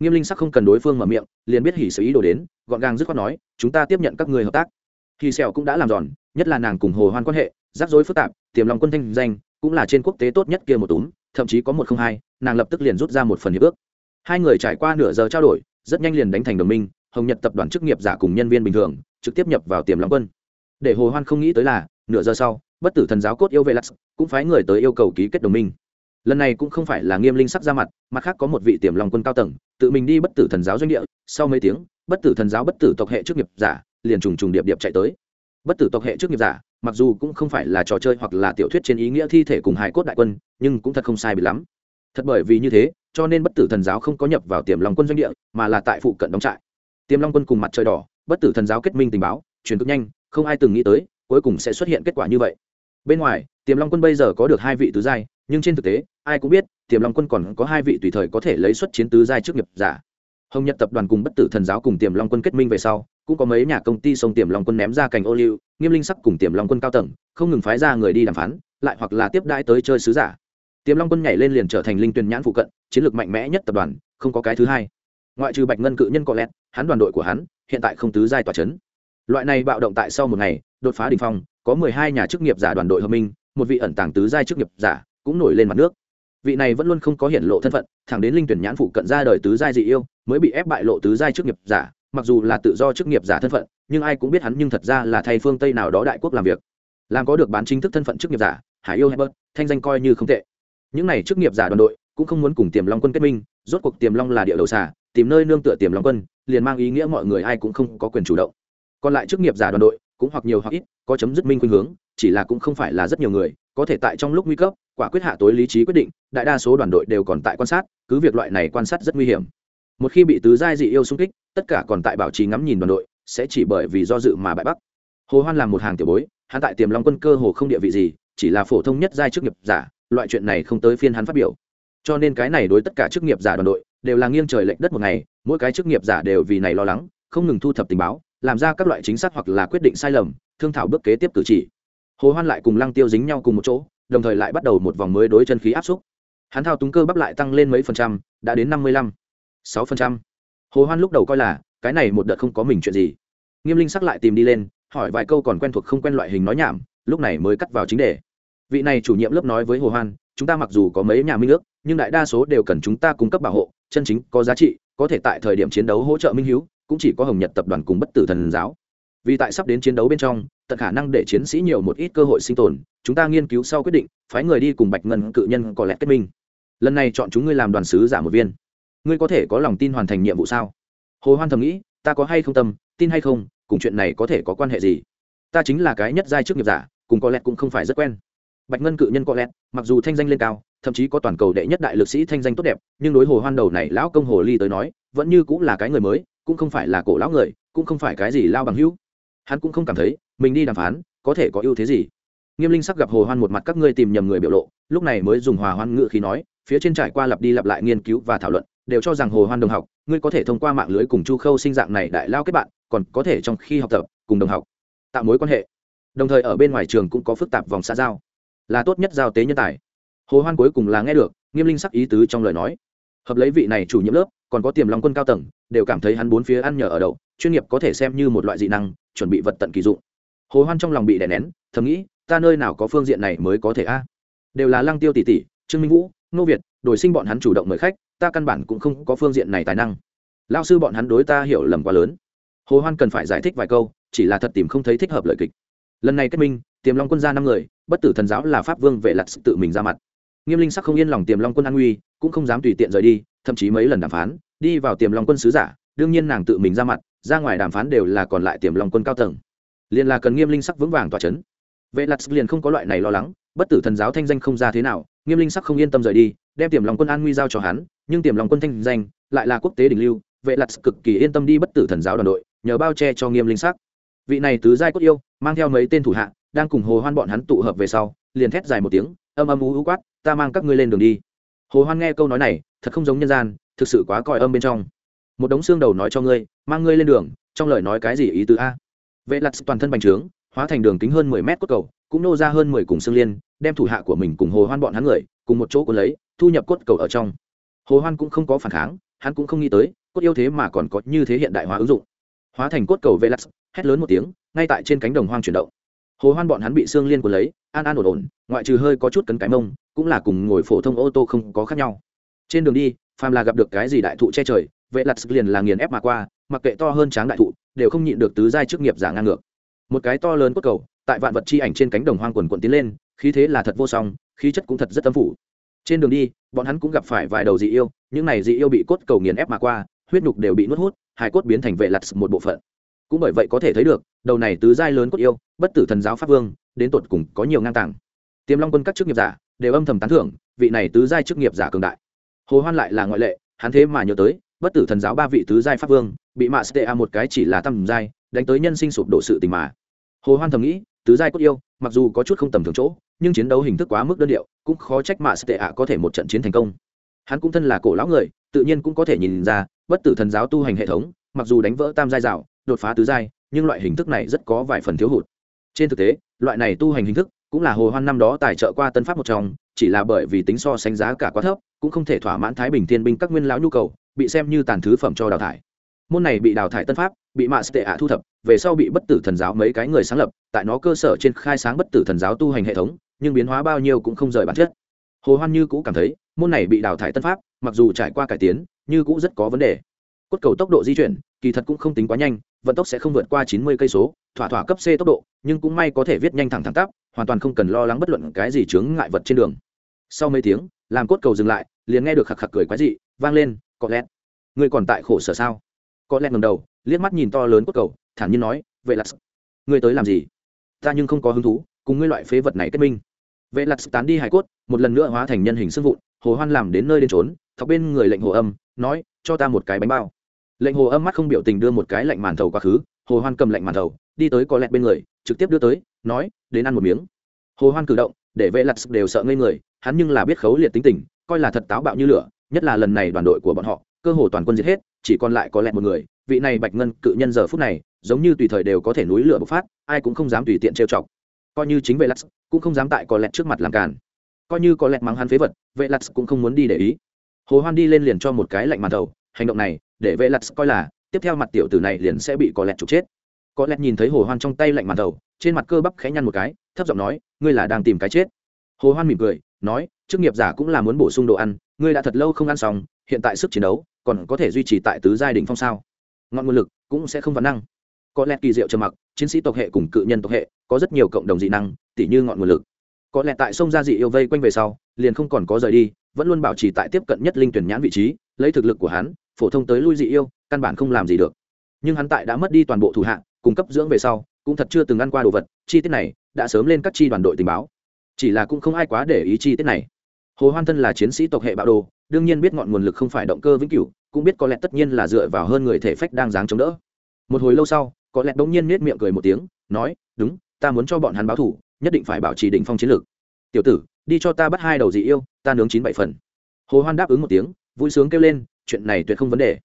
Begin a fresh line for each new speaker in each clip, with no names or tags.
nghiêm linh sắc không cần đối phương mở miệng, liền biết hỉ sự ý đồ đến, gọn gàng dứt khoát nói, chúng ta tiếp nhận các người hợp tác. Hỉ sẹo cũng đã làm giòn, nhất là nàng cùng hồ hoan quan hệ, rắc rối phức tạp, tiềm lòng quân thanh danh, cũng là trên quốc tế tốt nhất kia một túm, thậm chí có một không hai, nàng lập tức liền rút ra một phần hiệp ước. Hai người trải qua nửa giờ trao đổi, rất nhanh liền đánh thành đồng minh, hồng nhật tập đoàn chức nghiệp giả cùng nhân viên bình thường, trực tiếp nhập vào tiềm long quân. Để hồ hoan không nghĩ tới là, nửa giờ sau, bất tử thần giáo cốt yêu vệ lắc cũng phái người tới yêu cầu ký kết đồng minh lần này cũng không phải là nghiêm linh sắc ra mặt mặt khác có một vị tiềm long quân cao tầng, tự mình đi bất tử thần giáo doanh địa, sau mấy tiếng, bất tử thần giáo bất tử tộc hệ chức nghiệp giả liền trùng trùng điệp điệp chạy tới. Bất tử tộc hệ chức nghiệp giả, mặc dù cũng không phải là trò chơi hoặc là tiểu thuyết trên ý nghĩa thi thể cùng hài cốt đại quân, nhưng cũng thật không sai bị lắm. Thật bởi vì như thế, cho nên bất tử thần giáo không có nhập vào tiềm long quân doanh địa, mà là tại phụ cận đóng trại. Tiềm long quân cùng mặt trời đỏ, bất tử thần giáo kết minh tình báo, truyền cực nhanh, không ai từng nghĩ tới, cuối cùng sẽ xuất hiện kết quả như vậy bên ngoài, tiềm long quân bây giờ có được hai vị tứ giai, nhưng trên thực tế, ai cũng biết, tiềm long quân còn có hai vị tùy thời có thể lấy xuất chiến tứ giai trước nghiệp giả. Hồng nhật tập đoàn cùng bất tử thần giáo cùng tiềm long quân kết minh về sau, cũng có mấy nhà công ty sông tiềm long quân ném ra cành ô liu, nghiêm linh sắc cùng tiềm long quân cao tầng, không ngừng phái ra người đi đàm phán, lại hoặc là tiếp đãi tới chơi sứ giả. Tiềm long quân nhảy lên liền trở thành linh tuyền nhãn phụ cận, chiến lược mạnh mẽ nhất tập đoàn, không có cái thứ hai. Ngoại trừ bạch ngân cự nhân cọ lẹt hắn đoàn đội của hắn hiện tại không tứ giai tòa chấn. Loại này bạo động tại sau một ngày, đột phá đ ỉ n h phong có mười hai nhà chức nghiệp giả đoàn đội hợp minh, một vị ẩn tàng tứ giai chức nghiệp giả cũng nổi lên mặt nước. Vị này vẫn luôn không có hiện lộ thân phận, thẳng đến linh tuyển nhãn phụ cận ra đời tứ giai dị yêu, mới bị ép bại lộ tứ giai chức nghiệp giả, mặc dù là tự do chức nghiệp giả thân phận, nhưng ai cũng biết hắn nhưng thật ra là thay phương tây nào đó đại quốc làm việc. Làm có được bán chính thức thân phận chức nghiệp giả, hải yêu hebert thanh danh coi như không tệ. Những này chức nghiệp giả đoàn đội cũng không muốn cùng tiềm long quân kết minh, rốt cuộc tiềm long là địa đầu xà, tìm nơi nương tựa tiềm long quân, liền mang ý nghĩa mọi người ai cũng không có quyền chủ động. Còn lại chức nghiệp giả đoàn đội cũng hoặc nhiều hoặc ít, có chấm dứt minh khuynh hướng, chỉ là cũng không phải là rất nhiều người, có thể tại trong lúc nguy cấp, quả quyết hạ tối lý trí quyết định, đại đa số đoàn đội đều còn tại quan sát, cứ việc loại này quan sát rất nguy hiểm. Một khi bị tứ giai dị yêu xung kích, tất cả còn tại bảo trì ngắm nhìn đoàn đội, sẽ chỉ bởi vì do dự mà bại bắc. Hồ hoan làm một hàng tiểu bối, hắn tại tiềm long quân cơ hồ không địa vị gì, chỉ là phổ thông nhất giai chức nghiệp giả, loại chuyện này không tới phiên hắn phát biểu. Cho nên cái này đối tất cả chức nghiệp giả đoàn đội, đều là nghiêng trời lệch đất một ngày, mỗi cái chức nghiệp giả đều vì này lo lắng, không ngừng thu thập tình báo làm ra các loại chính xác hoặc là quyết định sai lầm, thương thảo bước kế tiếp cử chỉ. Hồ hoan lại cùng lăng tiêu dính nhau cùng một chỗ, đồng thời lại bắt đầu một vòng mới đối chân khí áp xúc. Hắn thao túng cơ bắp lại tăng lên mấy phần trăm, đã đến năm mươi lăm, sáu phần trăm. Hồ hoan lúc đầu coi là, cái này một đợt không có mình chuyện gì. Nghiêm linh sắc lại tìm đi lên, hỏi vài câu còn quen thuộc không quen loại hình nói nhảm, lúc này mới cắt vào chính đề. Vị này chủ nhiệm lớp nói với hồ hoan, chúng ta mặc dù có mấy nhà minh ước, nhưng đại đa số đều cần chúng ta cung cấp bảo hộ, chân chính, có giá trị, có thể tại thời điểm chiến đấu hỗ trợ minh hiếu cũng chỉ có hồng nhật tập đoàn cùng bất tử thần giáo. Vì tại sắp đến chiến đấu bên trong, tận khả năng để chiến sĩ nhiều một ít cơ hội sinh tồn, chúng ta nghiên cứu sau quyết định, phái người đi cùng bạch ngân cự nhân có lẽ kết minh. Lần này chọn chúng ngươi làm đoàn sứ giả một viên. Ngươi có thể có lòng tin hoàn thành nhiệm vụ sao? Hồ hoan thầm nghĩ, ta có hay không tâm, tin hay không, cùng chuyện này có thể có quan hệ gì? Ta chính là cái nhất giai trước nghiệp giả, cùng có lẽ cũng không phải rất quen. Bạch ngân cự nhân có lẽ, mặc dù thanh danh lên cao, thậm chí có toàn cầu đệ nhất đại lực sĩ thanh danh tốt đẹp, nhưng đối hồ hoan đầu này lão công hồ ly tới nói, vẫn như cũng là cái người mới cũng không phải là cổ lão người, cũng không phải cái gì lao bằng hữu. Hắn cũng không cảm thấy, mình đi đàm phán, có thể có ưu thế gì. Nghiêm linh sắc gặp hồ hoan một mặt các ngươi tìm nhầm người biểu lộ, lúc này mới dùng hòa hoan ngự khí nói, phía trên trải qua lặp đi lặp lại nghiên cứu và thảo luận, đều cho rằng hồ hoan đồng học, ngươi có thể thông qua mạng lưới cùng chu khâu sinh dạng này đại lao kết bạn, còn có thể trong khi học tập, cùng đồng học, tạo mối quan hệ. Đồng thời ở bên ngoài trường cũng có phức tạp vòng xã giao. Là tốt nhất giao tế nhân tài. Hồ hoan cuối cùng là nghe được, nghiêm linh sắc ý tứ trong lời nói hợp lấy vị này chủ nhiệm lớp, còn có tiềm long quân cao tầng, đều cảm thấy hắn bốn phía ăn nhờ ở đậu, chuyên nghiệp có thể xem như một loại dị năng, chuẩn bị vật tận kỳ dụng. Hồ hoan trong lòng bị đè nén, thầm nghĩ, ta nơi nào có phương diện này mới có thể a? Đều là lăng tiêu tỷ tỷ, trương minh vũ, nô việt, đổi sinh bọn hắn chủ động mời khách, ta căn bản cũng không có phương diện này tài năng. Lao sư bọn hắn đối ta hiểu lầm quá lớn. Hồ hoan cần phải giải thích vài câu, chỉ là thật tìm không thấy thích hợp lợi kịch. Lần này kết minh, tiềm long quân ra năm người, bất tử thần giáo là pháp vương vệ lặt tự mình ra mặt nghiêm linh sắc không yên lòng tiềm long quân an nguy, cũng không dám tùy tiện rời đi, thậm chí mấy lần đàm phán, đi vào tiềm long quân sứ giả, đương nhiên nàng tự mình ra mặt, ra ngoài đàm phán đều là còn lại tiềm long quân cao tầng. Liền là cần nghiêm linh sắc vững vàng tỏa chấn. Vệ lặt liền không có loại này lo lắng, bất tử thần giáo thanh danh không ra thế nào, nghiêm linh sắc không yên tâm rời đi, đem tiềm long quân an nguy giao cho hắn, nhưng tiềm long quân thanh danh lại là quốc tế đỉnh lưu, vệ lặt cực kỳ yên tâm đi bất tử thần giáo đoàn đội, nhờ bao che cho nghiêm linh sắc. Vị này tứ giai cốt yêu, mang theo mấy tên thủ hạ, đang cùng hồ hoan bọn hắn tụ hợp về sau, liền thét dài một tiếng âm âm ú ú quát, ta mang các ngươi lên đường đi. Hồ hoan nghe câu nói này, thật không giống nhân gian, thực sự quá còi âm bên trong. Một đống xương đầu nói cho ngươi, mang ngươi lên đường, trong lời nói cái gì ý tứ a? Vệ lặt toàn thân bành trướng, hóa thành đường kính hơn mười mét cốt cầu, cũng nô ra hơn mười cùng xương liên, đem thủ hạ của mình cùng hồ hoan bọn hắn người, cùng một chỗ cuốn lấy, thu nhập cốt cầu ở trong. Hồ hoan cũng không có phản kháng, hắn cũng không nghĩ tới, cốt yêu thế mà còn có như thế hiện đại hóa ứng dụng. Hóa thành cốt cầu vệ lặt hét lớn một tiếng, ngay tại trên cánh đồng hoang chuyển động hồ hoan bọn hắn bị xương liên của lấy, an an ổn ổn, ngoại trừ hơi có chút cấn cái mông, cũng là cùng ngồi phổ thông ô tô không có khác nhau. Trên đường đi, phàm là gặp được cái gì đại thụ che trời, vệ lặt liền là nghiền ép mà qua, mặc kệ to hơn tráng đại thụ, đều không nhịn được tứ giai chức nghiệp giả ngang ngược. Một cái to lớn cốt cầu, tại vạn vật chi ảnh trên cánh đồng hoang quần quần tiến lên, khí thế là thật vô song, khí chất cũng thật rất tâm phủ. Trên đường đi, bọn hắn cũng gặp phải vài đầu dị yêu, những này dị yêu bị cốt cầu nghiền ép mà qua, huyết nhục đều bị nuốt hút hai cốt biến thành vệ lặt một bộ phận cũng bởi vậy có thể thấy được, đầu này tứ giai lớn cốt yêu, bất tử thần giáo pháp vương, đến tột cùng có nhiều ngang tàng. Tiềm long quân các chức nghiệp giả đều âm thầm tán thưởng, vị này tứ giai chức nghiệp giả cường đại. Hồ hoan lại là ngoại lệ, hắn thế mà nhớ tới, bất tử thần giáo ba vị tứ giai pháp vương, bị mạ stea một cái chỉ là tầm giai, đánh tới nhân sinh sụp đổ sự tình mà. Hồ hoan thầm nghĩ, tứ giai cốt yêu, mặc dù có chút không tầm thường chỗ, nhưng chiến đấu hình thức quá mức đơn điệu, cũng khó trách mạ stea có thể một trận chiến thành công. Hắn cũng thân là cổ lão người, tự nhiên cũng có thể nhìn ra, bất tử thần giáo tu hành hệ thống, mặc dù đánh vỡ tam giai rào đột phá tứ giai, nhưng loại hình thức này rất có vài phần thiếu hụt. Trên thực tế, loại này tu hành hình thức cũng là hồ hoan năm đó tài trợ qua tân pháp một trong, chỉ là bởi vì tính so sánh giá cả quá thấp, cũng không thể thỏa mãn thái bình thiên binh các nguyên lão nhu cầu, bị xem như tàn thứ phẩm cho đào thải. Môn này bị đào thải tân pháp, bị mạ tệ ạ thu thập, về sau bị bất tử thần giáo mấy cái người sáng lập, tại nó cơ sở trên khai sáng bất tử thần giáo tu hành hệ thống, nhưng biến hóa bao nhiêu cũng không rời bản chất. Hồ hoan như cũ cảm thấy, môn này bị đào thải tân pháp, mặc dù trải qua cải tiến, như cũ rất có vấn đề cốt cầu tốc độ di chuyển, kỳ thật cũng không tính quá nhanh, vận tốc sẽ không vượt qua chín mươi cây số, thỏa thỏa cấp c tốc độ, nhưng cũng may có thể viết nhanh thẳng thẳng tắp, hoàn toàn không cần lo lắng bất luận cái gì chướng ngại vật trên đường. Sau mấy tiếng, làm cốt cầu dừng lại, liền nghe được khạc khạc cười quái dị, vang lên, có lẽ ngươi còn tại khổ sở sao? Có lẽ ngầm đầu, liếc mắt nhìn to lớn cốt cầu, thản nhiên nói vậy là ngươi tới làm gì? Ta nhưng không có hứng thú, cùng ngươi loại phế vật này kết minh. Vậy là tán đi hải cốt, một lần nữa hóa thành nhân hình sưng vụn, hồ hoan làm đến nơi đến trốn thọc bên người lệnh hồ âm, nói, cho ta một cái bánh bao lệnh hồ âm mắt không biểu tình đưa một cái lạnh màn thầu quá khứ, hồ hoan cầm lạnh màn thầu, đi tới có lẹt bên người, trực tiếp đưa tới, nói, đến ăn một miếng. Hồ hoan cử động, để vệ lặt đều sợ ngây người, hắn nhưng là biết khấu liệt tính tình, coi là thật táo bạo như lửa, nhất là lần này đoàn đội của bọn họ, cơ hồ toàn quân giết hết, chỉ còn lại có lẹt một người, vị này bạch ngân cự nhân giờ phút này, giống như tùy thời đều có thể núi lửa bộc phát, ai cũng không dám tùy tiện trêu chọc. Coi như chính vệ lặt cũng không dám tại có lẹt trước mặt làm cản coi như có lẹt mắng hắn phế vật, vệ lặt cũng không muốn đi để ý. Hồ hoan đi lên liền cho một cái lạnh màn thầu hành động này, để vệ lặt coi là, tiếp theo mặt tiểu tử này liền sẽ bị có lẹt trục chết. Có lẹt nhìn thấy hồ hoan trong tay lạnh mặt đầu, trên mặt cơ bắp khẽ nhăn một cái, thấp giọng nói, ngươi là đang tìm cái chết. Hồ hoan mỉm cười, nói, chức nghiệp giả cũng là muốn bổ sung đồ ăn, ngươi đã thật lâu không ăn xong, hiện tại sức chiến đấu, còn có thể duy trì tại tứ giai đỉnh phong sao? Ngọn nguồn lực cũng sẽ không văn năng. Có lẽ kỳ diệu trầm mặc, chiến sĩ tộc hệ cùng cự nhân tộc hệ có rất nhiều cộng đồng dị năng, tỉ như ngọn nguồn lực. Có lẽ tại sông gia dị yêu vây quanh về sau, liền không còn có rời đi, vẫn luôn bảo trì tại tiếp cận nhất linh tuyển nhãn vị trí lấy thực lực của hắn, phổ thông tới lui dị yêu, căn bản không làm gì được. Nhưng hắn tại đã mất đi toàn bộ thủ hạng cung cấp dưỡng về sau, cũng thật chưa từng ăn qua đồ vật, chi tiết này đã sớm lên các chi đoàn đội tình báo. Chỉ là cũng không ai quá để ý chi tiết này. Hồ hoan thân là chiến sĩ tộc hệ bạo đồ, đương nhiên biết ngọn nguồn lực không phải động cơ vĩnh cửu, cũng biết có lẽ tất nhiên là dựa vào hơn người thể phách đang dáng chống đỡ. Một hồi lâu sau, có lẽ đống nhiên nết miệng cười một tiếng, nói, đúng, ta muốn cho bọn hắn báo thủ, nhất định phải bảo trì đỉnh phong chiến lược. Tiểu tử, đi cho ta bắt hai đầu dị yêu, ta nướng chín bảy phần. Hồ hoan đáp ứng một tiếng vui sướng kêu lên, chuyện này tuyệt không vấn đề.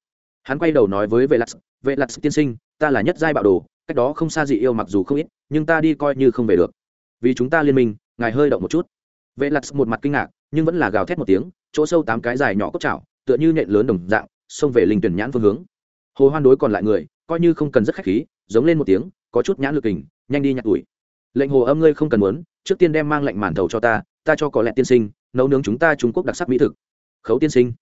Hắn quay đầu nói với vệ lặt vệ lặt tiên sinh, ta là nhất giai bạo đồ, cách đó không xa dị yêu mặc dù không ít, nhưng ta đi coi như không về được. Vì chúng ta liên minh, ngài hơi động một chút. Vệ lặt một mặt kinh ngạc, nhưng vẫn là gào thét một tiếng, chỗ sâu tám cái dài nhỏ cốc chảo, tựa như nện lớn đồng dạng, xông về linh tuyển nhãn phương hướng. Hồ hoan đối còn lại người, coi như không cần rất khách khí, giống lên một tiếng, có chút nhãn lực kình, nhanh đi nhặt tuổi. Lệnh hồ âm ngươi không cần muốn, trước tiên đem mang lệnh màn thầu cho ta ta cho có lẽ tiên sinh, nấu nướng chúng ta trung quốc đặc sắc mỹ thực. Khấu tiên sinh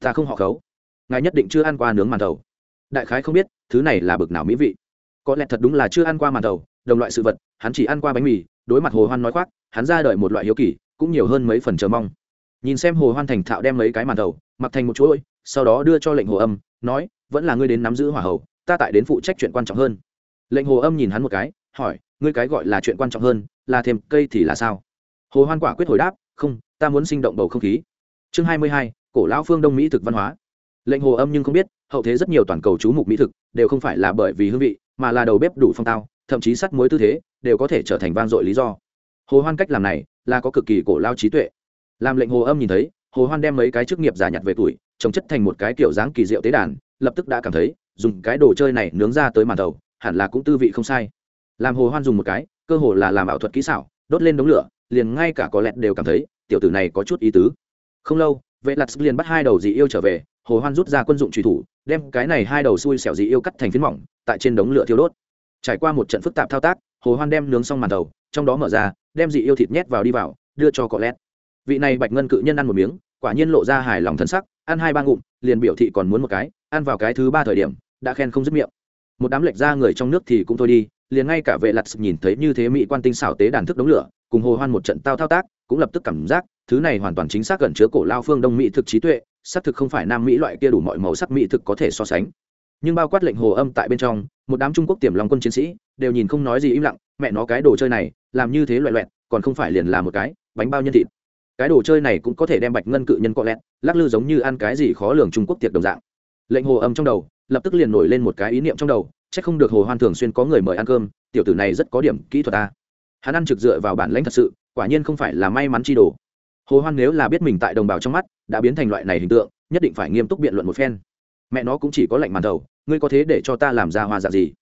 ta không họ khấu. Ngài nhất định chưa ăn qua nướng màn thầu. Đại khái không biết, thứ này là bực nào mỹ vị. Có lẽ thật đúng là chưa ăn qua màn thầu, đồng loại sự vật, hắn chỉ ăn qua bánh mì, đối mặt hồ hoan nói khoác, hắn ra đợi một loại hiếu kỳ, cũng nhiều hơn mấy phần chờ mong. Nhìn xem hồ hoan thành thạo đem mấy cái màn thầu, mặc thành một chuỗi, sau đó đưa cho lệnh hồ âm, nói, vẫn là ngươi đến nắm giữ hỏa hầu, ta tại đến phụ trách chuyện quan trọng hơn. Lệnh hồ âm nhìn hắn một cái, hỏi, ngươi cái gọi là chuyện quan trọng hơn, là thêm cây thì là sao? Hồ hoan quả quyết hồi đáp, không, ta muốn sinh động bầu không khí. Chương hai mươi hai cổ lão phương đông mỹ thực văn hóa. Lệnh hồ âm nhưng không biết, hậu thế rất nhiều toàn cầu chú mục mỹ thực đều không phải là bởi vì hương vị, mà là đầu bếp đủ phong tao, thậm chí sắt muối tư thế đều có thể trở thành vang dội lý do. Hồ hoan cách làm này là có cực kỳ cổ lao trí tuệ. Làm lệnh hồ âm nhìn thấy, hồ hoan đem mấy cái chức nghiệp giả nhặt về tuổi, trồng chất thành một cái kiểu dáng kỳ diệu tế đàn, lập tức đã cảm thấy, dùng cái đồ chơi này nướng ra tới màn đầu, hẳn là cũng tư vị không sai. Làm hồ hoan dùng một cái, cơ hồ là làm ảo thuật kỹ xảo, đốt lên đống lửa, liền ngay cả có lẹt đều cảm thấy, tiểu tử này có chút ý tứ. Không lâu vệ lặt liền bắt hai đầu dị yêu trở về, hồ hoan rút ra quân dụng truy thủ, đem cái này hai đầu xui xẻo dị yêu cắt thành phiến mỏng, tại trên đống lửa thiêu đốt. Trải qua một trận phức tạp thao tác, hồ hoan đem nướng xong màn đầu, trong đó mở ra, đem dị yêu thịt nhét vào đi vào, đưa cho cọ lét. Vị này bạch ngân cự nhân ăn một miếng, quả nhiên lộ ra hài lòng thân sắc, ăn hai ba ngụm, liền biểu thị còn muốn một cái, ăn vào cái thứ ba thời điểm, đã khen không dứt miệng. Một đám lệch ra người trong nước thì cũng thôi đi, liền ngay cả vệ lặt nhìn thấy như thế mỹ quan tinh xảo tế đàn thức đống lửa, cùng hồ hoan một trận tao thao tác, cũng lập tức cảm giác thứ này hoàn toàn chính xác gần chứa cổ lao phương đông mỹ thực trí tuệ, xác thực không phải nam mỹ loại kia đủ mọi màu sắc mỹ thực có thể so sánh. Nhưng bao quát lệnh hồ âm tại bên trong, một đám trung quốc tiềm lòng quân chiến sĩ, đều nhìn không nói gì im lặng, mẹ nó cái đồ chơi này, làm như thế loại loẹt, còn không phải liền là một cái, bánh bao nhân thịt. Cái đồ chơi này cũng có thể đem bạch ngân cự nhân cọ lẹt, lắc lư giống như ăn cái gì khó lường trung quốc tiệc đồng dạng. Lệnh hồ âm trong đầu, lập tức liền nổi lên một cái ý niệm trong đầu c h ắ c không được hồ hoan thường xuyên có người mời ăn cơm, tiểu tử này rất có điểm kỹ thuật ta. Hắn ăn trực dựa vào bản lãnh thật sự, quả nhiên không phải là may mắn chi đồ hồ hoan nếu là biết mình tại đồng bào trong mắt, đã biến thành loại này hình tượng, nhất định phải nghiêm túc biện luận một phen. Mẹ nó cũng chỉ có lệnh màn đầu, ngươi có thế để cho ta làm ra hoa dạng gì?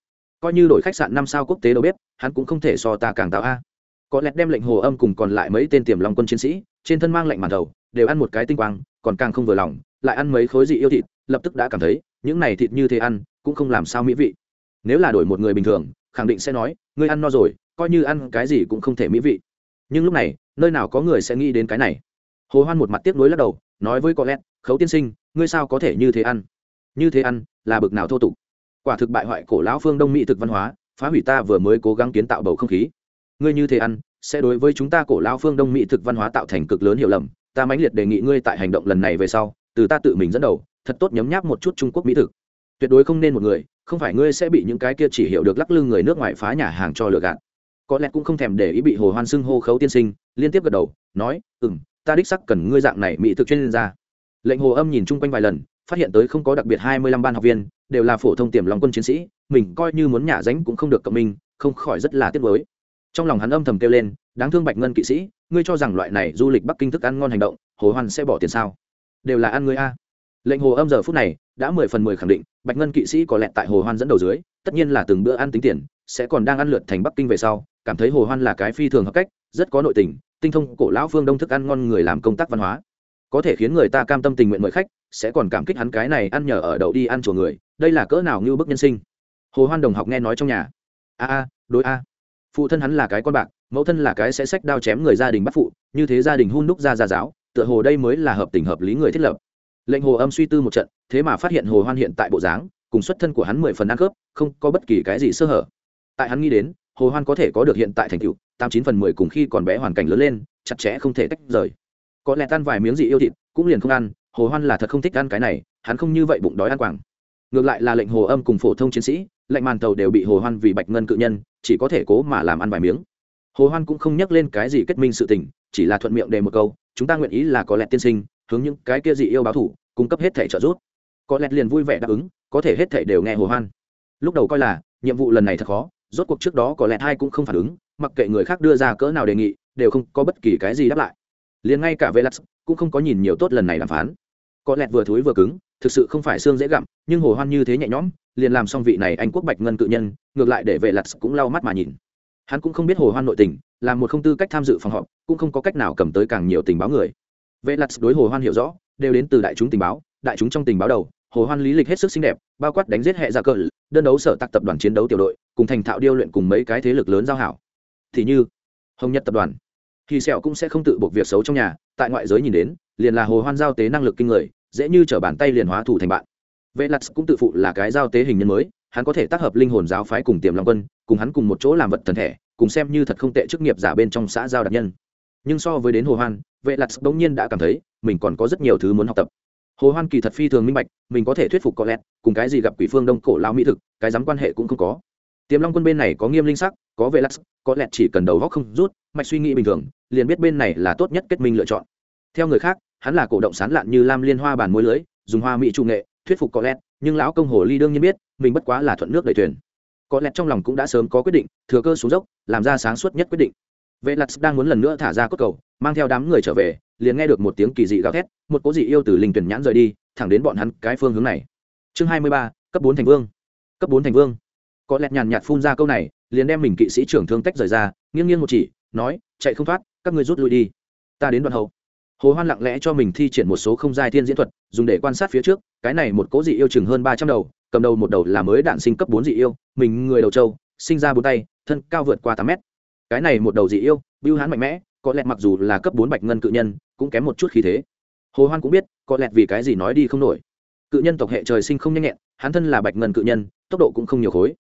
Coi như đổi khách sạn năm sao quốc tế đâu biết, hắn cũng không thể so ta càng tạo a. Có lẽ đem lệnh hồ âm cùng còn lại mấy tên tiềm long quân chiến sĩ, trên thân mang lệnh màn đầu, đều ăn một cái tinh quang, còn càng không vừa lòng, lại ăn mấy khối dị yêu thịt, lập tức đã cảm thấy, những này thịt như thế ăn, cũng không làm sao mỹ vị. Nếu là đổi một người bình thường, khẳng định sẽ nói, ngươi ăn no rồi, coi như ăn cái gì cũng không thể mỹ vị nhưng lúc này, nơi nào có người sẽ nghĩ đến cái này? Hồ hoan một mặt tiếp nuối lắc đầu, nói với có lẽ khấu tiên sinh, ngươi sao có thể như thế ăn? Như thế ăn, là bực nào thô tục? Quả thực bại hoại cổ lão phương đông mỹ thực văn hóa, phá hủy ta vừa mới cố gắng kiến tạo bầu không khí. Ngươi như thế ăn, sẽ đối với chúng ta cổ lão phương đông mỹ thực văn hóa tạo thành cực lớn hiểu lầm. Ta mãnh liệt đề nghị ngươi tại hành động lần này về sau, từ ta tự mình dẫn đầu, thật tốt nhấm nháp một chút trung quốc mỹ thực. Tuyệt đối không nên một người, không phải ngươi sẽ bị những cái kia chỉ hiểu được lắc lư người nước ngoài phá nhà hàng cho lừa gạt có lẽ cũng không thèm để ý bị hồ hoan xưng hô khấu tiên sinh, liên tiếp gật đầu, nói ừ m ta đích sắc cần ngươi dạng này mỹ thực chuyên gia. Lệnh hồ âm nhìn chung quanh vài lần, phát hiện tới không có đặc biệt hai mươi lăm ban học viên, đều là phổ thông tiềm lòng quân chiến sĩ, mình coi như muốn nhả ránh cũng không được cộng minh, không khỏi rất là tiếc mới trong lòng hắn âm thầm kêu lên, đáng thương bạch ngân kỵ sĩ, ngươi cho rằng loại này du lịch bắc kinh thức ăn ngon hành động, hồ hoan sẽ bỏ tiền sao? Đều là ăn ngươi a. Lệnh hồ âm giờ phút này đã mười phần mười khẳng định, bạch ngân kỵ sĩ có lẽ tại hồ hoan dẫn đầu dưới, tất nhiên là từng bữa ăn tính tiền sẽ còn đang ăn lượt thành bắc kinh về sau, cảm thấy hồ hoan là cái phi thường hợp cách, rất có nội tình, tinh thông cổ lão phương đông thức ăn ngon người làm công tác văn hóa. Có thể khiến người ta cam tâm tình nguyện mời khách, sẽ còn cảm kích hắn cái này ăn nhờ ở đậu đi ăn chùa người, đây là cỡ nào như bức nhân sinh. Hồ hoan đồng học nghe nói trong nhà. A a, đối a. Phụ thân hắn là cái con bạc, mẫu thân là cái sẽ sách đao chém người gia đình bắt phụ, như thế gia đình hun đúc ra gia giáo, tựa hồ đây mới là hợp tình hợp lý người thiết lập. Lệnh hồ âm suy tư một trận, thế mà phát hiện hồ hoan hiện tại bộ dáng, cùng xuất thân của hắn mười phần ăn khớp, không có bất kỳ cái gì sơ hở tại hắn nghĩ đến, hồ hoan có thể có được hiện tại thành tựu, tám chín phần mười cùng khi còn bé hoàn cảnh lớn lên, chặt chẽ không thể tách rời. Có lẽ tan vài miếng gì yêu thịt, cũng liền không ăn, hồ hoan là thật không thích ăn cái này, hắn không như vậy bụng đói ăn quảng. Ngược lại là lệnh hồ âm cùng phổ thông chiến sĩ, lệnh màn tàu đều bị hồ hoan vì bạch ngân cự nhân, chỉ có thể cố mà làm ăn vài miếng. Hồ hoan cũng không nhắc lên cái gì kết minh sự tình, chỉ là thuận miệng đề một câu, chúng ta nguyện ý là có lẽ tiên sinh, hướng những cái kia gì yêu báo thủ, cung cấp hết thể trợ giúp. Có lẽ liền vui vẻ đáp ứng, có thể hết thể đều nghe hồ hoan. Lúc đầu coi là, nhiệm vụ lần này thật khó rốt cuộc trước đó có lẽ hai cũng không phản ứng mặc kệ người khác đưa ra cỡ nào đề nghị đều không có bất kỳ cái gì đáp lại liền ngay cả Velas cũng không có nhìn nhiều tốt lần này đàm phán. Có lẽ vừa thối vừa cứng, thực sự không phải xương dễ gặm, nhưng Hồ Hoan như thế nhẹ nhõm, liền làm xong vị này anh quốc bạch ngân cự nhân, ngược lại để Velas cũng lau mắt mà nhìn. Hắn cũng không biết Hồ Hoan nội tình, làm một không tư cách tham dự phòng họp, cũng không có cách nào cầm tới càng nhiều tình báo người. Velas đối Hồ Hoan hiểu rõ, đều đến từ đại chúng tình báo, đại chúng trong tình báo đầu, Hồ Hoan lý lịch hết sức xinh đẹp, bao quát đánh giết hệ giả cờ, đơn đấu sở tạc tập đoàn chiến đấu tiểu đội, cùng thành thạo điêu luyện cùng mấy cái thế lực lớn giao hảo. Thì như Hồng Nhật tập đoàn, thì sẹo cũng sẽ không tự buộc việc xấu trong nhà tại ngoại giới nhìn đến liền là hồ hoan giao tế năng lực kinh người dễ như trở bàn tay liền hóa thủ thành bạn. Vệ lặt cũng tự phụ là cái giao tế hình nhân mới hắn có thể tác hợp linh hồn giáo phái cùng tiềm long quân cùng hắn cùng một chỗ làm vật thần thể cùng xem như thật không tệ chức nghiệp giả bên trong xã giao đặc nhân. Nhưng so với đến hồ hoan vệ lặt bỗng nhiên đã cảm thấy mình còn có rất nhiều thứ muốn học tập hồ hoan kỳ thật phi thường minh bạch, mình có thể thuyết phục có lẽ, cùng cái gì gặp quỷ phương đông cổ lão mỹ thực, cái dám quan hệ cũng không có. Tiềm long quân bên này có nghiêm linh sắc, có vệ lắc có lẽ chỉ cần đầu góc không rút, mạch suy nghĩ bình thường, liền biết bên này là tốt nhất kết minh lựa chọn. Theo người khác, hắn là cổ động sán lạn như lam liên hoa bàn môi lưới, dùng hoa mỹ trung nghệ, thuyết phục có lẽ, nhưng lão công hồ ly đương nhiên biết, mình bất quá là thuận nước đầy thuyền. Có lẽ trong lòng cũng đã sớm có quyết định, thừa cơ xuống dốc, làm ra sáng suốt nhất quyết định vệ lặt đang muốn lần nữa thả ra cốt cầu, mang theo đám người trở về, liền nghe được một tiếng kỳ dị gào thét, một cố dị yêu từ linh tuyển nhãn rời đi, thẳng đến bọn hắn cái phương hướng này. Chương hai mươi ba, cấp bốn thành vương. Cấp bốn thành vương. Có lẹt nhàn nhạt phun ra câu này, liền đem mình kỵ sĩ trưởng thương tách rời ra, nghiêng nghiêng một chỉ, nói, chạy không thoát, các người rút lui đi. Ta đến đoạn hậu. Hồ hoan lặng lẽ cho mình thi triển một số không giai thiên diễn thuật, dùng để quan sát phía trước, cái này một cố dị yêu chừng hơn ba trăm đầu, cầm đầu một đầu là mới đạn sinh cấp bốn dị yêu, mình người đầu trâu, sinh ra bốn tay, thân cao vượt qua tám mét cái này một đầu dị yêu, bưu hãn mạnh mẽ, có lẽ mặc dù là cấp bốn bạch ngân cự nhân, cũng kém một chút khí thế. Hồ hoan cũng biết, có lẽ vì cái gì nói đi không nổi. Cự nhân tộc hệ trời sinh không nhanh nhẹn, hắn thân là bạch ngân cự nhân, tốc độ cũng không nhiều khối.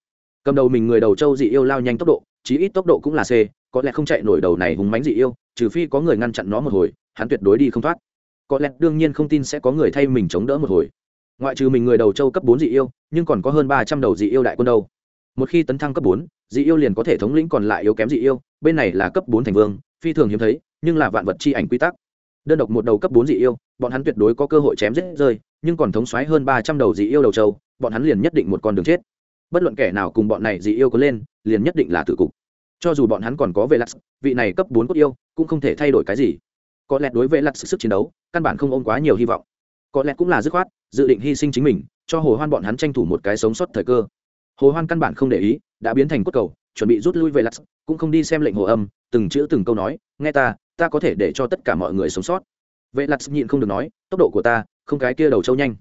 Cầm đầu mình người đầu châu dị yêu lao nhanh tốc độ, chí ít tốc độ cũng là c, có lẽ không chạy nổi đầu này hùng mánh dị yêu, trừ phi có người ngăn chặn nó một hồi, hắn tuyệt đối đi không thoát. Có lẽ đương nhiên không tin sẽ có người thay mình chống đỡ một hồi. Ngoại trừ mình người đầu châu cấp bốn dị yêu, nhưng còn có hơn ba trăm đầu dị yêu đại quân đâu một khi tấn thăng cấp bốn, dị yêu liền có thể thống lĩnh còn lại yếu kém dị yêu, bên này là cấp bốn thành vương, phi thường hiếm thấy, nhưng là vạn vật chi ảnh quy tắc. Đơn độc một đầu cấp bốn dị yêu, bọn hắn tuyệt đối có cơ hội chém giết rơi, nhưng còn thống xoáy hơn ba trăm đầu dị yêu đầu châu bọn hắn liền nhất định một con đường chết. Bất luận kẻ nào cùng bọn này dị yêu có lên, liền nhất định là tử cục. Cho dù bọn hắn còn có vệ lắc vị này cấp bốn cốt yêu, cũng không thể thay đổi cái gì. Có lẽ đối với lặt sức chiến đấu, căn bản không ôm quá nhiều hy vọng. Có lẽ cũng là dứt khoát, dự định hy sinh chính mình, cho hồ hoan bọn hắn tranh thủ một cái sống sót thời cơ hồ hoan căn bản không để ý, đã biến thành cốt cầu, chuẩn bị rút lui về lặt cũng không đi xem lệnh hồ âm, từng chữ từng câu nói, nghe ta ta có thể để cho tất cả mọi người sống sót. Vệ lặt nhịn không được nói, tốc độ của ta, không cái kia đầu trâu nhanh.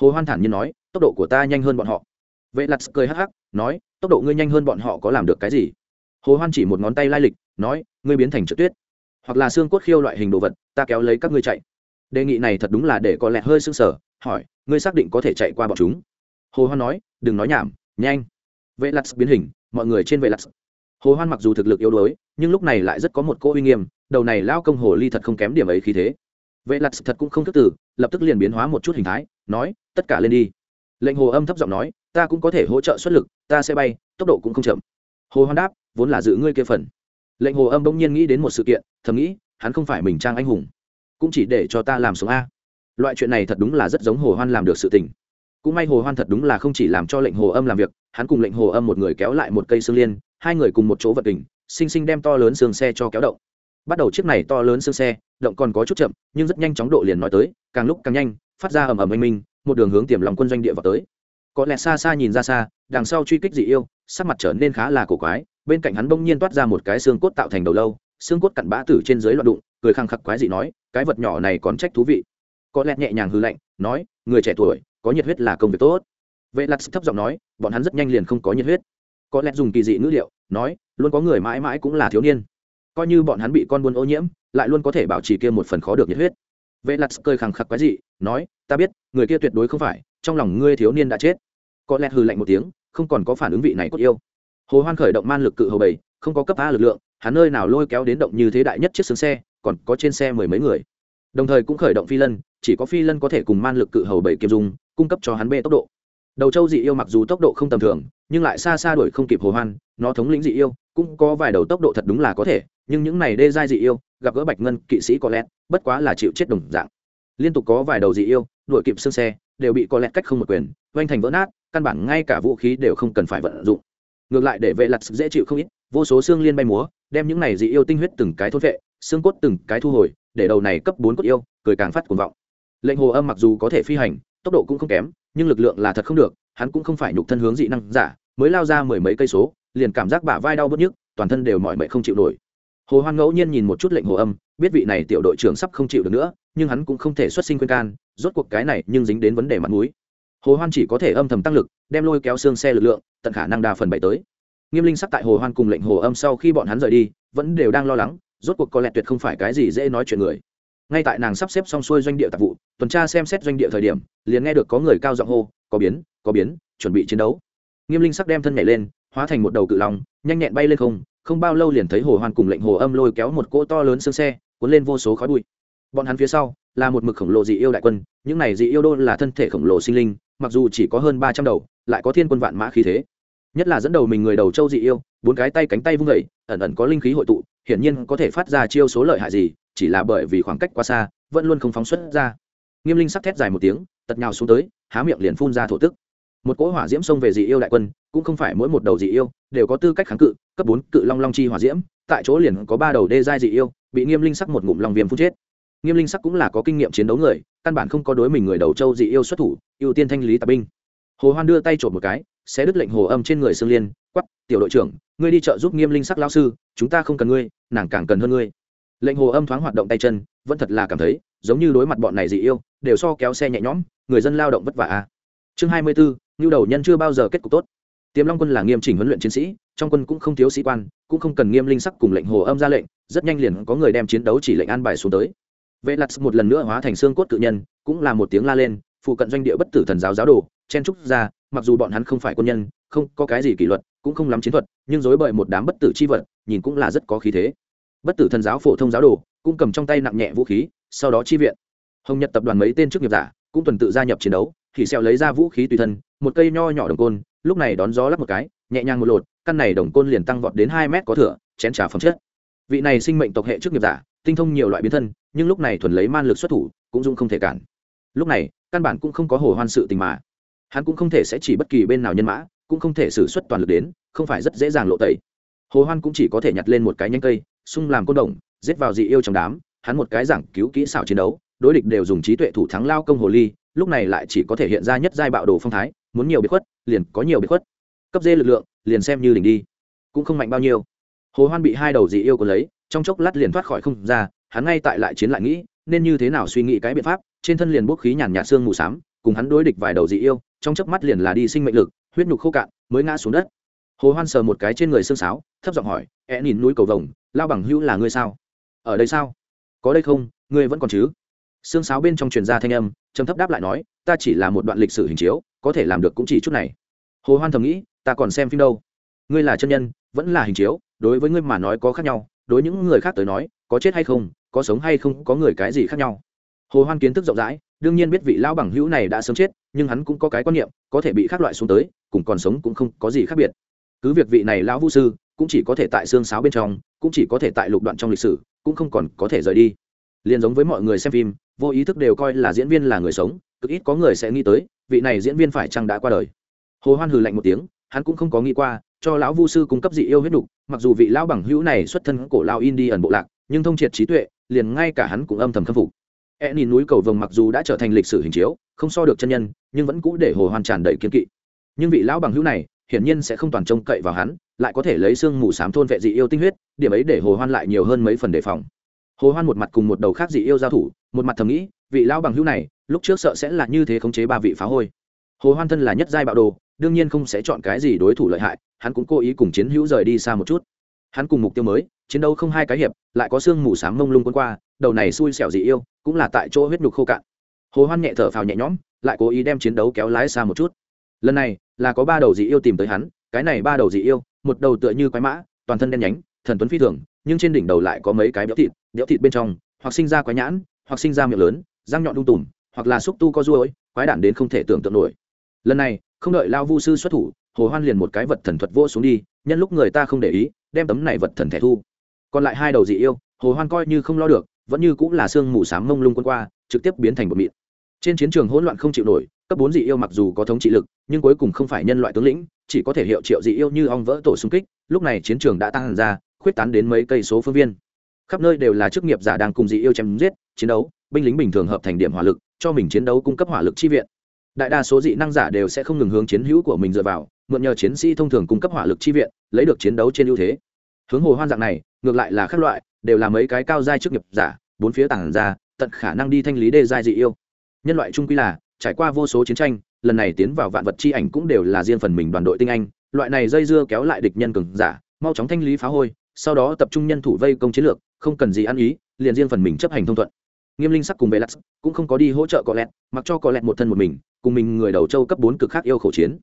Hồ hoan thản nhiên nói, tốc độ của ta nhanh hơn bọn họ. Vệ lặt cười hắc hắc, nói, tốc độ ngươi nhanh hơn bọn họ có làm được cái gì? Hồ hoan chỉ một ngón tay lai lịch, nói, ngươi biến thành trượt tuyết, hoặc là xương cốt khiêu loại hình đồ vật, ta kéo lấy các ngươi chạy. Đề nghị này thật đúng là để có lẽ hơi sưng sở hỏi, ngươi xác định có thể chạy qua bọn chúng? Hồ hoan nói, đừng nói nhảm nhanh. Vệ lặt biến hình mọi người trên vệ lặt hồ hoan mặc dù thực lực yếu đuối nhưng lúc này lại rất có một cô uy nghiêm đầu này lao công hồ ly thật không kém điểm ấy khí thế. Vệ lặt thật cũng không thức tử, lập tức liền biến hóa một chút hình thái nói tất cả lên đi. Lệnh hồ âm thấp giọng nói ta cũng có thể hỗ trợ xuất lực ta sẽ bay tốc độ cũng không chậm. Hồ hoan đáp vốn là giữ ngươi kia phần. Lệnh hồ âm bỗng nhiên nghĩ đến một sự kiện thầm nghĩ hắn không phải mình trang anh hùng cũng chỉ để cho ta làm sống a. Loại chuyện này thật đúng là rất giống hồ hoan làm được sự tình cũng may hồ hoan thật đúng là không chỉ làm cho lệnh hồ âm làm việc, hắn cùng lệnh hồ âm một người kéo lại một cây xương liên, hai người cùng một chỗ vật đỉnh sinh sinh đem to lớn xương xe cho kéo động. Bắt đầu chiếc này to lớn xương xe, động còn có chút chậm, nhưng rất nhanh chóng độ liền nói tới, càng lúc càng nhanh, phát ra ầm ầm anh minh, một đường hướng tiềm lòng quân doanh địa vào tới. Có lẽ xa xa nhìn ra xa, đằng sau truy kích dị yêu, sắc mặt trở nên khá là cổ quái, bên cạnh hắn bỗng nhiên toát ra một cái xương cốt tạo thành đầu lâu, xương cốt cặn bã tử trên dưới loạn đụng, cười khăng khắc quái dị nói, cái vật nhỏ này còn trách thú vị. Có lẽ nhẹ nhàng hư lạnh, nói, người trẻ tuổi có nhiệt huyết là công việc tốt. Vệ lặt thấp giọng nói, bọn hắn rất nhanh liền không có nhiệt huyết. Có lẽ dùng kỳ dị ngữ liệu, nói, luôn có người mãi mãi cũng là thiếu niên. Coi như bọn hắn bị con buôn ô nhiễm, lại luôn có thể bảo trì kia một phần khó được nhiệt huyết. Vệ lặt cười khẳng khặc quái dị, nói, ta biết, người kia tuyệt đối không phải, trong lòng ngươi thiếu niên đã chết. Có lẽ hừ lạnh một tiếng, không còn có phản ứng vị này cốt yêu. Hồ hoan khởi động man lực cự hầu bảy, không có cấp a lực lượng, hắn nơi nào lôi kéo đến động như thế đại nhất chiếc xương xe, còn có trên xe mười mấy người. Đồng thời cũng khởi động phi lân chỉ có phi lân có thể cùng man lực cự hầu bảy kiêm dung, cung cấp cho hắn bê tốc độ. Đầu châu dị yêu mặc dù tốc độ không tầm thường, nhưng lại xa xa đuổi không kịp hồ hoan, nó thống lĩnh dị yêu, cũng có vài đầu tốc độ thật đúng là có thể, nhưng những này đê giai dị yêu, gặp gỡ bạch ngân, kỵ sĩ có lẽ, bất quá là chịu chết đồng dạng. Liên tục có vài đầu dị yêu, đuổi kịp xương xe, đều bị có lẽ cách không một quyền, oanh thành vỡ nát, căn bản ngay cả vũ khí đều không cần phải vận dụng. Ngược lại để vệ lặt dễ chịu không ít, vô số xương liên bay múa, đem những này dị yêu tinh huyết từng cái thôn vệ, xương cốt từng cái thu hồi, để đầu này cấp bốn cốt yêu, cười càng phát cuồng vọng lệnh hồ âm mặc dù có thể phi hành, tốc độ cũng không kém, nhưng lực lượng là thật không được, hắn cũng không phải nhục thân hướng dị năng giả, mới lao ra mười mấy cây số, liền cảm giác bả vai đau bớt nhức, toàn thân đều mỏi mệt không chịu nổi. Hồ hoan ngẫu nhiên nhìn một chút lệnh hồ âm, biết vị này tiểu đội trưởng sắp không chịu được nữa, nhưng hắn cũng không thể xuất sinh khuyên can, rốt cuộc cái này nhưng dính đến vấn đề mặt mũi. Hồ hoan chỉ có thể âm thầm tăng lực, đem lôi kéo xương xe lực lượng, tận khả năng đa phần bảy tới. Nghiêm linh sắc tại hồ hoan cùng lệnh hồ âm sau khi bọn hắn rời đi, vẫn đều đang lo lắng, rốt cuộc có lẽ tuyệt không phải cái gì dễ nói chuyện người. Ngay tại nàng sắp xếp xong xuôi doanh địa tạp vụ tuần tra xem xét doanh địa thời điểm, liền nghe được có người cao giọng hô, có biến có biến, chuẩn bị chiến đấu. Nghiêm linh sắc đem thân nhảy lên, hóa thành một đầu cự long, nhanh nhẹn bay lên không không bao lâu liền thấy hồ hoan cùng lệnh hồ âm lôi kéo một cỗ to lớn xương xe, cuốn lên vô số khói bụi. Bọn hắn phía sau, là một mực khổng lồ dị yêu đại quân, những này dị yêu đô là thân thể khổng lồ sinh linh, mặc dù chỉ có hơn ba trăm đầu, lại có thiên quân vạn mã khí thế. Nhất là dẫn đầu mình người đầu châu dị yêu, bốn cái tay cánh tay vung vẩy ẩn ẩn có linh khí hội tụ, hiển nhiên có thể phát ra chiêu số lợi hại gì, chỉ là bởi vì khoảng cách quá xa, vẫn luôn không phóng xuất ra nghiêm linh sắc thét dài một tiếng, tật nhào xuống tới, há miệng liền phun ra thổ tức. Một cỗ hỏa diễm xông về dị yêu đại quân, cũng không phải mỗi một đầu dị yêu đều có tư cách kháng cự, cấp bốn cự long long chi hỏa diễm, tại chỗ liền có ba đầu đê giai dị yêu, bị nghiêm linh sắc một ngụm long viêm phun chết. Nghiêm linh sắc cũng là có kinh nghiệm chiến đấu người, căn bản không có đối mình người đầu châu dị yêu xuất thủ, ưu tiên thanh lý tà binh. Hồ hoan đưa tay trộm một cái sẽ đứt lệnh hồ âm trên người xương liên quắp tiểu đội trưởng, ngươi đi chợ giúp nghiêm linh sắc lao sư, chúng ta không cần ngươi, nàng càng cần hơn ngươi. Lệnh hồ âm thoáng hoạt động tay chân, vẫn thật là cảm thấy giống như đối mặt bọn này dị yêu, đều so kéo xe nhẹ nhõm, người dân lao động vất vả a. Chương hai mươi bốn nhu đầu nhân chưa bao giờ kết cục tốt. Tiềm long quân là nghiêm chỉnh huấn luyện chiến sĩ, trong quân cũng không thiếu sĩ quan, cũng không cần nghiêm linh sắc cùng lệnh hồ âm ra lệnh, rất nhanh liền có người đem chiến đấu chỉ lệnh an bài xuống tới. Vệ lặt một lần nữa hóa thành xương cốt cự nhân, cũng là một tiếng la lên, phụ cận doanh địa bất tử thần giáo giáo đồ, chen trúc ra, mặc dù bọn hắn không phải quân nhân, không có cái gì kỷ luật, cũng không lắm chiến thuật, nhưng dối bời một đám bất tử chi vật, nhìn cũng là rất có khí thế. Bất tử thần giáo phổ thông giáo đồ, cũng cầm trong tay nặng nhẹ vũ khí sau đó chi viện. Hồng nhật tập đoàn mấy tên chức nghiệp giả cũng tuần tự gia nhập chiến đấu, thì xeo lấy ra vũ khí tùy thân, một cây nho nhỏ đồng côn, lúc này đón gió lắp một cái, nhẹ nhàng một lột, căn này đồng côn liền tăng vọt đến hai mét có thửa, chén trà phẩm chất. Vị này sinh mệnh tộc hệ chức nghiệp giả, tinh thông nhiều loại biến thân, nhưng lúc này thuần lấy man lực xuất thủ, cũng dung không thể cản. Lúc này, căn bản cũng không có hồ hoan sự tình mà. Hắn cũng không thể sẽ chỉ bất kỳ bên nào nhân mã, cũng không thể xử suất toàn lực đến, không phải rất dễ dàng lộ tẩy. Hồ hoan cũng chỉ có thể nhặt lên một cái nhánh cây xung làm côn đồng, giết vào dị yêu trong đám hắn một cái giảng cứu kỹ xảo chiến đấu, đối địch đều dùng trí tuệ thủ thắng lao công hồ ly, lúc này lại chỉ có thể hiện ra nhất giai bạo đồ phong thái, muốn nhiều bị khuất, liền có nhiều bị khuất. Cấp dê lực lượng, liền xem như đỉnh đi. Cũng không mạnh bao nhiêu. Hồ hoan bị hai đầu dị yêu có lấy, trong chốc lát liền thoát khỏi không ra, hắn ngay tại lại chiến lại nghĩ, nên như thế nào suy nghĩ cái biện pháp, trên thân liền bốc khí nhàn nhạt xương mù xám, cùng hắn đối địch vài đầu dị yêu, trong chớp mắt liền là đi sinh mệnh lực, huyết nhục khô cạn, mới ngã xuống đất. Hồ hoan sờ một cái trên người xương sáo, thấp giọng hỏi é nhìn núi cầu vồng, lao bằng hữu là ngươi sao? Ở đây sao? Có đây không? Ngươi vẫn còn chứ? Xương sáo bên trong truyền ra thanh âm, trầm thấp đáp lại nói, ta chỉ là một đoạn lịch sử hình chiếu, có thể làm được cũng chỉ chút này. Hồ hoan thầm nghĩ, ta còn xem phim đâu? Ngươi là chân nhân, vẫn là hình chiếu, đối với ngươi mà nói có khác nhau, đối những người khác tới nói, có chết hay không, có sống hay không, có người cái gì khác nhau? Hồ hoan kiến thức rộng rãi, đương nhiên biết vị lão bằng hữu này đã sớm chết, nhưng hắn cũng có cái quan niệm, có thể bị khác loại xuống tới, cùng còn sống cũng không có gì khác biệt. Cứ việc vị này lão vũ sư cũng chỉ có thể tại xương sáo bên trong, cũng chỉ có thể tại lục đoạn trong lịch sử, cũng không còn có thể rời đi. Liền giống với mọi người xem phim, vô ý thức đều coi là diễn viên là người sống, cực ít có người sẽ nghĩ tới, vị này diễn viên phải chăng đã qua đời. Hồ hoan hừ lạnh một tiếng, hắn cũng không có nghĩ qua, cho lão vu sư cung cấp dị yêu huyết đục mặc dù vị lão bằng hữu này xuất thân cổ lao in đi ẩn bộ lạc, nhưng thông triệt trí tuệ, liền ngay cả hắn cũng âm thầm khâm phục. E nhìn núi cầu vồng mặc dù đã trở thành lịch sử hình chiếu, không so được chân nhân, nhưng vẫn cũ để hồ hoan tràn đầy kiên kỵ. Nhưng vị lão bằng hữu này hiển nhiên sẽ không toàn trông cậy vào hắn, lại có thể lấy xương mù sám thôn vệ dị yêu tinh huyết, điểm ấy để hồ hoan lại nhiều hơn mấy phần đề phòng. Hồ hoan một mặt cùng một đầu khác dị yêu giao thủ, một mặt thầm nghĩ, vị lão bằng hữu này, lúc trước sợ sẽ là như thế khống chế ba vị phá hôi. Hồ hoan thân là nhất giai bạo đồ, đương nhiên không sẽ chọn cái gì đối thủ lợi hại, hắn cũng cố ý cùng chiến hữu rời đi xa một chút. Hắn cùng mục tiêu mới, chiến đấu không hai cái hiệp, lại có xương mù sám mông lung quân qua, đầu này xui xẻo dị yêu, cũng là tại chỗ huyết nhục khô cạn. Hồ hoan nhẹ thở phào nhẹ nhõm, lại cố ý đem chiến đấu kéo lái xa một chút. Lần này là có ba đầu dị yêu tìm tới hắn, cái này ba đầu dị yêu, một đầu tựa như quái mã, toàn thân đen nhánh, thần tuấn phi thường, nhưng trên đỉnh đầu lại có mấy cái béo thịt béo thịt bên trong, hoặc sinh ra quái nhãn, hoặc sinh ra miệng lớn, răng nhọn đung tùm, hoặc là xúc tu co ruôi quái đản đến không thể tưởng tượng nổi. Lần này, không đợi lao vu sư xuất thủ, hồ hoan liền một cái vật thần thuật vô xuống đi, nhân lúc người ta không để ý, đem tấm này vật thần thẻ thu. Còn lại hai đầu dị yêu, hồ hoan coi như không lo được, vẫn như cũng là xương mù sám mông lung quân qua, trực tiếp biến thành một mịn. Trên chiến trường hỗn loạn không chịu nổi cấp bốn dị yêu mặc dù có thống trị lực, nhưng cuối cùng không phải nhân loại tướng lĩnh, chỉ có thể hiệu triệu dị yêu như ong vỡ tổ xung kích. Lúc này chiến trường đã tăng ra, khuyết tán đến mấy cây số phương viên. Khắp nơi đều là chức nghiệp giả đang cùng dị yêu chém giết, chiến đấu, binh lính bình thường hợp thành điểm hỏa lực, cho mình chiến đấu cung cấp hỏa lực chi viện. Đại đa số dị năng giả đều sẽ không ngừng hướng chiến hữu của mình dựa vào, mượn nhờ chiến sĩ thông thường cung cấp hỏa lực chi viện, lấy được chiến đấu trên ưu thế. Hướng hồ hoan dạng này, ngược lại là các loại, đều là mấy cái cao giai chức nghiệp giả, bốn phía tảng ra, tận khả năng đi thanh lý đê giai dị yêu. Nhân loại trung quy là trải qua vô số chiến tranh, lần này tiến vào vạn vật chi ảnh cũng đều là riêng phần mình đoàn đội tinh anh, loại này dây dưa kéo lại địch nhân cường giả, mau chóng thanh lý phá hôi, sau đó tập trung nhân thủ vây công chiến lược, không cần gì ăn ý, liền riêng phần mình chấp hành thông thuận. Nghiêm linh sắc cùng vệ lắc cũng không có đi hỗ trợ cọ lẹt, mặc cho cọ lẹt một thân một mình, cùng mình người đầu châu cấp bốn cực khác yêu khẩu chiến.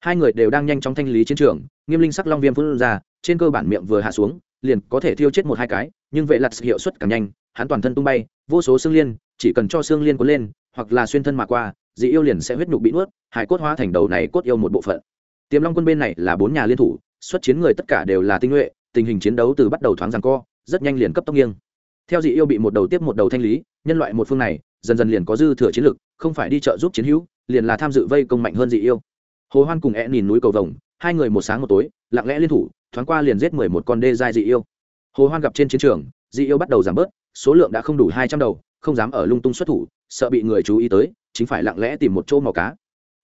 Hai người đều đang nhanh chóng thanh lý chiến trường, nghiêm linh sắc long viêm phun ra, trên cơ bản miệng vừa hạ xuống, liền có thể thiêu chết một hai cái, nhưng vệ lặt hiệu suất càng nhanh, hắn toàn thân tung bay, vô số xương liên, chỉ cần cho xương liên cuốn lên, hoặc là xuyên thân mà qua dị yêu liền sẽ huyết nhục bị nuốt, hải cốt hóa thành đầu này cốt yêu một bộ phận. Tiềm long quân bên này là bốn nhà liên thủ, xuất chiến người tất cả đều là tinh nhuệ, tình hình chiến đấu từ bắt đầu thoáng rằng co, rất nhanh liền cấp tốc nghiêng. Theo dị yêu bị một đầu tiếp một đầu thanh lý, nhân loại một phương này, dần dần liền có dư thừa chiến lực, không phải đi trợ giúp chiến hữu, liền là tham dự vây công mạnh hơn dị yêu. Hồ hoan cùng e nhìn núi cầu vồng, hai người một sáng một tối, lặng lẽ liên thủ, thoáng qua liền giết mười một con đê giai dị yêu. Hồ hoan gặp trên chiến trường, dị yêu bắt đầu giảm bớt, số lượng đã không đủ hai trăm đầu, không dám ở lung tung xuất thủ, sợ bị người chú ý tới chính phải lặng lẽ tìm một chỗ màu cá.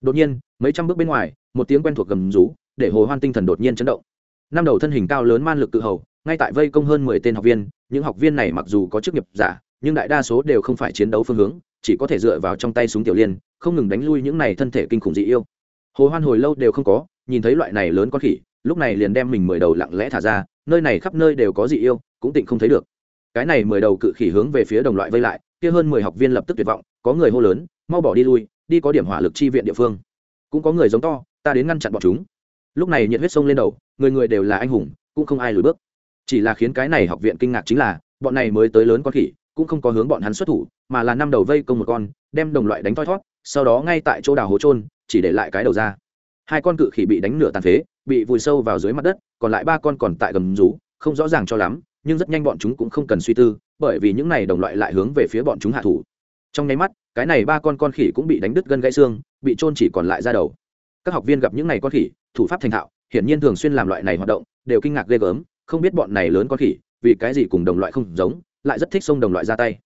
Đột nhiên, mấy trăm bước bên ngoài, một tiếng quen thuộc gầm rú, để hồ hoan tinh thần đột nhiên chấn động. Năm đầu thân hình cao lớn man lực cự hầu, ngay tại vây công hơn mười tên học viên, những học viên này mặc dù có chức nghiệp giả, nhưng đại đa số đều không phải chiến đấu phương hướng, chỉ có thể dựa vào trong tay súng tiểu liên, không ngừng đánh lui những này thân thể kinh khủng dị yêu. Hồ hoan hồi lâu đều không có, nhìn thấy loại này lớn con khỉ, lúc này liền đem mình mười đầu lặng lẽ thả ra, nơi này khắp nơi đều có dị yêu, cũng tịnh không thấy được. Cái này mười đầu cự khỉ hướng về phía đồng loại vây lại, kia hơn mười học viên lập tức tuyệt vọng, có người hô lớn mau bỏ đi lui, đi có điểm hỏa lực chi viện địa phương. Cũng có người giống to, ta đến ngăn chặn bọn chúng. Lúc này nhiệt huyết sông lên đầu, người người đều là anh hùng, cũng không ai lùi bước. Chỉ là khiến cái này học viện kinh ngạc chính là, bọn này mới tới lớn con khỉ, cũng không có hướng bọn hắn xuất thủ, mà là năm đầu vây công một con, đem đồng loại đánh thoi thót, sau đó ngay tại chỗ đào hố trôn chỉ để lại cái đầu ra. Hai con cự khỉ bị đánh nửa tàn phế, bị vùi sâu vào dưới mặt đất, còn lại ba con còn tại gầm rú, không rõ ràng cho lắm, nhưng rất nhanh bọn chúng cũng không cần suy tư, bởi vì những này đồng loại lại hướng về phía bọn chúng hạ thủ. Trong nháy mắt cái này ba con con khỉ cũng bị đánh đứt gân gãy xương, bị trôn chỉ còn lại ra đầu. Các học viên gặp những này con khỉ, thủ pháp thành thạo, hiển nhiên thường xuyên làm loại này hoạt động, đều kinh ngạc ghê gớm, không biết bọn này lớn con khỉ, vì cái gì cùng đồng loại không giống, lại rất thích xông đồng loại ra tay.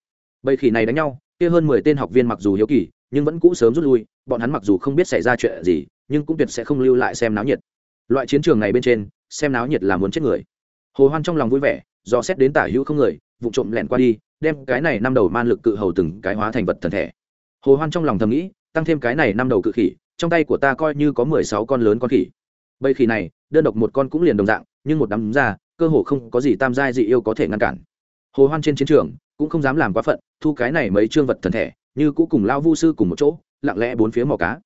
Bầy khỉ này đánh nhau, kia hơn mười tên học viên mặc dù hiếu kỳ, nhưng vẫn cũ sớm rút lui, bọn hắn mặc dù không biết xảy ra chuyện gì, nhưng cũng tuyệt sẽ không lưu lại xem náo nhiệt. Loại chiến trường này bên trên, xem náo nhiệt là muốn chết người. Hồ hoan trong lòng vui vẻ do xét đến tả hữu không người, vụ trộm lẻn qua đi đem cái này năm đầu man lực cự hầu từng cái hóa thành vật thần thể. Hồ hoan trong lòng thầm nghĩ, tăng thêm cái này năm đầu cự khỉ, trong tay của ta coi như có mười sáu con lớn con khỉ. Bầy khỉ này, đơn độc một con cũng liền đồng dạng, nhưng một đám ra, cơ hồ không có gì tam giai dị yêu có thể ngăn cản. Hồ hoan trên chiến trường, cũng không dám làm quá phận, thu cái này mấy trương vật thần thể, như cũ cùng lao vu sư cùng một chỗ, lặng lẽ bốn phía mò cá.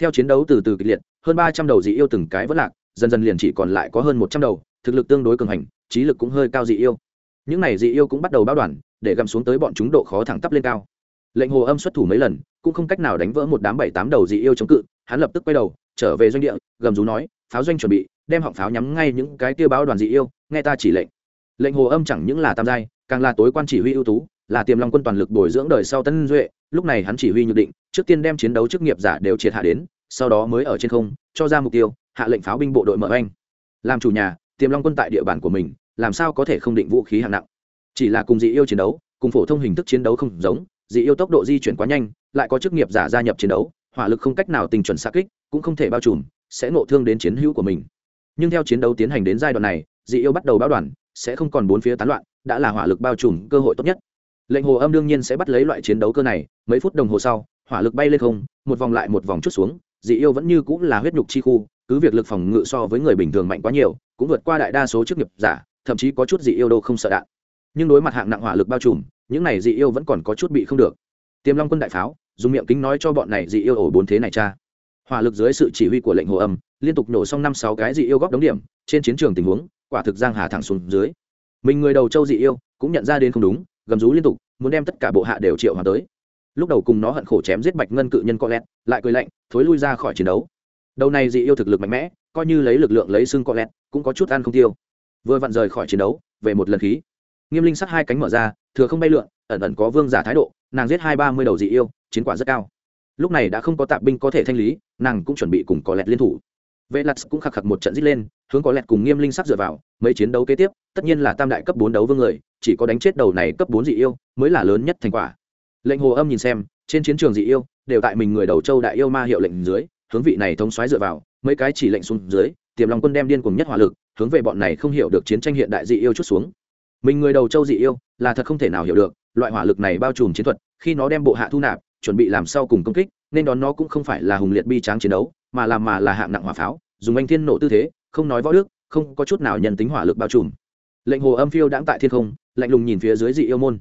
Theo chiến đấu từ từ kịch liệt, hơn ba trăm đầu dị yêu từng cái vẫn lạc, dần dần liền chỉ còn lại có hơn một trăm đầu, thực lực tương đối cường hành, trí lực cũng hơi cao dị yêu những này dị yêu cũng bắt đầu báo đoàn, để găm xuống tới bọn chúng độ khó thẳng tắp lên cao. Lệnh hồ âm xuất thủ mấy lần, cũng không cách nào đánh vỡ một đám bảy tám đầu dị yêu chống cự, hắn lập tức quay đầu, trở về doanh địa, gầm rú nói, pháo doanh chuẩn bị, đem họng pháo nhắm ngay những cái tiêu báo đoàn dị yêu, nghe ta chỉ lệnh. Lệnh hồ âm chẳng những là tam giai, càng là tối quan chỉ huy ưu tú, là tiềm long quân toàn lực bồi dưỡng đời sau tân duệ, lúc này hắn chỉ huy nhược định, trước tiên đem chiến đấu chức nghiệp giả đều triệt hạ đến, sau đó mới ở trên không, cho ra mục tiêu, hạ lệnh pháo binh bộ đội mở anh làm chủ nhà, tiềm long quân tại địa bàn của mình làm sao có thể không định vũ khí hạng nặng? Chỉ là cùng dị yêu chiến đấu, cùng phổ thông hình thức chiến đấu không giống, dị yêu tốc độ di chuyển quá nhanh, lại có chức nghiệp giả gia nhập chiến đấu, hỏa lực không cách nào tình chuẩn xa kích, cũng không thể bao trùm, sẽ ngộ thương đến chiến hữu của mình. Nhưng theo chiến đấu tiến hành đến giai đoạn này, dị yêu bắt đầu báo đoàn, sẽ không còn bốn phía tán loạn, đã là hỏa lực bao trùm cơ hội tốt nhất. Lệnh hồ âm đương nhiên sẽ bắt lấy loại chiến đấu cơ này, mấy phút đồng hồ sau, hỏa lực bay lên không, một vòng lại một vòng chút xuống, dị yêu vẫn như cũng là huyết nhục chi khu, cứ việc lực phòng ngự so với người bình thường mạnh quá nhiều, cũng vượt qua đại đa số chức nghiệp giả thậm chí có chút dị yêu đâu không sợ đạn. Nhưng đối mặt hạng nặng hỏa lực bao trùm, những này dị yêu vẫn còn có chút bị không được. Tiềm long quân đại pháo, dùng miệng kính nói cho bọn này dị yêu ổ bốn thế này cha. Hỏa lực dưới sự chỉ huy của lệnh hồ âm, liên tục nổ xong năm sáu cái dị yêu góp đống điểm, trên chiến trường tình huống, quả thực giang hà thẳng xuống dưới. Mình người đầu châu dị yêu, cũng nhận ra đến không đúng, gầm rú liên tục, muốn đem tất cả bộ hạ đều triệu hòa tới. Lúc đầu cùng nó hận khổ chém giết bạch ngân cự nhân co lẹt lại cười lạnh, thối lui ra khỏi chiến đấu. Đầu này dị yêu thực lực mạnh mẽ, coi như lấy lực lượng lấy xương co lẹt cũng có chút ăn không tiêu vừa vặn rời khỏi chiến đấu, về một lần khí. Nghiêm linh sắt hai cánh mở ra, thừa không bay lượn, ẩn ẩn có vương giả thái độ, nàng giết hai ba mươi đầu dị yêu, chiến quả rất cao. Lúc này đã không có tạp binh có thể thanh lý, nàng cũng chuẩn bị cùng có lẹt liên thủ. Vệ lặt cũng khạc khạc một trận dít lên, hướng có lẹt cùng nghiêm linh sắc dựa vào, mấy chiến đấu kế tiếp, tất nhiên là tam đại cấp bốn đấu vương người, chỉ có đánh chết đầu này cấp bốn dị yêu mới là lớn nhất thành quả. Lệnh hồ âm nhìn xem, trên chiến trường dị yêu đều tại mình người đầu châu đại yêu ma hiệu lệnh dưới, hướng vị này thống xoáy dựa vào, mấy cái chỉ lệnh xuống dưới, tiềm lòng quân đem điên cùng nhất hỏa lực hướng về bọn này không hiểu được chiến tranh hiện đại dị yêu chút xuống. Mình người đầu châu dị yêu là thật không thể nào hiểu được, loại hỏa lực này bao trùm chiến thuật, khi nó đem bộ hạ thu nạp, chuẩn bị làm sau cùng công kích, nên đón nó cũng không phải là hùng liệt bi tráng chiến đấu, mà làm mà là hạng nặng hỏa pháo, dùng anh thiên nổ tư thế, không nói võ đức, không có chút nào nhận tính hỏa lực bao trùm. Lệnh hồ âm phiêu đãng tại thiên không, lạnh lùng nhìn phía dưới dị yêu môn.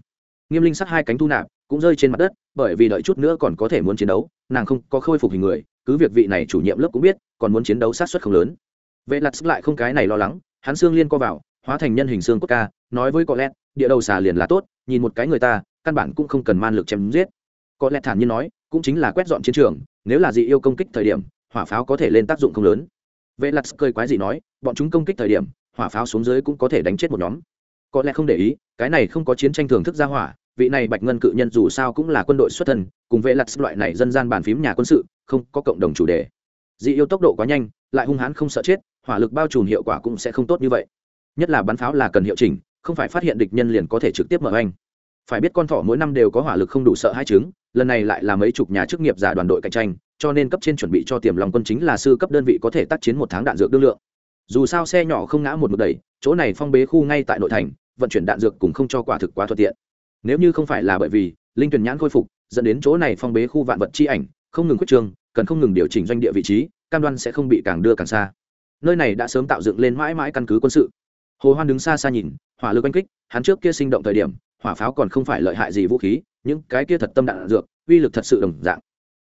Nghiêm linh sắt hai cánh thu nạp, cũng rơi trên mặt đất, bởi vì đợi chút nữa còn có thể muốn chiến đấu, nàng không có khôi phục hình người, cứ việc vị này chủ nhiệm lớp cũng biết, còn muốn chiến đấu sát xuất không lớn vệ lặt lại không cái này lo lắng hắn xương liên co vào hóa thành nhân hình xương cốt ca nói với có Lẹt, địa đầu xà liền là tốt nhìn một cái người ta căn bản cũng không cần man lực chém giết. Có Lẹt thản nhiên nói cũng chính là quét dọn chiến trường nếu là dị yêu công kích thời điểm hỏa pháo có thể lên tác dụng không lớn. Vệ lặt cười quái gì nói bọn chúng công kích thời điểm hỏa pháo xuống dưới cũng có thể đánh chết một nhóm. Có lẽ không để ý cái này không có chiến tranh thường thức ra hỏa vị này bạch ngân cự nhân dù sao cũng là quân đội xuất thân cùng vệ lặt loại này dân gian bàn phím nhà quân sự không có cộng đồng chủ đề. Dị yêu tốc độ quá nhanh lại hung hãn không sợ chết hỏa lực bao trùm hiệu quả cũng sẽ không tốt như vậy. Nhất là bắn pháo là cần hiệu chỉnh, không phải phát hiện địch nhân liền có thể trực tiếp mở anh phải biết con thỏ mỗi năm đều có hỏa lực không đủ sợ hai chứng, lần này lại là mấy chục nhà chức nghiệp giả đoàn đội cạnh tranh, cho nên cấp trên chuẩn bị cho tiềm lòng quân chính là sư cấp đơn vị có thể tác chiến một tháng đạn dược đương lượng. Dù sao xe nhỏ không ngã một một đầy chỗ này phong bế khu ngay tại nội thành, vận chuyển đạn dược cũng không cho quả thực quá thuận tiện. Nếu như không phải là bởi vì linh tuyển nhãn khôi phục, dẫn đến chỗ này phong bế khu vạn vật chi ảnh, không ngừng quyết trường cần không ngừng điều chỉnh doanh địa vị trí, cam đoan sẽ không bị càng đưa càng xa nơi này đã sớm tạo dựng lên mãi mãi căn cứ quân sự. Hồ hoan đứng xa xa nhìn, hỏa lực oanh kích, hắn trước kia sinh động thời điểm, hỏa pháo còn không phải lợi hại gì vũ khí, những cái kia thật tâm đạn dược, uy lực thật sự đồng dạng.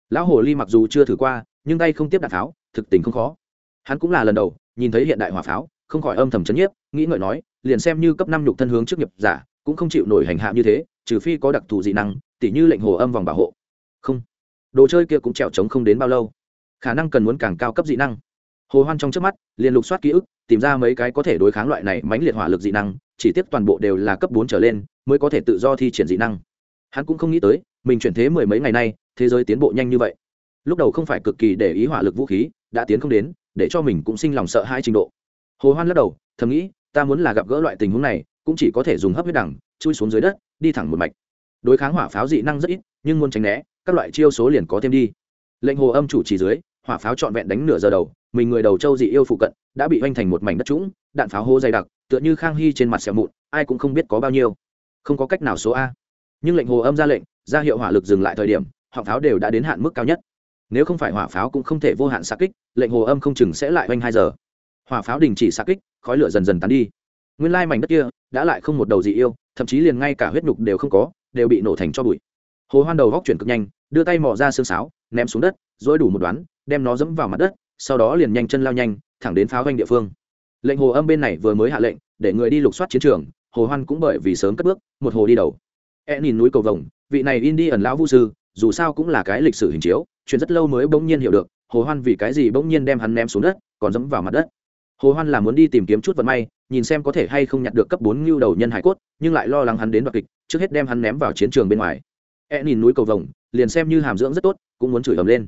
Lão hồ ly mặc dù chưa thử qua, nhưng tay không tiếp đạn pháo, thực tình không khó. Hắn cũng là lần đầu, nhìn thấy hiện đại hỏa pháo, không khỏi âm thầm chấn nhiếp, nghĩ ngợi nói, liền xem như cấp năm nhục thân hướng trước nghiệp giả, cũng không chịu nổi hành hạ như thế, trừ phi có đặc thù dị năng, tỉ như lệnh hồ âm vòng bảo hộ. Không. Đồ chơi kia cũng trèo trống không đến bao lâu. Khả năng cần muốn càng cao cấp dị năng hồ hoan trong trước mắt, liền lục soát ký ức, tìm ra mấy cái có thể đối kháng loại này mãnh liệt hỏa lực dị năng, chỉ tiếp toàn bộ đều là cấp bốn trở lên, mới có thể tự do thi triển dị năng. Hắn cũng không nghĩ tới, mình chuyển thế mười mấy ngày nay, thế giới tiến bộ nhanh như vậy. Lúc đầu không phải cực kỳ để ý hỏa lực vũ khí, đã tiến không đến, để cho mình cũng sinh lòng sợ hai trình độ. Hồ hoan lắc đầu, thầm nghĩ, ta muốn là gặp gỡ loại tình huống này, cũng chỉ có thể dùng hấp huyết đẳng, chui xuống dưới đất, đi thẳng một mạch. Đối kháng hỏa pháo dị năng rất ít, nhưng muốn tránh né, các loại chiêu số liền có thêm đi. Lệnh hồ âm chủ chỉ dưới, hỏa pháo trọn vẹn đánh nửa giờ đầu mình người đầu châu dị yêu phụ cận, đã bị hoành thành một mảnh đất trũng, đạn pháo hô dày đặc, tựa như khang hy trên mặt xẻo mụn, ai cũng không biết có bao nhiêu. Không có cách nào số a. Nhưng lệnh hồ âm ra lệnh, ra hiệu hỏa lực dừng lại thời điểm, họng pháo đều đã đến hạn mức cao nhất. Nếu không phải hỏa pháo cũng không thể vô hạn xa kích, lệnh hồ âm không chừng sẽ lại oanh hai giờ. Hỏa pháo đình chỉ xa kích, khói lửa dần dần tán đi. Nguyên lai mảnh đất kia, đã lại không một đầu dị yêu, thậm chí liền ngay cả huyết nhục đều không có, đều bị nổ thành cho bụi. Hồ hoan đầu góc chuyển cực nhanh, đưa tay mò ra xương sáo, ném xuống đất dối đủ một đoán, đem nó dẫm vào mặt đất sau đó liền nhanh chân lao nhanh, thẳng đến pháo doanh địa phương. Lệnh hồ âm bên này vừa mới hạ lệnh, để người đi lục soát chiến trường, hồ hoan cũng bởi vì sớm cất bước, một hồ đi đầu. E nhìn núi cầu vồng, vị này in đi ẩn lão vũ sư, dù sao cũng là cái lịch sử hình chiếu, chuyện rất lâu mới bỗng nhiên hiểu được, hồ hoan vì cái gì bỗng nhiên đem hắn ném xuống đất, còn dẫm vào mặt đất. Hồ hoan là muốn đi tìm kiếm chút vận may, nhìn xem có thể hay không nhặt được cấp bốn ngưu đầu nhân hải cốt, nhưng lại lo lắng hắn đến đoạt kịch, trước hết đem hắn ném vào chiến trường bên ngoài. E nhìn núi cầu vồng, liền xem như hàm dưỡng rất tốt, cũng muốn chửi ầm lên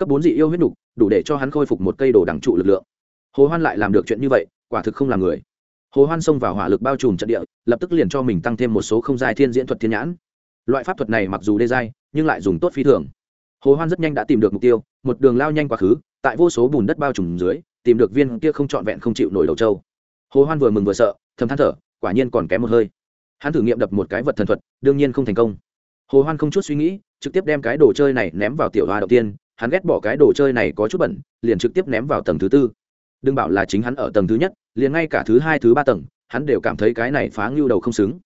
cấp bốn dị yêu huyết nục đủ để cho hắn khôi phục một cây đồ đẳng trụ lực lượng. Hồ hoan lại làm được chuyện như vậy, quả thực không là người. Hồ hoan xông vào hỏa lực bao trùm trận địa, lập tức liền cho mình tăng thêm một số không dài thiên diễn thuật thiên nhãn. Loại pháp thuật này mặc dù đê dai nhưng lại dùng tốt phi thường. Hồ hoan rất nhanh đã tìm được mục tiêu, một đường lao nhanh quá khứ, tại vô số bùn đất bao trùm dưới, tìm được viên kia không trọn vẹn không chịu nổi đầu trâu. Hồ hoan vừa mừng vừa sợ, thầm than thở, quả nhiên còn kém một hơi. Hắn thử nghiệm đập một cái vật thần thuật, đương nhiên không thành công. Hồ hoan không chút suy nghĩ, trực tiếp đem cái đồ chơi này ném vào tiểu hoa đầu tiên hắn ghét bỏ cái đồ chơi này có chút bẩn, liền trực tiếp ném vào tầng thứ tư. Đừng bảo là chính hắn ở tầng thứ nhất, liền ngay cả thứ hai, thứ ba tầng, hắn đều cảm thấy cái này phá ngưu đầu không xứng.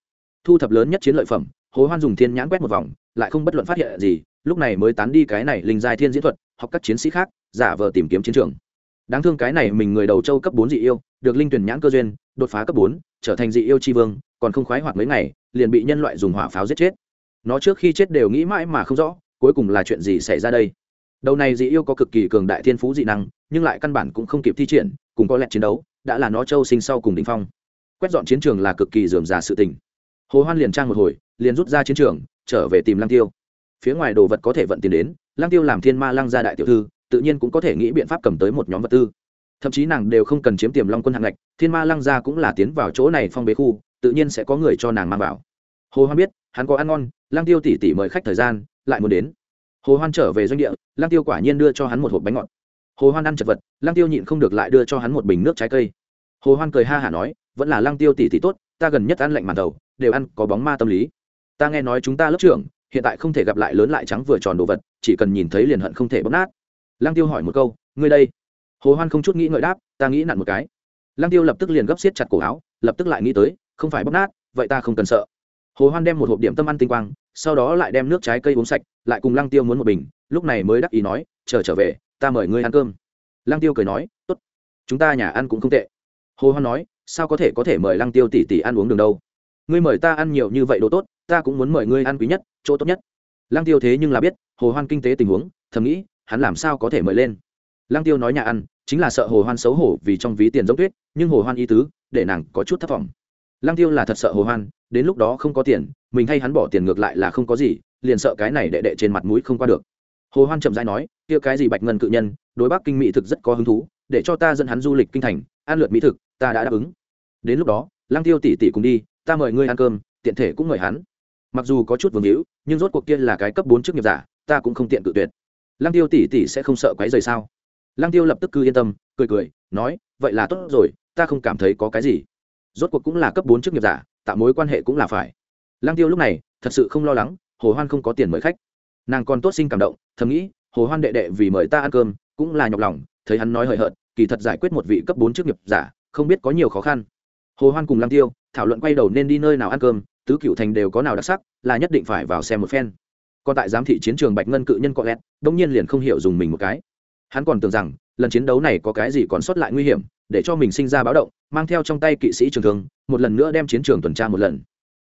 Thu thập lớn nhất chiến lợi phẩm, hồ hoan dùng thiên nhãn quét một vòng, lại không bất luận phát hiện gì, lúc này mới tán đi cái này linh giai thiên diễn thuật, học các chiến sĩ khác, giả vờ tìm kiếm chiến trường. Đáng thương cái này mình người đầu châu cấp bốn dị yêu, được linh tuyển nhãn cơ duyên, đột phá cấp bốn, trở thành dị yêu tri vương, còn không khoái hoạt mấy ngày, liền bị nhân loại dùng hỏa pháo giết chết. Nó trước khi chết đều nghĩ mãi mà không rõ, cuối cùng là chuyện gì xảy ra đây? Đầu này dị yêu có cực kỳ cường đại thiên phú dị năng, nhưng lại căn bản cũng không kịp thi triển, cùng có lẽ chiến đấu, đã là nó châu sinh sau cùng đỉnh phong. Quét dọn chiến trường là cực kỳ dườm già sự tình. Hồ hoan liền trang một hồi, liền rút ra chiến trường, trở về tìm lăng tiêu. Phía ngoài đồ vật có thể vận tiền đến, lăng tiêu làm thiên ma lăng gia đại tiểu thư, tự nhiên cũng có thể nghĩ biện pháp cầm tới một nhóm vật tư. Thậm chí nàng đều không cần chiếm tiềm long quân hạng ngạch, thiên ma lăng gia cũng là tiến vào chỗ này phong bế khu, tự nhiên sẽ có người cho nàng mang vào. Hồ hoan biết, hắn có ăn ngon, lăng tiêu tỉ tỉ mời khách thời gian, lại muốn đến hồ hoan trở về doanh địa Lang tiêu quả nhiên đưa cho hắn một hộp bánh ngọt. Hồ hoan ăn chật vật Lang tiêu nhịn không được lại đưa cho hắn một bình nước trái cây. Hồ hoan cười ha hả nói, vẫn là Lang tiêu tỷ tỷ tốt, ta gần nhất ăn lạnh màn đầu, đều ăn có bóng ma tâm lý. Ta nghe nói chúng ta lớp trưởng, hiện tại không thể gặp lại lớn lại trắng vừa tròn đồ vật, chỉ cần nhìn thấy liền hận không thể bóp nát. Lang tiêu hỏi một câu, ngươi đây? Hồ hoan không chút nghĩ ngợi đáp, ta nghĩ nặn một cái. Lang tiêu lập tức liền gấp xiết chặt cổ áo, lập tức lại nghĩ tới, không phải bóp nát, vậy ta không cần sợ hồ hoan đem một hộp điểm tâm ăn tinh quang, sau đó lại đem nước trái cây uống sạch, lại cùng lăng tiêu muốn một bình, lúc này mới đắc ý nói, chờ trở về, ta mời ngươi ăn cơm. Lăng tiêu cười nói, tốt, chúng ta nhà ăn cũng không tệ. Hồ hoan nói, sao có thể có thể mời lăng tiêu tỷ tỷ ăn uống đường đâu? Ngươi mời ta ăn nhiều như vậy đồ tốt, ta cũng muốn mời ngươi ăn quý nhất, chỗ tốt nhất. Lăng tiêu thế nhưng là biết, hồ hoan kinh tế tình huống, thầm nghĩ, hắn làm sao có thể mời lên? Lăng tiêu nói nhà ăn, chính là sợ hồ hoan xấu hổ vì trong ví tiền giống tuyết, nhưng hồ hoan ý tứ, để nàng có chút thất vọng lăng tiêu là thật sợ hồ hoan, đến lúc đó không có tiền, mình thay hắn bỏ tiền ngược lại là không có gì, liền sợ cái này đệ đệ trên mặt mũi không qua được. Hồ hoan chậm rãi nói, kia cái gì bạch ngân cự nhân, đối bắc kinh mỹ thực rất có hứng thú, để cho ta dẫn hắn du lịch kinh thành, ăn lượt mỹ thực, ta đã đáp ứng. Đến lúc đó, lăng tiêu tỷ tỷ cùng đi, ta mời ngươi ăn cơm, tiện thể cũng mời hắn. Mặc dù có chút vương hữu nhưng rốt cuộc kia là cái cấp bốn chức nghiệp giả, ta cũng không tiện cự tuyệt. Lăng tiêu tỷ tỷ sẽ không sợ quấy rời sao? Lăng tiêu lập tức cứ yên tâm, cười cười, nói, vậy là tốt rồi, ta không cảm thấy có cái gì rốt cuộc cũng là cấp bốn chức nghiệp giả, tạo mối quan hệ cũng là phải. Lang tiêu lúc này, thật sự không lo lắng, hồ hoan không có tiền mời khách. Nàng còn tốt sinh cảm động, thầm nghĩ, hồ hoan đệ đệ vì mời ta ăn cơm, cũng là nhọc lòng, thấy hắn nói hời hợt, kỳ thật giải quyết một vị cấp bốn chức nghiệp giả, không biết có nhiều khó khăn. Hồ hoan cùng lang tiêu, thảo luận quay đầu nên đi nơi nào ăn cơm, tứ cựu thành đều có nào đặc sắc, là nhất định phải vào xem một phen. Còn tại giám thị chiến trường bạch ngân cự nhân cọ lẹt đông nhiên liền không hiểu dùng mình một cái. Hắn còn tưởng rằng, lần chiến đấu này có cái gì còn sót lại nguy hiểm để cho mình sinh ra báo động, mang theo trong tay kỵ sĩ trường thương, một lần nữa đem chiến trường tuần tra một lần.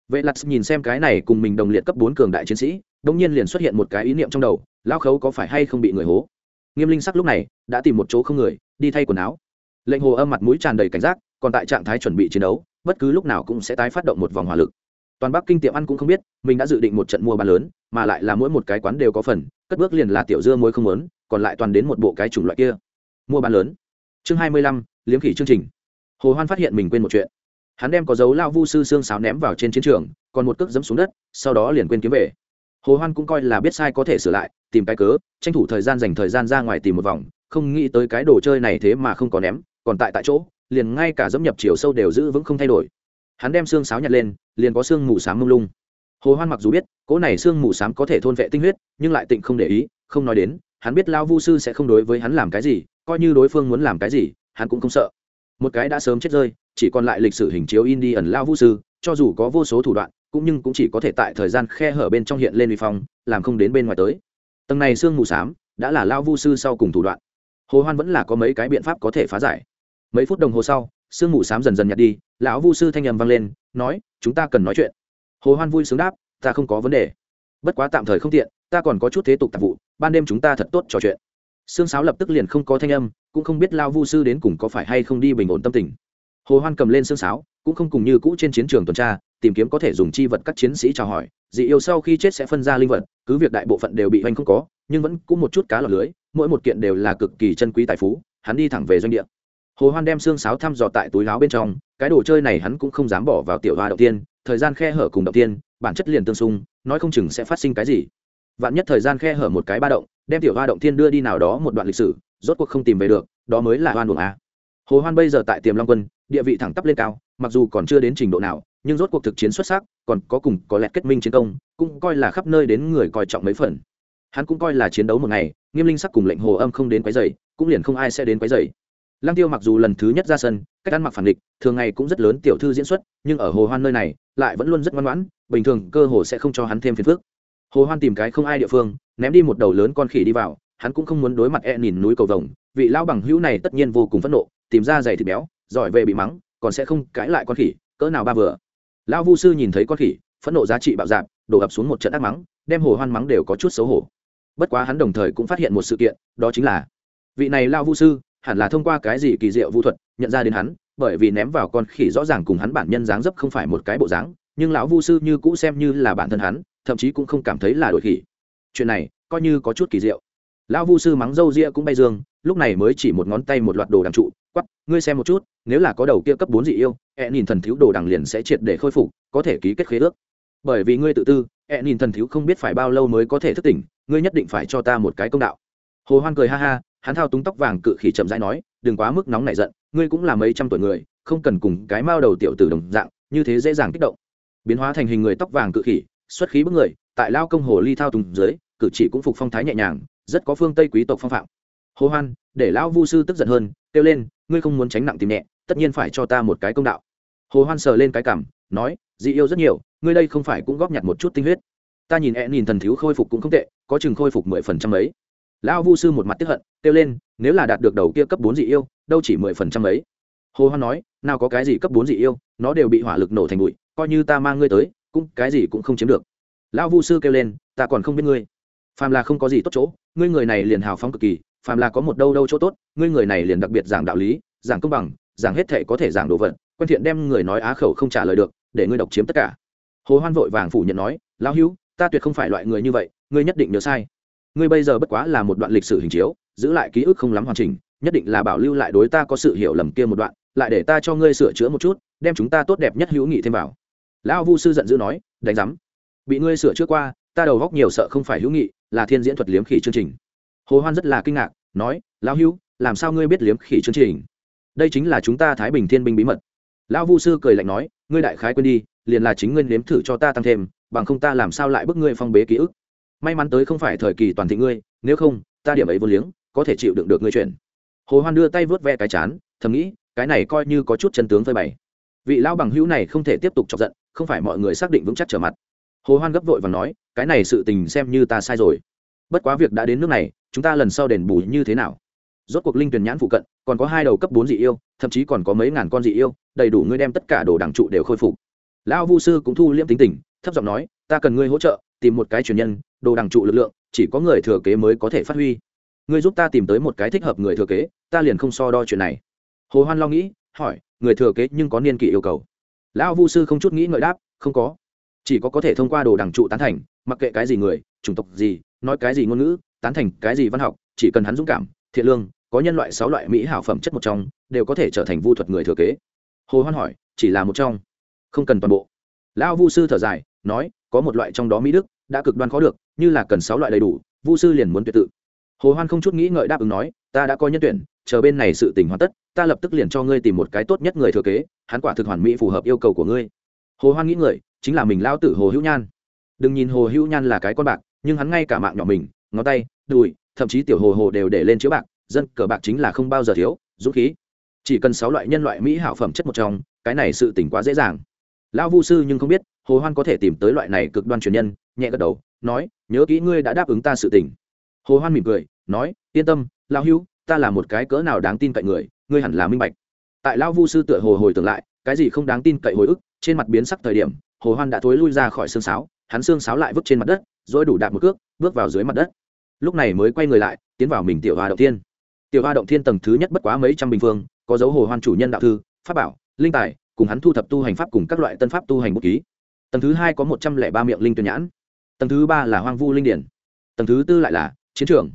Vệ lặt nhìn xem cái này cùng mình đồng liệt cấp bốn cường đại chiến sĩ đông nhiên liền xuất hiện một cái ý niệm trong đầu lao khấu có phải hay không bị người hố? Nghiêm linh sắc lúc này đã tìm một chỗ không người, đi thay quần áo. Lệnh hồ âm mặt mũi tràn đầy cảnh giác, còn tại trạng thái chuẩn bị chiến đấu, bất cứ lúc nào cũng sẽ tái phát động một vòng hỏa lực. Toàn bắc kinh tiệm ăn cũng không biết, mình đã dự định một trận mua bán lớn, mà lại là mỗi một cái quán đều có phần, cất bước liền là tiểu dưa muối không lớn còn lại toàn đến một bộ cái chủng loại kia. Mua bán lớn chương hai mươi lăm, liếm khỉ chương trình. Hồ hoan phát hiện mình quên một chuyện. Hắn đem có dấu lao vu sư xương sáo ném vào trên chiến trường, còn một cước dẫm xuống đất, sau đó liền quên kiếm về. Hồ hoan cũng coi là biết sai có thể sửa lại, tìm cái cớ, tranh thủ thời gian dành thời gian ra ngoài tìm một vòng, không nghĩ tới cái đồ chơi này thế mà không có ném, còn tại tại chỗ, liền ngay cả dẫm nhập chiều sâu đều giữ vững không thay đổi. Hắn đem xương sáo nhặt lên, liền có xương mù xám mông lung. Hồ hoan mặc dù biết, cỗ này xương mù xám có thể thôn vệ tinh huyết, nhưng lại tịnh không để ý, không nói đến, hắn biết lao vu sư sẽ không đối với hắn làm cái gì coi như đối phương muốn làm cái gì, hắn cũng không sợ. Một cái đã sớm chết rơi, chỉ còn lại lịch sử hình chiếu in đi ẩn lao vu sư, cho dù có vô số thủ đoạn, cũng nhưng cũng chỉ có thể tại thời gian khe hở bên trong hiện lên uy phong, làm không đến bên ngoài tới. Tầng này xương mù xám, đã là lao vu sư sau cùng thủ đoạn. Hồ hoan vẫn là có mấy cái biện pháp có thể phá giải. Mấy phút đồng hồ sau, sương mù xám dần dần nhạt đi, lão vu sư thanh nhầm vang lên, nói, chúng ta cần nói chuyện. Hồ hoan vui sướng đáp, ta không có vấn đề. Bất quá tạm thời không tiện, ta còn có chút thế tục tạp vụ, ban đêm chúng ta thật tốt trò chuyện sương sáo lập tức liền không có thanh âm, cũng không biết lao vu sư đến cùng có phải hay không đi bình ổn tâm tình. Hồ hoan cầm lên xương sáo, cũng không cùng như cũ trên chiến trường tuần tra, tìm kiếm có thể dùng chi vật các chiến sĩ chào hỏi. Dị yêu sau khi chết sẽ phân ra linh vật, cứ việc đại bộ phận đều bị hoành không có, nhưng vẫn cũng một chút cá lọt lưới, mỗi một kiện đều là cực kỳ chân quý tài phú, hắn đi thẳng về doanh địa. Hồ hoan đem xương sáo thăm dò tại túi láo bên trong, cái đồ chơi này hắn cũng không dám bỏ vào tiểu hoa đầu tiên, thời gian khe hở cùng đầu tiên, bản chất liền tương xung, nói không chừng sẽ phát sinh cái gì vạn nhất thời gian khe hở một cái ba động, đem tiểu hoa động thiên đưa đi nào đó một đoạn lịch sử, rốt cuộc không tìm về được, đó mới là hoan buồng a. Hồ hoan bây giờ tại tiềm long quân, địa vị thẳng tắp lên cao, mặc dù còn chưa đến trình độ nào, nhưng rốt cuộc thực chiến xuất sắc, còn có cùng có lẽ kết minh chiến công, cũng coi là khắp nơi đến người coi trọng mấy phần. Hắn cũng coi là chiến đấu một ngày, nghiêm linh sắc cùng lệnh hồ âm không đến quấy rầy, cũng liền không ai sẽ đến quấy rầy. Lăng tiêu mặc dù lần thứ nhất ra sân, cách ăn mặc phản địch, thường ngày cũng rất lớn tiểu thư diễn xuất, nhưng ở hồ hoan nơi này, lại vẫn luôn rất ngoan ngoãn, bình thường cơ hồ sẽ không cho hắn thêm phiền phức hồ hoan tìm cái không ai địa phương, ném đi một đầu lớn con khỉ đi vào, hắn cũng không muốn đối mặt e nhìn núi cầu vồng, vị lão bằng hữu này tất nhiên vô cùng phẫn nộ, tìm ra giày thịt béo, giỏi về bị mắng, còn sẽ không cãi lại con khỉ, cỡ nào ba vừa. Lão vu sư nhìn thấy con khỉ, phẫn nộ giá trị bạo dạp đổ ập xuống một trận ác mắng, đem hồ hoan mắng đều có chút xấu hổ. Bất quá hắn đồng thời cũng phát hiện một sự kiện, đó chính là, vị này lão vu sư, hẳn là thông qua cái gì kỳ diệu vu thuật, nhận ra đến hắn, bởi vì ném vào con khỉ rõ ràng cùng hắn bản nhân dáng dấp không phải một cái bộ dáng, nhưng lão vu sư như cũ xem như là bản thân hắn thậm chí cũng không cảm thấy là đổi khỉ. Chuyện này, coi như có chút kỳ diệu. Lão vu sư mắng râu ria cũng bay dương, lúc này mới chỉ một ngón tay một loạt đồ đằng trụ, quắp, ngươi xem một chút, nếu là có đầu kia cấp bốn dị yêu e nhìn thần thiếu đồ đằng liền sẽ triệt để khôi phục, có thể ký kết khế ước. Bởi vì ngươi tự tư e nhìn thần thiếu không biết phải bao lâu mới có thể thức tỉnh, ngươi nhất định phải cho ta một cái công đạo. Hồ hoan cười ha ha, hắn thao túng tóc vàng cự khỉ chậm rãi nói, đừng quá mức nóng nảy giận, ngươi cũng là mấy trăm tuổi người, không cần cùng cái mao đầu tiểu tử đồng dạng, như thế dễ dàng kích động. Biến hóa thành hình người tóc vàng cự khỉ xuất khí bức người, tại lao công hồ ly thao tùng dưới, cử chỉ cũng phục phong thái nhẹ nhàng, rất có phương tây quý tộc phong phạm. Hồ hoan, để lão vu sư tức giận hơn, kêu lên, ngươi không muốn tránh nặng tìm nhẹ, tất nhiên phải cho ta một cái công đạo. Hồ hoan sờ lên cái cảm nói, dị yêu rất nhiều, ngươi đây không phải cũng góp nhặt một chút tinh huyết. Ta nhìn e nhìn thần thiếu khôi phục cũng không tệ, có chừng khôi phục mười phần trăm ấy lão vu sư một mặt tiếp hận, kêu lên, nếu là đạt được đầu kia cấp bốn dị yêu, đâu chỉ mười phần trăm ấy hồ hoan nói, nào có cái gì cấp bốn dị yêu, nó đều bị hỏa lực nổ thành bụi, coi như ta mang ngươi tới cũng cái gì cũng không chiếm được. Lão vu sư kêu lên, ta còn không biết ngươi. Phàm là không có gì tốt chỗ, ngươi người này liền hào phóng cực kỳ, phàm là có một đâu đâu chỗ tốt, ngươi người này liền đặc biệt giảng đạo lý, giảng công bằng, giảng hết thể có thể giảng đồ vật quan thiện đem người nói á khẩu không trả lời được, để ngươi độc chiếm tất cả. Hồ hoan vội vàng phủ nhận nói, lão hữu, ta tuyệt không phải loại người như vậy, ngươi nhất định nhớ sai. Ngươi bây giờ bất quá là một đoạn lịch sử hình chiếu, giữ lại ký ức không lắm hoàn chỉnh, nhất định là bảo lưu lại đối ta có sự hiểu lầm kia một đoạn, lại để ta cho ngươi sửa chữa một chút, đem chúng ta tốt đẹp nhất hữu nghị thêm vào lão vu sư giận dữ nói, đánh giám, bị ngươi sửa trước qua, ta đầu góc nhiều sợ không phải hữu nghị, là thiên diễn thuật liếm khỉ chương trình. Hồ hoan rất là kinh ngạc, nói, lão hữu, làm sao ngươi biết liếm khỉ chương trình? Đây chính là chúng ta thái bình thiên binh bí mật. Lão vu sư cười lạnh nói, ngươi đại khái quên đi, liền là chính ngươi nếm thử cho ta tăng thêm, bằng không ta làm sao lại bức ngươi phong bế ký ức. May mắn tới không phải thời kỳ toàn thị ngươi, nếu không, ta điểm ấy vô liếng, có thể chịu đựng được ngươi chuyện. Hồ hoan đưa tay vớt ve cái chán, thầm nghĩ, cái này coi như có chút chân tướng phơi bày. Vị lão bằng hữu này không thể tiếp tục chọc giận không phải mọi người xác định vững chắc trở mặt. Hồ hoan gấp vội và nói, cái này sự tình xem như ta sai rồi. Bất quá việc đã đến nước này, chúng ta lần sau đền bù như thế nào? Rốt cuộc linh tuyển nhãn phụ cận, còn có hai đầu cấp bốn dị yêu, thậm chí còn có mấy ngàn con dị yêu, đầy đủ ngươi đem tất cả đồ đảng trụ đều khôi phục. Lão vu sư cũng thu liễm tính tình, thấp giọng nói, ta cần ngươi hỗ trợ, tìm một cái truyền nhân, đồ đảng trụ lực lượng, chỉ có người thừa kế mới có thể phát huy. Ngươi giúp ta tìm tới một cái thích hợp người thừa kế, ta liền không so đo chuyện này. Hồ hoan lo nghĩ, hỏi, người thừa kế nhưng có niên kỷ yêu cầu lão vu sư không chút nghĩ ngợi đáp, không có. Chỉ có có thể thông qua đồ đằng trụ tán thành, mặc kệ cái gì người, chủng tộc gì, nói cái gì ngôn ngữ, tán thành cái gì văn học, chỉ cần hắn dũng cảm, thiện lương, có nhân loại sáu loại mỹ hảo phẩm chất một trong, đều có thể trở thành vu thuật người thừa kế. Hồ hoan hỏi, chỉ là một trong. Không cần toàn bộ. Lão vu sư thở dài, nói, có một loại trong đó mỹ đức, đã cực đoan khó được, như là cần sáu loại đầy đủ, vu sư liền muốn tuyệt tự. Hồ hoan không chút nghĩ ngợi đáp ứng nói, ta đã có nhân tuyển chờ bên này sự tình hoàn tất, ta lập tức liền cho ngươi tìm một cái tốt nhất người thừa kế, hắn quả thực hoàn mỹ phù hợp yêu cầu của ngươi. Hồ hoan nghĩ người, chính là mình Lão tử hồ hữu nhan. Đừng nhìn hồ hữu nhan là cái con bạc, nhưng hắn ngay cả mạng nhỏ mình, ngón tay, đùi, thậm chí tiểu hồ hồ đều để lên chiếu bạc, dân cờ bạc chính là không bao giờ thiếu, dũng khí. Chỉ cần sáu loại nhân loại mỹ hảo phẩm chất một trong, cái này sự tỉnh quá dễ dàng. Lão vu sư nhưng không biết, hồ hoan có thể tìm tới loại này cực đoan truyền nhân, nhẹ gật đầu, nói, nhớ kỹ ngươi đã đáp ứng ta sự tình. Hồ hoan mỉm cười, nói, yên tâm, lão hữu ta là một cái cỡ nào đáng tin cậy người, ngươi hẳn là minh bạch. Tại lão vu sư tựa hồ hồi tưởng lại, cái gì không đáng tin cậy hồi ức, trên mặt biến sắc thời điểm, hồ hoan đã thối lui ra khỏi xương sáo, hắn xương sáo lại vứt trên mặt đất, rồi đủ đạp một cước, bước vào dưới mặt đất. Lúc này mới quay người lại, tiến vào mình tiểu hoa động thiên. Tiểu hoa động thiên tầng thứ nhất bất quá mấy trăm bình phương, có dấu hồ hoan chủ nhân đạo thư, pháp bảo, linh tài, cùng hắn thu thập tu hành pháp cùng các loại tân pháp tu hành bút ký. Tầng thứ hai có một trăm lẻ ba miệng linh tuyển nhãn. Tầng thứ ba là hoang vu linh điển. Tầng thứ tư lại là chiến trường.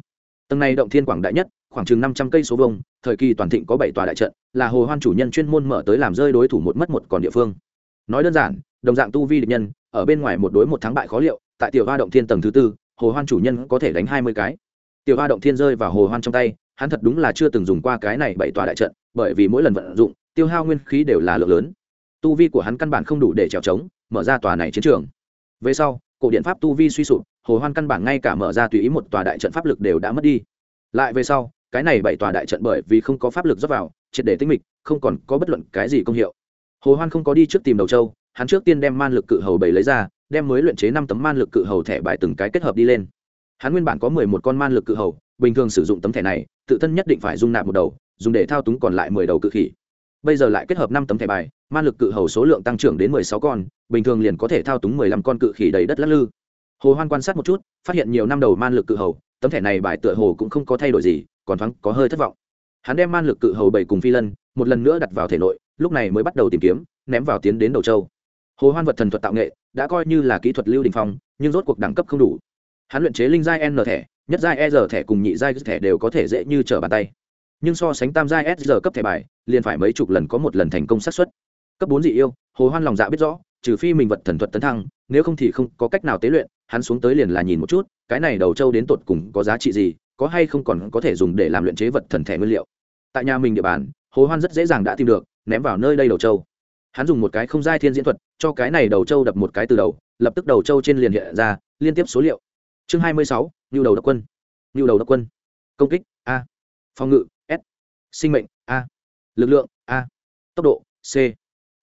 Tầng này động thiên quảng đại nhất khoảng chừng năm trăm cây số vông thời kỳ toàn thịnh có bảy tòa đại trận, là hồ hoan chủ nhân chuyên môn mở tới làm rơi đối thủ một mất một còn địa phương. Nói đơn giản, đồng dạng tu vi địch nhân, ở bên ngoài một đối một thắng bại khó liệu, tại tiểu hoa động thiên tầng thứ tư, hồ hoan chủ nhân có thể đánh hai mươi cái. Tiểu hoa động thiên rơi vào hồ hoan trong tay, hắn thật đúng là chưa từng dùng qua cái này bảy tòa đại trận, bởi vì mỗi lần vận dụng, tiêu hao nguyên khí đều là lượng lớn. Tu vi của hắn căn bản không đủ để trèo trống, mở ra tòa này chiến trường. Về sau, cổ điện pháp tu vi suy sụp, hồ hoan căn bản ngay cả mở ra tùy ý một tòa đại trận pháp lực đều đã mất đi. Lại về sau cái này bảy tòa đại trận bởi vì không có pháp lực dốc vào, triệt để tinh mịch, không còn có bất luận cái gì công hiệu. Hồ hoan không có đi trước tìm đầu châu hắn trước tiên đem man lực cự hầu bảy lấy ra, đem mới luyện chế năm tấm man lực cự hầu thẻ bài từng cái kết hợp đi lên. Hắn nguyên bản có mười một con man lực cự hầu, bình thường sử dụng tấm thẻ này, tự thân nhất định phải dung nạp một đầu, dùng để thao túng còn lại mười đầu cự khỉ. Bây giờ lại kết hợp năm tấm thẻ bài, man lực cự hầu số lượng tăng trưởng đến mười sáu con, bình thường liền có thể thao túng mười lăm con cự khỉ đầy đất lắc lư. Hồ hoan quan sát một chút, phát hiện nhiều năm đầu man lực cự hầu, tấm thẻ này bài tựa hồ cũng không có thay đổi gì còn thoáng có hơi thất vọng. Hắn đem man lực cự hầu bảy cùng phi lân, một lần nữa đặt vào thể nội, lúc này mới bắt đầu tìm kiếm, ném vào tiến đến đầu châu hồ hoan vật thần thuật tạo nghệ, đã coi như là kỹ thuật lưu đình phong, nhưng rốt cuộc đẳng cấp không đủ. Hắn luyện chế linh giai n thẻ, nhất giai e r thẻ cùng nhị giai thẻ đều có thể dễ như trở bàn tay. Nhưng so sánh tam giai s cấp thẻ bài, liền phải mấy chục lần có một lần thành công xác suất. Cấp bốn dị yêu, hồ hoan lòng dạ biết rõ, trừ phi mình vật thần thuật tấn thăng, nếu không thì không có cách nào tế luyện, hắn xuống tới liền là nhìn một chút, cái này đầu châu đến tột cùng có giá trị gì có hay không còn có thể dùng để làm luyện chế vật thần thẻ nguyên liệu. Tại nhà mình địa bàn, hồ hoan rất dễ dàng đã tìm được, ném vào nơi đây đầu châu hắn dùng một cái không giai thiên diễn thuật, cho cái này đầu châu đập một cái từ đầu, lập tức đầu châu trên liền hiện ra, liên tiếp số liệu. Chương hai mươi sáu nhu đầu độc quân. Nhu đầu độc quân. Công kích, a. Phòng ngự, s. Sinh mệnh, a. Lực lượng, a. Tốc độ, c.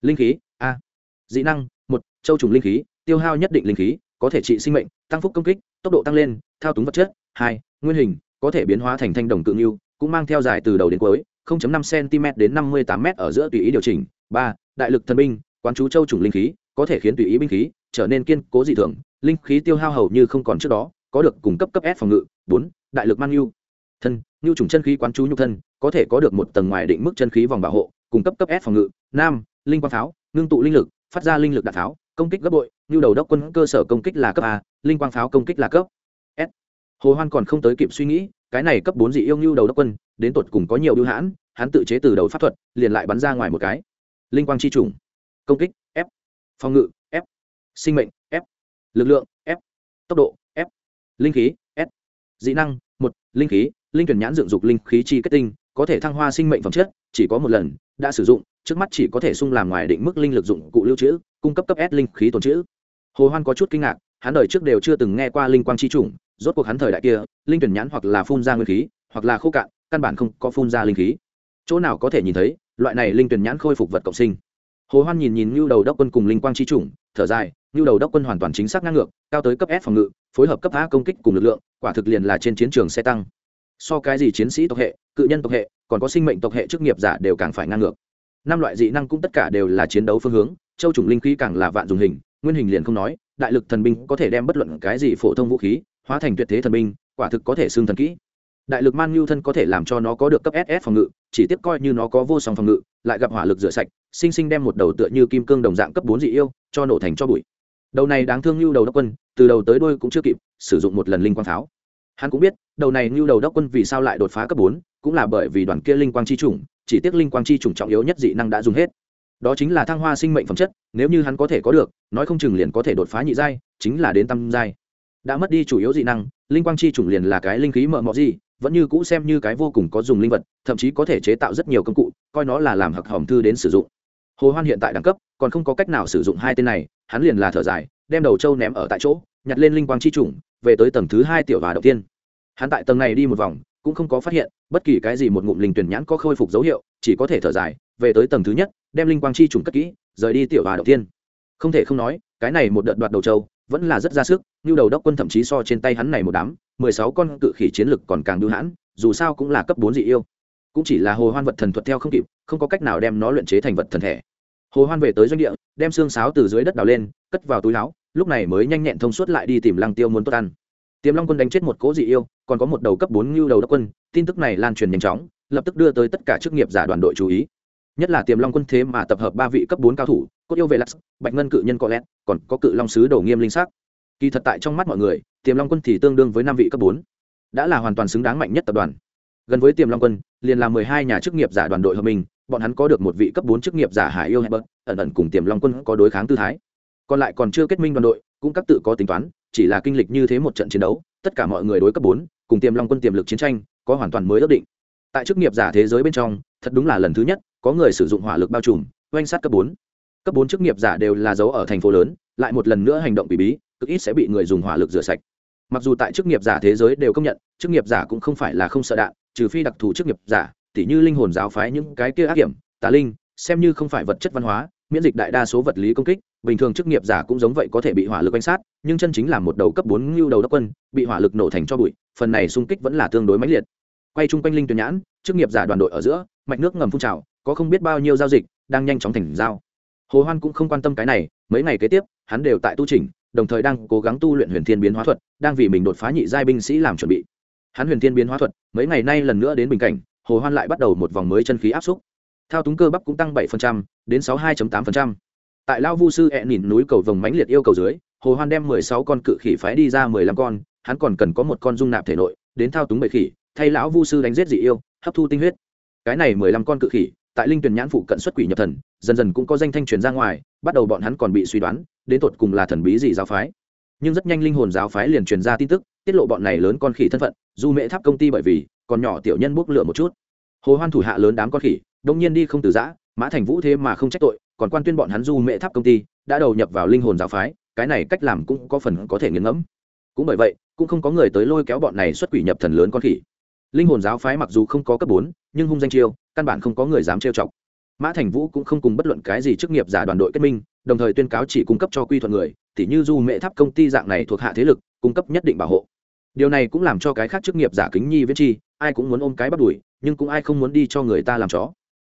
Linh khí, a. Dị năng, một, châu trùng linh khí, tiêu hao nhất định linh khí, có thể trị sinh mệnh, tăng phúc công kích, tốc độ tăng lên, thao túng vật chất, hai nguyên hình có thể biến hóa thành thanh đồng cự ngưu cũng mang theo dài từ đầu đến cuối 0.5 cm đến 58 m ở giữa tùy ý điều chỉnh. Ba đại lực thần binh quán chú châu trùng linh khí có thể khiến tùy ý binh khí trở nên kiên cố dị thường linh khí tiêu hao hầu như không còn trước đó có được cung cấp cấp s phòng ngự. Bốn đại lực man yêu, thân nhu trùng chân khí quán chú nhục thân có thể có được một tầng ngoài định mức chân khí vòng bảo hộ cung cấp cấp s phòng ngự. Nam linh quang pháo ngưng tụ linh lực phát ra linh lực đạn pháo công kích gấp bội như đầu đốc quân cơ sở công kích là cấp a linh quang pháo công kích là cấp hồ hoan còn không tới kịp suy nghĩ, cái này cấp bốn dị yêu như đầu đốc quân, đến tột cùng có nhiều ưu hãn, hắn tự chế từ đầu pháp thuật, liền lại bắn ra ngoài một cái. Linh quang chi trùng. Công kích, f. Phòng ngự, f. Sinh mệnh, f. Lực lượng, f. Tốc độ, f. Linh khí, s. Dị năng, một, linh khí, linh tuyển nhãn dựng dục linh khí chi kết tinh, có thể thăng hoa sinh mệnh phẩm chất, chỉ có một lần, đã sử dụng, trước mắt chỉ có thể sung làm ngoài định mức linh lực dụng cụ lưu trữ, cung cấp cấp s linh khí tồn trữ. Hồ hoan có chút kinh ngạc, hắn đời trước đều chưa từng nghe qua linh quang chi chủng rốt cuộc hắn thời đại kia, linh tuyển nhãn hoặc là phun ra nguyên khí, hoặc là khô cạn, căn bản không có phun ra linh khí. Chỗ nào có thể nhìn thấy, loại này linh tuyển nhãn khôi phục vật cộng sinh. Hồ hoan nhìn nhìn như đầu đốc quân cùng linh quang chi chủng, thở dài như đầu đốc quân hoàn toàn chính xác ngang ngược, cao tới cấp s phòng ngự, phối hợp cấp a công kích cùng lực lượng, quả thực liền là trên chiến trường xe tăng. So cái gì chiến sĩ tộc hệ, cự nhân tộc hệ, còn có sinh mệnh tộc hệ chức nghiệp giả đều càng phải ngang ngược. Năm loại dị năng cũng tất cả đều là chiến đấu phương hướng, châu chủng linh khí càng là vạn dùng hình, nguyên hình liền không nói, đại lực thần binh có thể đem bất luận cái gì phổ thông vũ khí hóa thành tuyệt thế thần binh, quả thực có thể xưng thần kỹ. Đại lực man nhu thân có thể làm cho nó có được cấp ss phòng ngự, chỉ tiếp coi như nó có vô song phòng ngự, lại gặp hỏa lực rửa sạch, sinh sinh đem một đầu tựa như kim cương đồng dạng cấp bốn dị yêu, cho nổ thành cho bụi. Đầu này đáng thương nhu đầu đốc quân, từ đầu tới đôi cũng chưa kịp, sử dụng một lần linh quang pháo. Hắn cũng biết, đầu này nhu đầu đốc quân vì sao lại đột phá cấp bốn, cũng là bởi vì đoàn kia linh quang chi chủng, chỉ tiếc linh quang chi chủng trọng yếu nhất dị năng đã dùng hết. Đó chính là thăng hoa sinh mệnh phẩm chất, nếu như hắn có thể có được, nói không chừng liền có thể đột phá nhị giai, chính là đến tam giai đã mất đi chủ yếu dị năng, linh quang chi chủng liền là cái linh khí mợ mọ gì, vẫn như cũ xem như cái vô cùng có dùng linh vật, thậm chí có thể chế tạo rất nhiều công cụ, coi nó là làm hặc hỏng thư đến sử dụng. Hồ hoan hiện tại đẳng cấp, còn không có cách nào sử dụng hai tên này, hắn liền là thở dài, đem đầu trâu ném ở tại chỗ, nhặt lên linh quang chi chủng, về tới tầng thứ hai tiểu và đầu tiên. Hắn tại tầng này đi một vòng, cũng không có phát hiện bất kỳ cái gì một ngụm linh tuyển nhãn có khôi phục dấu hiệu, chỉ có thể thở dài, về tới tầng thứ nhất, đem linh quang chi trùng cất kỹ, rời đi tiểu và đầu tiên. Không thể không nói, cái này một đợt đoạt đầu châu vẫn là rất ra sức như đầu đốc quân thậm chí so trên tay hắn này một đám, mười sáu con cự khỉ chiến lực còn càng đưa hãn, dù sao cũng là cấp bốn dị yêu. Cũng chỉ là hồ hoan vật thần thuật theo không kịp, không có cách nào đem nó luyện chế thành vật thần thể. Hồ hoan về tới doanh địa, đem xương sáo từ dưới đất đào lên, cất vào túi áo, lúc này mới nhanh nhẹn thông suốt lại đi tìm lăng tiêu muốn tốt ăn. Tiềm long quân đánh chết một cố dị yêu, còn có một đầu cấp bốn ngưu đầu đốc quân, tin tức này lan truyền nhanh chóng, lập tức đưa tới tất cả chức nghiệp giả đoàn đội chú ý. Nhất là tiềm long quân thế mà tập hợp ba vị cấp bốn cao thủ cốt yêu về lắc bạch ngân cự nhân có lẽ, còn có cự long sứ đầu nghiêm linh sắc. Kỳ thật tại trong mắt mọi người, tiềm long quân thì tương đương với năm vị cấp bốn. Đã là hoàn toàn xứng đáng mạnh nhất tập đoàn. Gần với tiềm long quân, liền là mười hai nhà chức nghiệp giả đoàn đội hợp mình, bọn hắn có được một vị cấp bốn chức nghiệp giả hải yêu hebert ẩn ẩn cùng tiềm long quân có đối kháng tư thái. Còn lại còn chưa kết minh đoàn đội, cũng các tự có tính toán, chỉ là kinh lịch như thế một trận chiến đấu, tất cả mọi người đối cấp bốn, cùng tiềm long quân tiềm lực chiến tranh, có hoàn toàn mới ước định. Tại chức nghiệp giả thế giới bên trong, thật đúng là lần thứ nhất, có người sử dụng hỏa lực bao trùm, oanh sát cấp bốn cấp bốn chức nghiệp giả đều là dấu ở thành phố lớn, lại một lần nữa hành động bị bí, cực ít sẽ bị người dùng hỏa lực rửa sạch. Mặc dù tại chức nghiệp giả thế giới đều công nhận, chức nghiệp giả cũng không phải là không sợ đạn, trừ phi đặc thù chức nghiệp giả, tỉ như linh hồn giáo phái những cái kia ác hiểm, tà linh, xem như không phải vật chất văn hóa, miễn dịch đại đa số vật lý công kích, bình thường chức nghiệp giả cũng giống vậy có thể bị hỏa lực quan sát, nhưng chân chính là một đầu cấp bốn ngưu đầu đốc quân, bị hỏa lực nổ thành cho bụi, phần này xung kích vẫn là tương đối mãnh liệt. Quay chung quanh linh tuyển nhãn, chức nghiệp giả đoàn đội ở giữa, mạch nước ngầm phun trào, có không biết bao nhiêu giao dịch, đang nhanh chóng thành giao hồ hoan cũng không quan tâm cái này mấy ngày kế tiếp hắn đều tại tu trình đồng thời đang cố gắng tu luyện huyền thiên biến hóa thuật đang vì mình đột phá nhị giai binh sĩ làm chuẩn bị. Hắn huyền thiên biến hóa thuật mấy ngày nay lần nữa đến bình cảnh hồ hoan lại bắt đầu một vòng mới chân khí áp xúc. Thao túng cơ bắp cũng tăng 7%, đến 62.8%. tại lao vu sư ẹ nhìn núi cầu vồng mãnh liệt yêu cầu dưới hồ hoan đem 16 con cự khỉ phái đi ra 15 con hắn còn cần có một con dung nạp thể nội đến thao túng bệ khỉ thay lão vu sư đánh giết dị yêu hấp thu tinh huyết. Cái này 15 con cự khỉ tại linh tuyển nhãn phụ cận xuất quỷ nhập thần, dần dần cũng có danh thanh truyền ra ngoài, bắt đầu bọn hắn còn bị suy đoán, đến tột cùng là thần bí gì giáo phái. Nhưng rất nhanh linh hồn giáo phái liền truyền ra tin tức, tiết lộ bọn này lớn con khỉ thân phận dù mễ tháp công ty bởi vì, còn nhỏ tiểu nhân bốc lửa một chút. Hồ hoan thủ hạ lớn đám con khỉ, đông nhiên đi không từ giã, mã thành vũ thế mà không trách tội, còn quan tuyên bọn hắn du mễ tháp công ty, đã đầu nhập vào linh hồn giáo phái, cái này cách làm cũng có phần có thể nghiền ngẫm. Cũng bởi vậy, cũng không có người tới lôi kéo bọn này xuất quỷ nhập thần lớn con khỉ. Linh hồn giáo phái mặc dù không có cấp bốn, nhưng hung danh chiêu căn bản không có người dám trêu chọc. Mã thành vũ cũng không cùng bất luận cái gì chức nghiệp giả đoàn đội kết minh, đồng thời tuyên cáo chỉ cung cấp cho quy thuận người, tỉ như du mệ tháp công ty dạng này thuộc hạ thế lực, cung cấp nhất định bảo hộ. Điều này cũng làm cho cái khác chức nghiệp giả kính nhi viết chi, ai cũng muốn ôm cái bắt đuổi nhưng cũng ai không muốn đi cho người ta làm chó.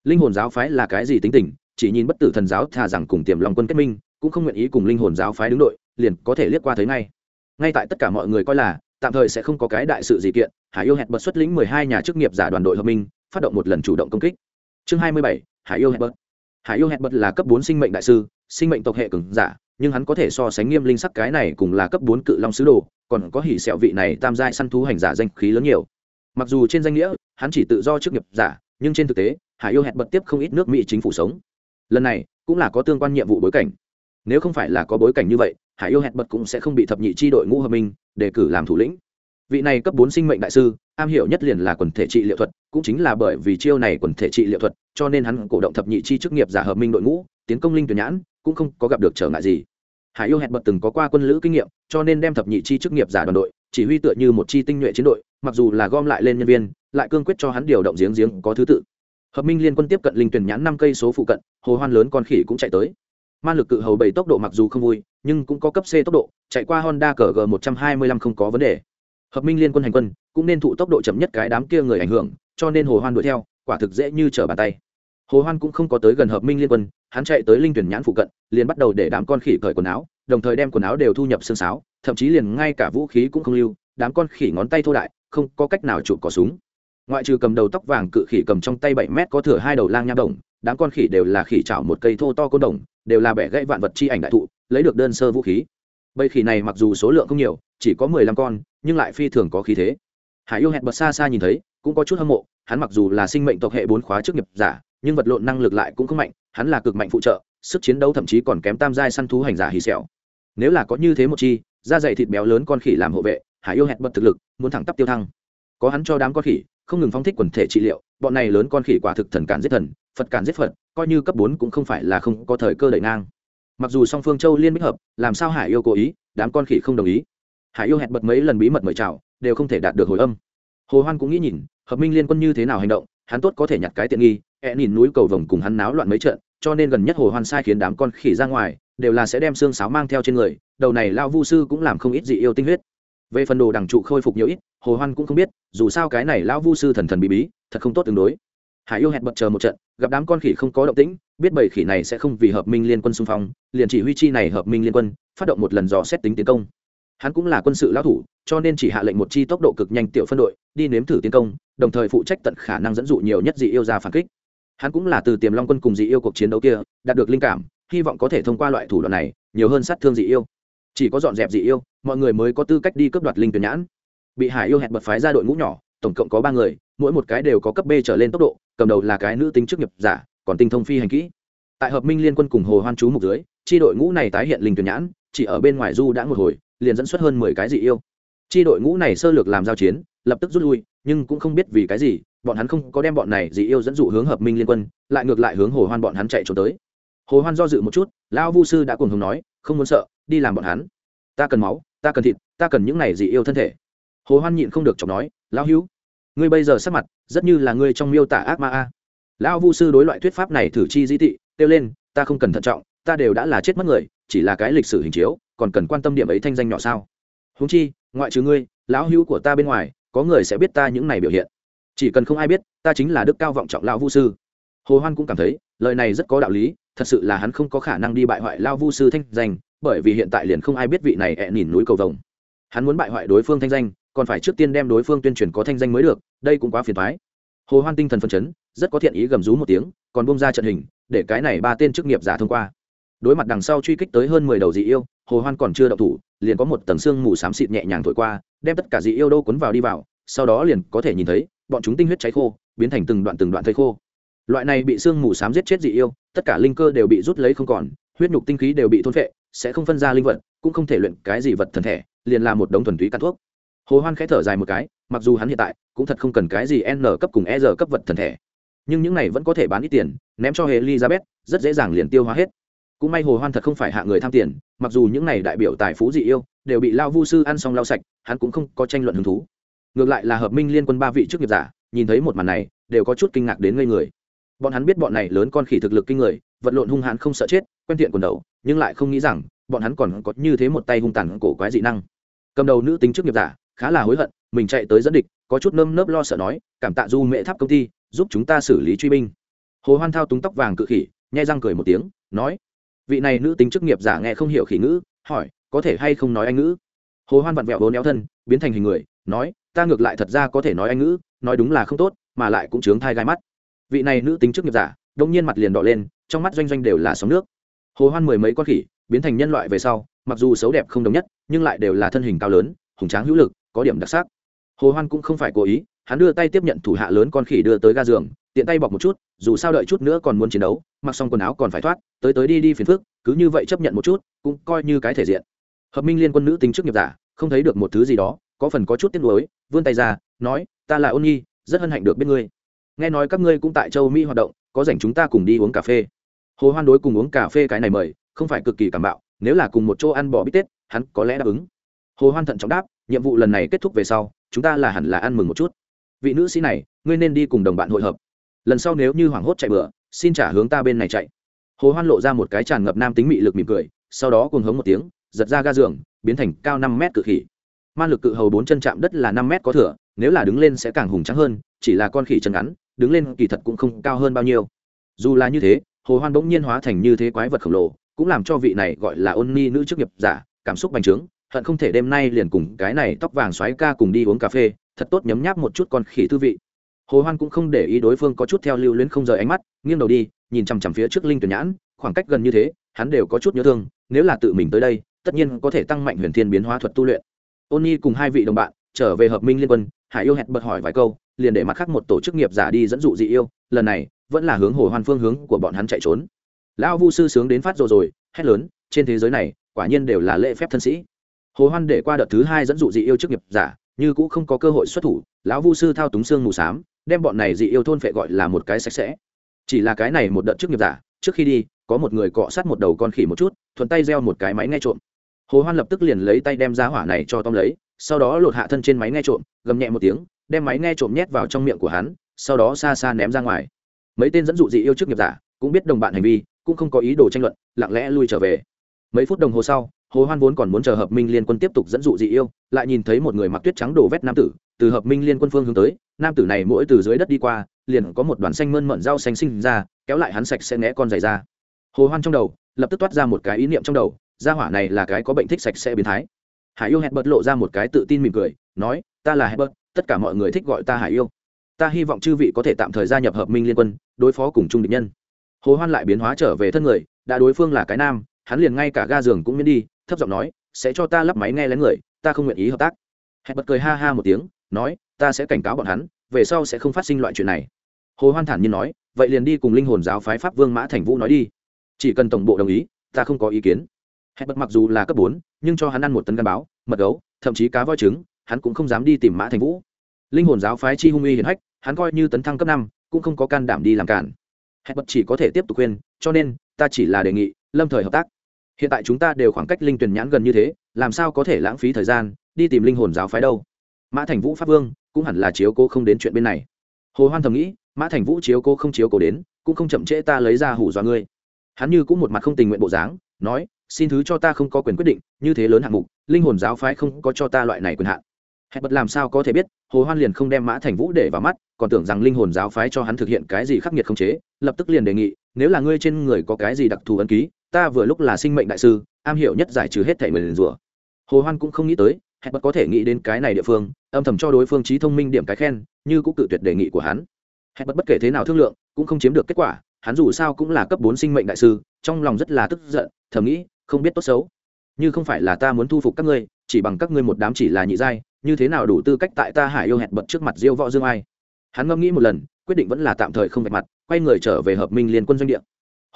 Linh hồn giáo phái là cái gì tính tình, chỉ nhìn bất tử thần giáo thà rằng cùng tiềm lòng quân kết minh, cũng không nguyện ý cùng linh hồn giáo phái đứng đội, liền có thể liếc qua thấy ngay. Ngay tại tất cả mọi người coi là, tạm thời sẽ không có cái đại sự gì kiện, hải yêu hẹn bật xuất lĩnh mười hai nhà chức nghiệp giả đoàn đội hợp minh phát động một lần chủ động công kích. Chương hai mươi bảy, hải yêu hẹn bật hải yêu hẹn bật là cấp bốn sinh mệnh đại sư, sinh mệnh tộc hệ cường giả, nhưng hắn có thể so sánh nghiêm linh sắc cái này cùng là cấp bốn cự long sứ đồ, còn có hỉ sẹo vị này tam giai săn thú hành giả danh khí lớn nhiều. Mặc dù trên danh nghĩa, hắn chỉ tự do chức nghiệp giả, nhưng trên thực tế, hải yêu hẹn bật tiếp không ít nước mỹ chính phủ sống. Lần này, cũng là có tương quan nhiệm vụ bối cảnh. Nếu không phải là có bối cảnh như vậy, hải yêu hẹn bật cũng sẽ không bị thập nhị chi đội ngũ hợp minh, đề cử làm thủ lĩnh vị này cấp bốn sinh mệnh đại sư, am hiểu nhất liền là quần thể trị liệu thuật, cũng chính là bởi vì chiêu này quần thể trị liệu thuật, cho nên hắn cổ động thập nhị chi chức nghiệp giả hợp minh đội ngũ, tiến công linh tuyển nhãn, cũng không có gặp được trở ngại gì. Hải yêu hẹn bật từng có qua quân lữ kinh nghiệm, cho nên đem thập nhị chi chức nghiệp giả đoàn đội, chỉ huy tựa như một chi tinh nhuệ chiến đội, mặc dù là gom lại lên nhân viên, lại cương quyết cho hắn điều động giếng giếng có thứ tự. Hợp minh liên quân tiếp cận linh tuyển nhãn năm cây số phụ cận, hồ hoan lớn con khỉ cũng chạy tới. Man lực cự hầu bảy tốc độ mặc dù không vui, nhưng cũng có cấp c tốc độ, chạy qua honda cờ g một trăm hai mươi lăm không có vấn đề hợp minh liên quân hành quân cũng nên thụ tốc độ chậm nhất cái đám kia người ảnh hưởng, cho nên hồ hoan đuổi theo, quả thực dễ như trở bàn tay. Hồ hoan cũng không có tới gần hợp minh liên quân, hắn chạy tới linh tuyển nhãn phụ cận, liền bắt đầu để đám con khỉ cởi quần áo, đồng thời đem quần áo đều thu nhập xương sáo, thậm chí liền ngay cả vũ khí cũng không lưu, đám con khỉ ngón tay thô đại, không có cách nào chụp cỏ súng. Ngoại trừ cầm đầu tóc vàng cự khỉ cầm trong tay bảy mét có thừa hai đầu lang nha đồng, đám con khỉ đều là khỉ chảo một cây thô to côn đồng, đều là bẻ gãy vạn vật chi ảnh đại thụ, lấy được đơn sơ vũ khí bầy khỉ này mặc dù số lượng không nhiều, chỉ có mười lăm con, nhưng lại phi thường có khí thế. Hải yêu hẹn bật xa xa nhìn thấy, cũng có chút hâm mộ, hắn mặc dù là sinh mệnh tộc hệ bốn khóa chức nghiệp giả, nhưng vật lộn năng lực lại cũng không mạnh, hắn là cực mạnh phụ trợ, sức chiến đấu thậm chí còn kém tam giai săn thú hành giả hì xẻo nếu là có như thế một chi, da dày thịt béo lớn con khỉ làm hộ vệ, hải yêu hẹn bật thực lực, muốn thẳng tắp tiêu thăng. Có hắn cho đám con khỉ, không ngừng phóng thích quần thể trị liệu, bọn này lớn con khỉ quả thực thần cản giết thần, phật cản giết phật, coi như cấp bốn cũng không phải là không có thời cơ đẩy ngang mặc dù song phương châu liên bích hợp, làm sao hải yêu cố ý, đám con khỉ không đồng ý. Hải yêu hẹn bật mấy lần bí mật mời chào, đều không thể đạt được hồi âm. Hồ hoan cũng nghĩ nhìn, hợp minh liên quân như thế nào hành động, hắn tốt có thể nhặt cái tiện nghi e nhìn núi cầu vồng cùng hắn náo loạn mấy trận, cho nên gần nhất hồ hoan sai khiến đám con khỉ ra ngoài, đều là sẽ đem xương sáo mang theo trên người, đầu này lao vu sư cũng làm không ít dị yêu tinh huyết. Về phần đồ đằng trụ khôi phục nhiều ít, hồ hoan cũng không biết, dù sao cái này lão vu sư thần thần bí bí, thật không tốt tương đối. Hải yêu hẹn bật chờ một trận, gặp đám con khỉ không có động tĩnh biết bảy khỉ này sẽ không vì hợp minh liên quân xung phong, liền chỉ huy chi này hợp minh liên quân, phát động một lần dò xét tính tiến công. Hắn cũng là quân sự lão thủ, cho nên chỉ hạ lệnh một chi tốc độ cực nhanh tiểu phân đội, đi nếm thử tiến công, đồng thời phụ trách tận khả năng dẫn dụ nhiều nhất dị yêu ra phản kích. Hắn cũng là từ tiềm long quân cùng dị yêu cuộc chiến đấu kia, đạt được linh cảm, hy vọng có thể thông qua loại thủ đoạn này, nhiều hơn sát thương dị yêu. Chỉ có dọn dẹp dị yêu, mọi người mới có tư cách đi cướp đoạt linh tuyển nhãn. Bị hải yêu hẹn bật phái ra đội ngũ nhỏ, tổng cộng có ba người, mỗi một cái đều có cấp b trở lên tốc độ, cầm đầu là cái nữ tính chức nghiệp giả còn tinh thông phi hành kỹ. Tại hợp minh liên quân cùng hồ hoan chú mục dưới, chi đội ngũ này tái hiện linh tuyển nhãn, chỉ ở bên ngoài du đã một hồi, liền dẫn xuất hơn mười cái dị yêu. Chi đội ngũ này sơ lược làm giao chiến, lập tức rút lui, nhưng cũng không biết vì cái gì, bọn hắn không có đem bọn này dị yêu dẫn dụ hướng hợp minh liên quân, lại ngược lại hướng hồ hoan bọn hắn chạy trốn tới. Hồ hoan do dự một chút, lão vu sư đã cùng hùng nói, không muốn sợ, đi làm bọn hắn. Ta cần máu, ta cần thịt, ta cần những này dị yêu thân thể. Hồ hoan nhịn không được chọc nói, lão hữu, ngươi bây giờ sắc mặt rất như là ngươi trong miêu tả ác ma a lão vu sư đối loại thuyết pháp này thử chi di tị, kêu lên, ta không cần thận trọng, ta đều đã là chết mất người, chỉ là cái lịch sử hình chiếu, còn cần quan tâm điểm ấy thanh danh nhỏ sao? Huống chi, ngoại trừ ngươi, lão hữu của ta bên ngoài, có người sẽ biết ta những này biểu hiện. Chỉ cần không ai biết, ta chính là đức cao vọng trọng lão vu sư. Hồ hoan cũng cảm thấy, lời này rất có đạo lý, thật sự là hắn không có khả năng đi bại hoại lao vu sư thanh danh, bởi vì hiện tại liền không ai biết vị này ẹ nhìn núi cầu vồng. Hắn muốn bại hoại đối phương thanh danh, còn phải trước tiên đem đối phương tuyên truyền có thanh danh mới được, đây cũng quá phiền thoái hồ hoan tinh thần phân chấn, rất có thiện ý gầm rú một tiếng, còn bung ra trận hình, để cái này ba tên chức nghiệp giả thông qua. Đối mặt đằng sau truy kích tới hơn mười đầu dị yêu, hồ hoan còn chưa động thủ, liền có một tầng xương mù xám xịt nhẹ nhàng thổi qua, đem tất cả dị yêu đô cuốn vào đi vào, sau đó liền có thể nhìn thấy, bọn chúng tinh huyết cháy khô, biến thành từng đoạn từng đoạn thây khô. Loại này bị xương mù xám giết chết dị yêu, tất cả linh cơ đều bị rút lấy không còn, huyết nhục tinh khí đều bị thôn phệ, sẽ không phân ra linh vật, cũng không thể luyện cái gì vật thần thể, liền là một đống thuần túy căn thuốc. Hồ hoan khẽ thở dài một cái mặc dù hắn hiện tại cũng thật không cần cái gì n cấp cùng e r cấp vật thần thể. Nhưng những này vẫn có thể bán ít tiền, ném cho elizabeth, rất dễ dàng liền tiêu hóa hết. Cũng may hồ hoan thật không phải hạ người tham tiền, mặc dù những này đại biểu tài phú dị yêu đều bị lao vu sư ăn xong lao sạch, hắn cũng không có tranh luận hứng thú. Ngược lại là hợp minh liên quân ba vị chức nghiệp giả, nhìn thấy một màn này, đều có chút kinh ngạc đến ngây người. Bọn hắn biết bọn này lớn con khỉ thực lực kinh người, vật lộn hung hãn không sợ chết, quen tiện quần đầu, nhưng lại không nghĩ rằng, bọn hắn còn có như thế một tay hung tàn cổ quái dị năng. Cầm đầu nữ tính chức nghiệp giả, khá là hối hận mình chạy tới dẫn địch, có chút nơm nớp lo sợ nói, cảm tạ du mễ tháp công ty, giúp chúng ta xử lý truy binh. Hồ hoan thao túng tóc vàng cự khỉ, nhai răng cười một tiếng, nói, vị này nữ tính chức nghiệp giả nghe không hiểu khỉ ngữ, hỏi, có thể hay không nói anh ngữ? Hồ hoan vặn vẹo bốn éo thân, biến thành hình người, nói, ta ngược lại thật ra có thể nói anh ngữ, nói đúng là không tốt, mà lại cũng chướng thai gai mắt. Vị này nữ tính chức nghiệp giả, đông nhiên mặt liền đỏ lên, trong mắt doanh doanh đều là sóng nước. Hồ hoan mười mấy con khỉ, biến thành nhân loại về sau, mặc dù xấu đẹp không đồng nhất, nhưng lại đều là thân hình cao lớn, hùng tráng hữu lực, có điểm đặc sắc hồ hoan cũng không phải cố ý, hắn đưa tay tiếp nhận thủ hạ lớn con khỉ đưa tới ga giường, tiện tay bọc một chút, dù sao đợi chút nữa còn muốn chiến đấu, mặc xong quần áo còn phải thoát, tới tới đi đi phiền phức, cứ như vậy chấp nhận một chút, cũng coi như cái thể diện. Hợp minh liên quân nữ tính chức nghiệp giả, không thấy được một thứ gì đó, có phần có chút tiếc nuối, vươn tay ra, nói, ta là ôn nhi, rất hân hạnh được biết ngươi. Nghe nói các ngươi cũng tại châu mỹ hoạt động, có dành chúng ta cùng đi uống cà phê. Hồ hoan đối cùng uống cà phê cái này mời, không phải cực kỳ cảm bạo, nếu là cùng một chỗ ăn bò bít tết, hắn có lẽ đáp ứng. Hồ hoan thận trọng đáp, nhiệm vụ lần này kết thúc về sau chúng ta là hẳn là ăn mừng một chút. Vị nữ sĩ này, ngươi nên đi cùng đồng bạn hội hợp. Lần sau nếu như hoảng hốt chạy bừa, xin trả hướng ta bên này chạy. Hồ hoan lộ ra một cái tràn ngập nam tính mị lực mỉm cười, sau đó cùng hống một tiếng, giật ra ga giường, biến thành cao năm mét cự khỉ. Man lực cự hầu bốn chân chạm đất là năm mét có thừa, nếu là đứng lên sẽ càng hùng trắng hơn, chỉ là con khỉ chân ngắn, đứng lên kỳ thật cũng không cao hơn bao nhiêu. Dù là như thế, hồ hoan bỗng nhiên hóa thành như thế quái vật khổng lồ, cũng làm cho vị này gọi là ôn ni nữ chức nghiệp giả, cảm xúc bành trướng hận không thể đêm nay liền cùng cái này tóc vàng xoáy ca cùng đi uống cà phê, thật tốt nhấm nháp một chút con khỉ tư vị. Hồ hoan cũng không để ý đối phương có chút theo lưu luyến không rời ánh mắt, nghiêng đầu đi, nhìn chằm chằm phía trước linh tuyển nhãn, khoảng cách gần như thế, hắn đều có chút nhớ thương, nếu là tự mình tới đây, tất nhiên có thể tăng mạnh huyền thiên biến hóa thuật tu luyện. Ôn nhi cùng hai vị đồng bạn, trở về hợp minh liên quân, hải yêu hẹn bật hỏi vài câu, liền để mặt khác một tổ chức nghiệp giả đi dẫn dụ dị yêu, lần này, vẫn là hướng hồ hoan phương hướng của bọn hắn chạy trốn. Lão vu sư sướng đến phát rồi rồi, hét lớn, trên thế giới này, quả nhiên đều là lễ phép thân sĩ hồ hoan để qua đợt thứ hai dẫn dụ dị yêu chức nghiệp giả, như cũng không có cơ hội xuất thủ, lão vu sư thao túng xương mù xám, đem bọn này dị yêu thôn phệ gọi là một cái sạch sẽ. Chỉ là cái này một đợt chức nghiệp giả, trước khi đi, có một người cọ sát một đầu con khỉ một chút, thuận tay gieo một cái máy nghe trộm. Hồ hoan lập tức liền lấy tay đem ra hỏa này cho tom lấy, sau đó lột hạ thân trên máy nghe trộm, gầm nhẹ một tiếng, đem máy nghe trộm nhét vào trong miệng của hắn, sau đó xa xa ném ra ngoài. Mấy tên dẫn dụ dị yêu trước nghiệp giả cũng biết đồng bạn hành vi, cũng không có ý đồ tranh luận, lặng lẽ lui trở về. Mấy phút đồng hồ sau hồ hoan vốn còn muốn chờ hợp minh liên quân tiếp tục dẫn dụ dị yêu, lại nhìn thấy một người mặc tuyết trắng đổ vét nam tử, từ hợp minh liên quân phương hướng tới, nam tử này mỗi từ dưới đất đi qua, liền có một đoàn xanh mơn mận rau xanh sinh ra, kéo lại hắn sạch sẽ né con giày ra. Hồ hoan trong đầu, lập tức toát ra một cái ý niệm trong đầu, gia hỏa này là cái có bệnh thích sạch sẽ biến thái. Hải yêu hẹn bật lộ ra một cái tự tin mỉm cười, nói, ta là hẹn bật tất cả mọi người thích gọi ta hải yêu. Ta hy vọng chư vị có thể tạm thời gia nhập hợp minh liên quân, đối phó cùng chung địch nhân. Hồ hoan lại biến hóa trở về thân người, đã đối phương là cái nam, hắn liền ngay cả ga giường cũng miễn đi thấp giọng nói, sẽ cho ta lắp máy nghe lén người, ta không nguyện ý hợp tác. Hẹn bật cười ha ha một tiếng, nói, ta sẽ cảnh cáo bọn hắn, về sau sẽ không phát sinh loại chuyện này. Hồ hoan thản nhiên nói, vậy liền đi cùng linh hồn giáo phái pháp vương mã thành vũ nói đi. Chỉ cần tổng bộ đồng ý, ta không có ý kiến. Hẹn bật mặc dù là cấp bốn, nhưng cho hắn ăn một tấn gan báo, mật gấu, thậm chí cá voi trứng, hắn cũng không dám đi tìm mã thành vũ. Linh hồn giáo phái chi hung uy hiển hách, hắn coi như tấn thăng cấp năm, cũng không có can đảm đi làm cản. Hẹn bật chỉ có thể tiếp tục khuyên, cho nên, ta chỉ là đề nghị, lâm thời hợp tác hiện tại chúng ta đều khoảng cách linh tuyển nhãn gần như thế, làm sao có thể lãng phí thời gian, đi tìm linh hồn giáo phái đâu? Mã thành vũ pháp vương, cũng hẳn là chiếu cố không đến chuyện bên này. Hồ hoan thầm nghĩ, mã thành vũ chiếu cố không chiếu cố đến, cũng không chậm trễ ta lấy ra hủ dọa ngươi. Hắn như cũng một mặt không tình nguyện bộ dáng, nói, xin thứ cho ta không có quyền quyết định, như thế lớn hạng mục, linh hồn giáo phái không có cho ta loại này quyền hạn. Hẹn bật làm sao có thể biết, hồ hoan liền không đem mã thành vũ để vào mắt, còn tưởng rằng linh hồn giáo phái cho hắn thực hiện cái gì khắc nghiệt không chế, lập tức liền đề nghị, nếu là ngươi trên người có cái gì đặc thù ấn ký ta vừa lúc là sinh mệnh đại sư, am hiểu nhất giải trừ hết thảy mình rủa. Hồ hoan cũng không nghĩ tới, hẹn bật có thể nghĩ đến cái này địa phương, âm thầm cho đối phương trí thông minh điểm cái khen, như cũng cự tuyệt đề nghị của hắn. Hẹn bật bất kể thế nào thương lượng, cũng không chiếm được kết quả, hắn dù sao cũng là cấp bốn sinh mệnh đại sư, trong lòng rất là tức giận, thầm nghĩ, không biết tốt xấu. Như không phải là ta muốn thu phục các ngươi, chỉ bằng các ngươi một đám chỉ là nhị giai, như thế nào đủ tư cách tại ta hải yêu hẹn bật trước mặt diêu võ dương ai? Hắn ngẫm nghĩ một lần, quyết định vẫn là tạm thời không vạch mặt, quay người trở về hợp minh liên quân doanh địa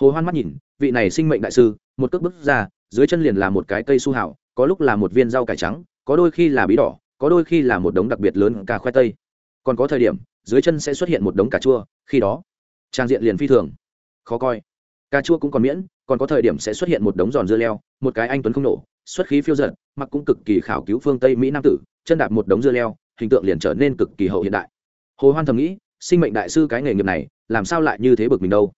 hồ hoan mắt nhìn, vị này sinh mệnh đại sư, một cước bước ra, dưới chân liền là một cái cây su hảo có lúc là một viên rau cải trắng, có đôi khi là bí đỏ, có đôi khi là một đống đặc biệt lớn cà khoai tây. Còn có thời điểm, dưới chân sẽ xuất hiện một đống cà chua, khi đó, trang diện liền phi thường, khó coi. Cà chua cũng còn miễn, còn có thời điểm sẽ xuất hiện một đống giòn dưa leo, một cái anh tuấn không nổ, xuất khí phiêu giận mặc cũng cực kỳ khảo cứu phương tây mỹ nam tử, chân đạp một đống dưa leo, hình tượng liền trở nên cực kỳ hậu hiện đại. Hồ hoan thầm nghĩ, sinh mệnh đại sư cái nghề nghiệp này, làm sao lại như thế bực mình đâu?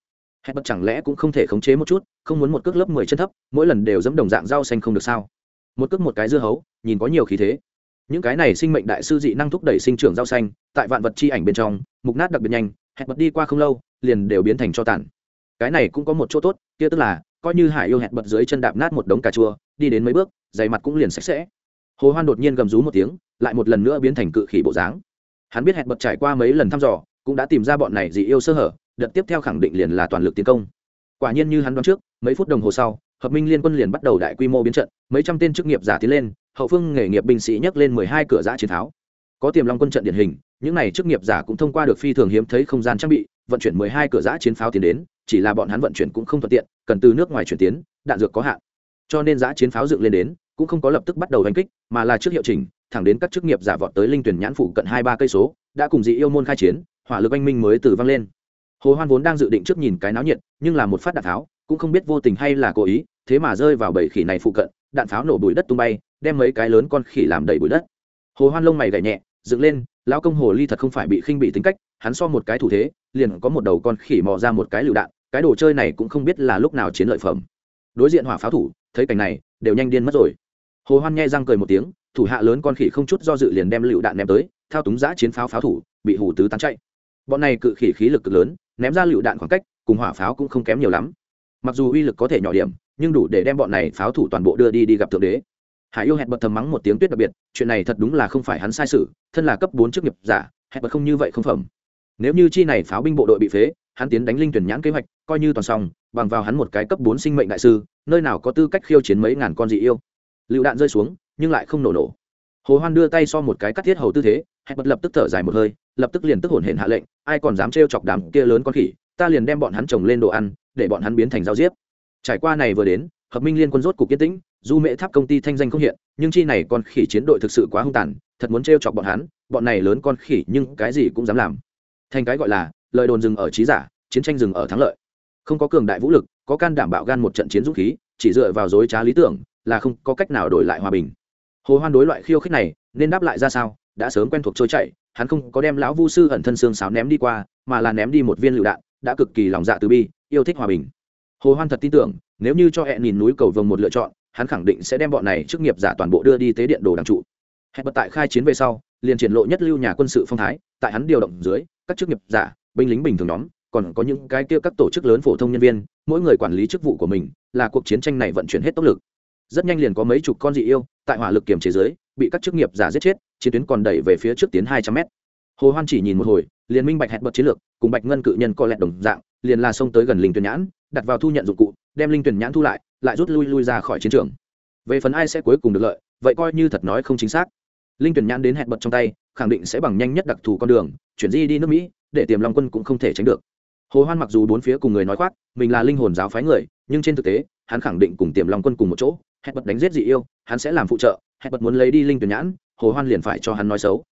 Hẹn bật chẳng lẽ cũng không thể khống chế một chút, không muốn một cước lớp mười chân thấp, mỗi lần đều dẫm đồng dạng rau xanh không được sao? Một cước một cái dưa hấu, nhìn có nhiều khí thế. Những cái này sinh mệnh đại sư dị năng thúc đẩy sinh trưởng rau xanh, tại vạn vật chi ảnh bên trong, mục nát đặc biệt nhanh hẹn bật đi qua không lâu, liền đều biến thành cho tàn. Cái này cũng có một chỗ tốt, kia tức là, coi như hải yêu hẹn bật dưới chân đạp nát một đống cà chua, đi đến mấy bước, giày mặt cũng liền sạch sẽ. Hồ hoan đột nhiên gầm rú một tiếng, lại một lần nữa biến thành cự khỉ bộ dáng. Hắn biết hẹn bật trải qua mấy lần thăm dò, cũng đã tìm ra bọn này dị yêu sơ hở đợt tiếp theo khẳng định liền là toàn lực tiến công. Quả nhiên như hắn đoán trước, mấy phút đồng hồ sau, hợp minh liên quân liền bắt đầu đại quy mô biến trận, mấy trăm tên chức nghiệp giả tiến lên, hậu phương nghề nghiệp binh sĩ nhấc lên mười hai cửa giã chiến tháo. Có tiềm long quân trận điển hình, những này chức nghiệp giả cũng thông qua được phi thường hiếm thấy không gian trang bị, vận chuyển mười hai cửa giã chiến pháo tiến đến, chỉ là bọn hắn vận chuyển cũng không thuận tiện, cần từ nước ngoài chuyển tiến, đạn dược có hạn. Cho nên giã chiến pháo dựng lên đến, cũng không có lập tức bắt đầu hành kích, mà là trước hiệu chỉnh, thẳng đến các chức nghiệp giả vọt tới linh tuyển nhãn phụ cận hai ba cây số, đã cùng dị yêu môn khai chiến, hỏa lực anh minh mới từ vang lên hồ hoan vốn đang dự định trước nhìn cái náo nhiệt, nhưng là một phát đạn tháo cũng không biết vô tình hay là cố ý, thế mà rơi vào bầy khỉ này phụ cận, đạn pháo nổ bụi đất tung bay, đem mấy cái lớn con khỉ làm đầy bụi đất. Hồ hoan lông mày gảy nhẹ, dựng lên, lão công hồ ly thật không phải bị khinh bị tính cách, hắn so một cái thủ thế, liền có một đầu con khỉ mò ra một cái lựu đạn, cái đồ chơi này cũng không biết là lúc nào chiến lợi phẩm. Đối diện hỏa pháo thủ, thấy cảnh này, đều nhanh điên mất rồi. Hồ hoan nghe răng cười một tiếng, thủ hạ lớn con khỉ không chút do dự liền đem lựu đạn ném tới, thao túng giã chiến pháo pháo thủ, bị hủ tứ tán chạy. Bọn này cự khỉ khí lực cực lớn ném ra lựu đạn khoảng cách, cùng hỏa pháo cũng không kém nhiều lắm. Mặc dù uy lực có thể nhỏ điểm, nhưng đủ để đem bọn này pháo thủ toàn bộ đưa đi đi gặp thượng đế. Hải yêu hẹn bật thầm mắng một tiếng tuyết đặc biệt, chuyện này thật đúng là không phải hắn sai sự, thân là cấp bốn chức nghiệp giả, hẹn bật không như vậy không phẩm. Nếu như chi này pháo binh bộ đội bị phế, hắn tiến đánh linh tuyển nhãn kế hoạch, coi như toàn xong, bằng vào hắn một cái cấp bốn sinh mệnh đại sư, nơi nào có tư cách khiêu chiến mấy ngàn con dị yêu. Lựu đạn rơi xuống, nhưng lại không nổ nổ. Hồ hoan đưa tay so một cái cắt thiết hầu tư thế, hẹn bật lập tức thở dài một hơi, lập tức liền tức hổn hển hạ lệnh ai còn dám trêu chọc đám kia lớn con khỉ, ta liền đem bọn hắn trồng lên đồ ăn, để bọn hắn biến thành rau diếp. Trải qua này vừa đến, hợp minh liên quân rốt cục yên tĩnh dù mễ tháp công ty thanh danh không hiện, nhưng chi này con khỉ chiến đội thực sự quá hung tàn, thật muốn trêu chọc bọn hắn, bọn này lớn con khỉ nhưng cái gì cũng dám làm. Thành cái gọi là, lời đồn dừng ở trí giả, chiến tranh dừng ở thắng lợi. Không có cường đại vũ lực, có can đảm bạo gan một trận chiến dũng khí, chỉ dựa vào dối trá lý tưởng, là không có cách nào đổi lại hòa bình. Hồ hoan đối loại khiêu khích này, nên đáp lại ra sao, đã sớm quen thuộc trôi chạy hắn không có đem lão vu sư ẩn thân xương sáo ném đi qua, mà là ném đi một viên lựu đạn, đã cực kỳ lòng dạ từ bi, yêu thích hòa bình. Hồ hoan thật tin tưởng, nếu như cho hẹn nhìn núi cầu vồng một lựa chọn, hắn khẳng định sẽ đem bọn này chức nghiệp giả toàn bộ đưa đi tế điện đồ đàng trụ. Hẹn bật tại khai chiến về sau, liền triển lộ nhất lưu nhà quân sự phong thái, tại hắn điều động dưới, các chức nghiệp giả, binh lính bình thường nhóm, còn có những cái kia các tổ chức lớn phổ thông nhân viên, mỗi người quản lý chức vụ của mình, là cuộc chiến tranh này vận chuyển hết tốc lực. Rất nhanh liền có mấy chục con dị yêu, tại hỏa lực kiềm chế giới bị các chức nghiệp giả giết chết, chiến tuyến còn đẩy về phía trước tiến hai trăm mét. Hồ hoan chỉ nhìn một hồi, liền minh bạch hẹn bật chiến lược, cùng bạch ngân cự nhân co lẹt đồng dạng, liền là xông tới gần linh tuyển nhãn, đặt vào thu nhận dụng cụ, đem linh tuyển nhãn thu lại lại rút lui lui ra khỏi chiến trường. Về phần ai sẽ cuối cùng được lợi, vậy coi như thật nói không chính xác. Linh tuyển nhãn đến hẹn bật trong tay, khẳng định sẽ bằng nhanh nhất đặc thù con đường, chuyển di đi nước mỹ, để tiềm long quân cũng không thể tránh được. Hồ hoan mặc dù bốn phía cùng người nói khoác, mình là linh hồn giáo phái người, nhưng trên thực tế, hắn khẳng định cùng tiềm long quân cùng một chỗ hẹn bật đánh giết dị yêu hắn sẽ làm phụ trợ hẹn bật muốn lấy đi linh tuyển nhãn hồ hoan liền phải cho hắn nói xấu.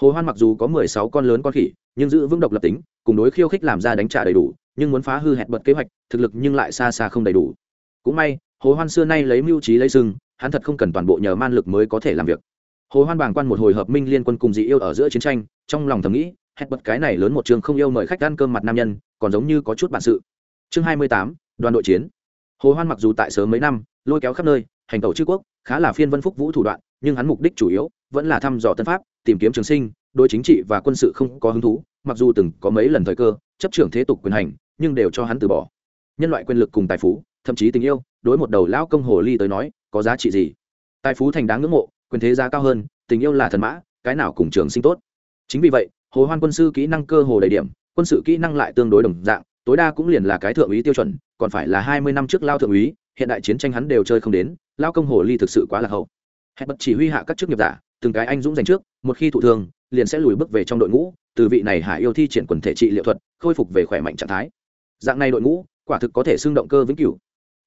Hồ hoan mặc dù có mười sáu con lớn con khỉ nhưng giữ vững độc lập tính cùng đối khiêu khích làm ra đánh trả đầy đủ nhưng muốn phá hư hẹn bật kế hoạch thực lực nhưng lại xa xa không đầy đủ. Cũng may hồ hoan xưa nay lấy mưu trí lấy sừng, hắn thật không cần toàn bộ nhờ man lực mới có thể làm việc. Hồ hoan bàng quan một hồi hợp minh liên quân cùng dị yêu ở giữa chiến tranh trong lòng thầm nghĩ hẹn bật cái này lớn một trường không yêu mời khách ăn cơm mặt nam nhân còn giống như có chút bản sự. Chương hai mươi tám đoàn đội chiến hồ hoan mặc dù tại sớm mấy năm, lôi kéo khắp nơi, hành tẩu chư quốc, khá là phiên vân phúc vũ thủ đoạn, nhưng hắn mục đích chủ yếu vẫn là thăm dò tân pháp, tìm kiếm trường sinh, đối chính trị và quân sự không có hứng thú, mặc dù từng có mấy lần thời cơ, chấp trưởng thế tục quyền hành, nhưng đều cho hắn từ bỏ. Nhân loại quyền lực cùng tài phú, thậm chí tình yêu, đối một đầu lão công hồ ly tới nói, có giá trị gì? Tài phú thành đáng ngưỡng mộ, quyền thế giá cao hơn, tình yêu là thần mã, cái nào cùng trường sinh tốt? Chính vì vậy, hồ hoan quân sư kỹ năng cơ hồ đầy điểm, quân sự kỹ năng lại tương đối đồng dạng, tối đa cũng liền là cái thượng úy tiêu chuẩn còn phải là hai mươi năm trước lao thượng úy, hiện đại chiến tranh hắn đều chơi không đến, lao công hồ ly thực sự quá là hậu. Hẹn bật chỉ huy hạ các chức nghiệp giả, từng cái anh dũng giành trước, một khi thụ thương, liền sẽ lùi bước về trong đội ngũ, từ vị này hải yêu thi triển quần thể trị liệu thuật, khôi phục về khỏe mạnh trạng thái. Dạng này đội ngũ, quả thực có thể xương động cơ vĩnh cửu.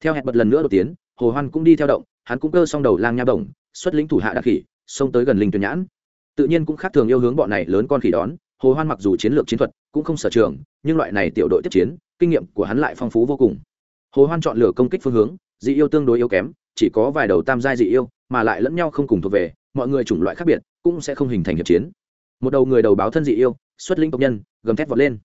Theo hẹn bật lần nữa đột tiến, hồ hoan cũng đi theo động, hắn cũng cơ xong đầu lang nha bổng, xuất lĩnh thủ hạ đặc khỉ, xông tới gần linh tuyển nhãn. Tự nhiên cũng khác thường yêu hướng bọn này lớn con khỉ đón, hồ hoan mặc dù chiến lược chiến thuật cũng không sở trường, nhưng loại này tiểu đội tiếp chiến kinh nghiệm của hắn lại phong phú vô cùng. Hồ hoan chọn lựa công kích phương hướng, dị yêu tương đối yếu kém, chỉ có vài đầu tam giai dị yêu, mà lại lẫn nhau không cùng thuộc về, mọi người chủng loại khác biệt, cũng sẽ không hình thành hiệp chiến. Một đầu người đầu báo thân dị yêu, xuất linh tộc nhân, gầm thét vọt lên.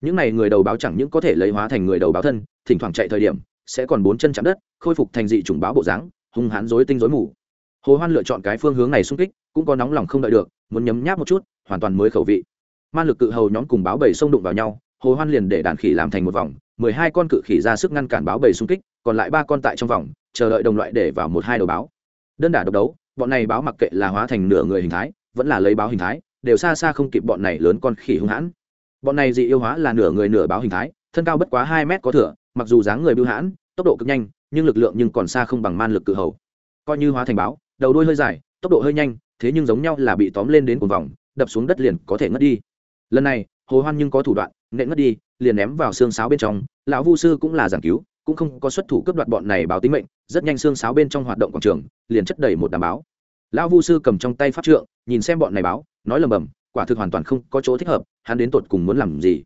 Những này người đầu báo chẳng những có thể lấy hóa thành người đầu báo thân, thỉnh thoảng chạy thời điểm, sẽ còn bốn chân chạm đất, khôi phục thành dị chủng báo bộ dáng, hung hãn rối tinh rối mù. Hồ hoan lựa chọn cái phương hướng này xung kích, cũng có nóng lòng không đợi được, muốn nhấm nháp một chút, hoàn toàn mới khẩu vị. Man lực cự hầu nhóm cùng báo bầy xông đụng vào nhau hồ hoan liền để đàn khỉ làm thành một vòng, mười hai con cự khỉ ra sức ngăn cản báo bầy xung kích, còn lại ba con tại trong vòng, chờ đợi đồng loại để vào một hai đầu báo. Đơn đả độc đấu, bọn này báo mặc kệ là hóa thành nửa người hình thái, vẫn là lấy báo hình thái, đều xa xa không kịp bọn này lớn con khỉ hung hãn. Bọn này dị yêu hóa là nửa người nửa báo hình thái, thân cao bất quá hai mét có thửa mặc dù dáng người bưu hãn, tốc độ cực nhanh, nhưng lực lượng nhưng còn xa không bằng man lực cự hầu. Coi như hóa thành báo, đầu đuôi hơi dài, tốc độ hơi nhanh, thế nhưng giống nhau là bị tóm lên đến cuồng vòng đập xuống đất liền có thể ngất đi. Lần này, hồ hoan nhưng có thủ đoạn nện ngất đi, liền ném vào xương sáo bên trong. Lão vu sư cũng là giảng cứu, cũng không có xuất thủ cướp đoạt bọn này báo tính mệnh, rất nhanh xương sáo bên trong hoạt động quảng trường, liền chất đầy một đám báo. Lão vu sư cầm trong tay pháp trượng, nhìn xem bọn này báo, nói lầm bầm, quả thực hoàn toàn không có chỗ thích hợp, hắn đến tột cùng muốn làm gì?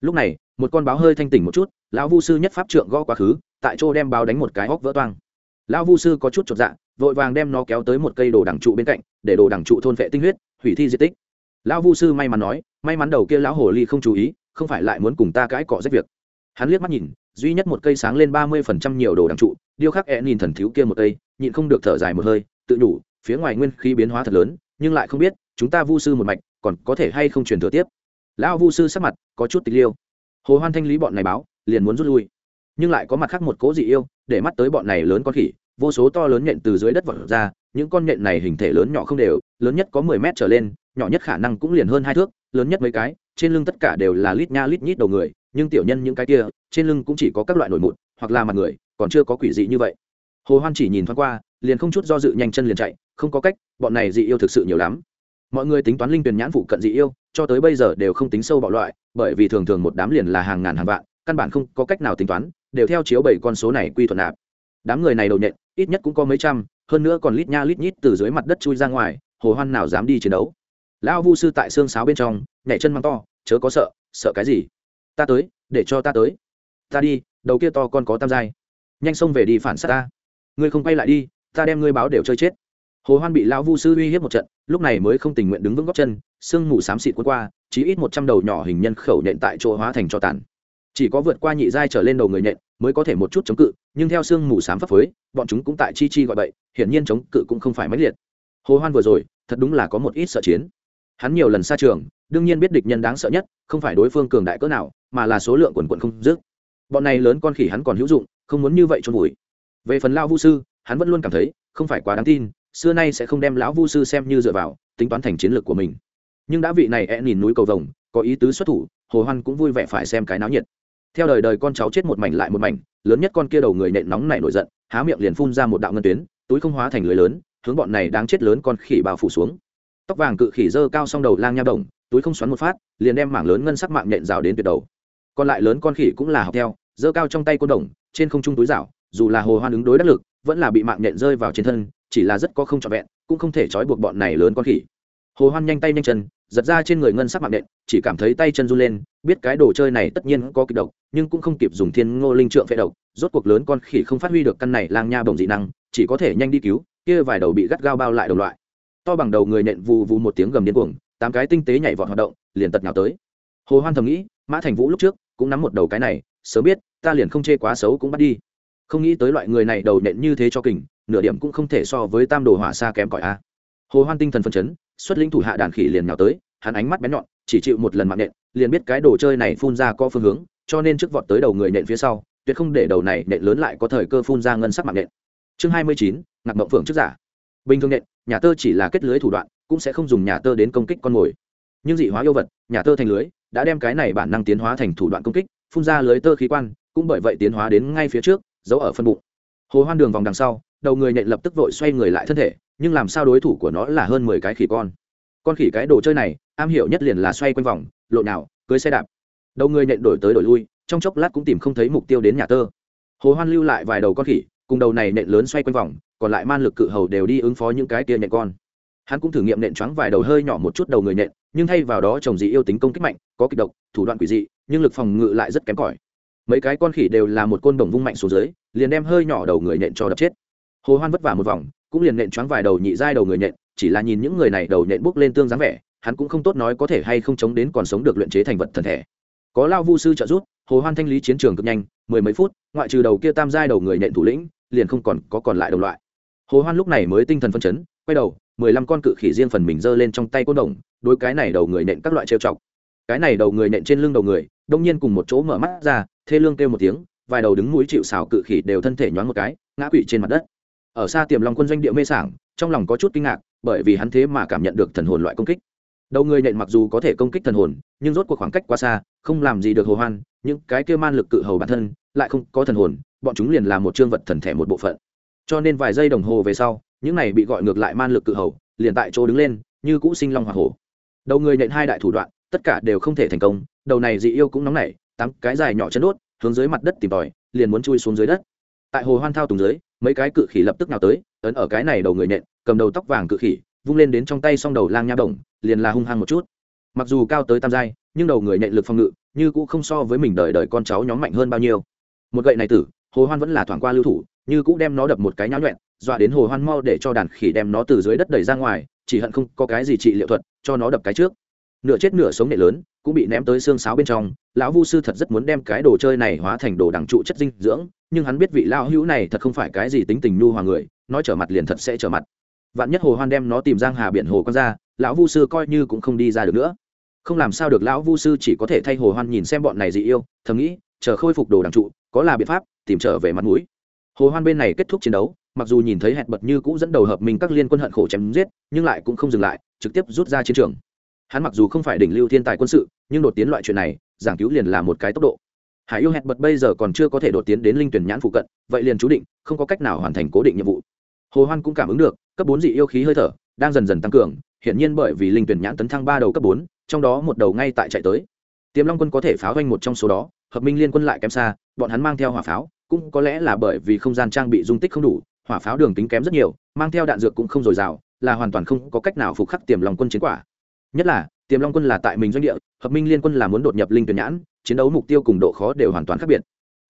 Lúc này, một con báo hơi thanh tỉnh một chút, lão vu sư nhất pháp trượng gõ quá khứ, tại chỗ đem báo đánh một cái hóc vỡ toang. Lão vu sư có chút chột dạ vội vàng đem nó kéo tới một cây đồ đằng trụ bên cạnh, để đồ đằng trụ thôn vệ tinh huyết, hủy thi di tích. Lão vu sư may mắn nói, may mắn đầu kia lão hồ ly không chú ý không phải lại muốn cùng ta cãi cọ rách việc. Hắn liếc mắt nhìn, duy nhất một cây sáng lên ba mươi phần trăm nhiều đồ đằng trụ, điêu khắc e nhìn thần thiếu kia một cây, nhịn không được thở dài một hơi, tự đủ phía ngoài nguyên khí biến hóa thật lớn, nhưng lại không biết, chúng ta vu sư một mạch, còn có thể hay không truyền thừa tiếp? Lão vu sư sắc mặt có chút tịch liêu. Hồ hoan thanh lý bọn này báo, liền muốn rút lui. Nhưng lại có mặt khác một cố dị yêu, để mắt tới bọn này lớn con khỉ, vô số to lớn nhện từ dưới đất vọt ra, những con nhện này hình thể lớn nhỏ không đều, lớn nhất có mười mét trở lên nhỏ nhất khả năng cũng liền hơn hai thước, lớn nhất mấy cái, trên lưng tất cả đều là lít nha lít nhít đầu người, nhưng tiểu nhân những cái kia, trên lưng cũng chỉ có các loại nổi mụn, hoặc là mặt người, còn chưa có quỷ dị như vậy. Hồ hoan chỉ nhìn thoáng qua, liền không chút do dự nhanh chân liền chạy, không có cách, bọn này dị yêu thực sự nhiều lắm. Mọi người tính toán linh tuyển nhãn phụ cận dị yêu, cho tới bây giờ đều không tính sâu bạo loại, bởi vì thường thường một đám liền là hàng ngàn hàng vạn, căn bản không có cách nào tính toán, đều theo chiếu bảy con số này quy thuận nạp. Đám người này đầu nhện, ít nhất cũng có mấy trăm, hơn nữa còn lít nha lít nhít từ dưới mặt đất chui ra ngoài, hồ hoan nào dám đi chiến đấu lão vu sư tại xương sáo bên trong, nhảy chân mắng to, chớ có sợ sợ cái gì? Ta tới, để cho ta tới. Ta đi, đầu kia to con có tam giai. Nhanh xông về đi phản sát ta. Ngươi không quay lại đi, ta đem ngươi báo đều chơi chết. Hồ hoan bị lão vu sư uy hiếp một trận, lúc này mới không tình nguyện đứng vững góc chân, sương mù xám xịt cuốn qua chỉ ít một trăm đầu nhỏ hình nhân khẩu nhện tại chỗ hóa thành cho tàn. Chỉ có vượt qua nhị giai trở lên đầu người nhện mới có thể một chút chống cự, nhưng theo sương mù xám phấp phới bọn chúng cũng tại chi chi gọi bậy, hiển nhiên chống cự cũng không phải mãnh liệt. Hồ hoan vừa rồi, thật đúng là có một ít sợ chiến hắn nhiều lần xa trường, đương nhiên biết địch nhân đáng sợ nhất, không phải đối phương cường đại cỡ nào, mà là số lượng quần quận không dứt. Bọn này lớn con khỉ hắn còn hữu dụng, không muốn như vậy trôn vùi. Về phần lao vu sư, hắn vẫn luôn cảm thấy, không phải quá đáng tin, xưa nay sẽ không đem lão vu sư xem như dựa vào, tính toán thành chiến lược của mình. Nhưng đã vị này e nhìn núi cầu vồng, có ý tứ xuất thủ, hồ hoan cũng vui vẻ phải xem cái náo nhiệt. Theo đời đời con cháu chết một mảnh lại một mảnh, lớn nhất con kia đầu người nện nóng này nổi giận, há miệng liền phun ra một đạo ngân tuyến, túi không hóa thành lưới lớn, hướng bọn này đang chết lớn con khỉ bao phủ xuống tóc vàng cự khỉ dơ cao song đầu lang nha đồng túi không xoắn một phát, liền đem mảng lớn ngân sắc mạng nhện rào đến tuyệt đầu. Còn lại lớn con khỉ cũng là học theo, dơ cao trong tay côn đồng, trên không trung túi rào, dù là hồ hoan ứng đối đắc lực, vẫn là bị mạng nhện rơi vào trên thân, chỉ là rất có không trọn vẹn, cũng không thể trói buộc bọn này lớn con khỉ. Hồ hoan nhanh tay nhanh chân, giật ra trên người ngân sắc mạng nhện, chỉ cảm thấy tay chân run lên, biết cái đồ chơi này tất nhiên có kịch độc, nhưng cũng không kịp dùng thiên ngô linh trượng phệ độc, rốt cuộc lớn con khỉ không phát huy được căn này lang nha bồng dị năng, chỉ có thể nhanh đi cứu, kia vài đầu bị gắt gao bao lại đồng loại to bằng đầu người nện vù vù một tiếng gầm điên cuồng, tám cái tinh tế nhảy vọt hoạt động, liền tật nhào tới. Hồ hoan thầm nghĩ, mã thành vũ lúc trước cũng nắm một đầu cái này, sớm biết, ta liền không chê quá xấu cũng bắt đi. Không nghĩ tới loại người này đầu nện như thế cho kình, nửa điểm cũng không thể so với tam đồ hỏa xa kém cỏi a. Hồ hoan tinh thần phân chấn, xuất lĩnh thủ hạ đàn khỉ liền nhào tới, hắn ánh mắt bén nhọn, chỉ chịu một lần mạng nện, liền biết cái đồ chơi này phun ra có phương hướng, cho nên trước vọt tới đầu người nện phía sau, tuyệt không để đầu này nện lớn lại có thời cơ phun ra ngân sắc mạng nện. Chương hai mươi chín, ngạc mộng phượng trước giả bình thường nện, nhà tơ chỉ là kết lưới thủ đoạn, cũng sẽ không dùng nhà tơ đến công kích con mồi. Nhưng dị hóa yêu vật, nhà tơ thành lưới, đã đem cái này bản năng tiến hóa thành thủ đoạn công kích, phun ra lưới tơ khí quan, cũng bởi vậy tiến hóa đến ngay phía trước, giấu ở phân bụng. Hồ hoan đường vòng đằng sau, đầu người nhện lập tức vội xoay người lại thân thể, nhưng làm sao đối thủ của nó là hơn mười cái khỉ con. Con khỉ cái đồ chơi này, am hiểu nhất liền là xoay quanh vòng, lộn nào cưới xe đạp. Đầu người nhện đổi tới đổi lui, trong chốc lát cũng tìm không thấy mục tiêu đến nhà tơ. Hồ hoan lưu lại vài đầu con khỉ cùng đầu này nện lớn xoay quanh vòng, còn lại man lực cự hầu đều đi ứng phó những cái kia nhện con. Hắn cũng thử nghiệm nện choáng vài đầu hơi nhỏ một chút đầu người nện, nhưng thay vào đó chồng dị yêu tính công kích mạnh, có kịch độc, thủ đoạn quỷ dị, nhưng lực phòng ngự lại rất kém cỏi. Mấy cái con khỉ đều là một côn đồng vung mạnh xuống dưới, liền đem hơi nhỏ đầu người nện cho đập chết. Hồ hoan vất vả một vòng, cũng liền nện choáng vài đầu nhị giai đầu người nện, chỉ là nhìn những người này đầu nện bốc lên tương dáng vẻ, hắn cũng không tốt nói có thể hay không chống đến còn sống được luyện chế thành vật thần thể. Có lao vu sư trợ giúp hồ hoan thanh lý chiến trường cực nhanh, mười mấy phút, ngoại trừ đầu kia tam giai đầu người nện thủ lĩnh, liền không còn có còn lại đồng loại. Hồ hoan lúc này mới tinh thần phân chấn, quay đầu, mười lăm con cự khỉ riêng phần mình giơ lên trong tay côn đồng, đối cái này đầu người nện các loại trêu chọc. Cái này đầu người nện trên lưng đầu người, đông nhiên cùng một chỗ mở mắt ra, thê lương kêu một tiếng, vài đầu đứng mũi chịu xào cự khỉ đều thân thể nhoáng một cái, ngã quỵ trên mặt đất. Ở xa tiềm long quân doanh địa mê sảng, trong lòng có chút kinh ngạc, bởi vì hắn thế mà cảm nhận được thần hồn loại công kích. Đầu người nện mặc dù có thể công kích thần hồn, nhưng rốt cuộc khoảng cách quá xa không làm gì được hồ hoan, những cái kia man lực cự hầu bản thân, lại không có thần hồn, bọn chúng liền là một trương vật thần thể một bộ phận. Cho nên vài giây đồng hồ về sau, những này bị gọi ngược lại man lực cự hầu, liền tại chỗ đứng lên, như cũ sinh long hoa hổ. Đầu người nện hai đại thủ đoạn, tất cả đều không thể thành công, đầu này dị yêu cũng nóng nảy, tám cái dài nhỏ chân đốt, hướng dưới mặt đất tìm tòi, liền muốn chui xuống dưới đất. Tại hồ hoan thao tùng dưới, mấy cái cự khỉ lập tức nào tới, ấn ở cái này đầu người nện, cầm đầu tóc vàng cự khỉ, vung lên đến trong tay s đầu lang nha đồng liền là hung hăng một chút. Mặc dù cao tới tam giai nhưng đầu người nện lực phòng ngự như cũng không so với mình đợi đợi con cháu nhóm mạnh hơn bao nhiêu. Một gậy này tử, hồ hoan vẫn là thoảng qua lưu thủ, như cũng đem nó đập một cái nháo nhuẹn, dọa đến hồ hoan mau để cho đàn khỉ đem nó từ dưới đất đẩy ra ngoài, chỉ hận không có cái gì trị liệu thuật, cho nó đập cái trước. Nửa chết nửa sống nệ lớn, cũng bị ném tới xương sáo bên trong, lão vu sư thật rất muốn đem cái đồ chơi này hóa thành đồ đằng trụ chất dinh dưỡng, nhưng hắn biết vị lao hữu này thật không phải cái gì tính tình nhu hòa người, nói trở mặt liền thật sẽ trở mặt. Vạn nhất hồ hoan đem nó tìm giang hà biển hồ con ra, lão vu sư coi như cũng không đi ra được nữa không làm sao được lão vu sư chỉ có thể thay hồ hoan nhìn xem bọn này dị yêu, thầm nghĩ, chờ khôi phục đồ đằng trụ, có là biện pháp, tìm trở về mặt mũi. Hồ hoan bên này kết thúc chiến đấu, mặc dù nhìn thấy hẹn bật như cũ dẫn đầu hợp mình các liên quân hận khổ chém giết, nhưng lại cũng không dừng lại, trực tiếp rút ra chiến trường. Hắn mặc dù không phải đỉnh lưu thiên tài quân sự, nhưng đột tiến loại chuyện này, giảng cứu liền là một cái tốc độ. Hải yêu hẹn bật bây giờ còn chưa có thể đột tiến đến linh tuyển nhãn phụ cận, vậy liền chú định, không có cách nào hoàn thành cố định nhiệm vụ. Hồ hoan cũng cảm ứng được, cấp bốn dị yêu khí hơi thở, đang dần dần tăng cường hiện nhiên bởi vì linh tuyển nhãn tấn thăng ba đầu cấp bốn, trong đó một đầu ngay tại chạy tới. Tiềm long quân có thể pháo doanh một trong số đó, hợp minh liên quân lại kém xa, bọn hắn mang theo hỏa pháo, cũng có lẽ là bởi vì không gian trang bị dung tích không đủ, hỏa pháo đường tính kém rất nhiều, mang theo đạn dược cũng không dồi dào, là hoàn toàn không có cách nào phục khắc tiềm long quân chiến quả. Nhất là, tiềm long quân là tại mình doanh địa, hợp minh liên quân là muốn đột nhập linh tuyển nhãn, chiến đấu mục tiêu cùng độ khó đều hoàn toàn khác biệt.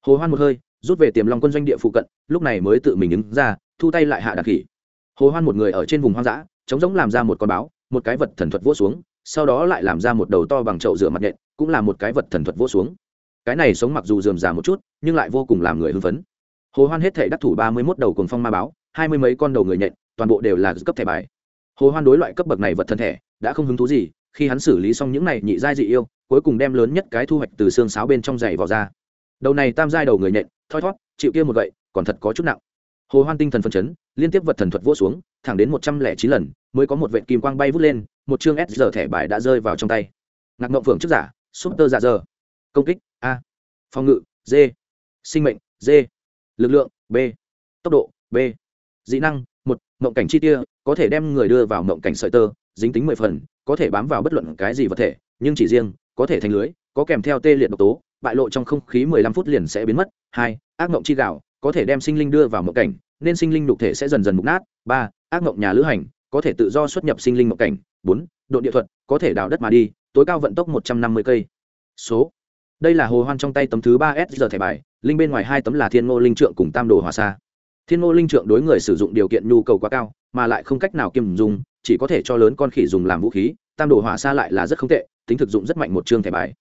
Hồ hoan một hơi, rút về tiềm long quân doanh địa phụ cận, lúc này mới tự mình ứng ra, thu tay lại hạ đạn khỉ. Hồ hoan một người ở trên vùng hoang dã chống giống làm ra một con báo, một cái vật thần thuật vỗ xuống, sau đó lại làm ra một đầu to bằng chậu rửa mặt nhện, cũng là một cái vật thần thuật vỗ xuống. Cái này sống mặc dù dườm già một chút, nhưng lại vô cùng làm người hưng phấn. Hồ hoan hết thể đắc thủ ba mươi mốt đầu cùng phong ma báo, hai mươi mấy con đầu người nhện, toàn bộ đều là cấp thẻ bài. Hồ hoan đối loại cấp bậc này vật thân thể đã không hứng thú gì, khi hắn xử lý xong những này nhị giai dị yêu, cuối cùng đem lớn nhất cái thu hoạch từ xương sáo bên trong giày vào ra. Đầu này tam giai đầu người nhện, thoi thót, chịu kia một gậy, còn thật có chút nặng hồ hoan tinh thần phân chấn, liên tiếp vật thần thuật vỗ xuống, thẳng đến một trăm lẻ chín lần, mới có một vệ kim quang bay vút lên, một chương s giờ thẻ bài đã rơi vào trong tay. Ngạc ngộng phượng trước giả súp tơ giả giờ. Công kích, a. Phòng ngự d sinh mệnh d lực lượng, b. Tốc độ, b. Dị năng, một, mộng cảnh chi tia, có thể đem người đưa vào mộng cảnh sợi tơ, dính tính mười phần, có thể bám vào bất luận cái gì vật thể, nhưng chỉ riêng, có thể thành lưới, có kèm theo tê liệt độc tố, bại lộ trong không khí mười lăm phút liền sẽ biến mất. Hai, ác mộng chi gạo có thể đem sinh linh đưa vào mộng cảnh, nên sinh linh đục thể sẽ dần dần mục nát. Ba, ác mộng nhà lữ hành, có thể tự do xuất nhập sinh linh mộng cảnh. Bốn, độ địa thuật, có thể đào đất mà đi, tối cao vận tốc một trăm năm mươi cây. Số. Đây là hồ hoan trong tay tấm thứ ba s giờ thẻ bài, linh bên ngoài hai tấm là thiên ngô linh trượng cùng tam đồ hòa xa thiên ngô linh trượng đối người sử dụng điều kiện nhu cầu quá cao, mà lại không cách nào kiêm dùng, chỉ có thể cho lớn con khỉ dùng làm vũ khí. Tam đồ hỏa xa lại là rất không tệ, tính thực dụng rất mạnh một chương thẻ bài.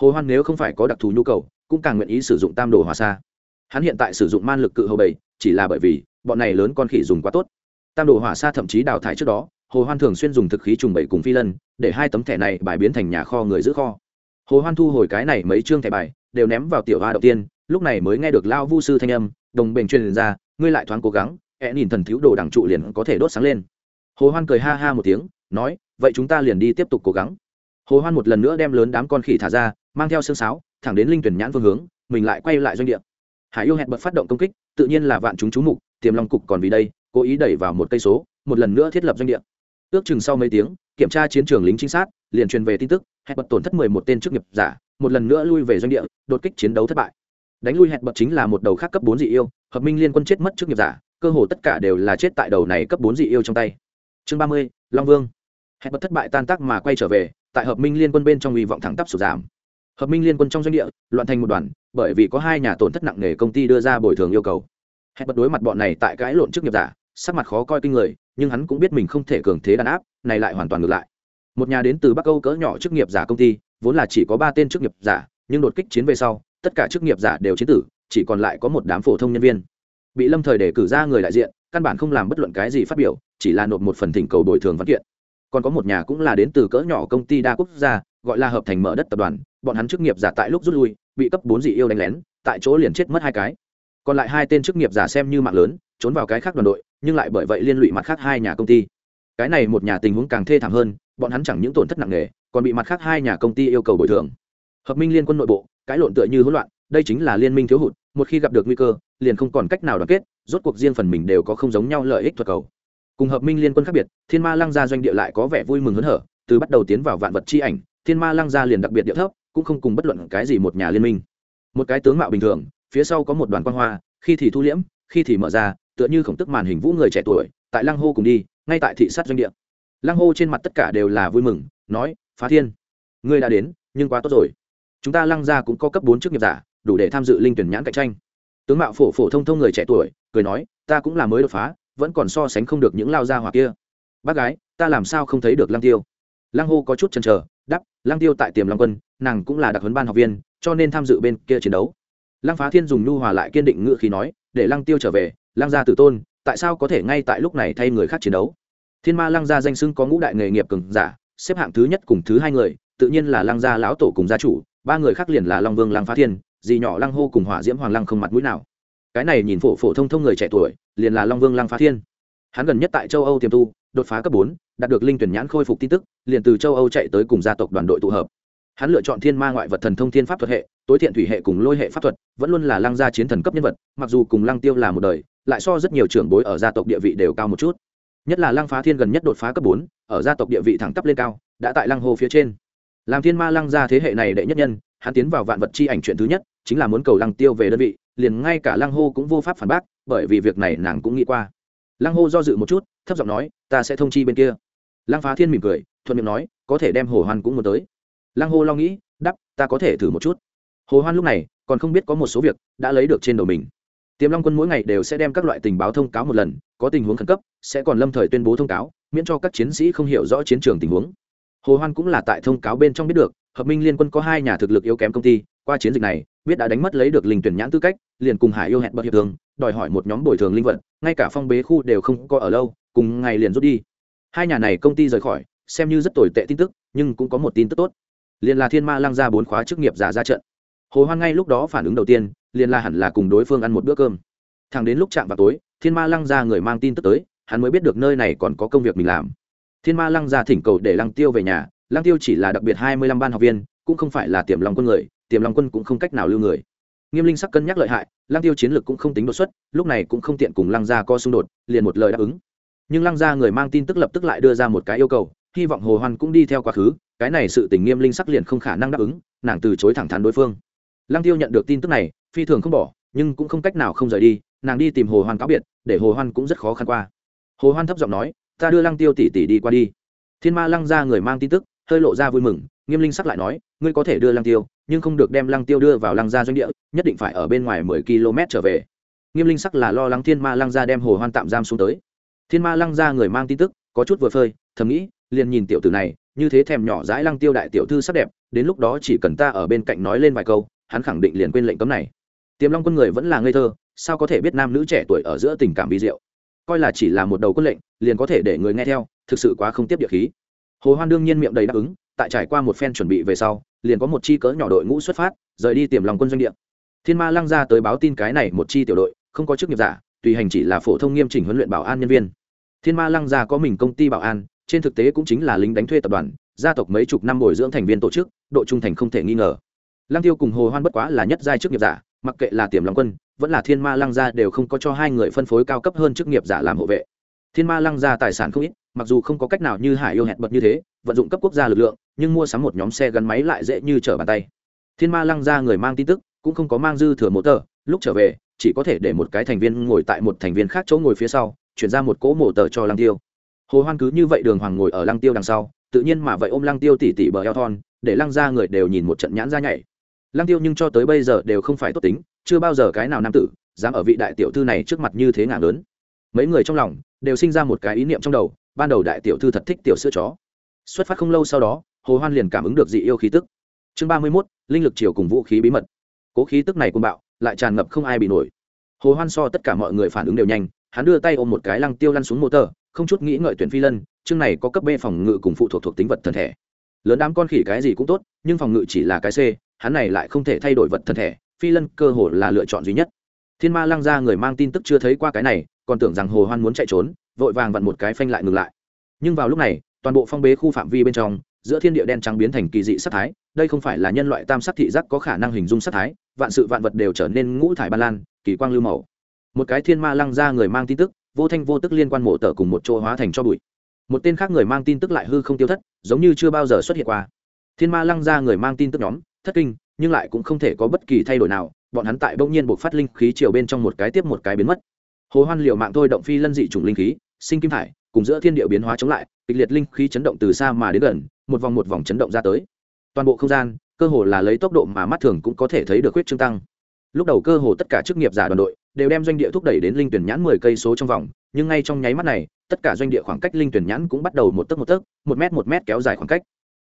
Hồ hoan nếu không phải có đặc thù nhu cầu, cũng càng nguyện ý sử dụng tam đồ hỏa xa hắn hiện tại sử dụng man lực cự hầu bảy, chỉ là bởi vì bọn này lớn con khỉ dùng quá tốt. Tam đồ hỏa xa thậm chí đào thải trước đó, hồ hoan thường xuyên dùng thực khí trùng bảy cùng phi lân, để hai tấm thẻ này bài biến thành nhà kho người giữ kho. Hồ hoan thu hồi cái này mấy chương thẻ bài, đều ném vào tiểu hoa đầu tiên, lúc này mới nghe được lao vu sư thanh âm, đồng bình truyền ra, ngươi lại thoáng cố gắng hẹn nhìn thần thiếu đồ đằng trụ liền có thể đốt sáng lên. Hồ hoan cười ha ha một tiếng, nói, vậy chúng ta liền đi tiếp tục cố gắng. Hồ hoan một lần nữa đem lớn đám con khỉ thả ra, mang theo xương sáo, thẳng đến linh tuyển nhãn phương hướng, mình lại quay lại doanh địa hải yêu hẹn bật phát động công kích, tự nhiên là vạn chúng chú mục, tiềm long cục còn vì đây, cố ý đẩy vào một cây số, một lần nữa thiết lập doanh địa. Ước chừng sau mấy tiếng, kiểm tra chiến trường lính trinh sát, liền truyền về tin tức, hẹn bật tổn thất mười một tên chức nghiệp giả, một lần nữa lui về doanh địa, đột kích chiến đấu thất bại. Đánh lui hẹn bật chính là một đầu khác cấp bốn dị yêu, hợp minh liên quân chết mất chức nghiệp giả, cơ hồ tất cả đều là chết tại đầu này cấp bốn dị yêu trong tay. Chương ba mươi, long vương. Hẹn bật thất bại tan tác mà quay trở về, tại hợp minh liên quân bên trong hy vọng thẳng tắp sụt giảm hợp minh liên quân trong doanh địa, loạn thành một đoàn, bởi vì có hai nhà tổn thất nặng nề công ty đưa ra bồi thường yêu cầu. Hẹn bật đối mặt bọn này tại cãi lộn chức nghiệp giả, sắc mặt khó coi kinh người, nhưng hắn cũng biết mình không thể cường thế đàn áp, này lại hoàn toàn ngược lại. Một nhà đến từ bắc âu cỡ nhỏ chức nghiệp giả công ty, vốn là chỉ có ba tên chức nghiệp giả, nhưng đột kích chiến về sau, tất cả chức nghiệp giả đều chiến tử, chỉ còn lại có một đám phổ thông nhân viên. Bị lâm thời để cử ra người đại diện, căn bản không làm bất luận cái gì phát biểu, chỉ là nộp một phần thỉnh cầu bồi thường văn kiện. Còn có một nhà cũng là đến từ cỡ nhỏ công ty đa quốc gia, gọi là hợp thành mở đất tập đoàn bọn hắn chức nghiệp giả tại lúc rút lui, bị cấp bốn dị yêu đánh lén, tại chỗ liền chết mất hai cái. Còn lại hai tên chức nghiệp giả xem như mạng lớn, trốn vào cái khác đoàn đội, nhưng lại bởi vậy liên lụy mặt khác hai nhà công ty. Cái này một nhà tình huống càng thê thảm hơn, bọn hắn chẳng những tổn thất nặng nề, còn bị mặt khác hai nhà công ty yêu cầu bồi thường. Hợp minh liên quân nội bộ, cái lộn tựa như hỗn loạn, đây chính là liên minh thiếu hụt, một khi gặp được nguy cơ, liền không còn cách nào đoàn kết, rốt cuộc riêng phần mình đều có không giống nhau lợi ích thuật cầu. Cùng hợp minh liên quân khác biệt, thiên ma lăng gia doanh địa lại có vẻ vui mừng hớn hở, từ bắt đầu tiến vào vạn vật chi ảnh, thiên ma lăng gia liền đặc biệt địa thấp cũng không cùng bất luận cái gì một nhà liên minh. Một cái tướng mạo bình thường, phía sau có một đoàn quan hoa, khi thì thu liễm, khi thì mở ra, tựa như khổng tức màn hình vũ người trẻ tuổi, tại lăng hô cùng đi, ngay tại thị sát doanh địa. Lăng hô trên mặt tất cả đều là vui mừng, nói, phá thiên, ngươi đã đến, nhưng quá tốt rồi. Chúng ta lăng ra cũng có cấp bốn chức nghiệp giả, đủ để tham dự linh tuyển nhãn cạnh tranh. Tướng mạo phổ phổ thông thông người trẻ tuổi, cười nói, ta cũng là mới đột phá, vẫn còn so sánh không được những lao gia hoặc kia. Bác gái, ta làm sao không thấy được lăng tiêu? Lăng hô có chút chần chờ đắp lăng tiêu tại tiềm long quân, nàng cũng là đặc huấn ban học viên, cho nên tham dự bên kia chiến đấu. Lăng phá thiên dùng nhu hòa lại kiên định ngự khí nói, để lăng tiêu trở về, lăng gia tử tôn, tại sao có thể ngay tại lúc này thay người khác chiến đấu? Thiên ma lăng gia danh xưng có ngũ đại nghề nghiệp cường giả, xếp hạng thứ nhất cùng thứ hai người, tự nhiên là lăng gia lão tổ cùng gia chủ, ba người khác liền là long vương lăng phá thiên, dì nhỏ lăng hô cùng hỏa diễm hoàng lăng không mặt mũi nào. Cái này nhìn phổ phổ thông thông người trẻ tuổi, liền là long vương lăng phá thiên. Hắn gần nhất tại châu âu tiềm tu đột phá cấp bốn, đạt được linh tuyển nhãn khôi phục tin tức, liền từ châu âu chạy tới cùng gia tộc đoàn đội tụ hợp. Hắn lựa chọn thiên ma ngoại vật thần thông thiên pháp thuật hệ, tối thiện thủy hệ cùng lôi hệ pháp thuật, vẫn luôn là lăng gia chiến thần cấp nhân vật, mặc dù cùng lăng tiêu là một đời, lại so rất nhiều trưởng bối ở gia tộc địa vị đều cao một chút. Nhất là lăng phá thiên gần nhất đột phá cấp bốn, ở gia tộc địa vị thẳng tắp lên cao, đã tại lăng hồ phía trên. Làm thiên ma lăng gia thế hệ này đệ nhất nhân, hắn tiến vào vạn vật chi ảnh chuyện thứ nhất, chính là muốn cầu lăng tiêu về đơn vị, liền ngay cả lăng hô cũng vô pháp phản bác, bởi vì việc này nàng cũng nghĩ qua lăng hô do dự một chút, thấp giọng nói, ta sẽ thông chi bên kia. Lăng phá thiên mỉm cười, thuận miệng nói, có thể đem hồ hoan cũng muốn tới. Lăng hô lo nghĩ đắp ta có thể thử một chút. Hồ hoan lúc này còn không biết có một số việc đã lấy được trên đầu mình. Tiềm long quân mỗi ngày đều sẽ đem các loại tình báo thông cáo một lần, có tình huống khẩn cấp, sẽ còn lâm thời tuyên bố thông cáo, miễn cho các chiến sĩ không hiểu rõ chiến trường tình huống. Hồ hoan cũng là tại thông cáo bên trong biết được, hợp minh liên quân có hai nhà thực lực yếu kém công ty qua chiến dịch này, biết đã đánh mất lấy được linh tuyển nhãn tư cách, liền cùng hải yêu hẹn bậc hiệp thường đòi hỏi một nhóm bồi thường linh vật, ngay cả phong bế khu đều không có ở lâu, cùng ngày liền rút đi. Hai nhà này công ty rời khỏi, xem như rất tồi tệ tin tức, nhưng cũng có một tin tức tốt. Liền là thiên ma lăng ra bốn khóa chức nghiệp giả ra trận. Hồ hoan ngay lúc đó phản ứng đầu tiên, liền là hẳn là cùng đối phương ăn một bữa cơm. Thẳng đến lúc chạm vào tối, thiên ma lăng ra người mang tin tức tới, hắn mới biết được nơi này còn có công việc mình làm. Thiên ma lăng ra thỉnh cầu để lăng tiêu về nhà, lăng tiêu chỉ là đặc biệt hai mươi lăm ban học viên, cũng không phải là tiềm lòng quân người tiềm long quân cũng không cách nào lưu người. Nghiêm linh sắc cân nhắc lợi hại, lăng tiêu chiến lược cũng không tính đột xuất, lúc này cũng không tiện cùng lăng gia co xung đột, liền một lời đáp ứng. Nhưng lăng gia người mang tin tức lập tức lại đưa ra một cái yêu cầu, hy vọng hồ hoan cũng đi theo quá khứ, cái này sự tình nghiêm linh sắc liền không khả năng đáp ứng, nàng từ chối thẳng thắn đối phương. Lăng tiêu nhận được tin tức này, phi thường không bỏ, nhưng cũng không cách nào không rời đi, nàng đi tìm hồ hoan cáo biệt, để hồ hoan cũng rất khó khăn qua. Hồ hoan thấp giọng nói, ta đưa lăng tiêu tỷ tỷ đi qua đi. Thiên ma lăng gia người mang tin tức, hơi lộ ra vui mừng, nghiêm linh sắc lại nói ngươi có thể đưa lăng tiêu, nhưng không được đem lăng tiêu đưa vào lăng gia doanh địa, nhất định phải ở bên ngoài mười km trở về. Nghiêm linh sắc là lo lắng thiên ma lăng gia đem hồ hoan tạm giam xuống tới. Thiên ma lăng gia người mang tin tức, có chút vừa phơi, thầm nghĩ, liền nhìn tiểu tử này, như thế thèm nhỏ dãi lăng tiêu đại tiểu thư sắc đẹp, đến lúc đó chỉ cần ta ở bên cạnh nói lên vài câu, hắn khẳng định liền quên lệnh cấm này. Tiềm long quân người vẫn là ngây thơ, sao có thể biết nam nữ trẻ tuổi ở giữa tình cảm vi diệu? Coi là chỉ là một đầu quân lệnh, liền có thể để người nghe theo, thực sự quá không tiếp địa khí. Hồ hoan đương nhiên miệng đầy đáp ứng, tại trải qua một phen chuẩn bị về sau liền có một chi cỡ nhỏ đội ngũ xuất phát, rời đi tiềm lòng quân doanh địa. Thiên ma lăng ra tới báo tin cái này một chi tiểu đội, không có chức nghiệp giả, tùy hành chỉ là phổ thông nghiêm chỉnh huấn luyện bảo an nhân viên. Thiên ma lăng ra có mình công ty bảo an, trên thực tế cũng chính là lính đánh thuê tập đoàn, gia tộc mấy chục năm bồi dưỡng thành viên tổ chức, độ trung thành không thể nghi ngờ. Lăng tiêu cùng hồ hoan bất quá là nhất giai chức nghiệp giả, mặc kệ là tiềm lòng quân, vẫn là thiên ma lăng gia đều không có cho hai người phân phối cao cấp hơn chức nghiệp giả làm hộ vệ. Thiên ma lăng gia tài sản không ít mặc dù không có cách nào như hải yêu hẹn bật như thế, vận dụng cấp quốc gia lực lượng, nhưng mua sắm một nhóm xe gắn máy lại dễ như trở bàn tay. Thiên ma lăng gia người mang tin tức, cũng không có mang dư thừa mô tờ, lúc trở về, chỉ có thể để một cái thành viên ngồi tại một thành viên khác chỗ ngồi phía sau, chuyển ra một cỗ mổ tờ cho lăng tiêu. Hồ hoan cứ như vậy đường hoàng ngồi ở lăng tiêu đằng sau, tự nhiên mà vậy ôm lăng tiêu tỉ tỉ bờ eo thon, để lăng ra người đều nhìn một trận nhãn ra nhảy. Lăng tiêu nhưng cho tới bây giờ đều không phải tốt tính, chưa bao giờ cái nào nam tử, dám ở vị đại tiểu thư này trước mặt như thế ngả lớn. Mấy người trong lòng đều sinh ra một cái ý niệm trong đầu ban đầu đại tiểu thư thật thích tiểu sữa chó. Xuất phát không lâu sau đó hồ hoan liền cảm ứng được dị yêu khí tức. Chương ba mươi 31, linh lực chiều cùng vũ khí bí mật. Cố khí tức này cuồng bạo lại tràn ngập không ai bị nổi. Hồ hoan so tất cả mọi người phản ứng đều nhanh hắn đưa tay ôm một cái lăng tiêu lăn xuống motor không chút nghĩ ngợi tuyển phi lân chương này có cấp b phòng ngự cùng phụ thuộc thuộc tính vật thần thể. Lớn đám con khỉ cái gì cũng tốt nhưng phòng ngự chỉ là cái c hắn này lại không thể thay đổi vật thần thể phi lân cơ hồ là lựa chọn duy nhất. Thiên ma lăng ra người mang tin tức chưa thấy qua cái này còn tưởng rằng hồ hoan muốn chạy trốn vội vàng vặn một cái phanh lại ngừng lại. Nhưng vào lúc này, toàn bộ phong bế khu phạm vi bên trong, giữa thiên địa đen trắng biến thành kỳ dị sắc thái, đây không phải là nhân loại tam sắc thị giác có khả năng hình dung sắc thái, vạn sự vạn vật đều trở nên ngũ thải ban lan, kỳ quang lưu màu. Một cái thiên ma lăng ra người mang tin tức, vô thanh vô tức liên quan mộ tở cùng một chỗ hóa thành cho bụi. Một tên khác người mang tin tức lại hư không tiêu thất, giống như chưa bao giờ xuất hiện qua. Thiên ma lăng ra người mang tin tức nhóm, thất kinh, nhưng lại cũng không thể có bất kỳ thay đổi nào, bọn hắn tại bỗng nhiên buộc phát linh khí chiều bên trong một cái tiếp một cái biến mất. Hồ hoan liệu mạng thôi động phi lân dị chủng linh khí sinh kim thải, cùng giữa thiên địa biến hóa chống lại, kịch liệt linh khí chấn động từ xa mà đến gần, một vòng một vòng chấn động ra tới. Toàn bộ không gian, cơ hồ là lấy tốc độ mà mắt thường cũng có thể thấy được huyết trương tăng. Lúc đầu cơ hồ tất cả chức nghiệp giả đoàn đội đều đem doanh địa thúc đẩy đến linh tuyển nhãn mười cây số trong vòng, nhưng ngay trong nháy mắt này, tất cả doanh địa khoảng cách linh tuyển nhãn cũng bắt đầu một tấc một tấc, một mét một mét kéo dài khoảng cách.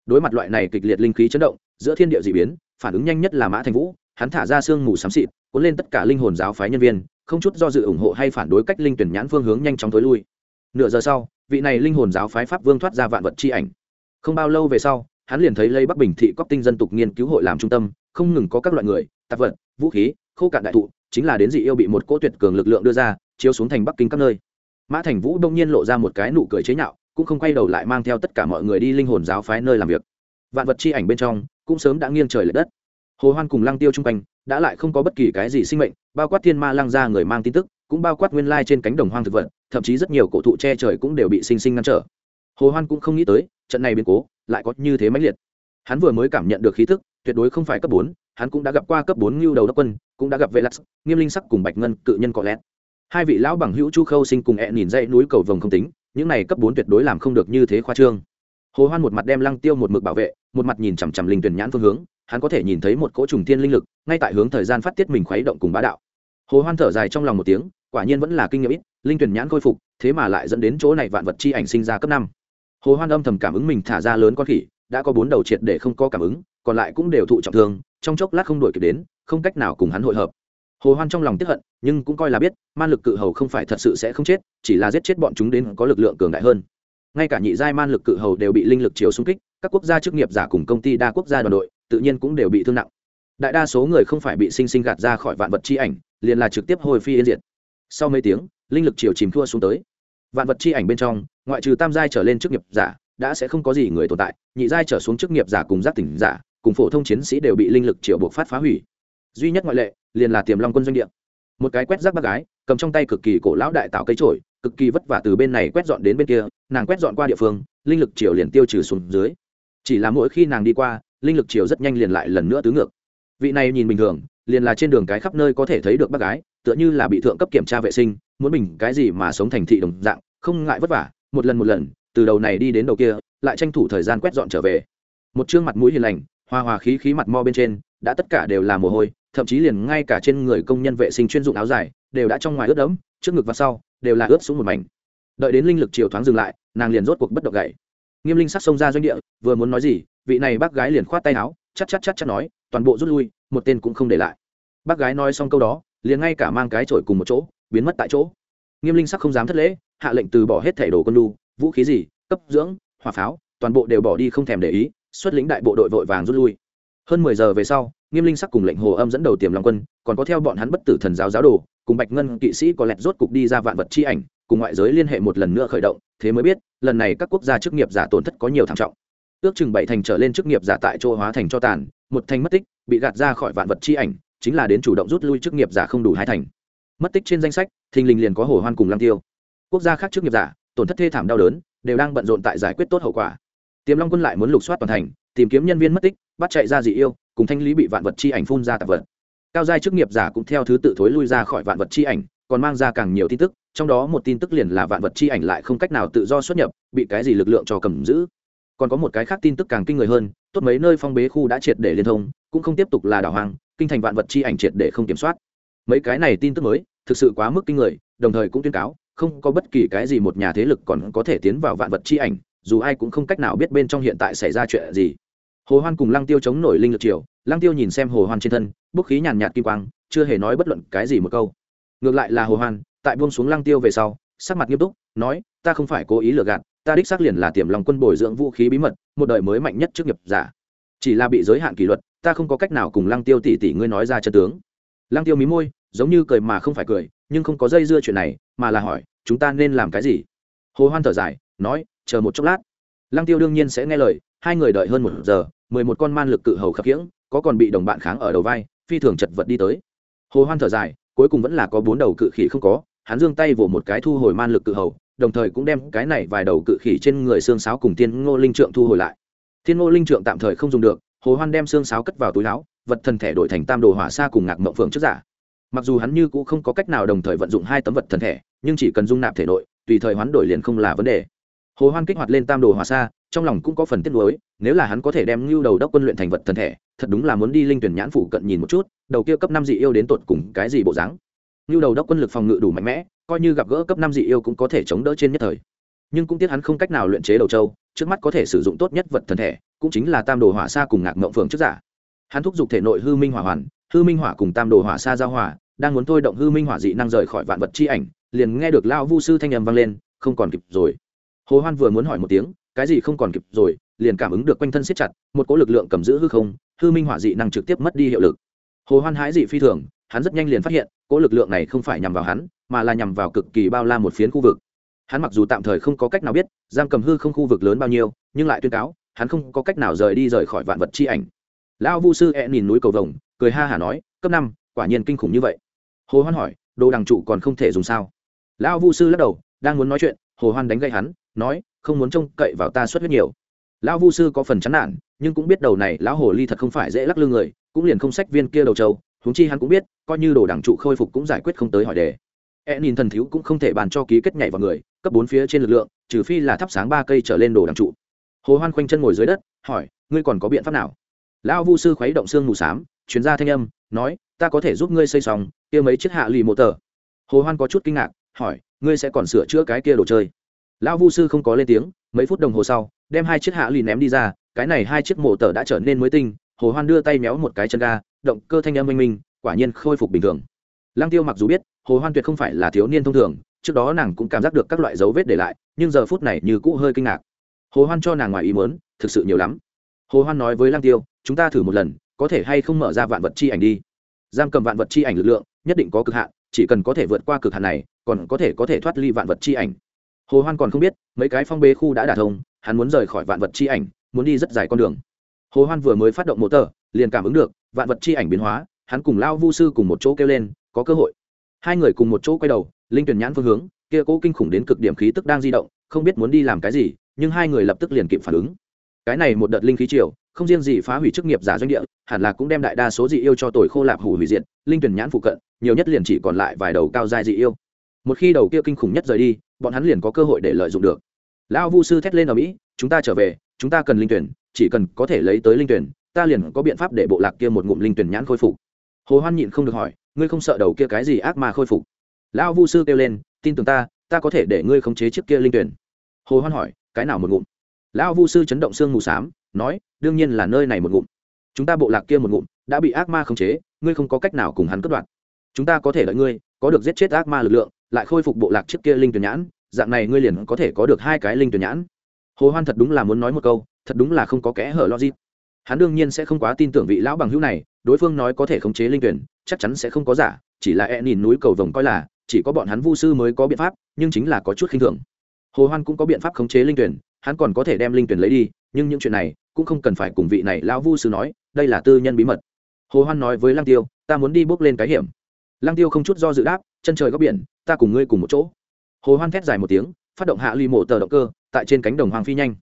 Đối mặt loại này kịch liệt linh khí chấn động, giữa thiên địa d ị biến, phản ứng nhanh nhất là mã thành vũ, hắn thả ra sương mù xám xịt, cuốn lên tất cả linh hồn giáo phái nhân viên, không chút do dự ủng hộ hay phản đối cách linh tuyển nhãn phương hướng nhanh chóng tối lui nửa giờ sau, vị này linh hồn giáo phái pháp vương thoát ra vạn vật chi ảnh. Không bao lâu về sau, hắn liền thấy lấy bắc bình thị cóc tinh dân tục nghiên cứu hội làm trung tâm, không ngừng có các loại người, tạp vật, vũ khí, khô cạn đại thụ, chính là đến dị yêu bị một cỗ tuyệt cường lực lượng đưa ra, chiếu xuống thành bắc kinh các nơi. Mã thành vũ đông nhiên lộ ra một cái nụ cười chế nhạo, cũng không quay đầu lại mang theo tất cả mọi người đi linh hồn giáo phái nơi làm việc. Vạn vật chi ảnh bên trong, cũng sớm đã nghiêng trời l ệ đất. Hồ hoan cùng lăng tiêu chung quanh, đã lại không có bất kỳ cái gì sinh mệnh, bao quát thiên ma lăng ra người mang tin tức cũng bao quát nguyên lai trên cánh đồng hoang thực vật, thậm chí rất nhiều cổ thụ che trời cũng đều bị sinh sinh ngăn trở. Hồ hoan cũng không nghĩ tới, trận này biến cố lại có như thế mãnh liệt. Hắn vừa mới cảm nhận được khí thức tuyệt đối không phải cấp bốn, hắn cũng đã gặp qua cấp bốn ngưu đầu đốc quân, cũng đã gặp vệ lạc nghiêm linh sắc cùng bạch ngân, cự nhân có lẽ hai vị lão bằng hữu chu khâu sinh cùng e nhìn dãy núi cầu vồng không tính, những này cấp bốn tuyệt đối làm không được như thế khoa trương. Hồ hoan một mặt đem lăng tiêu một mực bảo vệ, một mặt nhìn chằm chằm linh tuyển nhãn phương hướng, hắn có thể nhìn thấy một cỗ trùng thiên linh lực, ngay tại hướng thời gian phát tiết mình khuấy động cùng bá đạo. Hồ hoan thở dài trong lòng một tiếng quả nhiên vẫn là kinh nghiệm ít, linh tuyển nhãn khôi phục, thế mà lại dẫn đến chỗ này vạn vật chi ảnh sinh ra cấp năm. Hồ hoan âm thầm cảm ứng mình thả ra lớn con khỉ, đã có bốn đầu triệt để không có cảm ứng, còn lại cũng đều thụ trọng thương, trong chốc lát không đuổi kịp đến, không cách nào cùng hắn hội hợp. Hồ hoan trong lòng tiếc hận, nhưng cũng coi là biết, man lực cự hầu không phải thật sự sẽ không chết, chỉ là giết chết bọn chúng đến có lực lượng cường đại hơn. Ngay cả nhị giai man lực cự hầu đều bị linh lực chiếu xung kích, các quốc gia chức nghiệp giả cùng công ty đa quốc gia đoàn đội, tự nhiên cũng đều bị thương nặng. Đại đa số người không phải bị sinh sinh gạt ra khỏi vạn vật chi ảnh, liền là trực tiếp hồi phi yên diệt sau mấy tiếng, linh lực chiều chìm thua xuống tới. Vạn vật chi ảnh bên trong, ngoại trừ tam giai trở lên chức nghiệp giả, đã sẽ không có gì người tồn tại. Nhị giai trở xuống chức nghiệp giả cùng giác tỉnh giả, cùng phổ thông chiến sĩ đều bị linh lực chiều buộc phát phá hủy. Duy nhất ngoại lệ, liền là tiềm long quân doanh địa. Một cái quét rác bác gái, cầm trong tay cực kỳ cổ lão đại tạo cây trổi cực kỳ vất vả từ bên này quét dọn đến bên kia, nàng quét dọn qua địa phương, linh lực chiều liền tiêu trừ xuống dưới. Chỉ là mỗi khi nàng đi qua, linh lực chiều rất nhanh liền lại lần nữa tứ ngược. Vị này nhìn bình thường, liền là trên đường cái khắp nơi có thể thấy được bác gái tựa như là bị thượng cấp kiểm tra vệ sinh, muốn mình cái gì mà sống thành thị đồng dạng, không ngại vất vả, một lần một lần, từ đầu này đi đến đầu kia, lại tranh thủ thời gian quét dọn trở về. Một chương mặt mũi hiền lành, hoa hòa khí khí mặt mo bên trên, đã tất cả đều là mồ hôi, thậm chí liền ngay cả trên người công nhân vệ sinh chuyên dụng áo dài, đều đã trong ngoài ướt đẫm, trước ngực và sau, đều là ướt xuống một mảnh. Đợi đến linh lực chiều thoáng dừng lại, nàng liền rốt cuộc bất động gậy. Nghiêm linh sắc xông ra doanh địa, vừa muốn nói gì, vị này bác gái liền khoát tay áo chắc chắc chắc chắc nói, toàn bộ rút lui, một tên cũng không để lại. Bác gái nói xong câu đó liền ngay cả mang cái chổi cùng một chỗ, biến mất tại chỗ. Nghiêm linh sắc không dám thất lễ, hạ lệnh từ bỏ hết thẻ đồ quân đu vũ khí gì, cấp dưỡng, hỏa pháo, toàn bộ đều bỏ đi không thèm để ý, xuất lĩnh đại bộ đội vội vàng rút lui. Hơn mười giờ về sau, nghiêm linh sắc cùng lệnh hồ âm dẫn đầu tiềm long quân, còn có theo bọn hắn bất tử thần giáo giáo đồ, cùng bạch ngân kỵ sĩ có lẹt rốt cục đi ra vạn vật chi ảnh, cùng ngoại giới liên hệ một lần nữa khởi động, thế mới biết, lần này các quốc gia chức nghiệp giả tổn thất có nhiều thảm trọng. Ước chừng bảy thành trở lên chức nghiệp giả tại chỗ hóa thành cho tàn, một thành mất tích, bị gạt ra khỏi vạn vật chi ảnh chính là đến chủ động rút lui chức nghiệp giả không đủ hai thành. Mất tích trên danh sách, thình lình liền có hồ hoan cùng lăng tiêu. Quốc gia khác chức nghiệp giả, tổn thất thê thảm đau đớn, đều đang bận rộn tại giải quyết tốt hậu quả. Tiềm long quân lại muốn lục soát toàn thành, tìm kiếm nhân viên mất tích, bắt chạy ra dị yêu, cùng thanh lý bị vạn vật chi ảnh phun ra tạp vật. Cao giai chức nghiệp giả cũng theo thứ tự thối lui ra khỏi vạn vật chi ảnh, còn mang ra càng nhiều tin tức, trong đó một tin tức liền là vạn vật chi ảnh lại không cách nào tự do xuất nhập, bị cái gì lực lượng cho cầm giữ. Còn có một cái khác tin tức càng kinh người hơn tốt mấy nơi phong bế khu đã triệt để liên thông cũng không tiếp tục là đảo hoang kinh thành vạn vật chi ảnh triệt để không kiểm soát. Mấy cái này tin tức mới thực sự quá mức kinh người đồng thời cũng tuyên cáo không có bất kỳ cái gì một nhà thế lực còn có thể tiến vào vạn vật chi ảnh dù ai cũng không cách nào biết bên trong hiện tại xảy ra chuyện gì. Hồ hoan cùng lăng tiêu chống nổi linh lực chiều, lăng tiêu nhìn xem hồ hoan trên thân bức khí nhàn nhạt kim quang chưa hề nói bất luận cái gì một câu. Ngược lại là hồ hoan tại buông xuống lăng tiêu về sau sắc mặt nghiêm túc nói ta không phải cố ý lừa gạt ta đích xác liền là tiềm lòng quân bồi dưỡng vũ khí bí mật, một đời mới mạnh nhất trước nghiệp giả. Chỉ là bị giới hạn kỷ luật, ta không có cách nào cùng lăng tiêu tỷ tỷ ngươi nói ra chân tướng. Lăng tiêu mí môi, giống như cười mà không phải cười, nhưng không có dây dưa chuyện này, mà là hỏi, chúng ta nên làm cái gì? Hồ hoan thở dài, nói, chờ một chốc lát. Lăng tiêu đương nhiên sẽ nghe lời, hai người đợi hơn một giờ, mười một con man lực cự hầu khập khiễng, có còn bị đồng bạn kháng ở đầu vai, phi thường chật vật đi tới. Hồ hoan thở dài, cuối cùng vẫn là có bốn đầu cự khỉ không có, hắn giương tay vỗ một cái thu hồi man lực cự hầu đồng thời cũng đem cái này vài đầu cự khỉ trên người xương sáo cùng thiên ngô linh trượng thu hồi lại. Thiên ngô linh trượng tạm thời không dùng được, hồ hoan đem xương sáo cất vào túi áo, vật thần thể đổi thành tam đồ hỏa xa cùng ngạc mộng phượng trước giả. Mặc dù hắn như cũng không có cách nào đồng thời vận dụng hai tấm vật thần thể, nhưng chỉ cần dung nạp thể nội, tùy thời hoán đổi liền không là vấn đề. Hồ hoan kích hoạt lên tam đồ hỏa xa trong lòng cũng có phần tiếc nuối, nếu là hắn có thể đem lưu đầu đốc quân luyện thành vật thần thể, thật đúng là muốn đi linh tuyển nhãn phủ cận nhìn một chút, đầu kia cấp năm dị yêu đến tột cùng cái gì bộ dáng. Lưu đầu đốc quân lực phòng ngự đủ mạnh mẽ coi như gặp gỡ cấp năm dị yêu cũng có thể chống đỡ trên nhất thời. Nhưng cũng tiếc hắn không cách nào luyện chế đầu châu trước mắt có thể sử dụng tốt nhất vật thần thể, cũng chính là tam đồ hỏa xa cùng ngạc ngộng phượng trước giả. Hắn thúc giục thể nội hư minh hỏa hoàn, hư minh hỏa cùng tam đồ hỏa xa giao hỏa đang muốn thôi động hư minh hỏa dị năng rời khỏi vạn vật chi ảnh, liền nghe được lao vu sư thanh âm vang lên, không còn kịp rồi. Hồ hoan vừa muốn hỏi một tiếng, cái gì không còn kịp rồi? liền cảm ứng được quanh thân siết chặt, một cỗ lực lượng cầm giữ hư không, hư minh hỏa dị năng trực tiếp mất đi hiệu lực. Hồ hoan hái dị phi thường, hắn rất nhanh liền phát hiện, cỗ lực lượng này không phải nhằm vào hắn mà là nhằm vào cực kỳ bao la một phiến khu vực. Hắn mặc dù tạm thời không có cách nào biết giam cầm hư không khu vực lớn bao nhiêu, nhưng lại tuyên cáo, hắn không có cách nào rời đi rời khỏi vạn vật chi ảnh. Lão vu sư e nhìn núi cầu vồng, cười ha hả nói, cấp năm, quả nhiên kinh khủng như vậy. Hồ hoan hỏi, đồ đằng trụ còn không thể dùng sao? Lão vu sư lắc đầu, đang muốn nói chuyện, hồ hoan đánh gậy hắn, nói, không muốn trông cậy vào ta xuất huyết nhiều. Lão vu sư có phần chán nản, nhưng cũng biết đầu này lão hồ ly thật không phải dễ lắc lư người, cũng liền không sách viên kia đầu trâu, huống chi hắn cũng biết, coi như đồ đằng trụ khôi phục cũng giải quyết không tới hỏi đề e nhìn thần thiếu cũng không thể bàn cho ký kết nhảy vào người, cấp bốn phía trên lực lượng, trừ phi là thắp sáng ba cây trở lên đồ đằng trụ. Hồ hoan khoanh chân ngồi dưới đất, hỏi, ngươi còn có biện pháp nào? Lão vu sư khuấy động xương mù xám chuyên gia thanh âm, nói, ta có thể giúp ngươi xây xong, kia mấy chiếc hạ lì mô tờ. Hồ hoan có chút kinh ngạc, hỏi, ngươi sẽ còn sửa chữa cái kia đồ chơi? Lão vu sư không có lên tiếng, mấy phút đồng hồ sau, đem hai chiếc hạ lì ném đi ra, cái này hai chiếc mộ tờ đã trở nên mới tinh, hồ hoan đưa tay méo một cái chân ga, động cơ thanh âm minh minh, quả nhiên khôi phục bình thường. Lăng tiêu mặc dù biết hồ hoan tuyệt không phải là thiếu niên thông thường, trước đó nàng cũng cảm giác được các loại dấu vết để lại, nhưng giờ phút này như cũ hơi kinh ngạc. Hồ hoan cho nàng ngoài ý muốn, thực sự nhiều lắm. Hồ hoan nói với Lang tiêu, chúng ta thử một lần, có thể hay không mở ra vạn vật chi ảnh đi? Giam cầm vạn vật chi ảnh lực lượng, nhất định có cực hạn, chỉ cần có thể vượt qua cực hạn này, còn có thể có thể thoát ly vạn vật chi ảnh. Hồ hoan còn không biết, mấy cái phong bê khu đã đả thông, hắn muốn rời khỏi vạn vật chi ảnh, muốn đi rất dài con đường. Hồ hoan vừa mới phát động motor liền cảm ứng được, vạn vật chi ảnh biến hóa, hắn cùng lao vu sư cùng một chỗ kêu lên, có cơ hội hai người cùng một chỗ quay đầu, linh tuyển nhãn phương hướng, kia cố kinh khủng đến cực điểm khí tức đang di động, không biết muốn đi làm cái gì, nhưng hai người lập tức liền kịp phản ứng. Cái này một đợt linh khí triều, không riêng gì phá hủy chức nghiệp giả doanh địa, hẳn là cũng đem đại đa số dị yêu cho tuổi khô lạp hủ hủy diệt, linh tuyển nhãn phụ cận, nhiều nhất liền chỉ còn lại vài đầu cao dài dị yêu. Một khi đầu kia kinh khủng nhất rời đi, bọn hắn liền có cơ hội để lợi dụng được. Lão vu sư thét lên ở mỹ, chúng ta trở về, chúng ta cần linh tuyển, chỉ cần có thể lấy tới linh tuyển, ta liền có biện pháp để bộ lạc kia một ngụm linh tuyển nhãn khôi phục hồ hoan nhịn không được hỏi, ngươi không sợ đầu kia cái gì ác ma khôi phục? Lão vu sư kêu lên, tin tưởng ta ta có thể để ngươi khống chế chiếc kia linh tuyển. Hồ hoan hỏi, cái nào một ngụm? Lão vu sư chấn động xương mù xám, nói, đương nhiên là nơi này một ngụm. Chúng ta bộ lạc kia một ngụm đã bị ác ma khống chế, ngươi không có cách nào cùng hắn cất đoạn. Chúng ta có thể lợi ngươi, có được giết chết ác ma lực lượng, lại khôi phục bộ lạc trước kia linh tuyển nhãn, dạng này ngươi liền có thể có được hai cái linh tuyển nhãn. Hồ hoan thật đúng là muốn nói một câu, thật đúng là không có kẽ hở logic. Hắn đương nhiên sẽ không quá tin tưởng vị lão bằng hữu này đối phương nói có thể khống chế linh tuyển, chắc chắn sẽ không có giả, chỉ là e nhìn núi cầu vồng coi là, chỉ có bọn hắn vu sư mới có biện pháp, nhưng chính là có chút khinh thường. Hồ hoan cũng có biện pháp khống chế linh tuyển, hắn còn có thể đem linh tuyển lấy đi, nhưng những chuyện này cũng không cần phải cùng vị này lão vu sư nói, đây là tư nhân bí mật. Hồ hoan nói với lăng tiêu, ta muốn đi bước lên cái hiểm. Lăng tiêu không chút do dự đáp, chân trời góc biển, ta cùng ngươi cùng một chỗ. Hồ hoan thét dài một tiếng, phát động hạ ly mộ tờ động cơ, tại trên cánh đồng hoàng phi nhanh.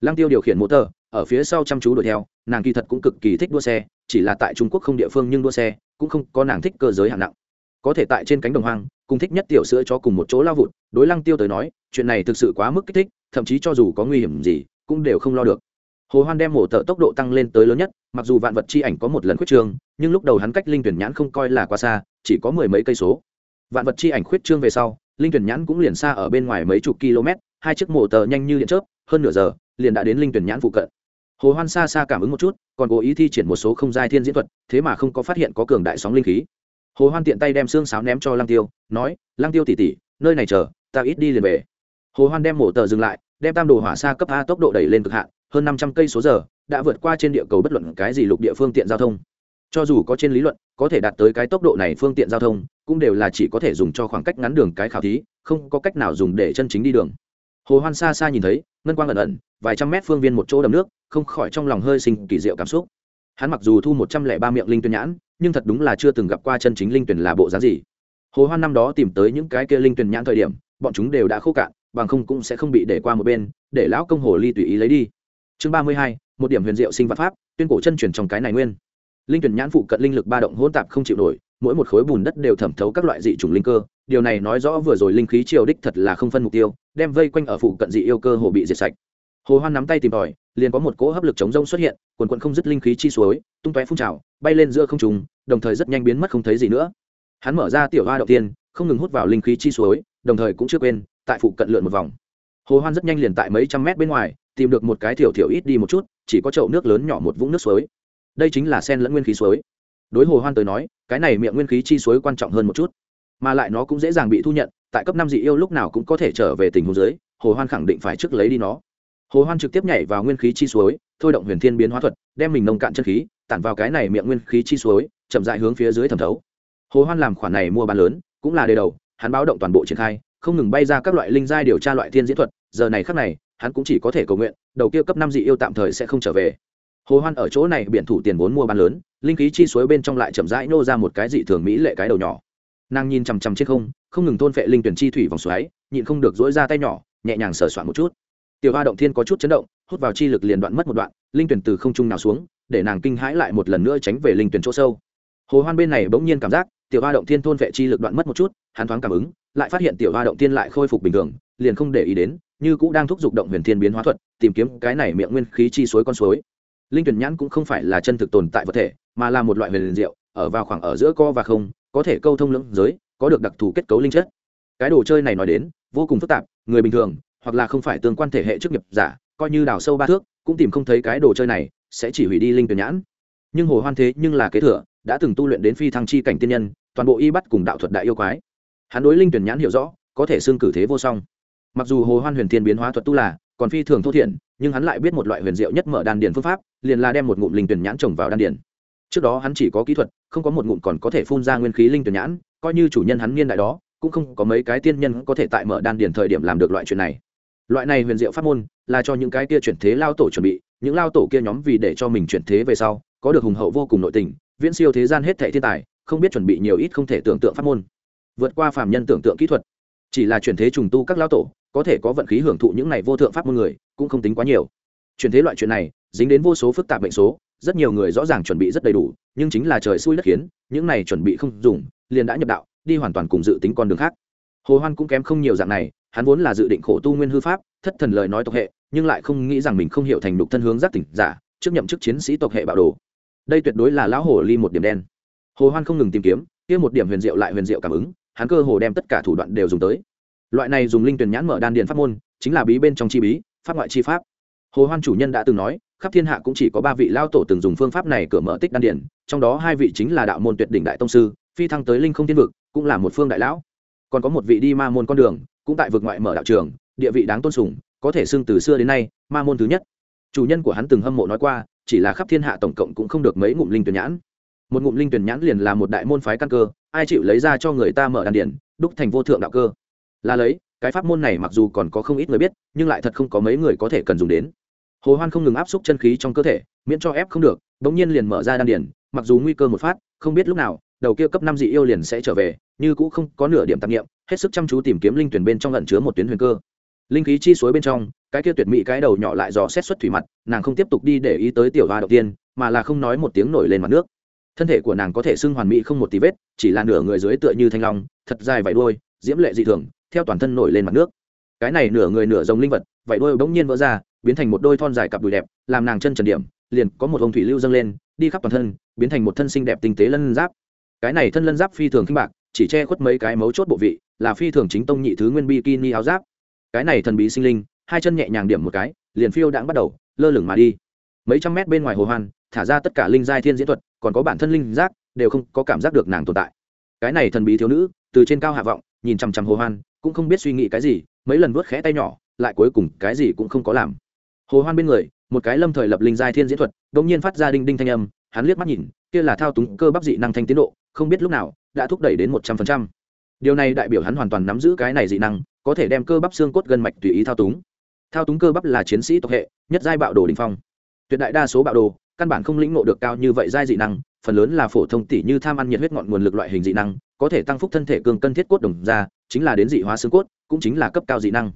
Lăng tiêu điều khiển mộ tờ, ở phía sau chăm chú đuổi theo, nàng kỳ thật cũng cực kỳ thích đua xe chỉ là tại trung quốc không địa phương nhưng đua xe, cũng không có nàng thích cơ giới hạng nặng. Có thể tại trên cánh đồng hoang, cùng thích nhất tiểu sữa cho cùng một chỗ lao vụt, đối lăng tiêu tới nói, chuyện này thực sự quá mức kích thích, thậm chí cho dù có nguy hiểm gì, cũng đều không lo được. Hồ hoan đem mổ tợ tốc độ tăng lên tới lớn nhất, mặc dù vạn vật chi ảnh có một lần khuyết trương, nhưng lúc đầu hắn cách linh tuyển nhãn không coi là quá xa, chỉ có mười mấy cây số. Vạn vật chi ảnh khuyết trương về sau, linh tuyển nhãn cũng liền xa ở bên ngoài mấy chục km, hai chiếc mổ tờ nhanh như điện chớp, hơn nửa giờ, liền đã đến linh tuyển nhãn phụ cận. Hồ hoan xa xa cảm ứng một chút còn cố ý thi triển một số không giai thiên diễn thuật, thế mà không có phát hiện có cường đại sóng linh khí. Hồ hoan tiện tay đem xương sáo ném cho lăng tiêu, nói, lăng tiêu tỉ tỉ nơi này chờ, ta ít đi liền về. Hồ hoan đem mổ tờ dừng lại, đem tam đồ hỏa xa cấp a tốc độ đẩy lên cực hạn, hơn năm trăm cây số giờ, đã vượt qua trên địa cầu bất luận cái gì lục địa phương tiện giao thông. Cho dù có trên lý luận, có thể đạt tới cái tốc độ này phương tiện giao thông, cũng đều là chỉ có thể dùng cho khoảng cách ngắn đường cái khảo thí, không có cách nào dùng để chân chính đi đường hồ hoan xa xa nhìn thấy, ngân quang ẩn ẩn, vài trăm mét phương viên một chỗ đầm nước, không khỏi trong lòng hơi sinh kỳ diệu cảm xúc. Hắn mặc dù thu một trăm lẻ ba miệng linh tuyển nhãn, nhưng thật đúng là chưa từng gặp qua chân chính linh tuyển là bộ giá gì. Hồ hoan năm đó tìm tới những cái kia linh tuyển nhãn thời điểm, bọn chúng đều đã khô cạn, bằng không cũng sẽ không bị để qua một bên, để lão công hồ ly tùy ý lấy đi. Chương ba mươi hai, một điểm huyền diệu sinh vật pháp, tuyên cổ chân truyền trong cái này nguyên. Linh tuyển nhãn phụ cận linh lực ba động hỗn tạp không chịu nổi, mỗi một khối bùn đất đều thẩm thấu các loại dị chủng linh cơ. Điều này nói rõ vừa rồi linh khí triều đích thật là không phân mục tiêu đem vây quanh ở phụ cận dị yêu cơ hồ bị diệt sạch. Hồ hoan nắm tay tìm tòi, liền có một cỗ hấp lực chống rông xuất hiện, quần quần không dứt linh khí chi suối, tung tóe phun trào, bay lên giữa không trung, đồng thời rất nhanh biến mất không thấy gì nữa. Hắn mở ra tiểu hoa đầu tiên, không ngừng hút vào linh khí chi suối, đồng thời cũng chưa quên, tại phụ cận lượn một vòng. Hồ hoan rất nhanh liền tại mấy trăm mét bên ngoài, tìm được một cái thiểu thiểu ít đi một chút, chỉ có chậu nước lớn nhỏ một vũng nước suối. Đây chính là sen lẫn nguyên khí suối. Đối hồ hoan tới nói, cái này miệng nguyên khí chi suối quan trọng hơn một chút, mà lại nó cũng dễ dàng bị thu nhận tại cấp năm dị yêu lúc nào cũng có thể trở về tình huống dưới hồ hoan khẳng định phải trước lấy đi nó. Hồ hoan trực tiếp nhảy vào nguyên khí chi suối, thôi động huyền thiên biến hóa thuật, đem mình nông cạn chân khí, tản vào cái này miệng nguyên khí chi suối, chậm rãi hướng phía dưới thẩm thấu. Hồ hoan làm khoản này mua bán lớn, cũng là đề đầu, hắn báo động toàn bộ triển khai, không ngừng bay ra các loại linh giai điều tra loại thiên diễn thuật, giờ này khắc này, hắn cũng chỉ có thể cầu nguyện, đầu kia cấp năm dị yêu tạm thời sẽ không trở về. Hồ hoan ở chỗ này biện thủ tiền vốn mua bán lớn, linh khí chi suối bên trong lại chậm rãi nô ra một cái dị thường mỹ lệ cái đầu nhỏ nàng nhìn chằm chằm trên không không ngừng thôn phệ linh tuyển chi thủy vòng xoáy, nhịn không được dỗi ra tay nhỏ, nhẹ nhàng sờ soạn một chút. Tiểu hoa động thiên có chút chấn động, hút vào chi lực liền đoạn mất một đoạn, linh tuyển từ không trung nào xuống, để nàng kinh hãi lại một lần nữa tránh về linh tuyển chỗ sâu. Hồ hoan bên này bỗng nhiên cảm giác, tiểu hoa động thiên thôn vệ chi lực đoạn mất một chút, hắn thoáng cảm ứng, lại phát hiện tiểu hoa động thiên lại khôi phục bình thường, liền không để ý đến, như cũng đang thúc giục động huyền thiên biến hóa thuật, tìm kiếm cái này miệng nguyên khí chi suối con suối. Linh tuyển nhãn cũng không phải là chân thực tồn tại vật thể, mà là một loại huyền diệu, ở vào khoảng ở giữa co và không có thể câu thông lưỡng giới, có được đặc thù kết cấu linh chất. Cái đồ chơi này nói đến, vô cùng phức tạp, người bình thường, hoặc là không phải tương quan thể hệ chức nghiệp giả, coi như đào sâu ba thước, cũng tìm không thấy cái đồ chơi này, sẽ chỉ hủy đi linh tuyển nhãn. Nhưng hồ hoan thế nhưng là kế thừa, đã từng tu luyện đến phi thăng chi cảnh tiên nhân, toàn bộ y bắt cùng đạo thuật đại yêu quái. Hắn đối linh tuyển nhãn hiểu rõ, có thể xương cử thế vô song. Mặc dù hồ hoan huyền thiên biến hóa thuật tu là, còn phi thường thô thiển, nhưng hắn lại biết một loại huyền diệu nhất mở đan điền phương pháp, liền là đem một ngụm linh tuyển nhãn trồng vào đan điền. Trước đó hắn chỉ có kỹ thuật không có một ngụm còn có thể phun ra nguyên khí linh tuyển nhãn, coi như chủ nhân hắn niên đại đó, cũng không có mấy cái tiên nhân có thể tại mở đan điền thời điểm làm được loại chuyện này. Loại này huyền diệu pháp môn, là cho những cái kia chuyển thế lao tổ chuẩn bị, những lao tổ kia nhóm vì để cho mình chuyển thế về sau, có được hùng hậu vô cùng nội tình, viễn siêu thế gian hết thệ thiên tài, không biết chuẩn bị nhiều ít không thể tưởng tượng pháp môn. Vượt qua phàm nhân tưởng tượng kỹ thuật. Chỉ là chuyển thế trùng tu các lao tổ, có thể có vận khí hưởng thụ những này vô thượng pháp môn người, cũng không tính quá nhiều. Chuyển thế loại chuyện này, dính đến vô số phức tạp bệnh số rất nhiều người rõ ràng chuẩn bị rất đầy đủ, nhưng chính là trời xui đất khiến, những này chuẩn bị không dùng, liền đã nhập đạo, đi hoàn toàn cùng dự tính con đường khác. Hồ hoan cũng kém không nhiều dạng này, hắn vốn là dự định khổ tu nguyên hư pháp, thất thần lời nói tộc hệ, nhưng lại không nghĩ rằng mình không hiểu thành đục thân hướng giác tỉnh giả, trước nhậm chức chiến sĩ tộc hệ bạo đồ. Đây tuyệt đối là lão hồ ly một điểm đen. Hồ hoan không ngừng tìm kiếm, kia một điểm huyền diệu lại huyền diệu cảm ứng, hắn cơ hồ đem tất cả thủ đoạn đều dùng tới. Loại này dùng linh tuyển nhãn mở đan điền pháp môn, chính là bí bên trong chi bí, pháp ngoại chi pháp. Hồ hoan chủ nhân đã từng nói khắp thiên hạ cũng chỉ có ba vị lao tổ từng dùng phương pháp này cửa mở tích đan điển, trong đó hai vị chính là đạo môn tuyệt đỉnh đại tông sư phi thăng tới linh không thiên vực cũng là một phương đại lão. Còn có một vị đi ma môn con đường cũng tại vực ngoại mở đạo trường địa vị đáng tôn sùng có thể xưng từ xưa đến nay ma môn thứ nhất. Chủ nhân của hắn từng hâm mộ nói qua chỉ là khắp thiên hạ tổng cộng cũng không được mấy ngụm linh tuyển nhãn. Một ngụm linh tuyển nhãn liền là một đại môn phái căn cơ ai chịu lấy ra cho người ta mở đan điển đúc thành vô thượng đạo cơ. Là lấy cái pháp môn này mặc dù còn có không ít người biết nhưng lại thật không có mấy người có thể cần dùng đến hồ hoan không ngừng áp xúc chân khí trong cơ thể, miễn cho ép không được, bỗng nhiên liền mở ra đan điền. mặc dù nguy cơ một phát, không biết lúc nào, đầu kia cấp năm dị yêu liền sẽ trở về, như cũng không có nửa điểm tạp nghiệm, hết sức chăm chú tìm kiếm linh tuyển bên trong lẩn chứa một tuyến huyền cơ linh khí chi suối bên trong, cái kia tuyệt mỹ cái đầu nhỏ lại dò xét xuất thủy mặt, nàng không tiếp tục đi để ý tới tiểu hoa đầu tiên, mà là không nói một tiếng nổi lên mặt nước thân thể của nàng có thể xưng hoàn mỹ không một tí vết, chỉ là nửa người dưới tựa như thanh long, thật dài vải đuôi, diễm lệ dị thường, theo toàn thân nổi lên mặt nước cái này nửa người nửa giống linh vật vải đuôi bỗng nhiên vỡ ra biến thành một đôi thon dài cặp đùi đẹp, làm nàng chân trần điểm, liền có một ông thủy lưu dâng lên, đi khắp toàn thân, biến thành một thân xinh đẹp tinh tế lân giáp. Cái này thân lân giáp phi thường khinh bạc, chỉ che khuất mấy cái mấu chốt bộ vị, là phi thường chính tông nhị thứ nguyên bikini áo giáp. Cái này thần bí sinh linh, hai chân nhẹ nhàng điểm một cái, liền phiêu đãng bắt đầu, lơ lửng mà đi. Mấy trăm mét bên ngoài hồ hoan, thả ra tất cả linh giai thiên diễn thuật, còn có bản thân linh giác, đều không có cảm giác được nàng tồn tại. Cái này thần bí thiếu nữ, từ trên cao hạ vọng, nhìn chằm chằm hồ hoan, cũng không biết suy nghĩ cái gì, mấy lần vuốt khẽ tay nhỏ, lại cuối cùng cái gì cũng không có làm hồ hoan bên người, một cái lâm thời lập linh giai thiên diễn thuật, đột nhiên phát ra đinh đinh thanh âm, hắn liếc mắt nhìn, kia là thao túng cơ bắp dị năng thanh tiến độ, không biết lúc nào, đã thúc đẩy đến một trăm phần trăm. Điều này đại biểu hắn hoàn toàn nắm giữ cái này dị năng, có thể đem cơ bắp xương cốt gân mạch tùy ý thao túng. Thao túng cơ bắp là chiến sĩ tộc hệ, nhất giai bạo đồ đình phong. Tuyệt đại đa số bạo đồ, căn bản không lĩnh ngộ được cao như vậy giai dị năng, phần lớn là phổ thông tỷ như tham ăn nhiệt huyết ngọn nguồn lực loại hình dị năng, có thể tăng phúc thân thể cường cân thiết cốt đồng ra, chính là đến dị hóa xương cốt, cũng chính là cấp cao dị năng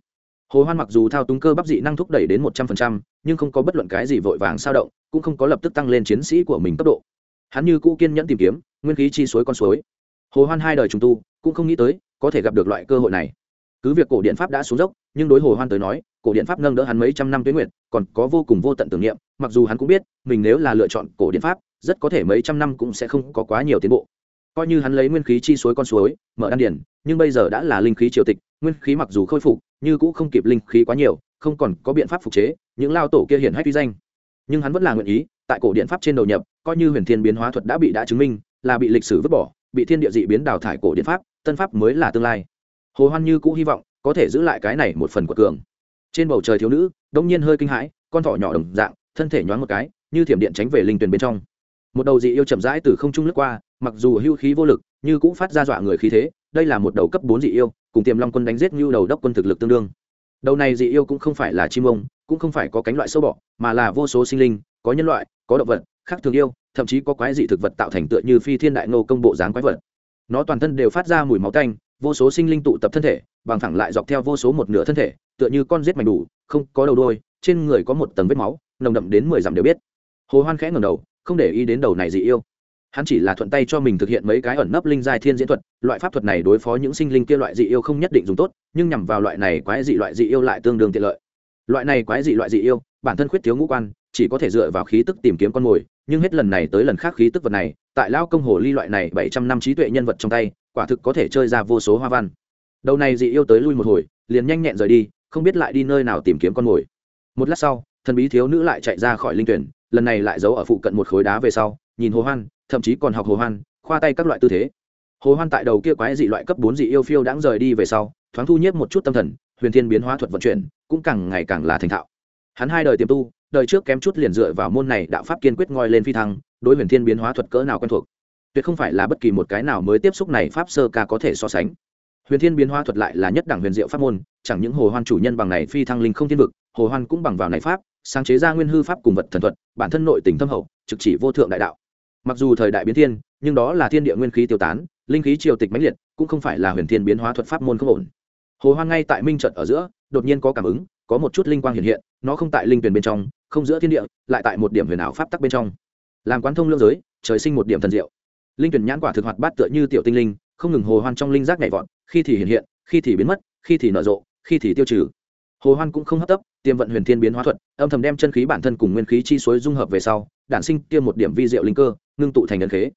hồ hoan mặc dù thao túng cơ bắp dị năng thúc đẩy đến một trăm phần trăm, nhưng không có bất luận cái gì vội vàng sao động, cũng không có lập tức tăng lên chiến sĩ của mình tốc độ. Hắn như cũ kiên nhẫn tìm kiếm, nguyên khí chi suối con suối. Hồ hoan hai đời trùng tu, cũng không nghĩ tới, có thể gặp được loại cơ hội này. Cứ việc cổ điện pháp đã xuống dốc, nhưng đối hồ hoan tới nói, cổ điện pháp nâng đỡ hắn mấy trăm năm tuyến nguyện còn có vô cùng vô tận tưởng niệm, mặc dù hắn cũng biết, mình nếu là lựa chọn cổ điện pháp, rất có thể mấy trăm năm cũng sẽ không có quá nhiều tiến bộ. Coi như hắn lấy nguyên khí chi suối con suối, mở đan điển nhưng bây giờ đã là linh khí triều tịch, nguyên khí mặc dù khôi phục như cũ không kịp linh khí quá nhiều, không còn có biện pháp phục chế, những lao tổ kia hiển hách uy danh. Nhưng hắn vẫn là nguyện ý, tại cổ điện pháp trên đầu nhập, coi như huyền thiên biến hóa thuật đã bị đã chứng minh, là bị lịch sử vứt bỏ, bị thiên địa dị biến đào thải cổ điện pháp, tân pháp mới là tương lai. Hồ hoan như cũ hy vọng, có thể giữ lại cái này một phần của cường. Trên bầu trời thiếu nữ, đông nhiên hơi kinh hãi, con thỏ nhỏ đồng dạng, thân thể nhoáng một cái, như thiểm điện tránh về linh tuyền bên trong. Một đầu dị yêu chậm rãi từ không trung lướt qua, mặc dù hưu khí vô lực, như cũng phát ra dọa người khí thế, đây là một đầu cấp bốn dị yêu cùng tiềm long quân đánh giết như đầu đốc quân thực lực tương đương. Đầu này dị yêu cũng không phải là chim ông, cũng không phải có cánh loại sâu bọ, mà là vô số sinh linh, có nhân loại, có động vật, khác thường yêu, thậm chí có quái dị thực vật tạo thành tựa như phi thiên đại nô công bộ dáng quái vật. Nó toàn thân đều phát ra mùi máu tanh, vô số sinh linh tụ tập thân thể, bằng thẳng lại dọc theo vô số một nửa thân thể, tựa như con rết mảnh đủ, không có đầu đôi trên người có một tầng vết máu, nồng đậm đến mười dặm đều biết. Hồ hoan khẽ ngầm đầu, không để ý đến đầu này dị yêu hắn chỉ là thuận tay cho mình thực hiện mấy cái ẩn nấp linh giai thiên diễn thuật, loại pháp thuật này đối phó những sinh linh kia loại dị yêu không nhất định dùng tốt, nhưng nhằm vào loại này quái dị loại dị yêu lại tương đương tiện lợi. Loại này quái dị loại dị yêu, bản thân khuyết thiếu ngũ quan, chỉ có thể dựa vào khí tức tìm kiếm con mồi, nhưng hết lần này tới lần khác khí tức vật này, tại lao công hồ ly loại này bảy trăm năm trí tuệ nhân vật trong tay, quả thực có thể chơi ra vô số hoa văn. Đầu này dị yêu tới lui một hồi, liền nhanh nhẹn rời đi, không biết lại đi nơi nào tìm kiếm con mồi. Một lát sau, thần bí thiếu nữ lại chạy ra khỏi linh tuyển, lần này lại giấu ở phụ cận một khối đá về sau, nhìn hồ hoan thậm chí còn học hồ hoan, khoa tay các loại tư thế. Hồ hoan tại đầu kia quái dị loại cấp bốn dị yêu phiêu đãng rời đi về sau, thoáng thu nhiếp một chút tâm thần, huyền thiên biến hóa thuật vận chuyển, cũng càng ngày càng là thành thạo. Hắn hai đời tiềm tu, đời trước kém chút liền dựa vào môn này đạo pháp kiên quyết ngoi lên phi thăng, đối huyền thiên biến hóa thuật cỡ nào quen thuộc. Tuyệt không phải là bất kỳ một cái nào mới tiếp xúc này pháp sơ ca có thể so sánh. Huyền thiên biến hóa thuật lại là nhất đẳng huyền diệu pháp môn, chẳng những hồ hoan chủ nhân bằng này phi thăng linh không thiên vực, hồ hoan cũng bằng vào này pháp, sáng chế ra nguyên hư pháp cùng vật thần thuật, bản thân nội tình thâm hậu, trực chỉ vô thượng đại đạo mặc dù thời đại biến thiên, nhưng đó là thiên địa nguyên khí tiêu tán, linh khí triều tịch mãnh liệt, cũng không phải là huyền thiên biến hóa thuật pháp môn không ổn. Hồ hoan ngay tại minh trận ở giữa, đột nhiên có cảm ứng, có một chút linh quang hiện hiện, nó không tại linh tuyển bên trong, không giữa thiên địa, lại tại một điểm huyền ảo pháp tắc bên trong. Làm quán thông lương giới, trời sinh một điểm thần diệu. Linh tuyển nhãn quả thực hoạt bát tựa như tiểu tinh linh, không ngừng hồ hoan trong linh giác nhảy vọt, khi thì hiện hiện, khi thì biến mất, khi thì nở rộ, khi thì tiêu trừ. Hồ hoan cũng không hấp tấp tiêm vận huyền thiên biến hóa thuật, âm thầm đem chân khí bản thân cùng nguyên khí chi suối dung hợp về sau, đản sinh tiêm một điểm vi diệu linh cơ ngưng tụ thành ấn khế.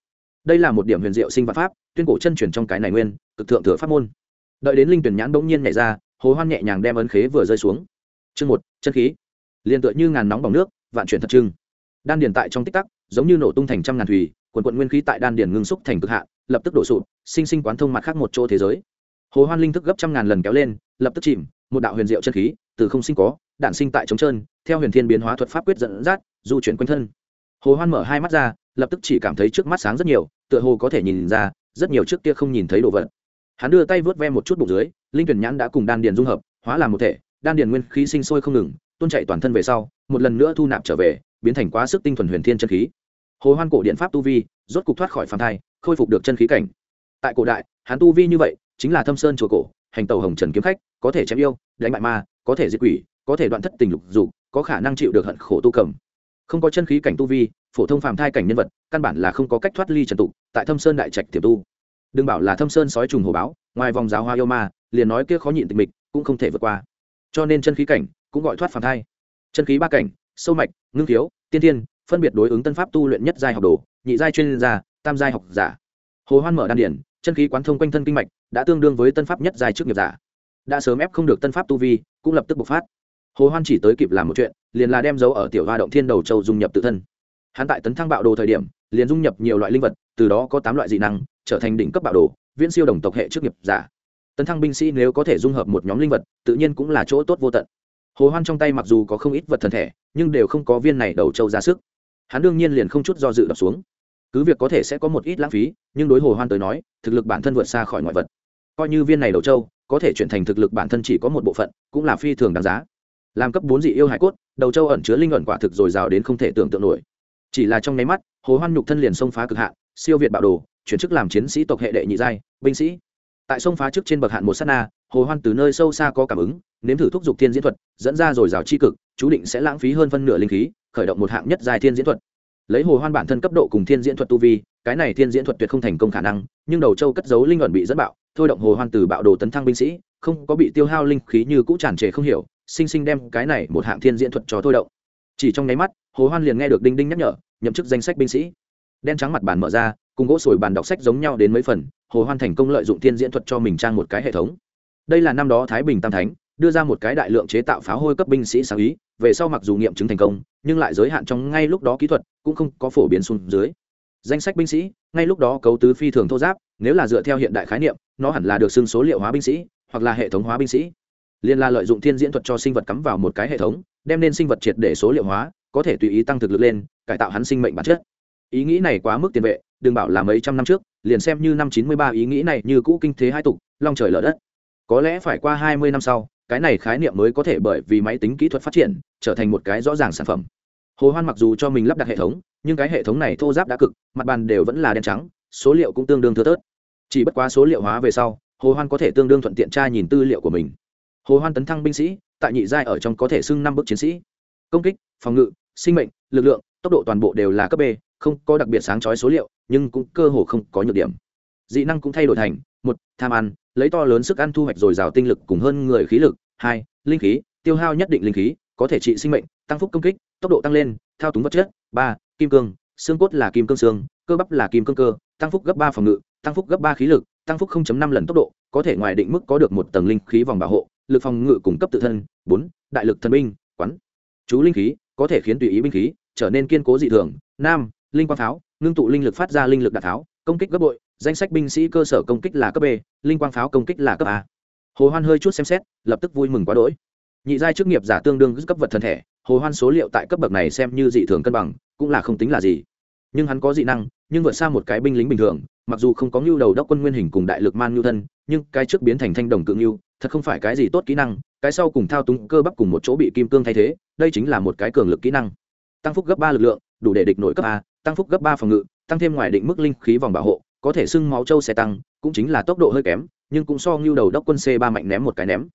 Đây là một điểm huyền diệu sinh vật pháp, tuyên cổ chân truyền trong cái này nguyên, cực thượng thừa pháp môn. Đợi đến linh tuyển nhãn bỗng nhiên nhảy ra hồ hoan nhẹ nhàng đem ấn khế vừa rơi xuống. Chương một, chân khí. Liền tựa như ngàn nóng bỏng nước, vạn chuyển thật trưng. Đan điền tại trong tích tắc, giống như nổ tung thành trăm ngàn thủy, quần quận nguyên khí tại đan điền ngưng xúc thành cực hạ, lập tức đổ sụp, sinh sinh quán thông mặt khác một chỗ thế giới. Hồ hoan linh thức gấp trăm ngàn lần kéo lên, lập tức chìm, một đạo huyền diệu chân khí, từ không sinh có, đản sinh tại trống trơn, theo huyền thiên biến hóa thuật pháp quyết dẫn dắt, du chuyển quanh thân. Hồ hoan mở hai mắt ra lập tức chỉ cảm thấy trước mắt sáng rất nhiều, tựa hồ có thể nhìn ra, rất nhiều trước kia không nhìn thấy đồ vật. Hắn đưa tay vớt ve một chút bụng dưới, linh tuyển nhãn đã cùng đan điền dung hợp, hóa làm một thể, đan điền nguyên khí sinh sôi không ngừng, tuôn chạy toàn thân về sau, một lần nữa thu nạp trở về, biến thành quá sức tinh thuần huyền thiên chân khí. Hồ hoan cổ điện pháp tu vi, rốt cục thoát khỏi phàm thai, khôi phục được chân khí cảnh. Tại cổ đại, hắn tu vi như vậy, chính là thâm sơn chùa cổ, hành tàu hồng trần kiếm khách, có thể chém yêu, đánh bại ma, có thể diệt quỷ, có thể đoạn thất tình lục dục, có khả năng chịu được hận khổ tu cầm. Không có chân khí cảnh tu vi phổ thông phàm thai cảnh nhân vật, căn bản là không có cách thoát ly trần tục. tại thâm sơn đại trạch tiềm tu. Đừng bảo là thâm sơn sói trùng hồ báo, ngoài vòng giáo hoa yêu ma, liền nói kia khó nhịn tịch mịch, cũng không thể vượt qua. Cho nên chân khí cảnh cũng gọi thoát phàm thai. Chân khí ba cảnh, sâu mạch, ngưng thiếu tiên tiên phân biệt đối ứng tân pháp tu luyện nhất giai học đồ, nhị giai chuyên gia, tam giai học giả. Hồ hoan mở đan điển, chân khí quán thông quanh thân kinh mạch, đã tương đương với tân pháp nhất giai trước nghiệp giả. Đã sớm ép không được tân pháp tu vi, cũng lập tức bộc phát. Hồ hoan chỉ tới kịp làm một chuyện, liền là đem dấu ở tiểu hoa động thiên đầu châu dung nhập tự thân hắn tại tấn thăng bạo đồ thời điểm, liền dung nhập nhiều loại linh vật, từ đó có tám loại dị năng, trở thành đỉnh cấp bạo đồ, viễn siêu đồng tộc hệ trước nghiệp giả. Tấn thăng binh sĩ nếu có thể dung hợp một nhóm linh vật, tự nhiên cũng là chỗ tốt vô tận. Hồ hoan trong tay mặc dù có không ít vật thần thể, nhưng đều không có viên này đầu châu ra sức. Hắn đương nhiên liền không chút do dự đập xuống. Cứ việc có thể sẽ có một ít lãng phí, nhưng đối hồ hoan tới nói, thực lực bản thân vượt xa khỏi ngoại vật. Coi như viên này đầu châu có thể chuyển thành thực lực bản thân chỉ có một bộ phận, cũng là phi thường đáng giá. Làm cấp bốn dị yêu hải cốt, đầu châu ẩn chứa linh ẩn quả thực dồi dào đến không thể tưởng tượng nổi chỉ là trong nháy mắt, hồ hoan nhục thân liền xông phá cực hạn, siêu việt bạo đồ, chuyển chức làm chiến sĩ tộc hệ đệ nhị giai, binh sĩ. Tại sông phá trước trên bậc hạn một sát na, hồ hoan từ nơi sâu xa có cảm ứng, nếm thử thúc giục thiên diễn thuật, dẫn ra rồi rào chi cực, chú định sẽ lãng phí hơn phân nửa linh khí, khởi động một hạng nhất giai thiên diễn thuật. Lấy hồ hoan bản thân cấp độ cùng thiên diễn thuật tu vi, cái này thiên diễn thuật tuyệt không thành công khả năng, nhưng đầu châu cất giấu linh luận bị dẫn bạo, thôi động hồ hoan từ bạo đồ tấn thăng binh sĩ, không có bị tiêu hao linh khí như cũ tràn trề không hiểu, sinh sinh đem cái này một hạng thiên diễn thuật cho thôi động chỉ trong nháy mắt, hồ hoan liền nghe được đinh đinh nhắc nhở, nhậm chức danh sách binh sĩ. Đen trắng mặt bàn mở ra, cùng gỗ sồi bàn đọc sách giống nhau đến mấy phần, hồ hoan thành công lợi dụng thiên diễn thuật cho mình trang một cái hệ thống. Đây là năm đó thái bình tam thánh, đưa ra một cái đại lượng chế tạo pháo hôi cấp binh sĩ sáng ý, về sau mặc dù nghiệm chứng thành công, nhưng lại giới hạn trong ngay lúc đó kỹ thuật, cũng không có phổ biến xuống dưới. Danh sách binh sĩ, ngay lúc đó cấu tứ phi thường thô giáp, nếu là dựa theo hiện đại khái niệm, nó hẳn là được xưng số liệu hóa binh sĩ, hoặc là hệ thống hóa binh sĩ. Liên la lợi dụng thiên diễn thuật cho sinh vật cắm vào một cái hệ thống đem nên sinh vật triệt để số liệu hóa, có thể tùy ý tăng thực lực lên, cải tạo hắn sinh mệnh bản chất. Ý nghĩ này quá mức tiền vệ, đừng bảo là mấy trăm năm trước, liền xem như năm chín mươi ba ý nghĩ này như cũ kinh thế hai tục, long trời lở đất. Có lẽ phải qua hai mươi năm sau, cái này khái niệm mới có thể bởi vì máy tính kỹ thuật phát triển, trở thành một cái rõ ràng sản phẩm. Hồ hoan mặc dù cho mình lắp đặt hệ thống, nhưng cái hệ thống này thô giáp đã cực, mặt bàn đều vẫn là đen trắng, số liệu cũng tương đương thưa tớt chỉ bất quá số liệu hóa về sau, hồ hoan có thể tương đương thuận tiện tra nhìn tư liệu của mình. Hồ hoan tấn thăng binh sĩ tại nhị giai ở trong có thể xưng năm bước chiến sĩ. Công kích, phòng ngự, sinh mệnh, lực lượng, tốc độ toàn bộ đều là cấp b, không có đặc biệt sáng chói số liệu, nhưng cũng cơ hồ không có nhược điểm. Dị năng cũng thay đổi thành, một, tham ăn, lấy to lớn sức ăn thu hoạch dồi dào tinh lực cùng hơn người khí lực, hai, linh khí, tiêu hao nhất định linh khí, có thể trị sinh mệnh, tăng phúc công kích, tốc độ tăng lên, thao túng vật chất, ba, kim cương, xương cốt là kim cương xương, cơ bắp là kim cương cơ, tăng phúc gấp ba phòng ngự, tăng phúc gấp ba khí lực, tăng phúc 0.5 lần tốc độ, có thể ngoài định mức có được một tầng linh khí vòng bảo hộ lực phòng ngự cung cấp tự thân, bốn, đại lực thần binh, quán. Chú linh khí có thể khiến tùy ý binh khí trở nên kiên cố dị thường. Nam linh quang pháo, ngưng tụ linh lực phát ra linh lực đạn tháo công kích gấp bội. Danh sách binh sĩ cơ sở công kích là cấp b, linh quang pháo công kích là cấp a. Hồ hoan hơi chút xem xét, lập tức vui mừng quá đỗi. Nhị giai chức nghiệp giả tương đương cấp vật thân thể, hồ hoan số liệu tại cấp bậc này xem như dị thường cân bằng, cũng là không tính là gì. Nhưng hắn có dị năng, nhưng vượt xa một cái binh lính bình thường mặc dù không có ngưu đầu đốc quân nguyên hình cùng đại lực man ngưu thân, nhưng cái trước biến thành thanh đồng cự ngưu, thật không phải cái gì tốt kỹ năng, cái sau cùng thao túng cơ bắp cùng một chỗ bị kim cương thay thế, đây chính là một cái cường lực kỹ năng. Tăng phúc gấp ba lực lượng, đủ để địch nội cấp a, tăng phúc gấp ba phòng ngự, tăng thêm ngoài định mức linh khí vòng bảo hộ, có thể xưng máu châu xe tăng, cũng chính là tốc độ hơi kém, nhưng cũng so ngưu đầu đốc quân c ba mạnh ném một cái ném.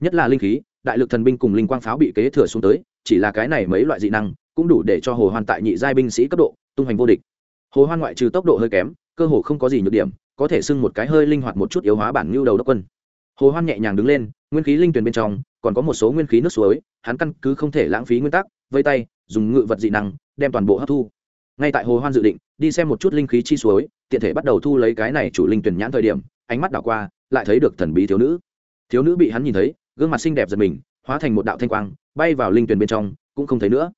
Nhất là linh khí, đại lực thần binh cùng linh quang pháo bị kế thừa xuống tới, chỉ là cái này mấy loại dị năng, cũng đủ để cho hồ hoàn tại nhị giai binh sĩ cấp độ, tung hành vô địch hồ hoan ngoại trừ tốc độ hơi kém, cơ hồ không có gì nhược điểm, có thể xưng một cái hơi linh hoạt một chút yếu hóa bản nhu đầu đốc quân. Hồ hoan nhẹ nhàng đứng lên, nguyên khí linh tuyển bên trong, còn có một số nguyên khí nước suối, hắn căn cứ không thể lãng phí nguyên tắc, vây tay, dùng ngự vật dị năng, đem toàn bộ hấp thu. Ngay tại hồ hoan dự định, đi xem một chút linh khí chi suối, tiện thể bắt đầu thu lấy cái này chủ linh tuyển nhãn thời điểm, ánh mắt đảo qua, lại thấy được thần bí thiếu nữ. Thiếu nữ bị hắn nhìn thấy, gương mặt xinh đẹp giật mình, hóa thành một đạo thanh quang, bay vào linh tuyển bên trong, cũng không thấy nữa.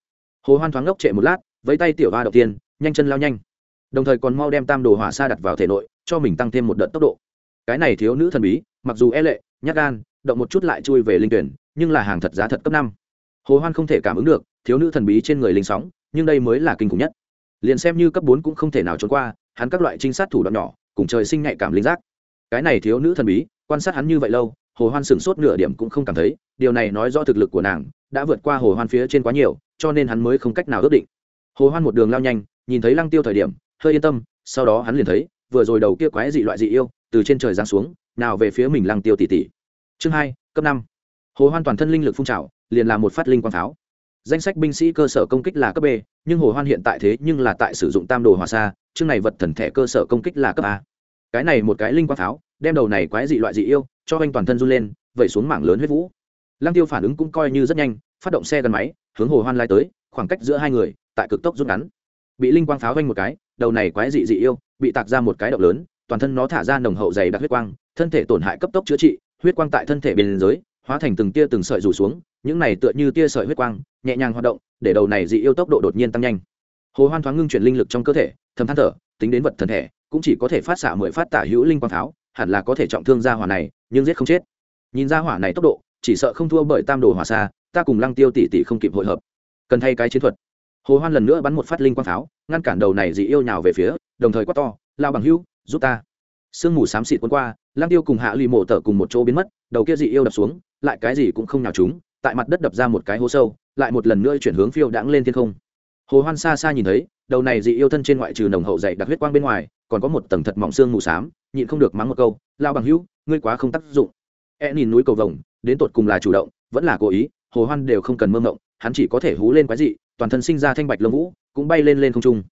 Hồ hoan thoáng ngốc trệ một lát, vẫy tay tiểu hoa đầu tiên, nhanh chân lao nhanh đồng thời còn mau đem tam đồ hỏa xa đặt vào thể nội, cho mình tăng thêm một đợt tốc độ. Cái này thiếu nữ thần bí, mặc dù e lệ, nhát gan, động một chút lại chui về linh tuyển, nhưng là hàng thật giá thật cấp năm. Hồ hoan không thể cảm ứng được, thiếu nữ thần bí trên người linh sóng, nhưng đây mới là kinh khủng nhất. Liền xem như cấp bốn cũng không thể nào trốn qua, hắn các loại trinh sát thủ đoạn nhỏ, cùng trời sinh nhạy cảm linh giác. Cái này thiếu nữ thần bí, quan sát hắn như vậy lâu, hồ hoan sửng sốt nửa điểm cũng không cảm thấy, điều này nói rõ thực lực của nàng, đã vượt qua hồ hoan phía trên quá nhiều, cho nên hắn mới không cách nào ước định. Hồ hoan một đường lao nhanh, nhìn thấy lăng tiêu thời điểm hơi yên tâm, sau đó hắn liền thấy, vừa rồi đầu kia quái dị loại dị yêu, từ trên trời giáng xuống, nào về phía mình lăng tiêu tỷ tỷ. Chương hai, cấp năm. Hồ hoan toàn thân linh lực phun trào, liền là một phát linh quang pháo. Danh sách binh sĩ cơ sở công kích là cấp b, nhưng hồ hoan hiện tại thế nhưng là tại sử dụng tam đồ hỏa xa, chương này vật thần thể cơ sở công kích là cấp a. Cái này một cái linh quang pháo, đem đầu này quái dị loại dị yêu, cho anh toàn thân run lên, vẩy xuống mảng lớn huyết vũ. Lăng tiêu phản ứng cũng coi như rất nhanh, phát động xe gắn máy, hướng hồ hoan lai tới, khoảng cách giữa hai người, tại cực tốc rút ngắn. Bị linh quang pháo vanh một cái đầu này quái dị dị yêu, bị tạc ra một cái động lớn, toàn thân nó thả ra nồng hậu dày đặc huyết quang, thân thể tổn hại cấp tốc chữa trị, huyết quang tại thân thể bên dưới, hóa thành từng tia từng sợi rủ xuống, những này tựa như tia sợi huyết quang, nhẹ nhàng hoạt động, để đầu này dị yêu tốc độ đột nhiên tăng nhanh. Hồ hoan thoáng ngưng chuyển linh lực trong cơ thể, thầm than thở, tính đến vật thần thể, cũng chỉ có thể phát xạ mười phát tả hữu linh quang pháo hẳn là có thể trọng thương ra hỏa này, nhưng giết không chết. Nhìn ra hỏa này tốc độ, chỉ sợ không thua bởi tam đồ hỏa xa, ta cùng lăng tiêu tỷ tỷ không kịp hội hợp. Cần thay cái chiến thuật hồ hoan lần nữa bắn một phát linh quang pháo, ngăn cản đầu này dị yêu nhào về phía, đồng thời quát to, lao bằng hữu, giúp ta. Sương mù xám xịt cuốn qua Lang tiêu cùng hạ lì mổ tở cùng một chỗ biến mất, đầu kia dị yêu đập xuống, lại cái gì cũng không nhào chúng tại mặt đất đập ra một cái hố sâu, lại một lần nữa chuyển hướng phiêu đãng lên thiên không. Hồ hoan xa xa nhìn thấy, đầu này dị yêu thân trên ngoại trừ nồng hậu dày đặc huyết quang bên ngoài, còn có một tầng thật mỏng xương mù xám, nhịn không được mắng một câu, lao bằng hữu, ngươi quá không tác dụng. E nhìn núi cầu vồng, đến tột cùng là chủ động, vẫn là cố ý, hồ hoan đều không cần mơ mộng, hắn chỉ có thể hú lên quái dị toàn thân sinh ra thanh bạch lông vũ, cũng bay lên lên không trung.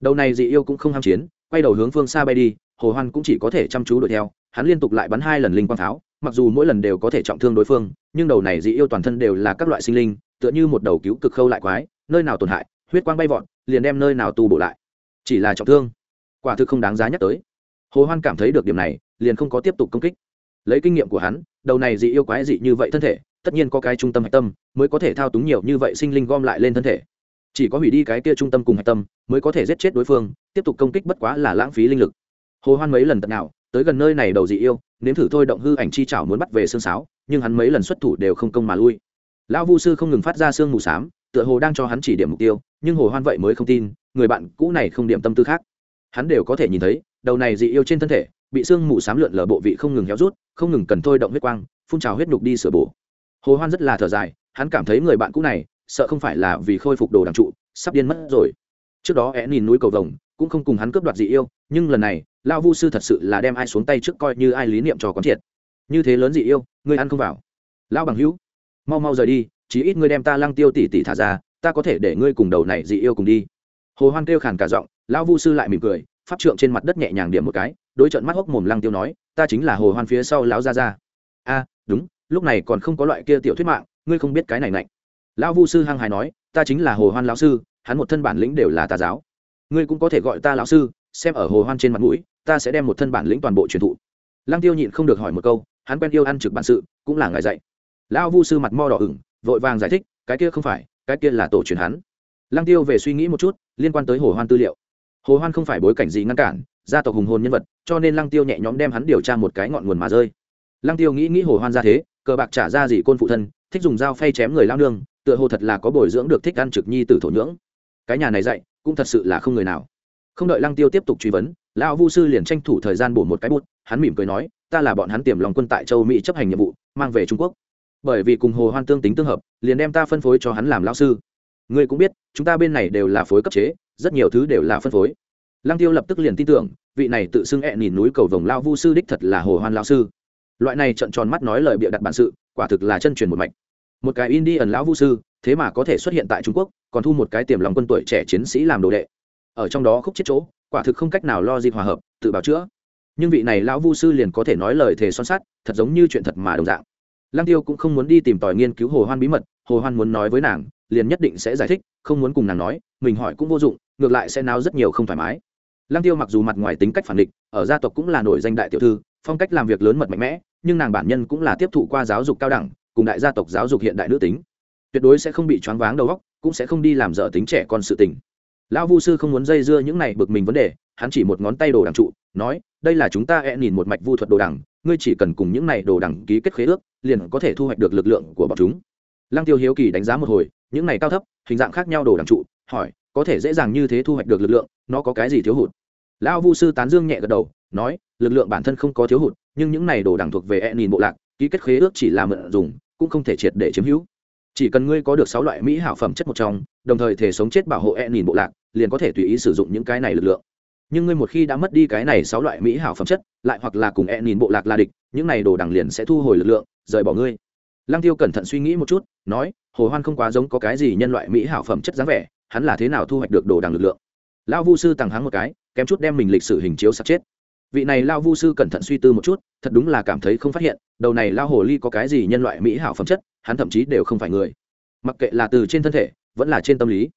Đầu này dị yêu cũng không ham chiến, quay đầu hướng phương xa bay đi, hồ hoan cũng chỉ có thể chăm chú đuổi theo, hắn liên tục lại bắn hai lần linh quang pháo, mặc dù mỗi lần đều có thể trọng thương đối phương, nhưng đầu này dị yêu toàn thân đều là các loại sinh linh, tựa như một đầu cứu cực khâu lại quái, nơi nào tổn hại, huyết quang bay vọt, liền đem nơi nào tu bổ lại. Chỉ là trọng thương, quả thực không đáng giá nhắc tới. Hồ hoan cảm thấy được điểm này, liền không có tiếp tục công kích. Lấy kinh nghiệm của hắn, đầu này dị yêu quái dị như vậy thân thể, tất nhiên có cái trung tâm hạch tâm, mới có thể thao túng nhiều như vậy sinh linh gom lại lên thân thể chỉ có hủy đi cái kia trung tâm cùng hạch tâm, mới có thể giết chết đối phương, tiếp tục công kích bất quá là lãng phí linh lực. Hồ hoan mấy lần tận nào, tới gần nơi này đầu dị yêu, nếm thử thôi động hư ảnh chi chảo muốn bắt về xương sáo, nhưng hắn mấy lần xuất thủ đều không công mà lui. Lão vu sư không ngừng phát ra xương mù xám, tựa hồ đang cho hắn chỉ điểm mục tiêu, nhưng hồ hoan vậy mới không tin, người bạn cũ này không điểm tâm tư khác. Hắn đều có thể nhìn thấy, đầu này dị yêu trên thân thể, bị xương mù xám lượn lờ bộ vị không ngừng héo rút, không ngừng cần thôi động huyết quang, phun trào huyết nhục đi sửa bổ. Hồ hoan rất là thở dài, hắn cảm thấy người bạn cũ này sợ không phải là vì khôi phục đồ đàng trụ, sắp điên mất rồi. Trước đó é nhìn núi cầu vồng, cũng không cùng hắn cướp đoạt dị yêu, nhưng lần này lao vu sư thật sự là đem ai xuống tay trước coi như ai lý niệm trò quán triệt. Như thế lớn dị yêu, ngươi ăn không vào. Lao bằng hữu, mau mau rời đi, chí ít ngươi đem ta lăng tiêu tỉ tỉ thả ra, ta có thể để ngươi cùng đầu này dị yêu cùng đi. Hồ hoan kêu khàn cả giọng, lão vu sư lại mỉm cười, pháp trượng trên mặt đất nhẹ nhàng điểm một cái, đối trận mắt hốc mồm lăng tiêu nói, ta chính là hồ hoan phía sau lão gia gia. A, đúng, lúc này còn không có loại kia tiểu thuyết mạng, ngươi không biết cái này lạnh lão vu sư hăng Hải nói, ta chính là hồ hoan lão sư, hắn một thân bản lĩnh đều là tà giáo. Ngươi cũng có thể gọi ta lão sư, xem ở hồ hoan trên mặt mũi, ta sẽ đem một thân bản lĩnh toàn bộ truyền thụ. Lăng tiêu nhịn không được hỏi một câu, hắn quen yêu ăn trực bản sự, cũng là ngài dạy. Lão vu sư mặt mo đỏ ửng, vội vàng giải thích, cái kia không phải, cái kia là tổ truyền hắn. Lăng tiêu về suy nghĩ một chút, liên quan tới hồ hoan tư liệu. Hồ hoan không phải bối cảnh gì ngăn cản, gia tộc hùng hồn nhân vật, cho nên lăng tiêu nhẹ nhõm đem hắn điều tra một cái ngọn nguồn mà rơi. Lăng tiêu nghĩ nghĩ hồ hoan ra thế, cờ bạc trả ra gì côn phụ thân, thích dùng dao phay chém người lao nương tựa hồ thật là có bồi dưỡng được thích ăn trực nhi tử thổ nhưỡng. Cái nhà này dạy, cũng thật sự là không người nào. Không đợi lăng tiêu tiếp tục truy vấn, lão vu sư liền tranh thủ thời gian bổ một cái bút, hắn mỉm cười nói, ta là bọn hắn tiềm lòng quân tại châu mỹ chấp hành nhiệm vụ, mang về trung quốc. Bởi vì cùng hồ hoan tương tính tương hợp, liền đem ta phân phối cho hắn làm lão sư. Ngươi cũng biết, chúng ta bên này đều là phối cấp chế, rất nhiều thứ đều là phân phối. Lăng tiêu lập tức liền tin tưởng, vị này tự xưng ẹ nhìn núi cầu vồng lao vu sư đích thật là hồ hoan lão sư. Loại này trận tròn mắt nói lời bịa đặt bản sự, quả thực là chân truyền một mạch một cái Indian lão vu sư, thế mà có thể xuất hiện tại trung quốc, còn thu một cái tiềm lòng quân tuổi trẻ chiến sĩ làm đồ đệ. Ở trong đó khúc chết chỗ, quả thực không cách nào lo dịp hòa hợp, tự bảo chữa. Nhưng vị này lão vu sư liền có thể nói lời thề son sắt, thật giống như chuyện thật mà đồng dạng. Lăng tiêu cũng không muốn đi tìm tòi nghiên cứu hồ hoan bí mật, hồ hoan muốn nói với nàng, liền nhất định sẽ giải thích, không muốn cùng nàng nói, mình hỏi cũng vô dụng, ngược lại sẽ náo rất nhiều không thoải mái. Lăng tiêu mặc dù mặt ngoài tính cách phản địch, ở gia tộc cũng là nổi danh đại tiểu thư, phong cách làm việc lớn mật mạnh mẽ, nhưng nàng bản nhân cũng là tiếp thụ qua giáo dục cao đẳng cùng đại gia tộc giáo dục hiện đại nữ tính. Tuyệt đối sẽ không bị choáng váng đầu óc, cũng sẽ không đi làm dở tính trẻ con sự tình. Lão vu sư không muốn dây dưa những này bực mình vấn đề, hắn chỉ một ngón tay đồ đằng trụ, nói, đây là chúng ta e nhìn một mạch vu thuật đồ đằng, ngươi chỉ cần cùng những này đồ đằng ký kết khế ước, liền có thể thu hoạch được lực lượng của bọn chúng. Lăng tiêu hiếu kỳ đánh giá một hồi, những này cao thấp, hình dạng khác nhau đồ đằng trụ, hỏi, có thể dễ dàng như thế thu hoạch được lực lượng, nó có cái gì thiếu hụt? Lão vu sư tán dương nhẹ gật đầu, nói, lực lượng bản thân không có thiếu hụt, nhưng những này đồ đằng thuộc về e nhìn bộ lạc, ký kết khế ước chỉ là mượn dùng cũng không thể triệt để chiếm hữu. Chỉ cần ngươi có được sáu loại mỹ hảo phẩm chất một trong, đồng thời thể sống chết bảo hộ e nhìn bộ lạc, liền có thể tùy ý sử dụng những cái này lực lượng. Nhưng ngươi một khi đã mất đi cái này sáu loại mỹ hảo phẩm chất, lại hoặc là cùng e nhìn bộ lạc là địch, những này đồ đằng liền sẽ thu hồi lực lượng, rời bỏ ngươi. Lăng tiêu cẩn thận suy nghĩ một chút, nói, hồ hoan không quá giống có cái gì nhân loại mỹ hảo phẩm chất dáng vẻ, hắn là thế nào thu hoạch được đồ đằng lực lượng? Lão vu sư tàng hắng một cái, kém chút đem mình lịch sử hình chiếu sắp chết vị này lao vu sư cẩn thận suy tư một chút, thật đúng là cảm thấy không phát hiện, đầu này lao hồ ly có cái gì nhân loại mỹ hảo phẩm chất, hắn thậm chí đều không phải người. Mặc kệ là từ trên thân thể, vẫn là trên tâm lý.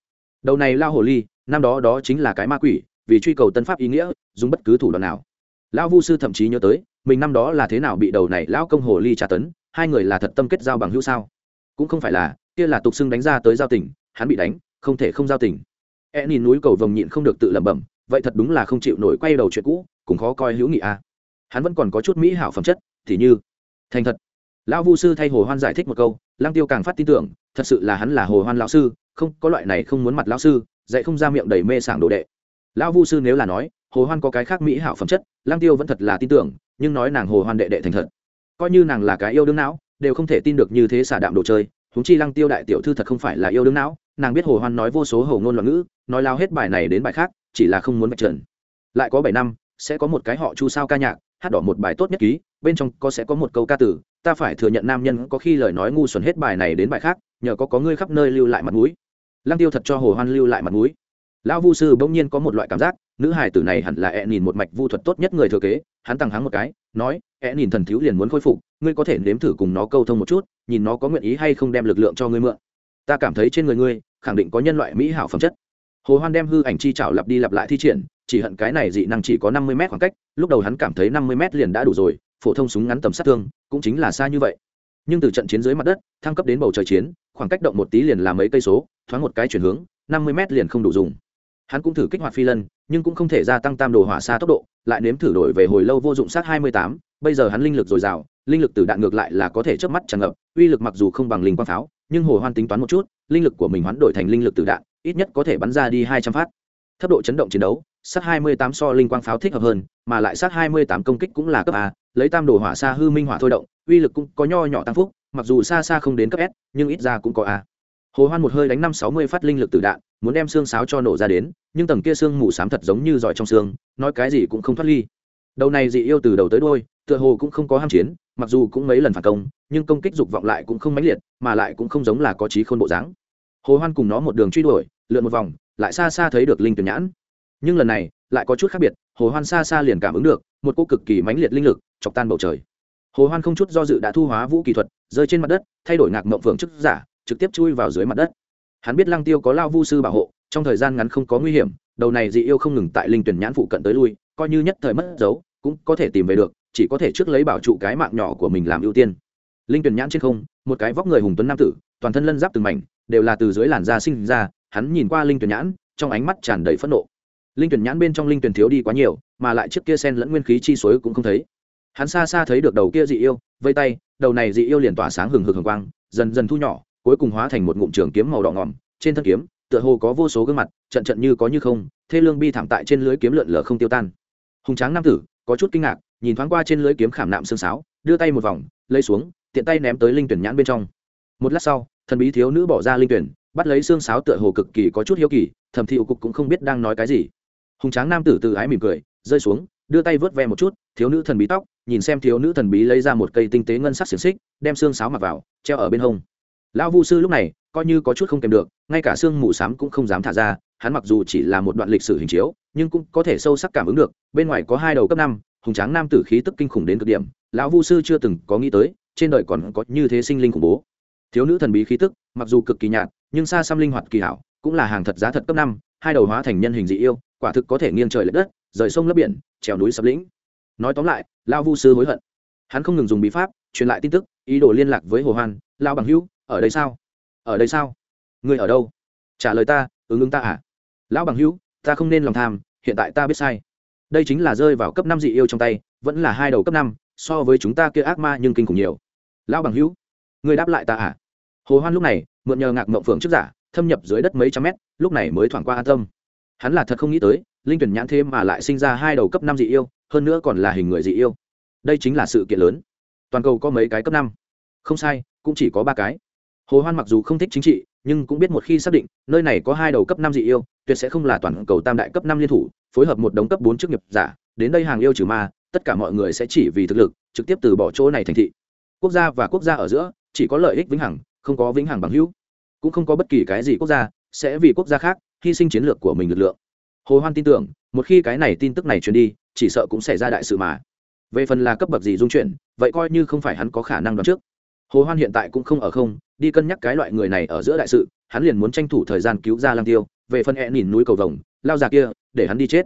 Đầu này lao hồ ly, năm đó đó chính là cái ma quỷ, vì truy cầu tân pháp ý nghĩa, dùng bất cứ thủ đoạn nào. Lão vu sư thậm chí nhớ tới, mình năm đó là thế nào bị đầu này lão công hồ ly tra tấn, hai người là thật tâm kết giao bằng hữu sao? Cũng không phải là, kia là tục xưng đánh ra tới giao tình, hắn bị đánh, không thể không giao tình. E nhìn núi cầu vồng nhịn không được tự lẩm bẩm vậy thật đúng là không chịu nổi quay đầu chuyện cũ, cũng khó coi hữu nghị a. À. hắn vẫn còn có chút mỹ hảo phẩm chất, thì như, thành thật. Lão vu sư thay hồ hoan giải thích một câu lang tiêu càng phát tin tưởng, thật sự là hắn là hồ hoan lão sư, không, có loại này không muốn mặt lão sư, dạy không ra miệng đầy mê sảng đồ đệ. Lão vu sư nếu là nói, hồ hoan có cái khác mỹ hảo phẩm chất lang tiêu vẫn thật là tin tưởng, nhưng nói nàng hồ hoan đệ đệ thành thật. Coi như nàng là cái yêu đương não, đều không thể tin được như thế xả đạm đồ chơi, huống chi lăng tiêu đại tiểu thư thật không phải là yêu đương não, nàng biết hồ hoan nói vô số hồ ngôn loạn ngữ nói lao hết bài này đến bài khác, chỉ là không muốn vạch trần. Lại có bảy năm, sẽ có một cái họ chu sao ca nhạc, hát đỏ một bài tốt nhất ký, bên trong có sẽ có một câu ca tử ta phải thừa nhận nam nhân có khi lời nói ngu xuẩn hết bài này đến bài khác, nhờ có có ngươi khắp nơi lưu lại mặt mũi. Lăng tiêu thật cho hồ hoan lưu lại mặt mũi. Lão vu sư bỗng nhiên có một loại cảm giác, nữ hài tử này hẳn là e nhìn một mạch vu thuật tốt nhất người thừa kế, hắn tăng hắng một cái, nói e nhìn thần thiếu liền muốn khôi phục, ngươi có thể nếm thử cùng nó câu thông một chút, nhìn nó có nguyện ý hay không đem lực lượng cho ngươi mượn. Ta cảm thấy trên người ngươi, khẳng định có nhân loại mỹ hảo phẩm chất hồ hoan đem hư ảnh chi trảo lặp đi lặp lại thi triển, chỉ hận cái này dị năng chỉ có năm mươi mét khoảng cách, lúc đầu hắn cảm thấy năm mươi mét liền đã đủ rồi, phổ thông súng ngắn tầm sát thương, cũng chính là xa như vậy. Nhưng từ trận chiến dưới mặt đất, thăng cấp đến bầu trời chiến, khoảng cách động một tí liền là mấy cây số, thoáng một cái chuyển hướng, năm mươi mét liền không đủ dùng. Hắn cũng thử kích hoạt phi lân, nhưng cũng không thể gia tăng tam đồ hỏa xa tốc độ, lại nếm thử đổi về hồi lâu vô dụng sát hai mươi tám, bây giờ hắn linh lực dồi dào, linh lực từ đạn ngược lại là có thể chớp mắt tràn ngập, uy lực mặc dù không bằng linh quang pháo, nhưng hồ hoan tính toán một chút, linh lực của mình hoán đổi thành linh lực từ đạn ít nhất có thể bắn ra đi hai trăm phát. Thấp độ chấn động chiến đấu, sát hai mươi tám so linh quang pháo thích hợp hơn, mà lại sát hai mươi tám công kích cũng là cấp a, lấy tam đồ hỏa xa hư minh hỏa thôi động, uy lực cũng có nho nhỏ tăng phúc, mặc dù xa xa không đến cấp s, nhưng ít ra cũng có a. Hồ hoan một hơi đánh năm sáu mươi phát linh lực tử đạn, muốn đem xương sáo cho nổ ra đến, nhưng tầng kia xương mù xám thật giống như giỏi trong xương, nói cái gì cũng không thoát ly. Đầu này dị yêu từ đầu tới đôi tựa hồ cũng không có ham chiến, mặc dù cũng mấy lần phản công, nhưng công kích dục vọng lại cũng không mãnh liệt, mà lại cũng không giống là có trí khôn bộ dáng hồ hoan cùng nó một đường truy đuổi, lượn một vòng, lại xa xa thấy được linh tuyển nhãn. Nhưng lần này, lại có chút khác biệt, hồ hoan xa xa liền cảm ứng được, một cô cực kỳ mãnh liệt linh lực, chọc tan bầu trời. Hồ hoan không chút do dự đã thu hóa vũ kỹ thuật, rơi trên mặt đất, thay đổi ngạc mộng phượng chức giả, trực tiếp chui vào dưới mặt đất. Hắn biết lăng tiêu có lao vu sư bảo hộ, trong thời gian ngắn không có nguy hiểm, đầu này dị yêu không ngừng tại linh tuyển nhãn phụ cận tới lui, coi như nhất thời mất dấu, cũng có thể tìm về được, chỉ có thể trước lấy bảo trụ cái mạng nhỏ của mình làm ưu tiên. Linh tuyển nhãn trên không, một cái vóc người hùng tuấn nam tử toàn thân lân giáp từng mảnh, đều là từ dưới làn da sinh ra, hắn nhìn qua linh tuyển nhãn, trong ánh mắt tràn đầy phẫn nộ. Linh tuyển nhãn bên trong linh tuyển thiếu đi quá nhiều, mà lại trước kia sen lẫn nguyên khí chi suối cũng không thấy. Hắn xa xa thấy được đầu kia dị yêu, vây tay, đầu này dị yêu liền tỏa sáng hừng hực hừng quang, dần dần thu nhỏ, cuối cùng hóa thành một ngụm trường kiếm màu đỏ ngỏm trên thân kiếm, tựa hồ có vô số gương mặt, trận trận như có như không, thê lương bi thảm tại trên lưới kiếm lượn lờ không tiêu tan. Hùng tráng nam tử, có chút kinh ngạc, nhìn thoáng qua trên lưới kiếm khảm nạm xương sáo, đưa tay một vòng, lấy xuống, tiện tay ném tới linh tuyển nhãn bên trong một lát sau, thần bí thiếu nữ bỏ ra linh tuyển, bắt lấy xương sáo tựa hồ cực kỳ có chút hiếu kỳ, thẩm thị cục cũng không biết đang nói cái gì. Hùng tráng nam tử từ ái mỉm cười, rơi xuống, đưa tay vớt ve một chút, thiếu nữ thần bí tóc, nhìn xem thiếu nữ thần bí lấy ra một cây tinh tế ngân sắc xiềng xích, đem xương sáo mặc vào, treo ở bên hông. Lão vu sư lúc này, coi như có chút không kèm được, ngay cả xương mù xám cũng không dám thả ra, hắn mặc dù chỉ là một đoạn lịch sử hình chiếu, nhưng cũng có thể sâu sắc cảm ứng được, bên ngoài có hai đầu cấp năm, hùng tráng nam tử khí tức kinh khủng đến cực điểm, lão vu sư chưa từng có nghĩ tới, trên đời còn có như thế sinh linh khủng bố thiếu nữ thần bí khí tức, mặc dù cực kỳ nhạt, nhưng xa xăm linh hoạt kỳ hảo, cũng là hàng thật giá thật cấp năm, hai đầu hóa thành nhân hình dị yêu, quả thực có thể nghiêng trời l ệ đất, rời sông lấp biển, trèo núi sập lĩnh. Nói tóm lại lao vu sư hối hận. Hắn không ngừng dùng bí pháp, truyền lại tin tức, ý đồ liên lạc với hồ hoan lao bằng hữu, ở đây sao? Ở đây sao? Người ở đâu? Trả lời ta, ứng ứng ta à? Lão bằng hữu, ta không nên lòng tham, hiện tại ta biết sai. Đây chính là rơi vào cấp năm dị yêu trong tay, vẫn là hai đầu cấp năm, so với chúng ta kia ác ma nhưng kinh khủng nhiều. Lão bằng hữu người đáp lại ta à? Hồ hoan lúc này, mượn nhờ ngạc mộng phượng trước giả, thâm nhập dưới đất mấy trăm mét, lúc này mới thoảng qua an tâm. Hắn là thật không nghĩ tới, linh tuyển nhãn thêm mà lại sinh ra hai đầu cấp năm dị yêu, hơn nữa còn là hình người dị yêu. Đây chính là sự kiện lớn. Toàn cầu có mấy cái cấp năm? Không sai, cũng chỉ có ba cái. Hồ hoan mặc dù không thích chính trị, nhưng cũng biết một khi xác định, nơi này có hai đầu cấp năm dị yêu, tuyệt sẽ không là toàn cầu tam đại cấp năm liên thủ, phối hợp một đống cấp bốn chức nghiệp giả, đến đây hàng yêu trừ ma, tất cả mọi người sẽ chỉ vì thực lực, trực tiếp từ bỏ chỗ này thành thị. Quốc gia và quốc gia ở giữa chỉ có lợi ích vĩnh hằng, không có vĩnh hằng bằng hữu. Cũng không có bất kỳ cái gì quốc gia sẽ vì quốc gia khác hy sinh chiến lược của mình lực lượng. Hồ hoan tin tưởng, một khi cái này tin tức này truyền đi, chỉ sợ cũng xảy ra đại sự mà. Về phần là cấp bậc gì dung chuyển, vậy coi như không phải hắn có khả năng đoán trước. Hồ hoan hiện tại cũng không ở không, đi cân nhắc cái loại người này ở giữa đại sự, hắn liền muốn tranh thủ thời gian cứu ra Lang tiêu, về phần e nhìn núi cầu vồng, lao già kia, để hắn đi chết.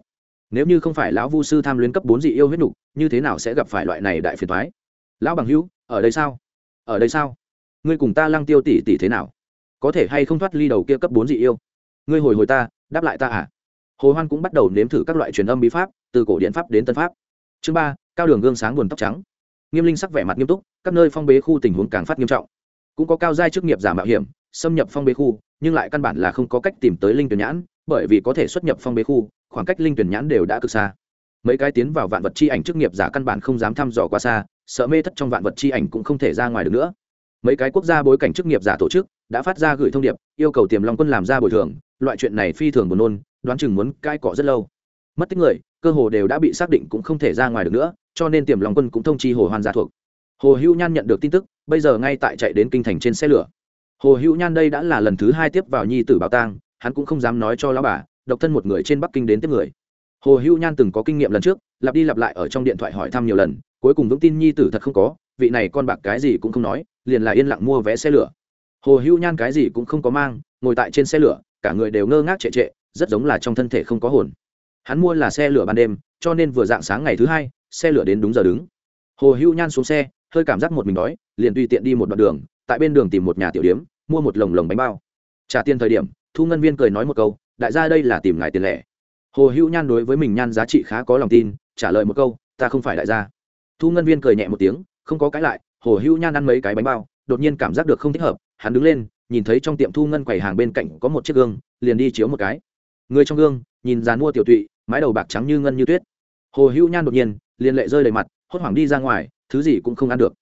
Nếu như không phải lão vu sư tham luyến cấp bốn dị yêu huyết nục, như thế nào sẽ gặp phải loại này đại phiền toái? Lão bằng hữu, ở đây sao? Ở đây sao? Ngươi cùng ta lăng tiêu tỷ tỷ thế nào? Có thể hay không thoát ly đầu kia cấp bốn dị yêu? Ngươi hồi hồi ta, đáp lại ta à? Hồ hoan cũng bắt đầu nếm thử các loại truyền âm bí pháp, từ cổ điện pháp đến tân pháp. Chương ba, cao đường gương sáng buồn tóc trắng. Nghiêm linh sắc vẻ mặt nghiêm túc, các nơi phong bế khu tình huống càng phát nghiêm trọng. Cũng có cao giai chức nghiệp giả mạo hiểm, xâm nhập phong bế khu, nhưng lại căn bản là không có cách tìm tới linh tuyển nhãn, bởi vì có thể xuất nhập phong bế khu, khoảng cách linh tuyển nhãn đều đã cực xa. Mấy cái tiến vào vạn vật chi ảnh chức nghiệp giả căn bản không dám thăm dò qua xa, sợ mê thất trong vạn vật chi ảnh cũng không thể ra ngoài được nữa mấy cái quốc gia bối cảnh chức nghiệp giả tổ chức đã phát ra gửi thông điệp, yêu cầu tiềm long quân làm ra bồi thường. Loại chuyện này phi thường buồn nôn, đoán chừng muốn cai cọ rất lâu. Mất tích người, cơ hồ đều đã bị xác định cũng không thể ra ngoài được nữa, cho nên tiềm long quân cũng thông chi hồ hoan gia thuộc. Hồ hữu nhan nhận được tin tức, bây giờ ngay tại chạy đến kinh thành trên xe lửa. Hồ hữu nhan đây đã là lần thứ hai tiếp vào nhi tử bảo tàng, hắn cũng không dám nói cho lão bà, độc thân một người trên bắc kinh đến tiếp người. Hồ hữu nhan từng có kinh nghiệm lần trước, lặp đi lặp lại ở trong điện thoại hỏi thăm nhiều lần, cuối cùng vững tin nhi tử thật không có, vị này con bạc cái gì cũng không nói liền là yên lặng mua vé xe lửa. Hồ hữu nhan cái gì cũng không có mang, ngồi tại trên xe lửa, cả người đều ngơ ngác trệ trệ, rất giống là trong thân thể không có hồn. Hắn mua là xe lửa ban đêm, cho nên vừa dạng sáng ngày thứ hai, xe lửa đến đúng giờ đứng. Hồ hữu nhan xuống xe, hơi cảm giác một mình đói, liền tùy tiện đi một đoạn đường, tại bên đường tìm một nhà tiểu điếm, mua một lồng lồng bánh bao. Trả tiền thời điểm, thu ngân viên cười nói một câu, đại gia đây là tìm ngài tiền lẻ. Hồ hữu nhan đối với mình nhan giá trị khá có lòng tin, trả lời một câu, ta không phải đại gia. Thu ngân viên cười nhẹ một tiếng, không có cái lại hồ hữu nhan ăn mấy cái bánh bao, đột nhiên cảm giác được không thích hợp, hắn đứng lên, nhìn thấy trong tiệm thu ngân quầy hàng bên cạnh có một chiếc gương, liền đi chiếu một cái. Người trong gương, nhìn dàn mua tiểu tụy, mái đầu bạc trắng như ngân như tuyết. Hồ hữu nhan đột nhiên, liền lệ rơi đầy mặt, hốt hoảng đi ra ngoài, thứ gì cũng không ăn được.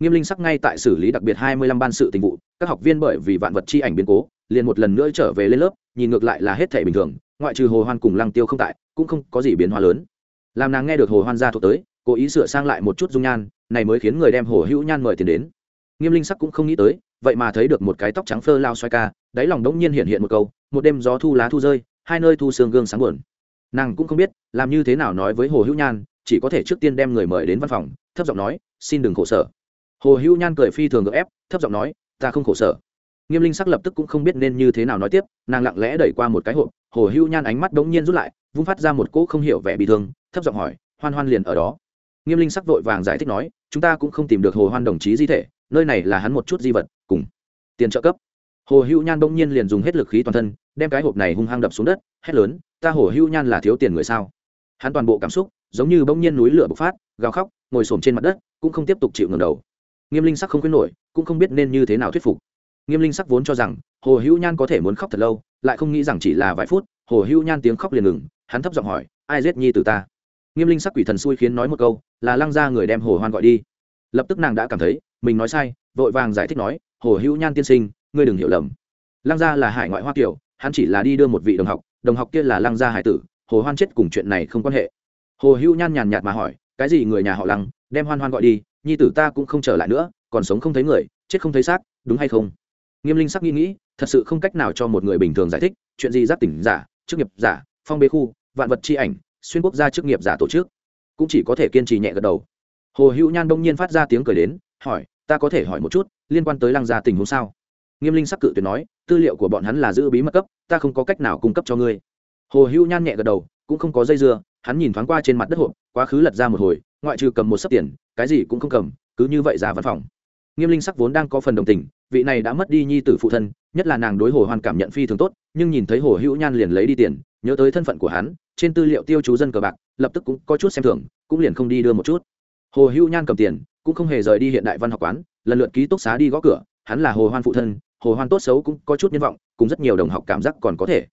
Nghiêm linh sắc ngay tại xử lý đặc biệt hai mươi lăm ban sự tình vụ, các học viên bởi vì vạn vật chi ảnh biến cố, liền một lần nữa trở về lên lớp, nhìn ngược lại là hết thể bình thường, ngoại trừ hồ hoan cùng lăng tiêu không tại, cũng không có gì biến hóa lớn. Làm nàng nghe được hồ hoan ra thuộc tới, cố ý sửa sang lại một chút dung nhan này mới khiến người đem hồ hữu nhan mời tiền đến. Nghiêm linh sắc cũng không nghĩ tới, vậy mà thấy được một cái tóc trắng phơ lao xoay ca, đáy lòng đống nhiên hiện hiện một câu, một đêm gió thu lá thu rơi, hai nơi thu sương gương sáng buồn. Nàng cũng không biết, làm như thế nào nói với hồ hữu nhan, chỉ có thể trước tiên đem người mời đến văn phòng, thấp giọng nói, xin đừng khổ sở. Hồ hữu nhan cười phi thường gợ ép, thấp giọng nói, ta không khổ sở. Nghiêm linh sắc lập tức cũng không biết nên như thế nào nói tiếp, nàng lặng lẽ đẩy qua một cái hộp, hồ hữu nhan ánh mắt đống nhiên rút lại, vung phát ra một cỗ không hiểu vẻ bị thương, thấp giọng hỏi, hoan hoan liền ở đó? Nghiêm linh sắc vội vàng giải thích nói chúng ta cũng không tìm được hồ hoan đồng chí di thể, nơi này là hắn một chút di vật, cùng tiền trợ cấp. Hồ hữu nhan bỗng nhiên liền dùng hết lực khí toàn thân, đem cái hộp này hung hăng đập xuống đất, hét lớn, ta hồ hữu nhan là thiếu tiền người sao? Hắn toàn bộ cảm xúc, giống như bỗng nhiên núi lửa bộc phát, gào khóc, ngồi xổm trên mặt đất, cũng không tiếp tục chịu ngẩng đầu. Nghiêm linh sắc không khuyến nổi, cũng không biết nên như thế nào thuyết phục. Nghiêm linh sắc vốn cho rằng, hồ hữu nhan có thể muốn khóc thật lâu, lại không nghĩ rằng chỉ là vài phút, hồ hữu nhan tiếng khóc liền ngừng, hắn thấp giọng hỏi, ai giết nhi từ ta? Nghiêm linh sắc quỷ thần xui khiến nói một câu, là lăng ra người đem hồ hoan gọi đi. Lập tức nàng đã cảm thấy, mình nói sai, vội vàng giải thích nói, hồ hữu nhan tiên sinh, ngươi đừng hiểu lầm. Lăng gia là hải ngoại hoa kiều hắn chỉ là đi đưa một vị đồng học đồng học kia là lăng gia hải tử, hồ hoan chết cùng chuyện này không quan hệ. Hồ hữu nhan nhàn nhạt mà hỏi, cái gì người nhà họ lăng, đem hoan hoan gọi đi, nhi tử ta cũng không trở lại nữa, còn sống không thấy người, chết không thấy xác, đúng hay không? Nghiêm linh sắc nghĩ nghĩ, thật sự không cách nào cho một người bình thường giải thích, chuyện gì giác tỉnh giả, chức nghiệp giả, phong bế khu, vạn vật chi ảnh xuyên quốc gia chức nghiệp giả tổ chức, cũng chỉ có thể kiên trì nhẹ gật đầu. Hồ hữu nhan đông nhiên phát ra tiếng cười đến, hỏi, ta có thể hỏi một chút, liên quan tới lăng gia tình huống sao? Nghiêm linh sắc cự tuyệt nói, tư liệu của bọn hắn là giữ bí mật cấp, ta không có cách nào cung cấp cho ngươi. Hồ hữu nhan nhẹ gật đầu, cũng không có dây dưa, hắn nhìn thoáng qua trên mặt đất hộp, quá khứ lật ra một hồi, ngoại trừ cầm một sấp tiền, cái gì cũng không cầm, cứ như vậy ra văn phòng. Nghiêm linh sắc vốn đang có phần đồng tình, vị này đã mất đi nhi tử phụ thân, nhất là nàng đối hồ hoàn cảm nhận phi thường tốt, nhưng nhìn thấy hồ hữu nhan liền lấy đi tiền nhớ tới thân phận của hắn, trên tư liệu tiêu chú dân cờ bạc, lập tức cũng có chút xem thường, cũng liền không đi đưa một chút. Hồ hữu nhan cầm tiền, cũng không hề rời đi hiện đại văn học quán, lần lượt ký túc xá đi gõ cửa, hắn là hồ hoan phụ thân, hồ hoan tốt xấu cũng có chút nhân vọng, cùng rất nhiều đồng học cảm giác còn có thể.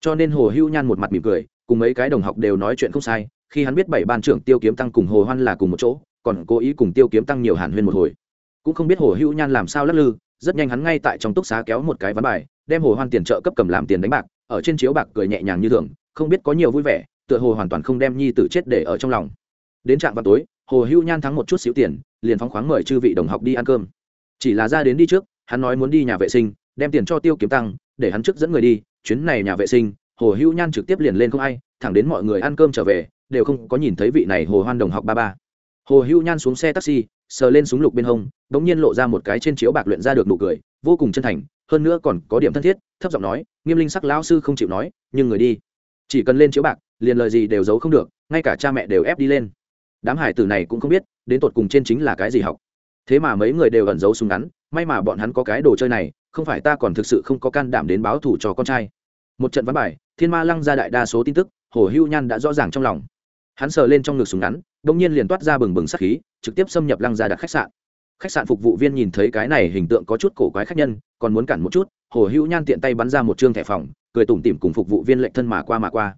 Cho nên hồ hữu nhan một mặt mỉm cười, cùng mấy cái đồng học đều nói chuyện không sai, khi hắn biết bảy ban trưởng tiêu kiếm tăng cùng hồ hoan là cùng một chỗ, còn cố ý cùng tiêu kiếm tăng nhiều hàn huyên một hồi. Cũng không biết hồ hữu nhan làm sao lắc lư, rất nhanh hắn ngay tại trong túc xá kéo một cái ván bài, đem hồ hoan tiền trợ cấp cầm làm tiền đánh bạc ở trên chiếu bạc cười nhẹ nhàng như thường, không biết có nhiều vui vẻ, tựa hồ hoàn toàn không đem nhi tử chết để ở trong lòng. Đến trạm vào tối, hồ hữu nhan thắng một chút xíu tiền, liền phóng khoáng mời chư vị đồng học đi ăn cơm. Chỉ là ra đến đi trước, hắn nói muốn đi nhà vệ sinh, đem tiền cho tiêu kiếm tăng, để hắn trước dẫn người đi, chuyến này nhà vệ sinh, hồ hữu nhan trực tiếp liền lên không ai, thẳng đến mọi người ăn cơm trở về, đều không có nhìn thấy vị này hồ hoan đồng học ba ba. Hồ hữu nhan xuống xe taxi, sờ lên súng lục bên hông đ ỗ n g nhiên lộ ra một cái trên chiếu bạc luyện ra được nụ cười, vô cùng chân thành hơn nữa còn có điểm thân thiết, thấp giọng nói, nghiêm linh sắc lão sư không chịu nói, nhưng người đi. Chỉ cần lên chiếu bạc, liền lời gì đều giấu không được, ngay cả cha mẹ đều ép đi lên. Đám hải tử này cũng không biết, đến tột cùng trên chính là cái gì học. Thế mà mấy người đều ẩn giấu súng ngắn, may mà bọn hắn có cái đồ chơi này, không phải ta còn thực sự không có can đảm đến báo thủ cho con trai. Một trận ván bài, thiên ma lăng ra đại đa số tin tức, hồ hưu nhan đã rõ ràng trong lòng. Hắn sờ lên trong ngực súng ngắn đông nhiên liền toát ra bừng bừng sắc khí, trực tiếp xâm nhập lăng ra đặt khách sạn khách sạn phục vụ viên nhìn thấy cái này hình tượng có chút cổ quái khách nhân, còn muốn cản một chút, hồ hữu nhan tiện tay bắn ra một chương thẻ phòng, cười tủm tỉm cùng phục vụ viên lệnh thân mà qua mà qua.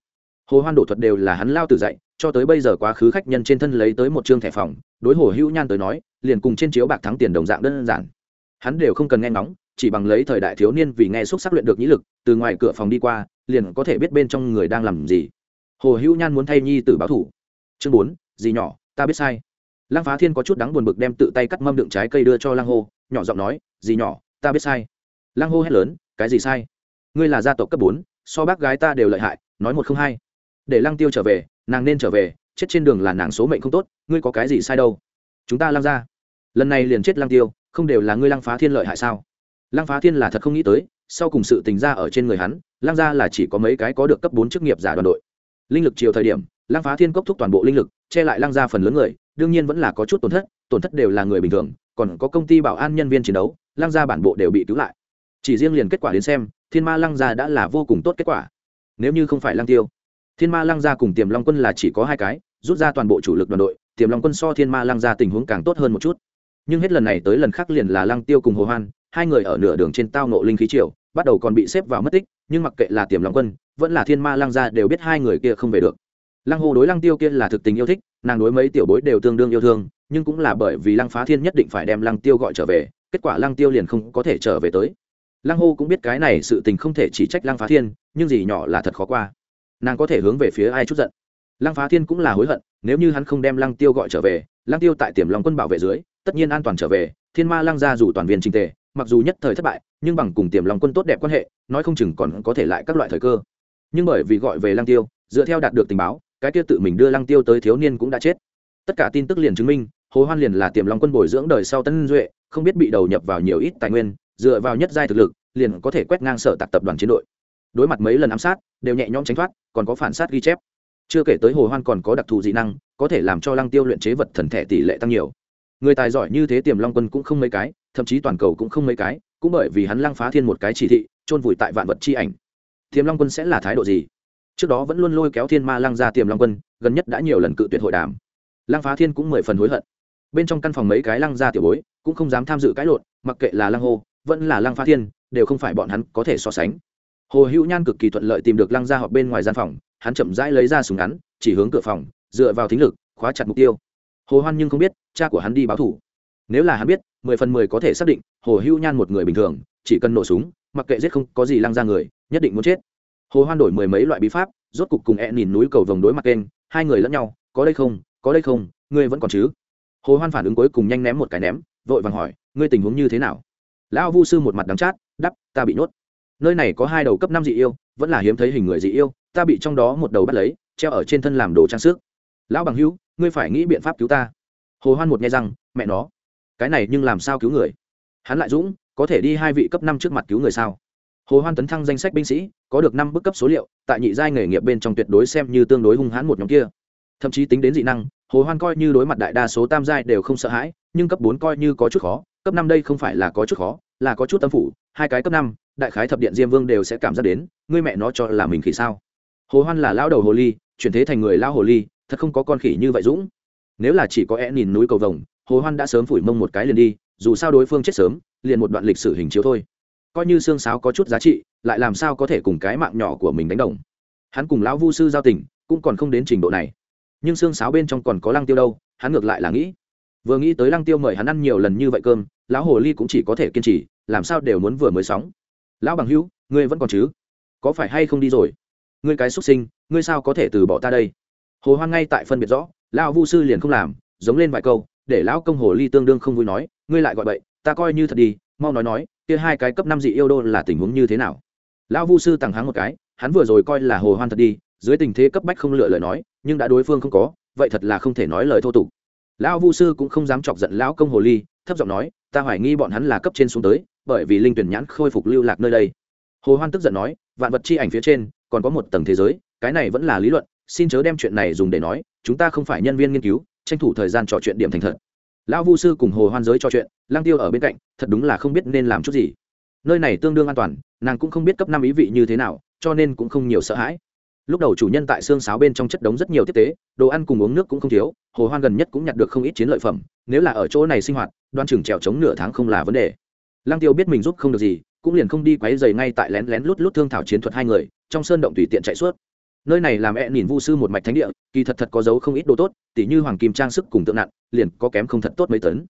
Hồ hoan đổ thuật đều là hắn lao từ dậy cho tới bây giờ quá khứ khách nhân trên thân lấy tới một chương thẻ phòng, đối hồ hữu nhan tới nói, liền cùng trên chiếu bạc thắng tiền đồng dạng đơn giản. Hắn đều không cần nghe ngóng, chỉ bằng lấy thời đại thiếu niên vì nghe xúc sắc luyện được nhĩ lực, từ ngoài cửa phòng đi qua, liền có thể biết bên trong người đang làm gì. Hồ hữu nhan muốn thay nhi tử báo thủ. Chương bốn, gì nhỏ, ta biết sai lăng phá thiên có chút đắng buồn bực đem tự tay cắt mâm đựng trái cây đưa cho lăng hô, nhỏ giọng nói, gì nhỏ, ta biết sai. Lăng hô hét lớn, cái gì sai? Ngươi là gia tộc cấp bốn, so bác gái ta đều lợi hại, nói một không hai. Để lăng tiêu trở về, nàng nên trở về, chết trên đường là nàng số mệnh không tốt, ngươi có cái gì sai đâu? Chúng ta lăng ra lần này liền chết lăng tiêu, không đều là ngươi lăng phá thiên lợi hại sao? Lăng phá thiên là thật không nghĩ tới, sau cùng sự tình ra ở trên người hắn, lăng ra là chỉ có mấy cái có được cấp bốn chức nghiệp giả đoàn đội. Linh lực chiều thời điểm, lăng phá thiên cốc thúc toàn bộ linh lực, che lại lăng ra phần lớn người đương nhiên vẫn là có chút tổn thất tổn thất đều là người bình thường, còn có công ty bảo an nhân viên chiến đấu, lăng gia bản bộ đều bị cứu lại. Chỉ riêng liền kết quả đến xem, thiên ma lăng gia đã là vô cùng tốt kết quả. Nếu như không phải lăng tiêu, thiên ma lăng gia cùng tiềm long quân là chỉ có hai cái, rút ra toàn bộ chủ lực đoàn đội, tiềm long quân so thiên ma lăng gia tình huống càng tốt hơn một chút. Nhưng hết lần này tới lần khác liền là lăng tiêu cùng hồ hoan, hai người ở nửa đường trên tao nộ linh khí triều, bắt đầu còn bị xếp vào mất tích, nhưng mặc kệ là tiềm long quân, vẫn là thiên ma lăng gia đều biết hai người kia không về được. Lăng hồ đối lăng tiêu kia là thực tình yêu thích nàng đối mấy tiểu bối đều tương đương yêu thương, nhưng cũng là bởi vì lăng phá thiên nhất định phải đem lăng tiêu gọi trở về, kết quả lăng tiêu liền không có thể trở về tới. Lăng hô cũng biết cái này sự tình không thể chỉ trách lăng phá thiên, nhưng gì nhỏ là thật khó qua. Nàng có thể hướng về phía ai chút giận? Lăng phá thiên cũng là hối hận, nếu như hắn không đem lăng tiêu gọi trở về, lăng tiêu tại tiềm lòng quân bảo vệ dưới, tất nhiên an toàn trở về, thiên ma lăng ra dù toàn viên trình tề, mặc dù nhất thời thất bại, nhưng bằng cùng tiềm lòng quân tốt đẹp quan hệ, nói không chừng còn có thể lại các loại thời cơ. Nhưng bởi vì gọi về lăng tiêu, dựa theo đạt được tình báo cái tiêu tự mình đưa lăng tiêu tới thiếu niên cũng đã chết. Tất cả tin tức liền chứng minh, hồ hoan liền là tiềm long quân bồi dưỡng đời sau tân duệ, không biết bị đầu nhập vào nhiều ít tài nguyên, dựa vào nhất giai thực lực, liền có thể quét ngang sở tạc tập đoàn chiến đội. Đối mặt mấy lần ám sát, đều nhẹ nhõm tránh thoát, còn có phản sát ghi chép. Chưa kể tới hồ hoan còn có đặc thù dị năng, có thể làm cho lăng tiêu luyện chế vật thần thể tỷ lệ tăng nhiều. Người tài giỏi như thế tiềm long quân cũng không mấy cái, thậm chí toàn cầu cũng không mấy cái, cũng bởi vì hắn lăng phá thiên một cái chỉ thị, chôn vùi tại vạn vật chi ảnh. Tiềm long quân sẽ là thái độ gì? Trước đó vẫn luôn lôi kéo thiên ma lăng ra tiềm long quân, gần nhất đã nhiều lần cự tuyệt hội đàm. Lăng phá thiên cũng mười phần hối hận. Bên trong căn phòng mấy cái lăng ra tiểu bối, cũng không dám tham dự cãi lộn, mặc kệ là lăng hô, vẫn là lăng phá thiên, đều không phải bọn hắn có thể so sánh. Hồ hữu nhan cực kỳ thuận lợi tìm được lăng ra họp bên ngoài gian phòng, hắn chậm rãi lấy ra súng ngắn, chỉ hướng cửa phòng, dựa vào thính lực, khóa chặt mục tiêu. Hồ hoan nhưng không biết, cha của hắn đi báo thủ. Nếu là hắn biết, mười phần mười có thể xác định, hồ hữu nhan một người bình thường, chỉ cần nổ súng, mặc kệ giết không có gì lăng ra người, nhất định muốn chết hồ hoan đổi mười mấy loại bí pháp, rốt cục cùng e nhìn núi cầu vồng đối mặt kênh, hai người lẫn nhau, có đây không? Có đây không? Ngươi vẫn còn chứ? Hồ hoan phản ứng cuối cùng nhanh ném một cái ném, vội vàng hỏi, ngươi tình huống như thế nào? Lão vu sư một mặt đắng chát đắp ta bị nhốt. Nơi này có hai đầu cấp năm dị yêu, vẫn là hiếm thấy hình người dị yêu, ta bị trong đó một đầu bắt lấy, treo ở trên thân làm đồ trang sức. Lão bằng hữu, ngươi phải nghĩ biện pháp cứu ta. Hồ hoan một nghe rằng mẹ nó, cái này nhưng làm sao cứu người? Hắn lại dũng, có thể đi hai vị cấp năm trước mặt cứu người sao? Hồ hoan tấn thăng danh sách binh sĩ, có được năm bức cấp số liệu, tại nhị giai nghề nghiệp bên trong tuyệt đối xem như tương đối hung hãn một nhóm kia. Thậm chí tính đến dị năng, hồ hoan coi như đối mặt đại đa số tam giai đều không sợ hãi, nhưng cấp bốn coi như có chút khó, cấp năm đây không phải là có chút khó, là có chút tâm phủ, hai cái cấp năm, đại khái thập điện diêm vương đều sẽ cảm giác đến, ngươi mẹ nó cho là mình khỉ sao? Hồ hoan là lão đầu hồ ly, chuyển thế thành người lão hồ ly, thật không có con khỉ như vậy dũng. Nếu là chỉ có é nhìn núi cầu vồng, hồ hoan đã sớm phủi mông một cái liền đi, dù sao đối phương chết sớm, liền một đoạn lịch sử hình chiếu thôi coi như xương sáo có chút giá trị, lại làm sao có thể cùng cái mạng nhỏ của mình đánh đồng. Hắn cùng lão vu sư giao tình, cũng còn không đến trình độ này. Nhưng xương sáo bên trong còn có lăng tiêu đâu, hắn ngược lại là nghĩ. Vừa nghĩ tới lăng tiêu mời hắn ăn nhiều lần như vậy cơm, lão hồ ly cũng chỉ có thể kiên trì, làm sao đều muốn vừa mới sóng. Lão bằng hữu, ngươi vẫn còn chứ? Có phải hay không đi rồi? Ngươi cái xuất sinh, ngươi sao có thể từ bỏ ta đây? Hồ hoan ngay tại phân biệt rõ, lão vu sư liền không làm, giống lên vài câu, để lão công hồ ly tương đương không vui nói, ngươi lại gọi bậy, ta coi như thật đi, mau nói nói kia hai cái cấp năm dị yêu đô là tình huống như thế nào? Lão vu sư tặng hắn một cái, hắn vừa rồi coi là hồ hoan thật đi, dưới tình thế cấp bách không lựa lời nói, nhưng đã đối phương không có, vậy thật là không thể nói lời thô tục. Lão vu sư cũng không dám chọc giận lão công hồ ly, thấp giọng nói, ta hoài nghi bọn hắn là cấp trên xuống tới, bởi vì linh tuyển nhãn khôi phục lưu lạc nơi đây. Hồ hoan tức giận nói, vạn vật chi ảnh phía trên, còn có một tầng thế giới, cái này vẫn là lý luận, xin chớ đem chuyện này dùng để nói, chúng ta không phải nhân viên nghiên cứu, tranh thủ thời gian trò chuyện điểm thành thật lão vu sư cùng hồ hoan giới trò chuyện lang tiêu ở bên cạnh, thật đúng là không biết nên làm chút gì. Nơi này tương đương an toàn, nàng cũng không biết cấp năm ý vị như thế nào, cho nên cũng không nhiều sợ hãi. Lúc đầu chủ nhân tại xương sáo bên trong chất đống rất nhiều tiếp tế, đồ ăn cùng uống nước cũng không thiếu, hồ hoan gần nhất cũng nhặt được không ít chiến lợi phẩm, nếu là ở chỗ này sinh hoạt, đoan chừng trèo chống nửa tháng không là vấn đề. Lăng tiêu biết mình giúp không được gì, cũng liền không đi quấy giày ngay tại lén lén lút lút thương thảo chiến thuật hai người, trong sơn động tùy tiện chạy suốt nơi này làm e nhìn vu sư một mạch thánh địa, kỳ thật thật có dấu không ít đồ tốt, tỉ như hoàng kim trang sức cùng tượng nặng, liền có kém không thật tốt mấy tấn.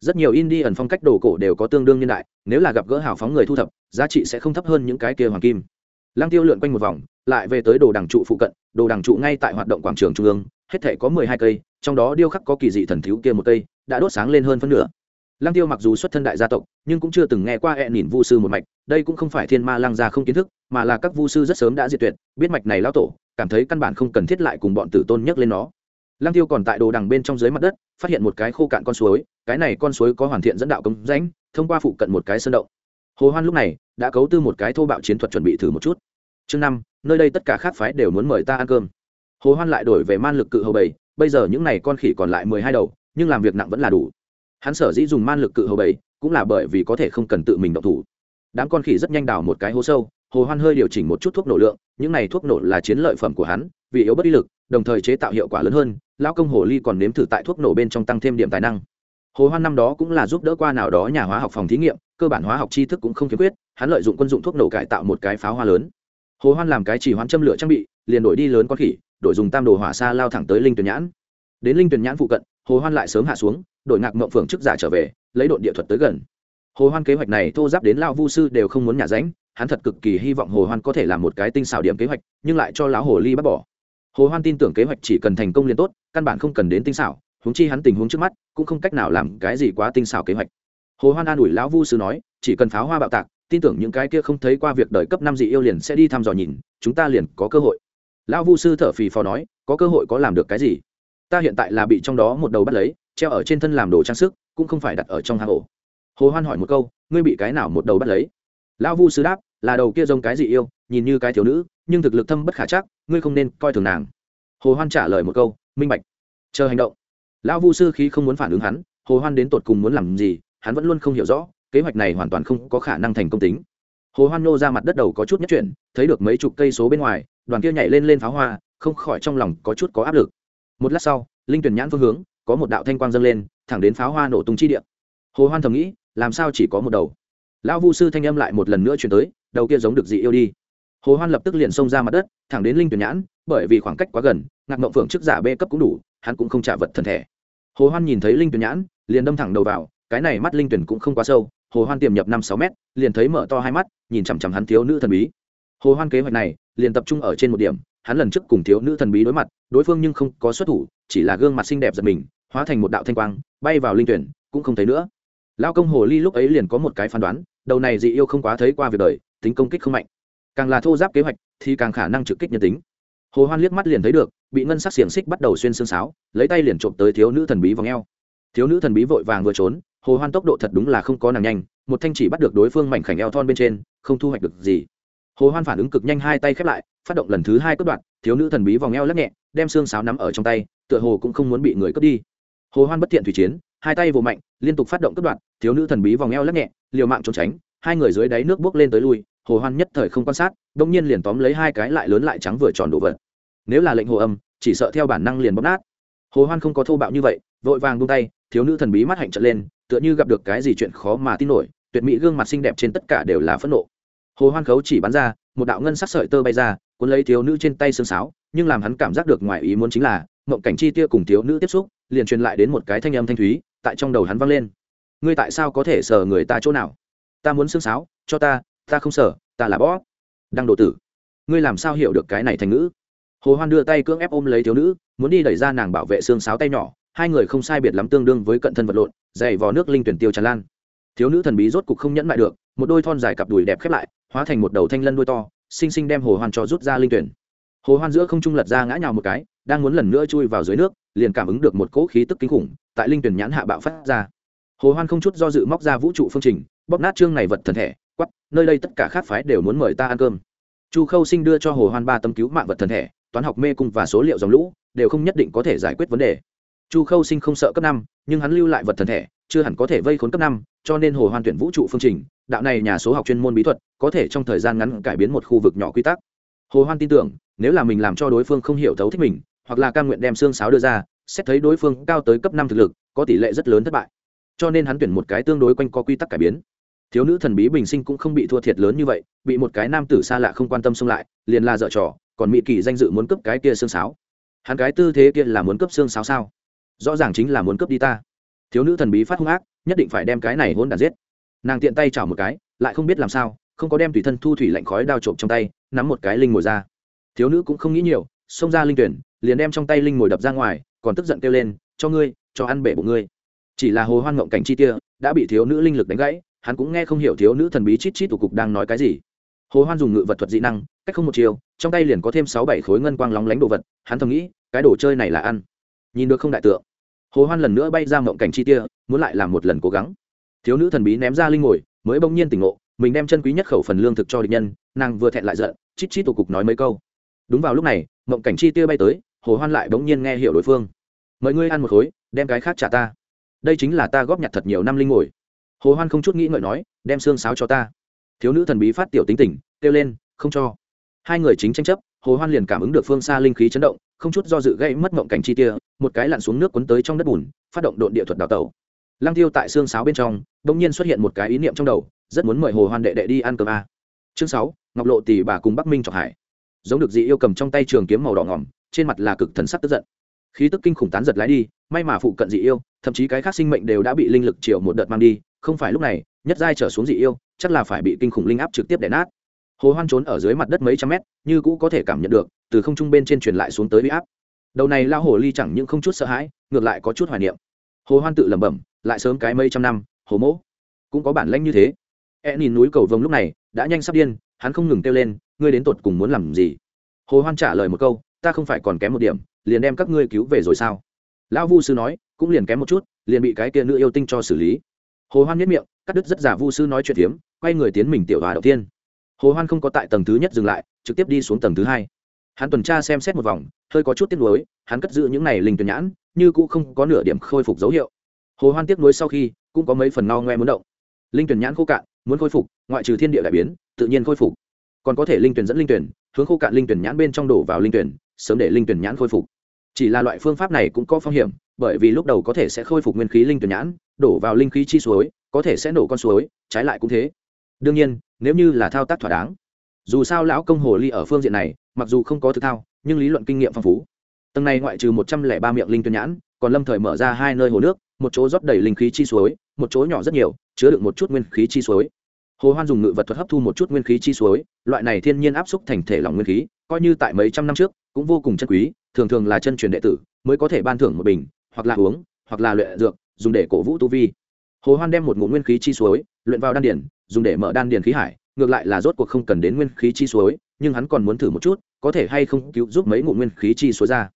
Rất nhiều in đi ẩn phong cách đồ cổ đều có tương đương nhân đại, nếu là gặp gỡ hào phóng người thu thập, giá trị sẽ không thấp hơn những cái kia hoàng kim. Lăng tiêu lượn quanh một vòng, lại về tới đồ đằng trụ phụ cận, đồ đằng trụ ngay tại hoạt động quảng trường trung ương, hết thể có mười hai cây, trong đó điêu khắc có kỳ dị thần thiếu kia một cây, đã đốt sáng lên hơn phân nửa lăng tiêu mặc dù xuất thân đại gia tộc, nhưng cũng chưa từng nghe qua e hẹn nhìn vu sư một mạch, đây cũng không phải thiên ma lăng gia không kiến thức, mà là các vu sư rất sớm đã diệt tuyệt, biết mạch này lão tổ, cảm thấy căn bản không cần thiết lại cùng bọn tử tôn nhắc lên nó. Lăng tiêu còn tại đồ đằng bên trong dưới mặt đất, phát hiện một cái khô cạn con suối, cái này con suối có hoàn thiện dẫn đạo công rãnh, thông qua phụ cận một cái sơn động. Hồ hoan lúc này đã cấu tư một cái thô bạo chiến thuật chuẩn bị thử một chút. Chương năm, nơi đây tất cả khác phái đều muốn mời ta ăn cơm. Hồ hoan lại đổi về man lực cự hầu bầy bây giờ những này con khỉ còn lại mười hai đầu, nhưng làm việc nặng vẫn là đủ hắn sở dĩ dùng man lực cự hầu bảy cũng là bởi vì có thể không cần tự mình động thủ. Đám con khỉ rất nhanh đào một cái hố sâu, hồ hoan hơi điều chỉnh một chút thuốc nổ lượng, những này thuốc nổ là chiến lợi phẩm của hắn, vì yếu bất ý lực, đồng thời chế tạo hiệu quả lớn hơn, lão công hồ ly còn nếm thử tại thuốc nổ bên trong tăng thêm điểm tài năng. Hồ hoan năm đó cũng là giúp đỡ qua nào đó nhà hóa học phòng thí nghiệm, cơ bản hóa học tri thức cũng không khiếm khuyết, hắn lợi dụng quân dụng thuốc nổ cải tạo một cái pháo hoa lớn. Hồ hoan làm cái chỉ hoán châm lửa trang bị, liền đổi đi lớn con khỉ, đổi dùng tam đồ hỏa xa lao thẳng tới linh tuyển nhãn. Đến linh tuyển nhãn phụ cận, hồ hoan lại sớm hạ xuống đổi ngạc mộng phượng chức giả trở về, lấy đội địa thuật tới gần. Hồ hoan kế hoạch này thô giáp đến lao vu sư đều không muốn nhả ránh hắn thật cực kỳ hy vọng hồ hoan có thể làm một cái tinh xảo điểm kế hoạch, nhưng lại cho lão hồ ly bắt bỏ. Hồ hoan tin tưởng kế hoạch chỉ cần thành công liền tốt, căn bản không cần đến tinh xảo, huống chi hắn tình huống trước mắt, cũng không cách nào làm cái gì quá tinh xảo kế hoạch. Hồ hoan an ủi lão vu sư nói, chỉ cần pháo hoa bạo tạc, tin tưởng những cái kia không thấy qua việc đời cấp năm dị yêu liền sẽ đi thăm dò nhìn, chúng ta liền có cơ hội. Lão vu sư thở phì phò nói, có cơ hội có làm được cái gì? Ta hiện tại là bị trong đó một đầu bắt lấy treo ở trên thân làm đồ trang sức, cũng không phải đặt ở trong hang ổ. Hồ hoan hỏi một câu, ngươi bị cái nào một đầu bắt lấy? Lão vu sư đáp, là đầu kia giống cái gì yêu, nhìn như cái thiếu nữ, nhưng thực lực thâm bất khả chắc, ngươi không nên coi thường nàng. Hồ hoan trả lời một câu, minh bạch. Chờ hành động, lão vu sư khí không muốn phản ứng hắn, hồ hoan đến tột cùng muốn làm gì, hắn vẫn luôn không hiểu rõ, kế hoạch này hoàn toàn không có khả năng thành công tính. Hồ hoan nô ra mặt đất đầu có chút nhất chuyển, thấy được mấy chục cây số bên ngoài, đoàn kia nhảy lên lên pháo hoa, không khỏi trong lòng có chút có áp lực. Một lát sau, linh tuyển nhãn phương hướng có một đạo thanh quang dâng lên, thẳng đến pháo hoa nổ tung chi địa. Hồ hoan thầm nghĩ, làm sao chỉ có một đầu? Lão vu sư thanh âm lại một lần nữa chuyển tới, đầu kia giống được dị yêu đi. Hồ hoan lập tức liền xông ra mặt đất, thẳng đến linh tuyển nhãn, bởi vì khoảng cách quá gần, ngạc mộng phượng trước giả b cấp cũng đủ, hắn cũng không trả vật thần thể. Hồ hoan nhìn thấy linh tuyển nhãn, liền đâm thẳng đầu vào, cái này mắt linh tuyển cũng không quá sâu, hồ hoan tiềm nhập năm sáu mét, liền thấy mở to hai mắt, nhìn chằm chằm hắn thiếu nữ thần bí. Hồ hoan kế hoạch này, liền tập trung ở trên một điểm, hắn lần trước cùng thiếu nữ thần bí đối mặt, đối phương nhưng không có xuất thủ chỉ là gương mặt xinh đẹp giật mình, hóa thành một đạo thanh quang, bay vào linh tuyển, cũng không thấy nữa. Lao công hồ ly lúc ấy liền có một cái phán đoán, đầu này dị yêu không quá thấy qua việc đời, tính công kích không mạnh. Càng là thô giáp kế hoạch, thì càng khả năng trực kích nhân tính. Hồ hoan liếc mắt liền thấy được, bị ngân sắc xiềng xích bắt đầu xuyên xương sáo, lấy tay liền trộm tới thiếu nữ thần bí vòng eo. Thiếu nữ thần bí vội vàng vừa trốn, hồ hoan tốc độ thật đúng là không có nàng nhanh, một thanh chỉ bắt được đối phương mảnh khảnh eo thon bên trên, không thu hoạch được gì. Hồ hoan phản ứng cực nhanh hai tay khép lại, phát động lần thứ hai cướp đoạn thiếu nữ thần bí vòng eo lắc nhẹ đem xương sáo nắm ở trong tay, tựa hồ cũng không muốn bị người cướp đi. Hồ hoan bất thiện thủy chiến, hai tay vồ mạnh, liên tục phát động cướp đoạn thiếu nữ thần bí vòng eo lắc nhẹ, liều mạng trốn tránh, hai người dưới đáy nước bước lên tới lui, hồ hoan nhất thời không quan sát đung nhiên liền tóm lấy hai cái lại lớn lại trắng vừa tròn đồ vật. Nếu là lệnh hồ âm, chỉ sợ theo bản năng liền bóp nát. Hồ hoan không có thô bạo như vậy, vội vàng buông tay, thiếu nữ thần bí mắt hạnh trợn lên, tựa như gặp được cái gì chuyện khó mà tin nổi, tuyệt mỹ gương mặt xinh đẹp trên tất cả đều là phẫn nộ. Hồ hoan khấu chỉ bắn ra, một đạo ngân sắc sợi tơ bay ra, cuốn lấy thiếu nữ trên tay xương sáo nhưng làm hắn cảm giác được ngoài ý muốn chính là, mộng cảnh chi tia cùng thiếu nữ tiếp xúc, liền truyền lại đến một cái thanh âm thanh thúy, tại trong đầu hắn vang lên. Ngươi tại sao có thể sờ người ta chỗ nào? Ta muốn xương sáo, cho ta ta không sờ, ta là bó đang độ tử, ngươi làm sao hiểu được cái này thành ngữ? Hồ hoan đưa tay cưỡng ép ôm lấy thiếu nữ, muốn đi đẩy ra nàng bảo vệ xương sáo tay nhỏ, hai người không sai biệt lắm tương đương với cận thân vật lộn, dày vò nước linh tuyển tiêu tràn lan. Thiếu nữ thần bí rốt cục không nhẫn lại được, một đôi thon dài cặp đùi đẹp khép lại, hóa thành một đầu thanh lân đuôi to, xinh xinh đem hồ hoan cho rút ra linh tuyển hồ hoan giữa không trung lật ra ngã nhào một cái, đang muốn lần nữa chui vào dưới nước, liền cảm ứng được một cỗ khí tức kinh khủng tại linh tuyển nhãn hạ bạo phát ra. Hồ hoan không chút do dự móc ra vũ trụ phương trình, bóp nát chương này vật thần thể quắp nơi đây tất cả khác phái đều muốn mời ta ăn cơm. Chu khâu sinh đưa cho hồ hoan ba tấm cứu mạng vật thần thể, toán học mê cung và số liệu dòng lũ, đều không nhất định có thể giải quyết vấn đề. Chu khâu sinh không sợ cấp năm, nhưng hắn lưu lại vật thần thể, chưa hẳn có thể vây khốn cấp năm, cho nên hồ hoan tuyển vũ trụ phương trình, đạo này nhà số học chuyên môn bí thuật, có thể trong thời gian ngắn cải biến một khu vực nhỏ quy tắc hồ hoan tin tưởng, nếu là mình làm cho đối phương không hiểu thấu thích mình, hoặc là cam nguyện đem xương sáo đưa ra, xét thấy đối phương cao tới cấp năm thực lực, có tỷ lệ rất lớn thất bại. Cho nên hắn tuyển một cái tương đối quanh co quy tắc cải biến. Thiếu nữ thần bí bình sinh cũng không bị thua thiệt lớn như vậy, bị một cái nam tử xa lạ không quan tâm xông lại, liền là dở trò, còn mỹ kỳ danh dự muốn cướp cái kia xương sáo. Hắn cái tư thế kia là muốn cướp xương sáo sao? Rõ ràng chính là muốn cướp đi ta. Thiếu nữ thần bí phát hung ác, nhất định phải đem cái này hôn đàn giết. Nàng tiện tay chảo một cái, lại không biết làm sao không có đem tùy thân thu thủy lạnh khói đao trộm trong tay, nắm một cái linh mồi ra. Thiếu nữ cũng không nghĩ nhiều, xông ra linh tuyển, liền đem trong tay linh mồi đập ra ngoài, còn tức giận kêu lên, cho ngươi, cho ăn bể bụng ngươi. Chỉ là hồ hoan ngộng cảnh chi tia đã bị thiếu nữ linh lực đánh gãy, hắn cũng nghe không hiểu thiếu nữ thần bí chít chít tủ cục đang nói cái gì. Hồ hoan dùng ngự vật thuật dị năng, cách không một chiều, trong tay liền có thêm sáu bảy khối ngân quang lóng lánh đồ vật, hắn thầm nghĩ, cái đồ chơi này là ăn. Nhìn được không đại tượng, hồ hoan lần nữa bay ra ngộng cảnh chi tia muốn lại làm một lần cố gắng. Thiếu nữ thần bí ném ra linh ngồi mới bỗng nhiên tỉnh ngộ mình đem chân quý nhất khẩu phần lương thực cho địch nhân, nàng vừa thẹn lại giận, chít chít tổ cục nói mấy câu. Đúng vào lúc này, mộng cảnh chi tia bay tới, hồ hoan lại bỗng nhiên nghe hiểu đối phương. Mời ngươi ăn một khối, đem cái khác trả ta. Đây chính là ta góp nhặt thật nhiều năm linh ngồi. Hồ hoan không chút nghĩ ngợi nói, đem xương sáo cho ta. Thiếu nữ thần bí phát tiểu tính tỉnh kêu lên, không cho. Hai người chính tranh chấp, hồ hoan liền cảm ứng được phương xa linh khí chấn động, không chút do dự gây mất mộng cảnh chi tia một cái lặn xuống nước cuốn tới trong đất bùn, phát động độn địa thuật đào tẩu. Lăng tiêu tại xương sáo bên trong, bỗng nhiên xuất hiện một cái ý niệm trong đầu rất muốn mời hồ hoan đệ đệ đi ăn cơm a. Chương sáu, ngọc lộ tỷ bà cùng bắc minh trọng hải. Giống được dị yêu cầm trong tay trường kiếm màu đỏ ngỏm, trên mặt là cực thần sắc tức giận. Khí tức kinh khủng tán giật lái đi, may mà phụ cận dị yêu, thậm chí cái khác sinh mệnh đều đã bị linh lực chiều một đợt mang đi, không phải lúc này, nhất giai trở xuống dị yêu, chắc là phải bị kinh khủng linh áp trực tiếp đè nát. Hồ hoan trốn ở dưới mặt đất mấy trăm mét, như cũ có thể cảm nhận được, từ không trung bên trên truyền lại xuống tới bị áp. Đầu này lao hồ ly chẳng những không chút sợ hãi, ngược lại có chút hoài niệm. Hồ hoan tự lẩm bẩm, lại sớm cái mấy trăm năm, hồ mỗ, cũng có bản lãnh như thế e nhìn núi cầu vồng lúc này, đã nhanh sắp điên, hắn không ngừng kêu lên, ngươi đến tột cùng muốn làm gì? Hồ hoan trả lời một câu, ta không phải còn kém một điểm, liền đem các ngươi cứu về rồi sao? Lão vu sư nói, cũng liền kém một chút, liền bị cái kia nữ yêu tinh cho xử lý. Hồ hoan nhất miệng, cắt đứt rất giả vu sư nói chuyện tiếm quay người tiến mình tiểu hòa đầu tiên. Hồ hoan không có tại tầng thứ nhất dừng lại, trực tiếp đi xuống tầng thứ hai. Hắn tuần tra xem xét một vòng, hơi có chút tiếc nuối, hắn cất giữ những này linh tuyển nhãn, như cũng không có nửa điểm khôi phục dấu hiệu. Hồ hoan tiếc nuối sau khi, cũng có mấy phần no ngoe muốn động linh tuyển nhãn khô cạn, muốn khôi phục, ngoại trừ thiên địa đại biến, tự nhiên khôi phục. Còn có thể linh tuyển dẫn linh tuyển, hướng khô cạn linh tuyển nhãn bên trong đổ vào linh tuyển, sớm để linh tuyển nhãn khôi phục. Chỉ là loại phương pháp này cũng có phong hiểm, bởi vì lúc đầu có thể sẽ khôi phục nguyên khí linh tuyển nhãn, đổ vào linh khí chi suối, có thể sẽ nổ con suối, trái lại cũng thế. Đương nhiên, nếu như là thao tác thỏa đáng, dù sao lão công hồ ly ở phương diện này, mặc dù không có thực thao, nhưng lý luận kinh nghiệm phong phú. Tầng này ngoại trừ một trăm lẻ ba miệng linh tuyển nhãn, còn lâm thời mở ra hai nơi hồ nước một chỗ rót đầy linh khí chi suối, một chỗ nhỏ rất nhiều, chứa đựng một chút nguyên khí chi suối. Hồ hoan dùng ngự vật thuật hấp thu một chút nguyên khí chi suối, loại này thiên nhiên áp xúc thành thể lỏng nguyên khí, coi như tại mấy trăm năm trước, cũng vô cùng chân quý, thường thường là chân truyền đệ tử, mới có thể ban thưởng một bình, hoặc là uống, hoặc là luyện dược, dùng để cổ vũ tu vi. Hồ hoan đem một ngụm nguyên khí chi suối, luyện vào đan điển dùng để mở đan điển khí hải, ngược lại là rốt cuộc không cần đến nguyên khí chi suối, nhưng hắn còn muốn thử một chút, có thể hay không cứu giúp mấy ngụm nguyên khí chi suối ra.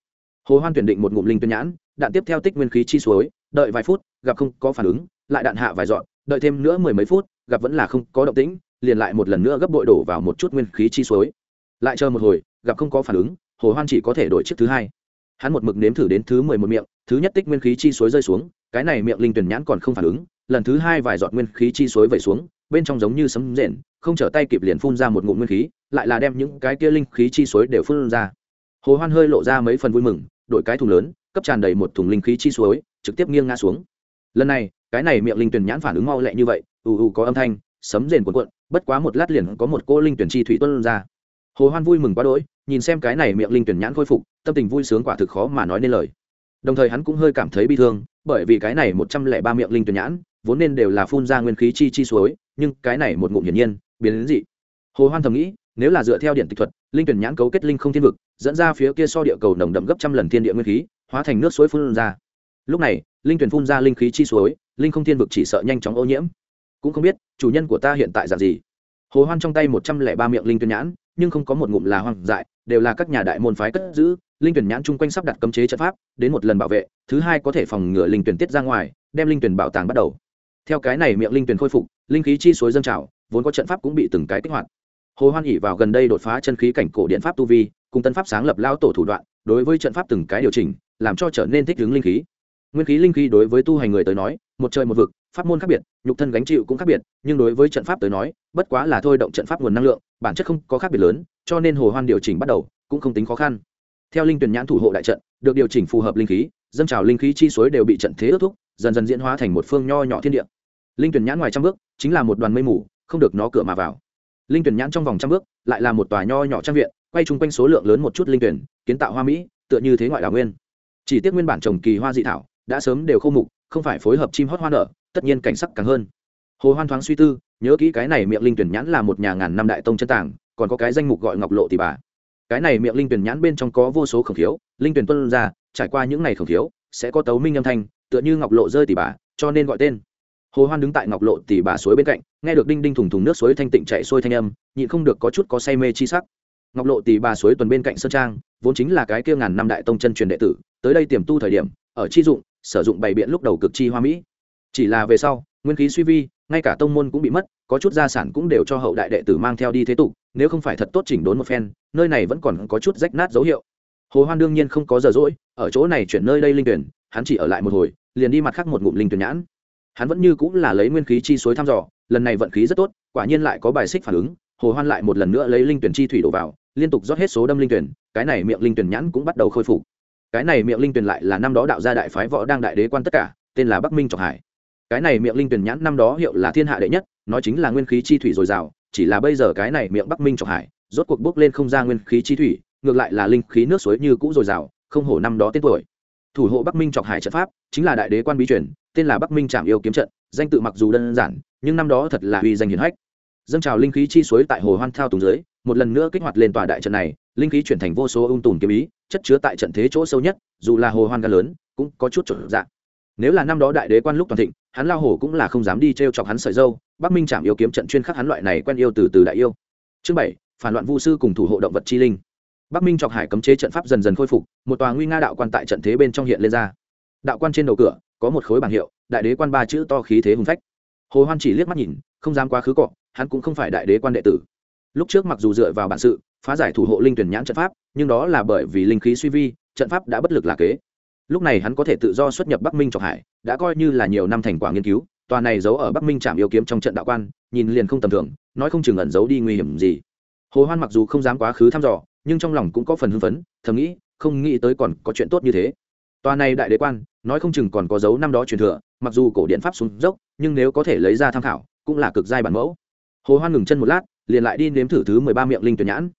Hồ hoan tuyển định một ngụm linh tuyên nhãn, đạn tiếp theo tích nguyên khí chi suối đợi vài phút, gặp không có phản ứng, lại đạn hạ vài dọn, đợi thêm nữa mười mấy phút, gặp vẫn là không có động tĩnh, liền lại một lần nữa gấp bội đổ vào một chút nguyên khí chi suối. Lại chờ một hồi, gặp không có phản ứng, hồ hoan chỉ có thể đổi chiếc thứ hai. Hắn một mực nếm thử đến thứ mười một miệng, thứ nhất tích nguyên khí chi suối rơi xuống, cái này miệng linh tuyển nhãn còn không phản ứng, lần thứ hai vài giọt nguyên khí chi suối vẩy xuống, bên trong giống như sấm rền, không trở tay kịp liền phun ra một ngụm nguyên khí, lại là đem những cái kia linh khí chi suối đều phun ra. Hồ hoan hơi lộ ra mấy phần vui mừng, đổi cái thùng lớn, cấp tràn đầy một thùng linh khí chi suối trực tiếp nghiêng ngã xuống. Lần này, cái này miệng linh tuyển nhãn phản ứng mau lẹ như vậy, ù ù có âm thanh, sấm rền cuộn cuộn, bất quá một lát liền có một cô linh tuyển chi thủy tuân ra. Hồ hoan vui mừng quá đỗi, nhìn xem cái này miệng linh tuyển nhãn khôi phục, tâm tình vui sướng quả thực khó mà nói nên lời. Đồng thời hắn cũng hơi cảm thấy bi thương, bởi vì cái này một trăm lẻ ba miệng linh tuyển nhãn, vốn nên đều là phun ra nguyên khí chi chi suối, nhưng cái này một ngụm hiển nhiên, biến đến dị. Hồ hoan thầm nghĩ, nếu là dựa theo điện tịch thuật, linh tuyển nhãn cấu kết linh không thiên vực, dẫn ra phía kia so địa cầu nồng đậm gấp trăm lần thiên địa nguyên khí, hóa thành nước suối phun ra lúc này, linh tuyển phun ra linh khí chi suối, linh không thiên vực chỉ sợ nhanh chóng ô nhiễm. Cũng không biết, chủ nhân của ta hiện tại dạng gì. Hồ hoan trong tay một trăm lẻ ba miệng linh tuyển nhãn, nhưng không có một ngụm là hoang dại, đều là các nhà đại môn phái cất giữ. Linh tuyển nhãn chung quanh sắp đặt cấm chế trận pháp, đến một lần bảo vệ, thứ hai có thể phòng ngừa linh tuyển tiết ra ngoài, đem linh tuyển bảo tàng bắt đầu. Theo cái này miệng linh tuyển khôi phục, linh khí chi suối dâng trào, vốn có trận pháp cũng bị từng cái kích hoạt. Hồ hoan ỉ vào gần đây đột phá chân khí cảnh cổ điện pháp tu vi, cùng tân pháp sáng lập lao tổ thủ đoạn, đối với trận pháp từng cái điều chỉnh, làm cho trở nên thích ứng linh khí nguyên khí linh khí đối với tu hành người tới nói, một trời một vực, pháp môn khác biệt, nhục thân gánh chịu cũng khác biệt, nhưng đối với trận pháp tới nói, bất quá là thôi động trận pháp nguồn năng lượng, bản chất không có khác biệt lớn, cho nên hồ hoan điều chỉnh bắt đầu cũng không tính khó khăn. Theo linh tuyển nhãn thủ hộ đại trận, được điều chỉnh phù hợp linh khí, dâng trào linh khí chi suối đều bị trận thế ước thúc, dần dần diễn hóa thành một phương nho nhỏ thiên địa. Linh tuyển nhãn ngoài trăm bước, chính là một đoàn mây mù, không được nó cửa mà vào. Linh tuyển nhãn trong vòng trăm bước, lại là một tòa nho nhỏ trang viện, quay chung quanh số lượng lớn một chút linh tuyển, kiến tạo hoa mỹ, tựa như thế ngoại đảo nguyên. Chỉ tiếc nguyên bản trồng kỳ hoa dị thảo đã sớm đều khô mục, không phải phối hợp chim hót hoa nở, tất nhiên cảnh sắc càng hơn. Hồ hoan thoáng suy tư, nhớ kỹ cái này miệng linh tuyển nhãn là một nhà ngàn năm đại tông chân tàng, còn có cái danh mục gọi ngọc lộ tỷ bà. Cái này miệng linh tuyển nhãn bên trong có vô số khổng thiếu linh tuyển tuân ra, trải qua những ngày khổng thiếu sẽ có tấu minh âm thanh, tựa như ngọc lộ rơi tỷ bà, cho nên gọi tên. Hồ hoan đứng tại ngọc lộ tỷ bà suối bên cạnh, nghe được đinh đinh thùng thùng nước suối thanh tịnh chạy xuôi thanh âm, nhịn không được có chút có say mê chi sắc. Ngọc lộ tỷ bà suối tuần bên cạnh sơn trang, vốn chính là cái kia ngàn năm đại tông chân truyền đệ tử, tới đây tiềm tu thời điểm, ở chi dụng sử dụng bày biện lúc đầu cực chi hoa mỹ. Chỉ là về sau, nguyên khí suy vi, ngay cả tông môn cũng bị mất, có chút gia sản cũng đều cho hậu đại đệ tử mang theo đi thế tục, nếu không phải thật tốt chỉnh đốn một phen, nơi này vẫn còn có chút rách nát dấu hiệu. Hồ hoan đương nhiên không có giờ rỗi, ở chỗ này chuyển nơi đây linh tuyển, hắn chỉ ở lại một hồi, liền đi mặt khác một ngụm linh tuyển nhãn. Hắn vẫn như cũng là lấy nguyên khí chi suối thăm dò, lần này vận khí rất tốt, quả nhiên lại có bài xích phản ứng, hồ hoan lại một lần nữa lấy linh tuyển chi thủy đổ vào, liên tục rót hết số đâm linh tuyển, cái này miệng linh tuyển nhãn cũng bắt đầu khôi phục cái này miệng linh tuyền lại là năm đó đạo gia đại phái võ đang đại đế quan tất cả, tên là bắc minh trọng hải. Cái này miệng linh tuyền nhãn năm đó hiệu là thiên hạ đệ nhất, nói chính là nguyên khí chi thủy dồi dào, chỉ là bây giờ cái này miệng bắc minh trọng hải, rốt cuộc bốc lên không ra nguyên khí chi thủy, ngược lại là linh khí nước suối như cũ dồi dào, không hổ năm đó tên tuổi. Thủ hộ bắc minh trọng hải trận pháp, chính là đại đế quan bí truyền, tên là bắc minh trạm yêu kiếm trận, danh tự mặc dù đơn giản, nhưng năm đó thật là uy danh hiển hách. Dâng trào linh khí chi suối tại hồ hoan thao tùng dưới một lần nữa kích hoạt lên tòa đại trận này, linh khí chuyển thành vô số ung tùm kiếm ý, chất chứa tại trận thế chỗ sâu nhất, dù là hồ hoan ca lớn, cũng có chút trở dạng. Nếu là năm đó đại đế quan lúc toàn thịnh, hắn lao hồ cũng là không dám đi t r e o chọc hắn sợi dâu, bắc minh chạm yêu kiếm trận chuyên khắc hắn loại này quen yêu từ từ đại yêu. Chương bảy, phản loạn vu sư cùng thủ hộ động vật chi linh. Bắc minh chọc hải cấm chế trận pháp dần dần khôi phục, một tòa nguy nga đạo quan tại trận thế bên trong hiện lên ra. Đạo quan trên đầu cửa, có một khối bảng hiệu, đại đế quan ba chữ to khí thế hùng phách. Hồ hoan chỉ liếc mắt nhìn, không dám quá khứ cọ, hắn cũng không phải đại đế quan đệ tử lúc trước mặc dù dựa vào bản sự, phá giải thủ hộ linh tuyển nhãn trận pháp, nhưng đó là bởi vì linh khí suy vi, trận pháp đã bất lực là kế. Lúc này hắn có thể tự do xuất nhập bắc minh trọc hải, đã coi như là nhiều năm thành quả nghiên cứu, tòa này giấu ở bắc minh trạm yêu kiếm trong trận đạo quan, nhìn liền không tầm thường, nói không chừng ẩn giấu đi nguy hiểm gì. Hồ hoan mặc dù không dám quá khứ thăm dò, nhưng trong lòng cũng có phần hưng phấn, thầm nghĩ, không nghĩ tới còn có chuyện tốt như thế. Tòa này đại đế quan, nói không chừng còn có dấu năm đó truyền thừa, mặc dù cổ điện pháp xuống dốc, nhưng nếu có thể lấy ra tham khảo, cũng là cực giai bản mẫu. Hồ hoan ngừng chân một lát liền lại đi nếm thử thứ mười ba miệng linh tuyển nhãn.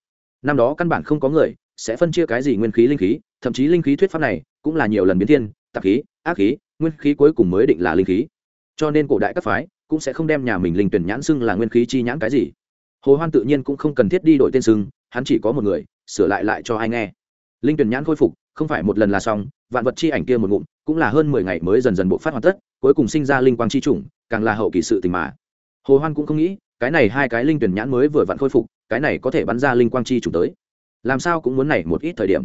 Năm đó căn bản không có người sẽ phân chia cái gì nguyên khí linh khí, thậm chí linh khí thuyết pháp này cũng là nhiều lần biến thiên, tạp khí, ác khí, nguyên khí cuối cùng mới định là linh khí. Cho nên cổ đại các phái cũng sẽ không đem nhà mình linh tuyển nhãn xưng là nguyên khí chi nhãn cái gì. Hồ hoan tự nhiên cũng không cần thiết đi đổi tên xưng, hắn chỉ có một người, sửa lại lại cho ai nghe. Linh tuyển nhãn khôi phục, không phải một lần là xong, vạn vật chi ảnh kia một ngụm, cũng là hơn mười ngày mới dần dần bộ phát hoàn tất, cuối cùng sinh ra linh quang chi chủng, càng là hậu kỳ sự tình mà. Hồ hoan cũng không nghĩ cái này hai cái linh tuyển nhãn mới vừa vặn khôi phục, cái này có thể bắn ra linh quang chi chủ tới. Làm sao cũng muốn này một ít thời điểm.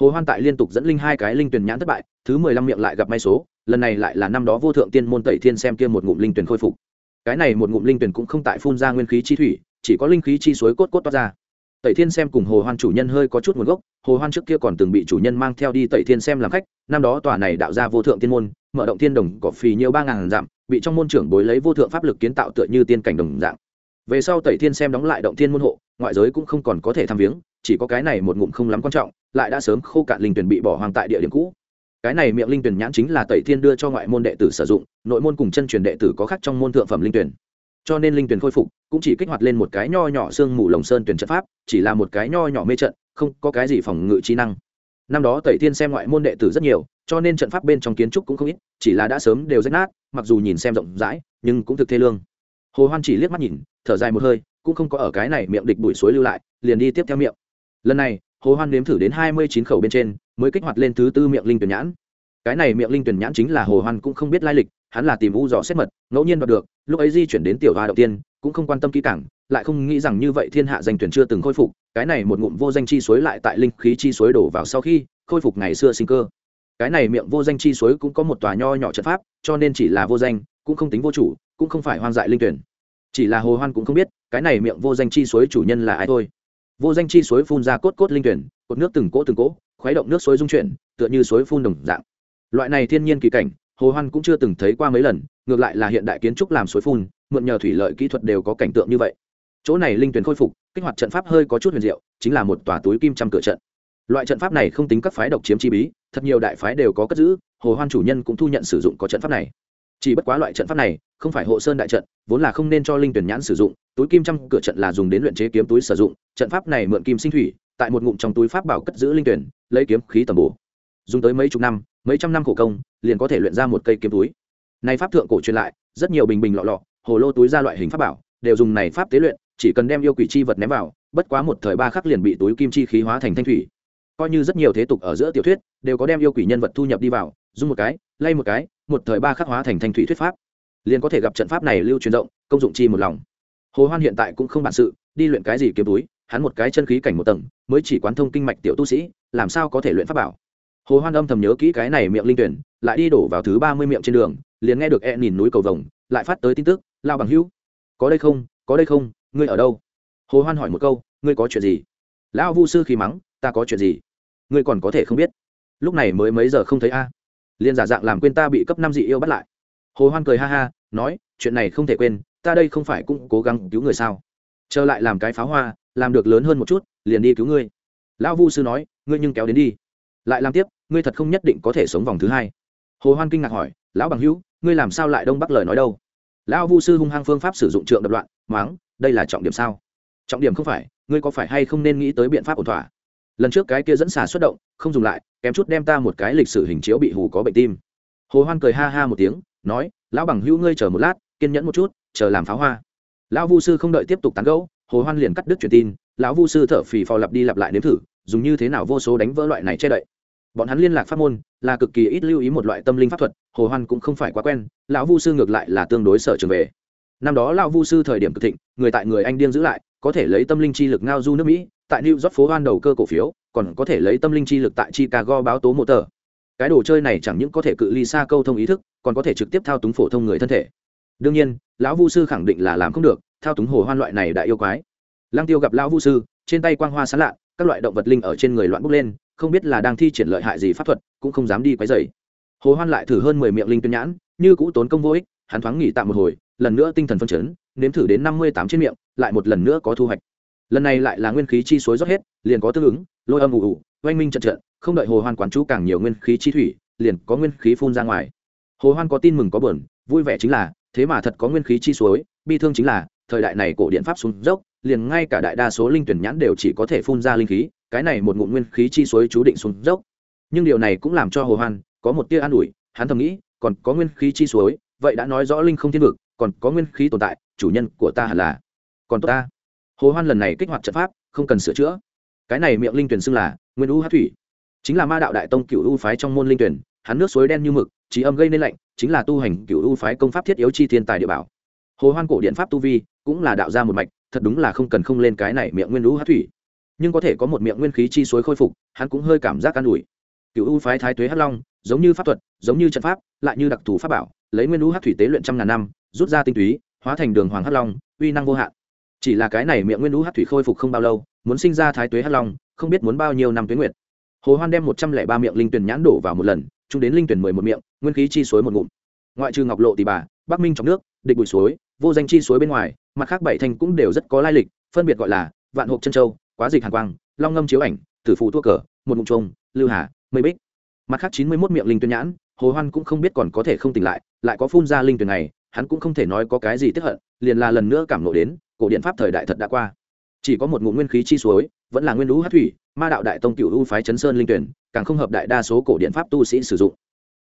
Hồ hoan tại liên tục dẫn linh hai cái linh tuyển nhãn thất bại, thứ mười lăm miệng lại gặp may số, lần này lại là năm đó vô thượng tiên môn tẩy thiên xem kia một ngụm linh tuyển khôi phục. Cái này một ngụm linh tuyển cũng không tại phun ra nguyên khí chi thủy, chỉ có linh khí chi suối cốt cốt toát ra. Tẩy thiên xem cùng hồ hoan chủ nhân hơi có chút nguồn gốc, hồ hoan trước kia còn từng bị chủ nhân mang theo đi tẩy thiên xem làm khách, năm đó tòa này đạo ra vô thượng tiên môn, mở động thiên đồng cỏ phì nhiều ba ngàn dặm bị trong môn trưởng bối lấy vô thượng pháp lực kiến tạo tựa như tiên cảnh đồng dạng. Về sau tẩy thiên xem đóng lại động thiên môn hộ, ngoại giới cũng không còn có thể tham viếng, chỉ có cái này một ngụm không lắm quan trọng, lại đã sớm khô cạn linh tuyển bị bỏ hoang tại địa điểm cũ. Cái này miệng linh tuyển nhãn chính là tẩy thiên đưa cho ngoại môn đệ tử sử dụng, nội môn cùng chân truyền đệ tử có khác trong môn thượng phẩm linh tuyển. Cho nên linh tuyển khôi phục, cũng chỉ kích hoạt lên một cái nho nhỏ xương mù lồng sơn tuyển trận pháp, chỉ là một cái nho nhỏ mê trận, không có cái gì phòng ngự trí năng. Năm đó tẩy thiên xem ngoại môn đệ tử rất nhiều, cho nên trận pháp bên trong kiến trúc cũng không ít, chỉ là đã sớm đều rách nát mặc dù nhìn xem rộng rãi, nhưng cũng thực thê lương. Hồ hoan chỉ liếc mắt nhìn, thở dài một hơi, cũng không có ở cái này miệng địch bụi suối lưu lại, liền đi tiếp theo miệng. Lần này, hồ hoan nếm thử đến hai mươi chín khẩu bên trên, mới kích hoạt lên thứ tư miệng linh tuyển nhãn. Cái này miệng linh tuyển nhãn chính là hồ hoan cũng không biết lai lịch, hắn là tìm u dò xét mật, ngẫu nhiên đoạt được, lúc ấy di chuyển đến tiểu hoa đầu tiên, cũng không quan tâm kỹ càng, lại không nghĩ rằng như vậy thiên hạ danh tuyển chưa từng khôi phục, cái này một ngụm vô danh chi suối lại tại linh khí chi suối đổ vào sau khi khôi phục ngày xưa sinh cơ cái này miệng vô danh chi suối cũng có một tòa nho nhỏ trận pháp, cho nên chỉ là vô danh, cũng không tính vô chủ, cũng không phải hoang dại linh tuyển. Chỉ là hồ hoan cũng không biết, cái này miệng vô danh chi suối chủ nhân là ai thôi. Vô danh chi suối phun ra cốt cốt linh tuyển, cột nước từng cỗ từng cỗ, khuấy động nước suối dung chuyển, tựa như suối phun đồng dạng. Loại này thiên nhiên kỳ cảnh, hồ hoan cũng chưa từng thấy qua mấy lần, ngược lại là hiện đại kiến trúc làm suối phun, mượn nhờ thủy lợi kỹ thuật đều có cảnh tượng như vậy. Chỗ này linh tuyển khôi phục, kích hoạt trận pháp hơi có chút huyền diệu, chính là một tòa túi kim trăm cửa trận. Loại trận pháp này không tính các phái độc chiếm chi bí thật nhiều đại phái đều có cất giữ, hồ hoan chủ nhân cũng thu nhận sử dụng có trận pháp này. Chỉ bất quá loại trận pháp này, không phải hộ sơn đại trận, vốn là không nên cho linh tuyển nhãn sử dụng, túi kim trăm cửa trận là dùng đến luyện chế kiếm túi sử dụng, trận pháp này mượn kim sinh thủy, tại một ngụm trong túi pháp bảo cất giữ linh tuyển, lấy kiếm khí tầm bổ. Dùng tới mấy chục năm, mấy trăm năm khổ công, liền có thể luyện ra một cây kiếm túi. Này pháp thượng cổ truyền lại, rất nhiều bình bình lọ lọ, hồ lô túi ra loại hình pháp bảo, đều dùng này pháp tế luyện, chỉ cần đem yêu quỷ chi vật ném vào, bất quá một thời ba khắc liền bị túi kim chi khí hóa thành thanh thủy coi như rất nhiều thế tục ở giữa tiểu thuyết đều có đem yêu quỷ nhân vật thu nhập đi vào dung một cái, lay một cái, một thời ba khắc hóa thành thanh thủy thuyết pháp. Liền có thể gặp trận pháp này lưu truyền rộng, công dụng chi một lòng. Hồ hoan hiện tại cũng không bản sự, đi luyện cái gì kiếm túi, hắn một cái chân khí cảnh một tầng, mới chỉ quán thông kinh mạch tiểu tu sĩ, làm sao có thể luyện pháp bảo? Hồ hoan âm thầm nhớ kỹ cái này miệng linh tuyển, lại đi đổ vào thứ ba mươi miệng trên đường, liền nghe được e nhìn núi cầu vồng, lại phát tới tin tức, lao bằng hữu, có đây không? Có đây không? Ngươi ở đâu? Hồ hoan hỏi một câu, ngươi có chuyện gì? Lão vu sư khi mắng ta có chuyện gì? Ngươi còn có thể không biết. Lúc này mới mấy giờ không thấy a? Liền giả dạng làm quên ta bị cấp năm dị yêu bắt lại. Hồ hoan cười ha ha, nói, chuyện này không thể quên, ta đây không phải cũng cố gắng cứu người sao? Trở lại làm cái pháo hoa, làm được lớn hơn một chút, liền đi cứu ngươi. Lão vu sư nói, ngươi nhưng kéo đến đi. Lại làm tiếp, ngươi thật không nhất định có thể sống vòng thứ hai. Hồ hoan kinh ngạc hỏi, lão bằng hữu, ngươi làm sao lại đông bắc lời nói đâu? Lão vu sư hung hăng phương pháp sử dụng trượng đập loạn máng đây là trọng điểm sao? Trọng điểm không phải, ngươi có phải hay không nên nghĩ tới biện pháp ổn thỏa? Lần trước cái kia dẫn xà xuất động, không dùng lại, kém chút đem ta một cái lịch sử hình chiếu bị hù có bệnh tim. Hồ hoan cười ha ha một tiếng, nói, lão bằng hữu ngươi chờ một lát, kiên nhẫn một chút, chờ làm pháo hoa. Lão vu sư không đợi tiếp tục tán gẫu, hồ hoan liền cắt đứt truyền tin, lão vu sư thở phì phò lặp đi lặp lại nếm thử, dùng như thế nào vô số đánh vỡ loại này che đậy. Bọn hắn liên lạc pháp môn, là cực kỳ ít lưu ý một loại tâm linh pháp thuật, hồ hoan cũng không phải quá quen, lão vu sư ngược lại là tương đối sở trường về. Năm đó lão vu sư thời điểm cực thịnh, người tại người anh điên giữ lại, có thể lấy tâm linh chi lực ngao du nước mỹ tại new york phố hoan đầu cơ cổ phiếu, còn có thể lấy tâm linh chi lực tại chicago báo tố mô tờ. Cái đồ chơi này chẳng những có thể cự ly xa câu thông ý thức, còn có thể trực tiếp thao túng phổ thông người thân thể. Đương nhiên, lão vu sư khẳng định là làm không được, thao túng hồ hoan loại này đại yêu quái. Lăng tiêu gặp lão vu sư, trên tay quang hoa sáng lạ, các loại động vật linh ở trên người loạn bốc lên, không biết là đang thi triển lợi hại gì pháp thuật, cũng không dám đi quấy rầy. Hồ hoan lại thử hơn mười miệng linh tuyên nhãn, như cũ tốn công vô ích, hắn thoáng nghỉ tạm một hồi, lần nữa tinh thần phân chấn, nếm thử đến năm mươi tám trên miệng, lại một lần nữa có thu hoạch lần này lại là nguyên khí chi suối rót hết liền có tương ứng lôi âm ủ ủ, oanh minh trận trận không đợi hồ hoan quản chú càng nhiều nguyên khí chi thủy liền có nguyên khí phun ra ngoài. Hồ hoan có tin mừng có buồn vui vẻ chính là thế mà thật có nguyên khí chi suối bi thương chính là thời đại này cổ điện pháp xuống dốc liền ngay cả đại đa số linh tuyển nhãn đều chỉ có thể phun ra linh khí cái này một ngụm nguyên khí chi suối chú định xuống dốc. Nhưng điều này cũng làm cho hồ hoan có một tia an ủi hắn thầm nghĩ còn có nguyên khí chi suối vậy đã nói rõ linh không thiên vực còn có nguyên khí tồn tại chủ nhân của ta hẳn là còn tốt ta hồ hoan lần này kích hoạt trận pháp, không cần sửa chữa. Cái này miệng linh tuyển xưng là nguyên u hát thủy. Chính là ma đạo đại tông cựu u phái trong môn linh tuyển, hắn nước suối đen như mực, trí âm gây nên lạnh, chính là tu hành cựu u phái công pháp thiết yếu chi thiên tài địa bảo. Hồ hoan cổ điện pháp tu vi cũng là đạo ra một mạch, thật đúng là không cần không lên cái này miệng nguyên u hát thủy. Nhưng có thể có một miệng nguyên khí chi suối khôi phục, hắn cũng hơi cảm giác an ủi. Cựu u phái thái tuế hắc long, giống như pháp thuật, giống như trận pháp, lại như đặc thù pháp bảo, lấy nguyên u hát thủy tế luyện trăm ngàn năm, rút ra tinh túy, hóa thành đường hoàng hắc long, uy năng vô hạn chỉ là cái này miệng nguyên u hát thủy khôi phục không bao lâu, muốn sinh ra thái tuế hắc long, không biết muốn bao nhiêu năm tuyến nguyệt. Hồ hoan đem một trăm lẻ ba miệng linh tuyển nhãn đổ vào một lần chúng đến linh tuyển mười một miệng, nguyên khí chi suối một ngụm. Ngoại trừ ngọc lộ tỷ bà, bắc minh trong nước, địch bụi suối, vô danh chi suối bên ngoài, mặt khác bảy thành cũng đều rất có lai lịch, phân biệt gọi là vạn hộp chân châu, quá dịch hàn quang, long ngâm chiếu ảnh, tử phụ thua cờ, một ngụm trông lưu hà, mây bích. Mặt khác chín mươi mốt miệng linh tuyển nhãn, hồ hoan cũng không biết còn có thể không tỉnh lại lại có phun ra linh tuyển này hắn cũng không thể nói có cái gì tiếp hận, liền là lần nữa cảm nộ đến, cổ điện pháp thời đại thật đã qua. Chỉ có một ngụ nguyên khí chi suối, vẫn là nguyên lũ hát thủy, ma đạo đại tông cựu u phái chấn sơn linh tuyển, càng không hợp đại đa số cổ điện pháp tu sĩ sử dụng.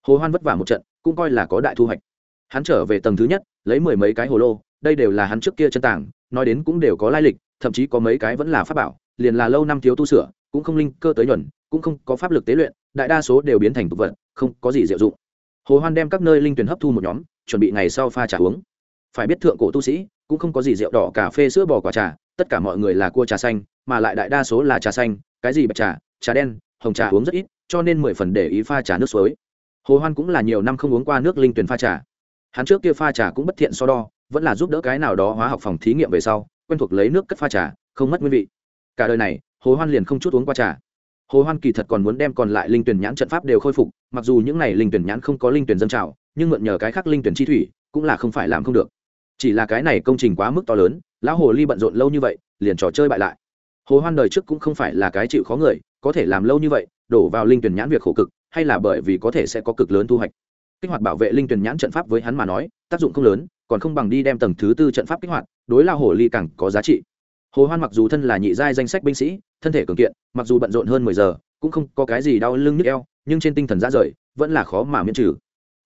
Hồ hoan vất vả một trận, cũng coi là có đại thu hoạch. Hắn trở về tầng thứ nhất, lấy mười mấy cái hồ lô, đây đều là hắn trước kia chân tảng, nói đến cũng đều có lai lịch, thậm chí có mấy cái vẫn là pháp bảo, liền là lâu năm thiếu tu sửa, cũng không linh cơ tới nhuần, cũng không có pháp lực tế luyện, đại đa số đều biến thành tục vật, không có gì diệu dụng. Hồ hoan đem các nơi linh tuyển hấp thu một nhóm chuẩn bị ngày sau pha trà uống. Phải biết thượng cổ tu sĩ, cũng không có gì rượu đỏ, cà phê, sữa bò, quả trà, tất cả mọi người là cua trà xanh, mà lại đại đa số là trà xanh, cái gì bạch trà trà đen, hồng trà uống rất ít, cho nên mười phần để ý pha trà nước suối. Hồ hoan cũng là nhiều năm không uống qua nước linh tuyển pha trà. Hắn trước kia pha trà cũng bất thiện so đo, vẫn là giúp đỡ cái nào đó hóa học phòng thí nghiệm về sau, quen thuộc lấy nước cất pha trà, không mất nguyên vị. Cả đời này, hồ hoan liền không chút uống qua trà. Hồ hoan kỳ thật còn muốn đem còn lại linh tuyển nhãn trận pháp đều khôi phục, mặc dù những này linh tuyển nhãn không có linh tuyển dân trào nhưng mượn nhờ cái khác linh tuyển chi thủy cũng là không phải làm không được. Chỉ là cái này công trình quá mức to lớn, lão hồ ly bận rộn lâu như vậy, liền trò chơi bại lại. Hồ hoan đời trước cũng không phải là cái chịu khó người, có thể làm lâu như vậy, đổ vào linh tuyển nhãn việc khổ cực, hay là bởi vì có thể sẽ có cực lớn thu hoạch. Kích hoạt bảo vệ linh tuyển nhãn trận pháp với hắn mà nói, tác dụng không lớn, còn không bằng đi đem tầng thứ tư trận pháp kích hoạt, đối lao hồ ly càng có giá trị. Hồ hoan mặc dù thân là nhị giai danh sách binh sĩ, thân thể cường kiện, mặc dù bận rộn hơn mười giờ, cũng không có cái gì đau lưng nhức eo, nhưng trên tinh thần ra rời, vẫn là khó mà miễn trừ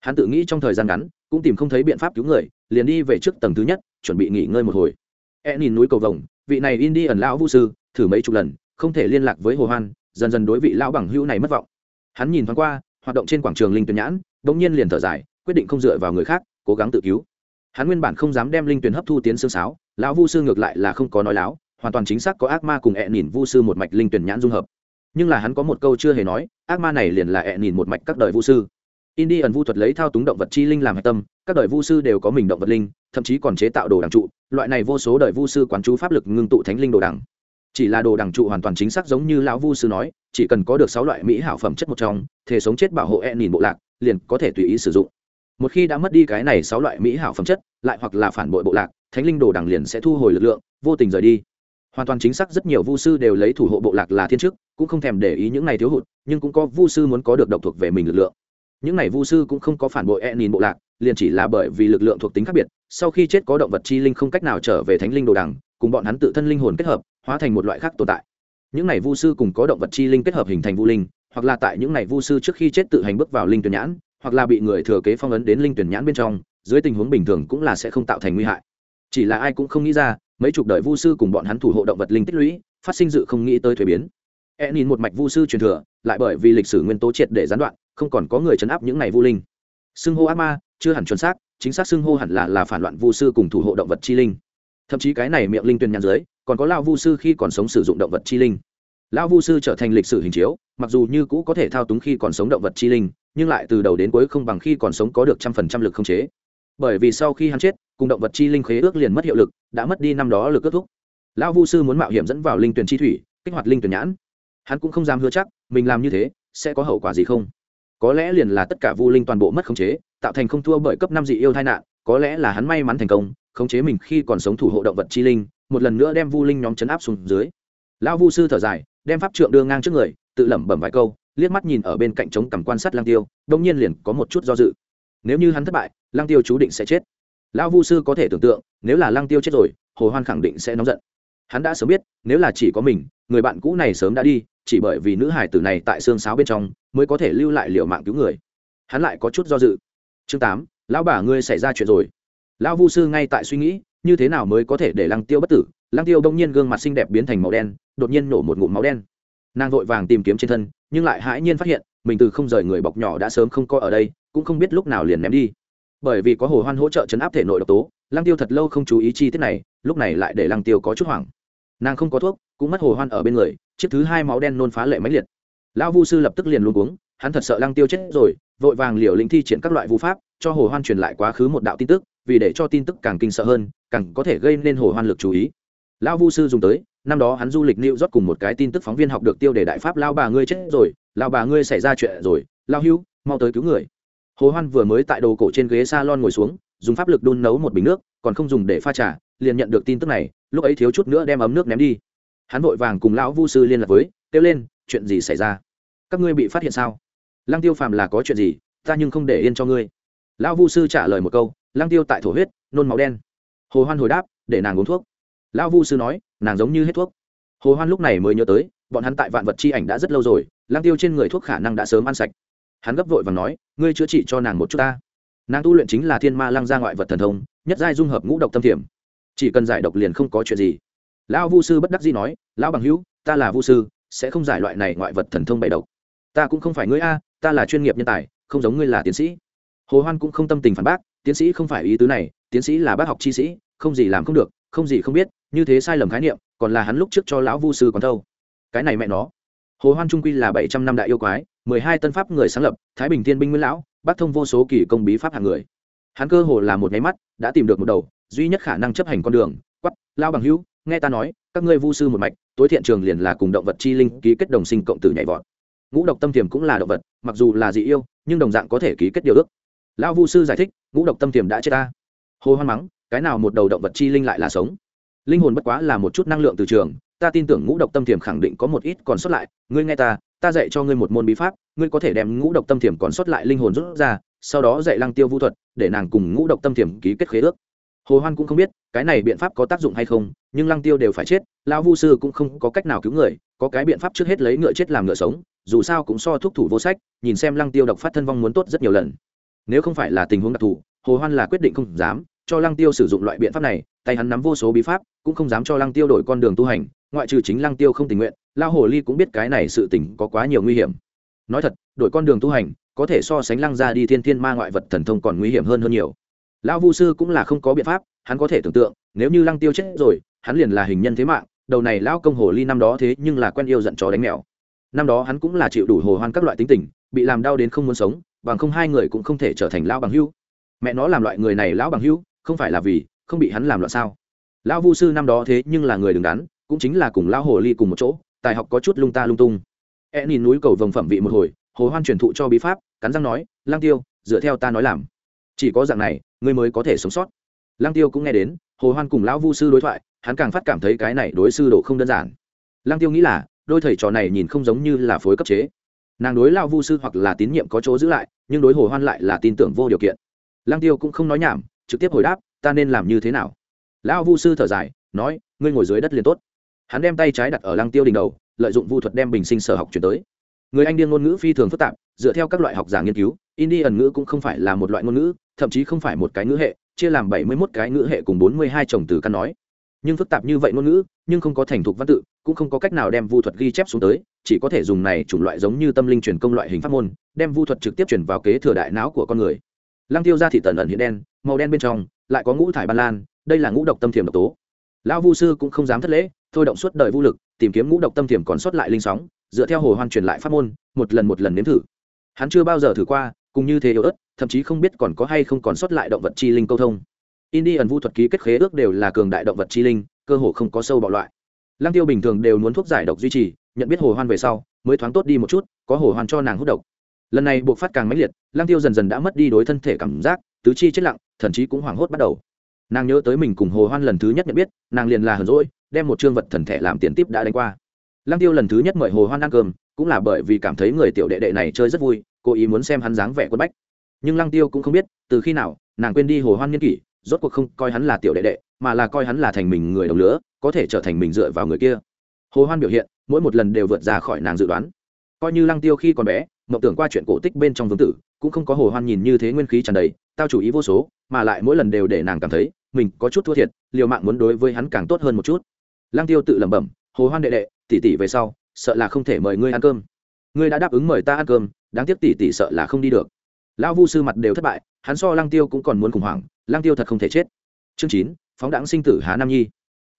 hắn tự nghĩ trong thời gian ngắn, cũng tìm không thấy biện pháp cứu người, liền đi về trước tầng thứ nhất, chuẩn bị nghỉ ngơi một hồi. E nhìn núi cầu vồng, vị này in đi ẩn lão vũ sư, thử mấy chục lần, không thể liên lạc với hồ hoan, dần dần đối vị lão bằng hữu này mất vọng. Hắn nhìn thoáng qua, hoạt động trên quảng trường linh tuyển nhãn, bỗng nhiên liền thở dài, quyết định không dựa vào người khác, cố gắng tự cứu. Hắn nguyên bản không dám đem linh tuyển hấp thu tiến xương sáo, lão vu sư ngược lại là không có nói láo, hoàn toàn chính xác có ác ma cùng ẹ nhìn vu sư một mạch linh tuyển nhãn dung hợp. Nhưng là hắn có một câu chưa hề nói, ác ma này liền là ẹ nhìn một mạch các đời vu sư indi ẩn vu thuật lấy thao túng động vật chi linh làm hệ tâm, các đời vu sư đều có mình động vật linh, thậm chí còn chế tạo đồ đằng trụ, loại này vô số đời vu sư quán chú pháp lực ngưng tụ thánh linh đồ đằng. Chỉ là đồ đằng trụ hoàn toàn chính xác giống như lão vu sư nói, chỉ cần có được sáu loại mỹ hảo phẩm chất một trong, thể sống chết bảo hộ e nhìn bộ lạc, liền có thể tùy ý sử dụng. Một khi đã mất đi cái này sáu loại mỹ hảo phẩm chất, lại hoặc là phản bội bộ lạc, thánh linh đồ đằng liền sẽ thu hồi lực lượng, vô tình rời đi. Hoàn toàn chính xác rất nhiều vu sư đều lấy thủ hộ bộ lạc là thiên chức, cũng không thèm để ý những này thiếu hụt, nhưng cũng có vu sư muốn có được độc thuộc về mình lực lượng những này vu sư cũng không có phản bội e nhìn bộ lạc, liền chỉ là bởi vì lực lượng thuộc tính khác biệt, sau khi chết có động vật chi linh không cách nào trở về thánh linh đồ đằng, cùng bọn hắn tự thân linh hồn kết hợp, hóa thành một loại khác tồn tại. Những này vu sư cùng có động vật chi linh kết hợp hình thành vu linh, hoặc là tại những này vu sư trước khi chết tự hành bước vào linh tuyển nhãn, hoặc là bị người thừa kế phong ấn đến linh tuyển nhãn bên trong, dưới tình huống bình thường cũng là sẽ không tạo thành nguy hại. Chỉ là ai cũng không nghĩ ra, mấy chục đời vu sư cùng bọn hắn thủ hộ động vật linh tích lũy, phát sinh dự không nghĩ tới thuế biến. E nhìn một mạch vu sư truyền thừa, lại bởi vì lịch sử nguyên tố triệt để gián đoạn không còn có người chấn áp những này vu linh. Xưng hô ác ma, chưa hẳn chuẩn xác, chính xác xưng hô hẳn là là phản loạn vu sư cùng thủ hộ động vật chi linh. Thậm chí cái này miệng linh tuyển nhãn dưới, còn có lao vu sư khi còn sống sử dụng động vật chi linh. Lão vu sư trở thành lịch sử hình chiếu, mặc dù như cũ có thể thao túng khi còn sống động vật chi linh, nhưng lại từ đầu đến cuối không bằng khi còn sống có được trăm phần trăm lực không chế. Bởi vì sau khi hắn chết, cùng động vật chi linh khế ước liền mất hiệu lực, đã mất đi năm đó lực kết thúc. Lão vu sư muốn mạo hiểm dẫn vào linh tuyển chi thủy, kích hoạt linh tuyển nhãn. Hắn cũng không dám hứa chắc, mình làm như thế, sẽ có hậu quả gì không? Có lẽ liền là tất cả vu linh toàn bộ mất khống chế, tạo thành không thua bởi cấp năm dị yêu tai nạn, có lẽ là hắn may mắn thành công, khống chế mình khi còn sống thủ hộ động vật chi linh, một lần nữa đem vu linh nhóm chấn áp xuống dưới. Lão vu sư thở dài, đem pháp trượng đưa ngang trước người, tự lẩm bẩm vài câu, liếc mắt nhìn ở bên cạnh trống cầm quan sát lang tiêu đông nhiên liền có một chút do dự. Nếu như hắn thất bại lang tiêu chú định sẽ chết. Lão vu sư có thể tưởng tượng, nếu là lang tiêu chết rồi, hồ hoan khẳng định sẽ nóng giận. Hắn đã sớm biết, nếu là chỉ có mình, người bạn cũ này sớm đã đi chỉ bởi vì nữ hải tử này tại xương sáo bên trong mới có thể lưu lại liệu mạng cứu người. Hắn lại có chút do dự. Chương tám, lão bà ngươi xảy ra chuyện rồi. Lão vu sư ngay tại suy nghĩ, như thế nào mới có thể để lăng tiêu bất tử? Lăng tiêu đông nhiên gương mặt xinh đẹp biến thành màu đen, đột nhiên nổ một ngụm máu đen. Nàng vội vàng tìm kiếm trên thân, nhưng lại hãi nhiên phát hiện, mình từ không rời người bọc nhỏ đã sớm không có ở đây, cũng không biết lúc nào liền ném đi. Bởi vì có hồ hoan hỗ trợ chấn áp thể nội độc tố, lăng tiêu thật lâu không chú ý chi tiết này, lúc này lại để lăng tiêu có chút hoảng. Nàng không có thuốc, cũng mất hồ hoan ở bên người chiếc thứ hai máu đen nôn phá lệ máy liệt. Lão vu sư lập tức liền luôn uống hắn thật sợ lăng tiêu chết rồi, vội vàng liều lĩnh thi triển các loại vũ pháp, cho hồ hoan truyền lại quá khứ một đạo tin tức, vì để cho tin tức càng kinh sợ hơn, càng có thể gây nên hồ hoan lực chú ý. Lão vu sư dùng tới, năm đó hắn du lịch lưu rót cùng một cái tin tức phóng viên học được tiêu đề đại pháp lao bà ngươi chết rồi lao bà ngươi xảy ra chuyện rồi lao hưu, mau tới cứu người. Hồ hoan vừa mới tại đồ cổ trên ghế salon ngồi xuống, dùng pháp lực đun nấu một bình nước, còn không dùng để pha trà, liền nhận được tin tức này, lúc ấy thiếu chút nữa đem ấm nước ném đi hắn vội vàng cùng lão vu sư liên lạc với, kêu lên, chuyện gì xảy ra? Các ngươi bị phát hiện sao? Lăng tiêu phàm là có chuyện gì? Ta nhưng không để yên cho ngươi. Lão vu sư trả lời một câu, lăng tiêu tại thổ huyết, nôn máu đen. Hồ hoan hồi đáp, để nàng uống thuốc. Lão vu sư nói, nàng giống như hết thuốc. Hồ hoan lúc này mới nhớ tới, bọn hắn tại vạn vật chi ảnh đã rất lâu rồi, lăng tiêu trên người thuốc khả năng đã sớm ăn sạch. Hắn gấp vội và nói, ngươi chữa trị cho nàng một chút ta. Nàng tu luyện chính là thiên ma lăng gia ngoại vật thần thông, nhất giai dung hợp ngũ độc tâm thiểm. Chỉ cần giải độc liền không có chuyện gì lão vu sư bất đắc dĩ nói, lão bằng hữu, ta là vu sư, sẽ không giải loại này ngoại vật thần thông bày độc. Ta cũng không phải ngươi a, ta là chuyên nghiệp nhân tài, không giống ngươi là tiến sĩ. Hồ hoan cũng không tâm tình phản bác, tiến sĩ không phải ý tứ này, tiến sĩ là bác học chi sĩ, không gì làm không được, không gì không biết, như thế sai lầm khái niệm, còn là hắn lúc trước cho lão vu sư còn thâu. Cái này mẹ nó. Hồ hoan trung quy là bảy trăm năm đại yêu quái, mười hai tân pháp người sáng lập, thái bình thiên binh nguyên lão, bác thông vô số kỳ công bí pháp hàng người. Hắn cơ hồ là một nháy mắt, đã tìm được một đầu, duy nhất khả năng chấp hành con đường quắp lao bằng hữu nghe ta nói, các ngươi vu sư một mạch, tối thiện trường liền là cùng động vật chi linh ký kết đồng sinh cộng tử nhảy vọt. Ngũ độc tâm tiềm cũng là động vật, mặc dù là dị yêu, nhưng đồng dạng có thể ký kết điều ước. Lão vu sư giải thích, ngũ độc tâm tiềm đã chết ta. Hồ hoan mắng, cái nào một đầu động vật chi linh lại là sống? Linh hồn bất quá là một chút năng lượng từ trường, ta tin tưởng ngũ độc tâm tiềm khẳng định có một ít còn sót lại. Ngươi nghe ta ta dạy cho ngươi một môn bí pháp, ngươi có thể đem ngũ độc tâm tiềm còn sót lại linh hồn rút ra, sau đó dạy lăng tiêu vũ thuật, để nàng cùng ngũ độc tâm tiềm ký kết khế ước hồ hoan cũng không biết, cái này biện pháp có tác dụng hay không, nhưng lăng tiêu đều phải chết, lão vu sư cũng không có cách nào cứu người, có cái biện pháp trước hết lấy ngựa chết làm ngựa sống, dù sao cũng so thúc thủ vô sách, nhìn xem lăng tiêu độc phát thân vong muốn tốt rất nhiều lần. Nếu không phải là tình huống đặc thù, hồ hoan là quyết định không dám cho lăng tiêu sử dụng loại biện pháp này, tay hắn nắm vô số bí pháp, cũng không dám cho lăng tiêu đổi con đường tu hành, ngoại trừ chính lăng tiêu không tình nguyện lao hồ ly cũng biết cái này sự tình có quá nhiều nguy hiểm. Nói thật, đổi con đường tu hành, có thể so sánh lăng ra đi thiên thiên ma ngoại vật thần thông còn nguy hiểm hơn hơn nhiều lão vu sư cũng là không có biện pháp, hắn có thể tưởng tượng, nếu như lăng tiêu chết rồi, hắn liền là hình nhân thế mạng, đầu này lão công hồ ly năm đó thế nhưng là quen yêu giận chó đánh mèo. Năm đó hắn cũng là chịu đủ hồ hoan các loại tính tình, bị làm đau đến không muốn sống, bằng không hai người cũng không thể trở thành lão bằng hữu. Mẹ nó làm loại người này lão bằng hữu, không phải là vì, không bị hắn làm loạn sao? Lão vu sư năm đó thế nhưng là người đứng đắn, cũng chính là cùng lão hồ ly cùng một chỗ, tài học có chút lung ta lung tung. E nhìn núi cầu vồng phẩm vị một hồi, hồ hoan truyền thụ cho bí pháp, cắn răng nói lang tiêu, dựa theo ta nói làm. Chỉ có dạng này ngươi mới có thể sống sót. Lang tiêu cũng nghe đến, hồ hoan cùng lão vu sư đối thoại, hắn càng phát cảm thấy cái này đối sư độ không đơn giản. Lang tiêu nghĩ là, đôi thầy trò này nhìn không giống như là phối cấp chế. Nàng đối lão vu sư hoặc là tín nhiệm có chỗ giữ lại, nhưng đối hồ hoan lại là tin tưởng vô điều kiện. Lang tiêu cũng không nói nhảm, trực tiếp hồi đáp, ta nên làm như thế nào? Lão vu sư thở dài, nói, ngươi ngồi dưới đất liền tốt. Hắn đem tay trái đặt ở lăng tiêu đỉnh đầu, lợi dụng vu thuật đem bình sinh sở học chuyển tới. Người anh điên ngôn ngữ phi thường phức tạp, dựa theo các loại học giả nghiên cứu, indian ngữ cũng không phải là một loại ngôn ngữ thậm chí không phải một cái ngữ hệ, chia làm bảy mươi mốt cái ngữ hệ cùng bốn mươi hai chồng từ căn nói. Nhưng phức tạp như vậy ngôn ngữ, nhưng không có thành thục văn tự, cũng không có cách nào đem vu thuật ghi chép xuống tới, chỉ có thể dùng này chủng loại giống như tâm linh truyền công loại hình pháp môn, đem vu thuật trực tiếp chuyển vào kế thừa đại não của con người. Lăng tiêu ra thị tần ẩn hiện đen, màu đen bên trong, lại có ngũ thải ban lan, đây là ngũ độc tâm thiểm độc tố. Lão vu sư cũng không dám thất lễ, thôi động suốt đời vũ lực, tìm kiếm ngũ độc tâm thiểm còn sót lại linh sóng, dựa theo hồ hoan truyền lại pháp môn, một lần một lần nếm thử. Hắn chưa bao giờ thử qua cùng như thế yếu ớt, thậm chí không biết còn có hay không còn sót lại động vật chi linh câu thông. Indian vu thuật ký kết khế ước đều là cường đại động vật chi linh, cơ hồ không có sâu bạo loại. Lăng tiêu bình thường đều muốn thuốc giải độc duy trì, nhận biết hồ hoan về sau, mới thoáng tốt đi một chút, có hồ hoan cho nàng hút độc. Lần này buộc phát càng mãnh liệt, lăng tiêu dần dần đã mất đi đối thân thể cảm giác, tứ chi chết lặng, thậm chí cũng hoảng hốt bắt đầu. Nàng nhớ tới mình cùng hồ hoan lần thứ nhất nhận biết, nàng liền là hờn rỗi đem một chương vật thần thể làm tiền tiếp đã đánh qua. Lăng tiêu lần thứ nhất mời hồ hoan ăn cơm, cũng là bởi vì cảm thấy người tiểu đệ đệ này chơi rất vui cố ý muốn xem hắn dáng vẻ quân bách. Nhưng lăng tiêu cũng không biết, từ khi nào, nàng quên đi hồ hoan niên kỷ, rốt cuộc không coi hắn là tiểu đệ đệ, mà là coi hắn là thành mình người đồng lứa, có thể trở thành mình dựa vào người kia. Hồ hoan biểu hiện, mỗi một lần đều vượt ra khỏi nàng dự đoán. Coi như lăng tiêu khi còn bé, mộng tưởng qua chuyện cổ tích bên trong vương tử, cũng không có hồ hoan nhìn như thế nguyên khí tràn đầy, tao chủ ý vô số, mà lại mỗi lần đều để nàng cảm thấy, mình có chút thua thiệt, liều mạng muốn đối với hắn càng tốt hơn một chút. Lăng tiêu tự lẩm bẩm, hồ hoan đệ đệ, tỷ tỷ về sau, sợ là không thể mời ngươi ăn cơm ngươi đã đáp ứng mời ta ăn cơm, đáng tiếc tỷ tỷ sợ là không đi được. Lão vu sư mặt đều thất bại, hắn so lăng tiêu cũng còn muốn khủng hoảng, lăng tiêu thật không thể chết. Chương chín, phóng đẳng sinh tử há nam nhi.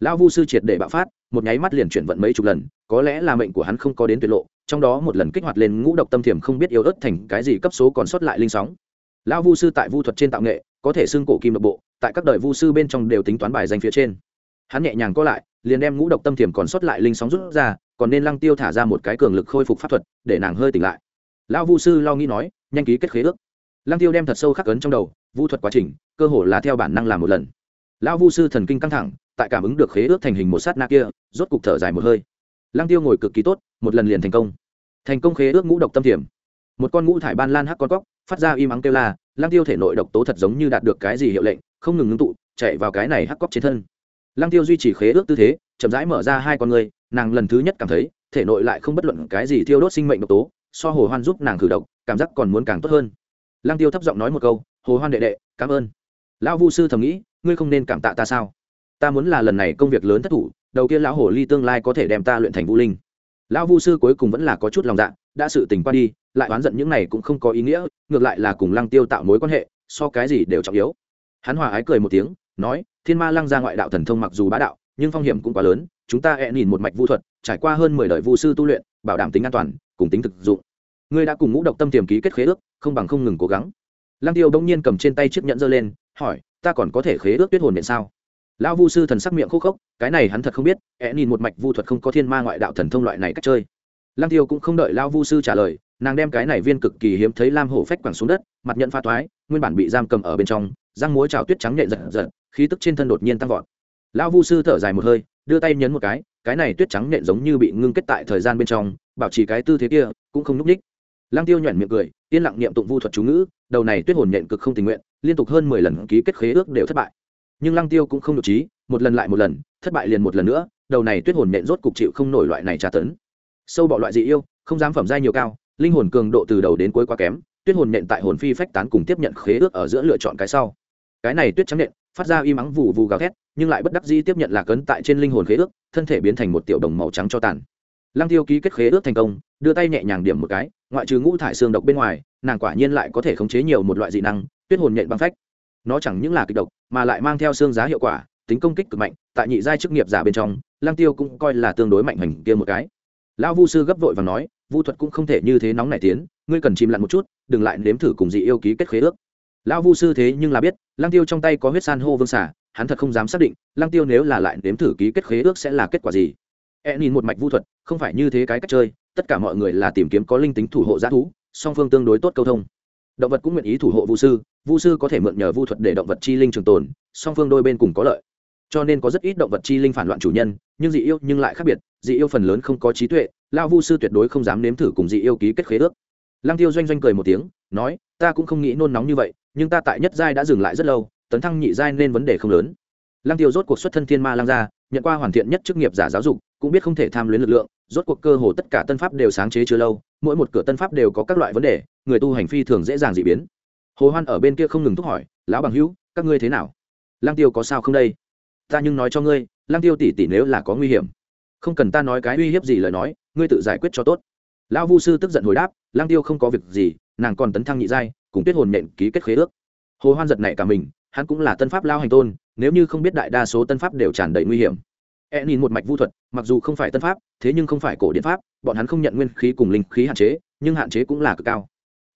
Lão vu sư triệt để bạo phát, một nháy mắt liền chuyển vận mấy chục lần, có lẽ là mệnh của hắn không có đến tuyệt lộ, trong đó một lần kích hoạt lên ngũ độc tâm thiểm không biết yếu ớt thành cái gì cấp số còn sót lại linh sóng. Lão vu sư tại vu thuật trên tạo nghệ, có thể xưng cổ kim độc bộ, tại các đời vu sư bên trong đều tính toán bài danh phía trên. Hắn nhẹ nhàng có lại, liền đem ngũ độc tâm thiểm còn sót lại linh sóng rút ra còn nên lăng tiêu thả ra một cái cường lực khôi phục pháp thuật, để nàng hơi tỉnh lại. Lão vu sư lo nghĩ nói, nhanh ký kết khế ước. Lăng tiêu đem thật sâu khắc ấn trong đầu, vu thuật quá trình, cơ hồ là theo bản năng làm một lần. Lão vu sư thần kinh căng thẳng, tại cảm ứng được khế ước thành hình một sát na kia, rốt cục thở dài một hơi. Lăng tiêu ngồi cực kỳ tốt, một lần liền thành công. Thành công khế ước ngũ độc tâm thiểm. Một con ngũ thải ban lan hắc con cóc, phát ra im ắng kêu la, lăng tiêu thể nội độc tố thật giống như đạt được cái gì hiệu lệnh, không ngừng ngưng tụ, chạy vào cái này hắc cóc trên thân. Lăng tiêu duy trì khế ước tư thế, chậm rãi mở ra hai con người nàng lần thứ nhất cảm thấy, thể nội lại không bất luận cái gì thiêu đốt sinh mệnh độc tố, so hồ hoan giúp nàng khử độc, cảm giác còn muốn càng tốt hơn. Lang tiêu thấp giọng nói một câu, hồ hoan đệ đệ, cảm ơn. Lão vu sư thầm nghĩ, ngươi không nên cảm tạ ta sao? Ta muốn là lần này công việc lớn thất thủ, đầu kia lão hồ ly tương lai có thể đem ta luyện thành vũ linh. Lão vu sư cuối cùng vẫn là có chút lòng dạ đã sự tình qua đi, lại oán giận những này cũng không có ý nghĩa, ngược lại là cùng lăng tiêu tạo mối quan hệ, so cái gì đều trọng yếu. Hắn hòa ái cười một tiếng, nói, thiên ma lăng ra ngoại đạo thần thông mặc dù bá đạo nhưng phong hiểm cũng quá lớn, chúng ta hẹn nhìn một mạch vu thuật, trải qua hơn mười đời vu sư tu luyện, bảo đảm tính an toàn, cùng tính thực dụng. Ngươi đã cùng ngũ độc tâm tiềm ký kết khế ước, không bằng không ngừng cố gắng. Lăng tiêu bỗng nhiên cầm trên tay chiếc nhẫn giơ lên, hỏi, ta còn có thể khế ước tuyết hồn điện sao? Lão vu sư thần sắc miệng khô khốc, cái này hắn thật không biết e nhìn một mạch vu thuật không có thiên ma ngoại đạo thần thông loại này cách chơi. Lăng tiêu cũng không đợi lão vu sư trả lời, nàng đem cái này viên cực kỳ hiếm thấy lam hổ phách quẳng xuống đất, mặt nhận pha toái nguyên bản bị giam cầm ở bên trong, răng múa trào tuyết trắng nhện giật giật, khí tức trên thân đột nhiên tăng vọt lão vu sư thở dài một hơi, đưa tay nhấn một cái cái này tuyết trắng nện giống như bị ngưng kết tại thời gian bên trong, bảo trì cái tư thế kia, cũng không núp ních. Lăng tiêu nhoẻn miệng cười, yên lặng niệm tụng vu thuật chú ngữ, đầu này tuyết hồn nện cực không tình nguyện, liên tục hơn mười lần ký kết khế ước đều thất bại. Nhưng lăng tiêu cũng không được trí, một lần lại một lần, thất bại liền một lần nữa, đầu này tuyết hồn nện rốt cục chịu không nổi loại này tra tấn. Sâu bọ loại dị yêu, không dám phẩm giai nhiều cao, linh hồn cường độ từ đầu đến cuối quá kém, tuyết hồn nện tại hồn phi phách tán cùng tiếp nhận khế ước ở giữa lựa chọn cái sau cái này tuyết trắng nện, phát ra y mắng vù vù gào thét, nhưng lại bất đắc dĩ tiếp nhận lạc ấn tại trên linh hồn khế ước, thân thể biến thành một tiểu đồng màu trắng cho tàn. Lăng tiêu ký kết khế ước thành công, đưa tay nhẹ nhàng điểm một cái, ngoại trừ ngũ thải xương độc bên ngoài, nàng quả nhiên lại có thể khống chế nhiều một loại dị năng, tuyết hồn nhện băng phách. Nó chẳng những là kịch độc, mà lại mang theo xương giá hiệu quả, tính công kích cực mạnh, tại nhị giai chức nghiệp giả bên trong lang tiêu cũng coi là tương đối mạnh hành kia một cái. Lão vu sư gấp vội và nói, vu thuật cũng không thể như thế nóng nảy tiến, ngươi cần chìm lặn một chút, đừng lại nếm thử cùng dị yêu ký kết khế ước lão vu sư thế nhưng là biết lang tiêu trong tay có huyết san hô vương xả hắn thật không dám xác định lang tiêu nếu là lại nếm thử ký kết khế ước sẽ là kết quả gì. E nhìn một mạch vu thuật, không phải như thế cái cách chơi, tất cả mọi người là tìm kiếm có linh tính thủ hộ g thú, song phương tương đối tốt câu thông. Động vật cũng nguyện ý thủ hộ vu sư vu sư có thể mượn nhờ vu thuật để động vật chi linh trường tồn, song phương đôi bên cùng có lợi. Cho nên có rất ít động vật chi linh phản loạn chủ nhân, nhưng dị yêu nhưng lại khác biệt, dị yêu phần lớn không có trí tuệ lao vu sư tuyệt đối không dám nếm thử cùng dị yêu ký kết khế ước. Lăng tiêu doanh doanh cười một tiếng, nói, ta cũng không nghĩ nôn nóng như vậy nhưng ta tại nhất giai đã dừng lại rất lâu, tấn thăng nhị giai nên vấn đề không lớn. Lăng tiêu rốt cuộc xuất thân thiên ma lăng gia, nhận qua hoàn thiện nhất chức nghiệp giả giáo dục, cũng biết không thể tham luyến lực lượng, rốt cuộc cơ hồ tất cả tân pháp đều sáng chế chưa lâu, mỗi một cửa tân pháp đều có các loại vấn đề, người tu hành phi thường dễ dàng dị biến. Hồ hoan ở bên kia không ngừng thúc hỏi, lão bằng hữu, các ngươi thế nào? Lăng tiêu có sao không đây? Ta nhưng nói cho ngươi, lăng tiêu tỷ tỷ nếu là có nguy hiểm, không cần ta nói cái uy hiếp gì lời nói, ngươi tự giải quyết cho tốt. Lão vu sư tức giận hồi đáp, lăng tiêu không có việc gì, nàng còn tấn thăng nhị giai cùng tuyết hồn nện ký kết khế ước. Hồ hoan giật này cả mình, hắn cũng là tân pháp lao hành tôn, nếu như không biết đại đa số tân pháp đều tràn đầy nguy hiểm. E nhìn một mạch vu thuật, mặc dù không phải tân pháp, thế nhưng không phải cổ điện pháp, bọn hắn không nhận nguyên khí cùng linh khí hạn chế, nhưng hạn chế cũng là cực cao.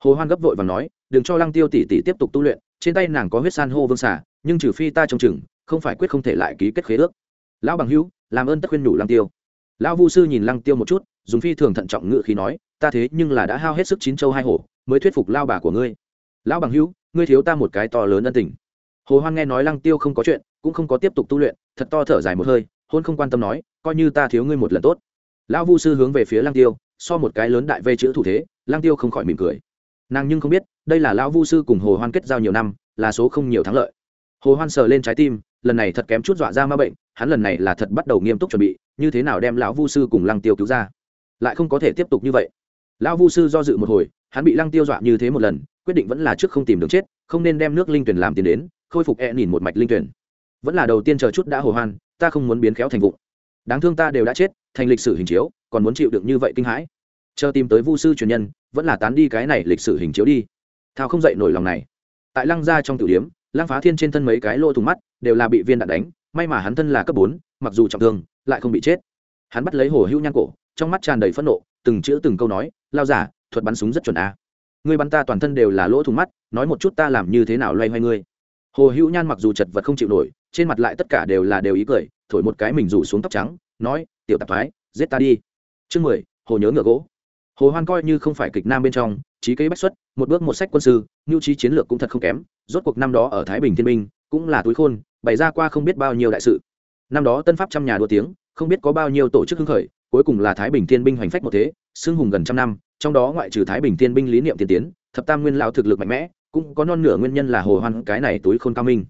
Hồ hoan gấp vội và nói, đừng cho lăng tiêu tỷ tỷ tiếp tục tu luyện, trên tay nàng có huyết san hô vương xả nhưng trừ phi ta trông chừng, không phải quyết không thể lại ký kết khế ước. Lão bằng hữu, làm ơn tất khuyên nhủ lăng tiêu. Lão vu sư nhìn lăng tiêu một chút, dùng phi thường thận trọng ngự khí nói, ta thế nhưng là đã hao hết sức chín châu hai hổ, mới thuyết phục lao bà của ngươi lão bằng hữu, ngươi thiếu ta một cái to lớn ân tình. Hồ hoan nghe nói lăng tiêu không có chuyện, cũng không có tiếp tục tu luyện, thật to thở dài một hơi, hôn không quan tâm nói, coi như ta thiếu ngươi một lần tốt. Lão vu sư hướng về phía lăng tiêu, so một cái lớn đại vây chữ thủ thế, lăng tiêu không khỏi mỉm cười. Nàng nhưng không biết, đây là lão vu sư cùng hồ hoan kết giao nhiều năm, là số không nhiều thắng lợi. Hồ hoan sờ lên trái tim, lần này thật kém chút dọa ra ma bệnh, hắn lần này là thật bắt đầu nghiêm túc chuẩn bị, như thế nào đem lão vu sư cùng lăng tiêu cứu ra? Lại không có thể tiếp tục như vậy. Lão vu sư do dự một hồi, hắn bị lăng tiêu dọa như thế một lần quyết định vẫn là trước không tìm đường chết, không nên đem nước linh tuyển làm tiền đến, khôi phục e nhìn một mạch linh tuyển. Vẫn là đầu tiên chờ chút đã hồ hoan, ta không muốn biến khéo thành vụ. đáng thương ta đều đã chết, thành lịch sử hình chiếu, còn muốn chịu được như vậy kinh hãi. Chờ tìm tới vu sư truyền nhân, vẫn là tán đi cái này lịch sử hình chiếu đi. Thao không dậy nổi lòng này. Tại lăng gia trong tử điếm, lăng phá thiên trên thân mấy cái lỗ thủng mắt, đều là bị viên đạn đánh, may mà hắn thân là cấp bốn, mặc dù trọng thương, lại không bị chết. Hắn bắt lấy hồ hữu nhan cổ, trong mắt tràn đầy phẫn nộ, từng chữ từng câu nói, lao giả, thuật bắn súng rất chuẩn a. à ngươi bắn ta toàn thân đều là lỗ thủng mắt, nói một chút ta làm như thế nào loay hoay ngươi. Hồ hữu nhan mặc dù chật vật không chịu nổi, trên mặt lại tất cả đều là đều ý cười, thổi một cái mình rủ xuống tóc trắng, nói, tiểu tạp thoái, giết ta đi. Chương mười, hồ nhớ ngựa gỗ. Hồ hoan coi như không phải kịch nam bên trong, trí kế bách xuất, một bước một sách quân sư nhu trí chiến lược cũng thật không kém, rốt cuộc năm đó ở thái bình thiên minh, cũng là túi khôn, bày ra qua không biết bao nhiêu đại sự. Năm đó tân pháp trăm nhà đua tiếng, không biết có bao nhiêu tổ chức hưng khởi, cuối cùng là thái bình thiên binh hoành phách một thế, xưng hùng gần trăm năm trong đó ngoại trừ thái bình thiên binh lý niệm tiên tiến, thập tam nguyên lão thực lực mạnh mẽ, cũng có non nửa nguyên nhân là hồ hoan cái này túi khôn cao minh.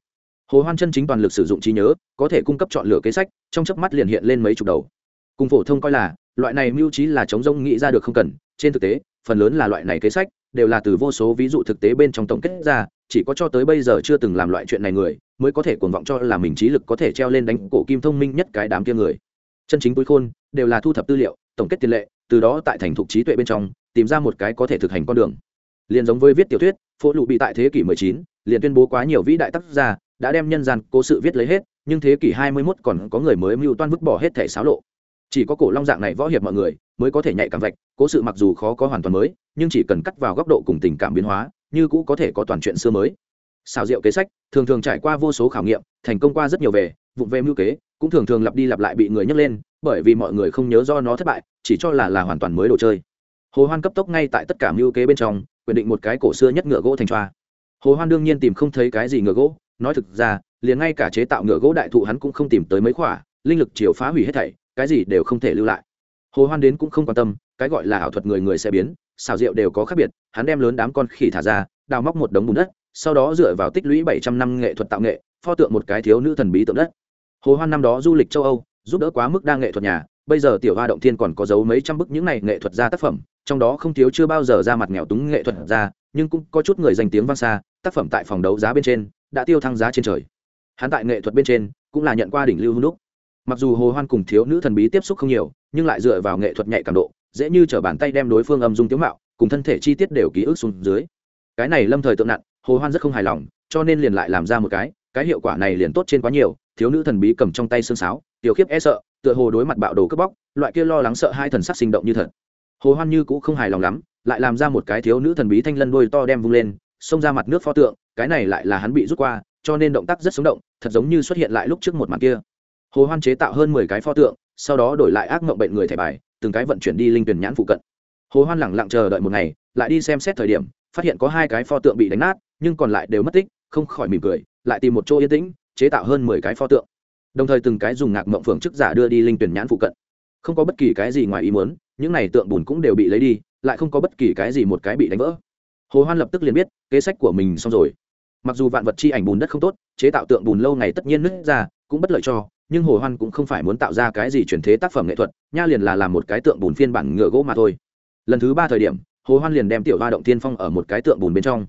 Hồ hoan chân chính toàn lực sử dụng trí nhớ, có thể cung cấp chọn lựa kế sách, trong chớp mắt liền hiện lên mấy chục đầu. Cùng phổ thông coi là, loại này mưu trí là chống rông nghĩ ra được không cần, trên thực tế, phần lớn là loại này kế sách, đều là từ vô số ví dụ thực tế bên trong tổng kết ra, chỉ có cho tới bây giờ chưa từng làm loại chuyện này người, mới có thể cuồng vọng cho là mình trí lực có thể treo lên đánh cổ kim thông minh nhất cái đám kia người. Chân chính túi khôn, đều là thu thập tư liệu, tổng kết tiền lệ từ đó tại thành thục trí tuệ bên trong tìm ra một cái có thể thực hành con đường. Liền giống với viết tiểu thuyết phổ lụ bị tại thế kỷ 19, liền tuyên bố quá nhiều vĩ đại tác gia đã đem nhân gian cố sự viết lấy hết nhưng thế kỷ 21 còn có người mới mưu toan vứt bỏ hết thể xáo lộ. Chỉ có cổ long dạng này võ hiệp mọi người mới có thể nhạy cảm vạch cố sự mặc dù khó có hoàn toàn mới nhưng chỉ cần cắt vào góc độ cùng tình cảm biến hóa như cũ có thể có toàn chuyện xưa mới. Xào rượu kế sách thường thường trải qua vô số khảo nghiệm thành công qua rất nhiều về vụng về mưu kế cũng thường thường lặp đi lặp lại bị người nhắc lên, bởi vì mọi người không nhớ do nó thất bại, chỉ cho là là hoàn toàn mới đồ chơi. Hồ hoan cấp tốc ngay tại tất cả mưu kế bên trong, quyết định một cái cổ xưa nhất ngựa gỗ thành choa. Hồ hoan đương nhiên tìm không thấy cái gì ngựa gỗ, nói thực ra, liền ngay cả chế tạo ngựa gỗ đại thụ hắn cũng không tìm tới mấy khỏa linh lực chiều phá hủy hết thảy, cái gì đều không thể lưu lại. Hồ hoan đến cũng không quan tâm, cái gọi là ảo thuật người người sẽ biến, xào rượu đều có khác biệt, hắn đem lớn đám con khỉ thả ra, đào móc một đống bùn đất, sau đó dựa vào tích lũy bảy trăm năm nghệ thuật tạo nghệ, pho tượng một cái thiếu nữ thần bí tượng đất hồ hoan năm đó du lịch châu âu, giúp đỡ quá mức đa nghệ thuật nhà, bây giờ tiểu hoa động thiên còn có dấu mấy trăm bức những này nghệ thuật ra tác phẩm, trong đó không thiếu chưa bao giờ ra mặt nghèo túng nghệ thuật ra nhưng cũng có chút người danh tiếng vang xa, tác phẩm tại phòng đấu giá bên trên, đã tiêu thăng giá trên trời hắn tại nghệ thuật bên trên, cũng là nhận qua đỉnh lưu lúc. đúc mặc dù hồ hoan cùng thiếu nữ thần bí tiếp xúc không nhiều, nhưng lại dựa vào nghệ thuật nhạy cảm độ, dễ như trở bàn tay đem đối phương âm dung tiếng mạo, cùng thân thể chi tiết đều ký ức xuống dưới cái này lâm thời tượng nặng, hồ hoan rất không hài lòng, cho nên liền lại làm ra một cái cái hiệu quả này liền tốt trên quá nhiều thiếu nữ thần bí cầm trong tay xương sáo, tiểu khiếp e sợ, tựa hồ đối mặt bạo đồ cướp bóc, loại kia lo lắng sợ hai thần sắc sinh động như thật. Hồ hoan như cũng không hài lòng lắm, lại làm ra một cái thiếu nữ thần bí thanh lân đôi to đem vung lên, xông ra mặt nước pho tượng, cái này lại là hắn bị rút qua, cho nên động tác rất sống động, thật giống như xuất hiện lại lúc trước một màn kia. Hồ hoan chế tạo hơn mười cái pho tượng, sau đó đổi lại ác mộng bệnh người thẻ bài, từng cái vận chuyển đi linh tuyển nhãn phụ cận. Hồ hoan lẳng lặng chờ đợi một ngày, lại đi xem xét thời điểm, phát hiện có hai cái pho tượng bị đánh nát, nhưng còn lại đều mất tích, không khỏi mỉm cười, lại tìm một chỗ yên tĩnh chế tạo hơn mười cái pho tượng, đồng thời từng cái dùng ngạc mộng phượng chức giả đưa đi linh tuyển nhãn phụ cận. Không có bất kỳ cái gì ngoài ý muốn, những này tượng bùn cũng đều bị lấy đi, lại không có bất kỳ cái gì một cái bị đánh vỡ. Hồ hoan lập tức liền biết, kế sách của mình xong rồi. Mặc dù vạn vật chi ảnh bùn đất không tốt, chế tạo tượng bùn lâu ngày tất nhiên nứt ra, cũng bất lợi cho, nhưng hồ hoan cũng không phải muốn tạo ra cái gì chuyển thế tác phẩm nghệ thuật, nha liền là làm một cái tượng bùn phiên bản ngựa gỗ mà thôi. Lần thứ ba thời điểm, hồ hoan liền đem tiểu ba động tiên phong ở một cái tượng bùn bên trong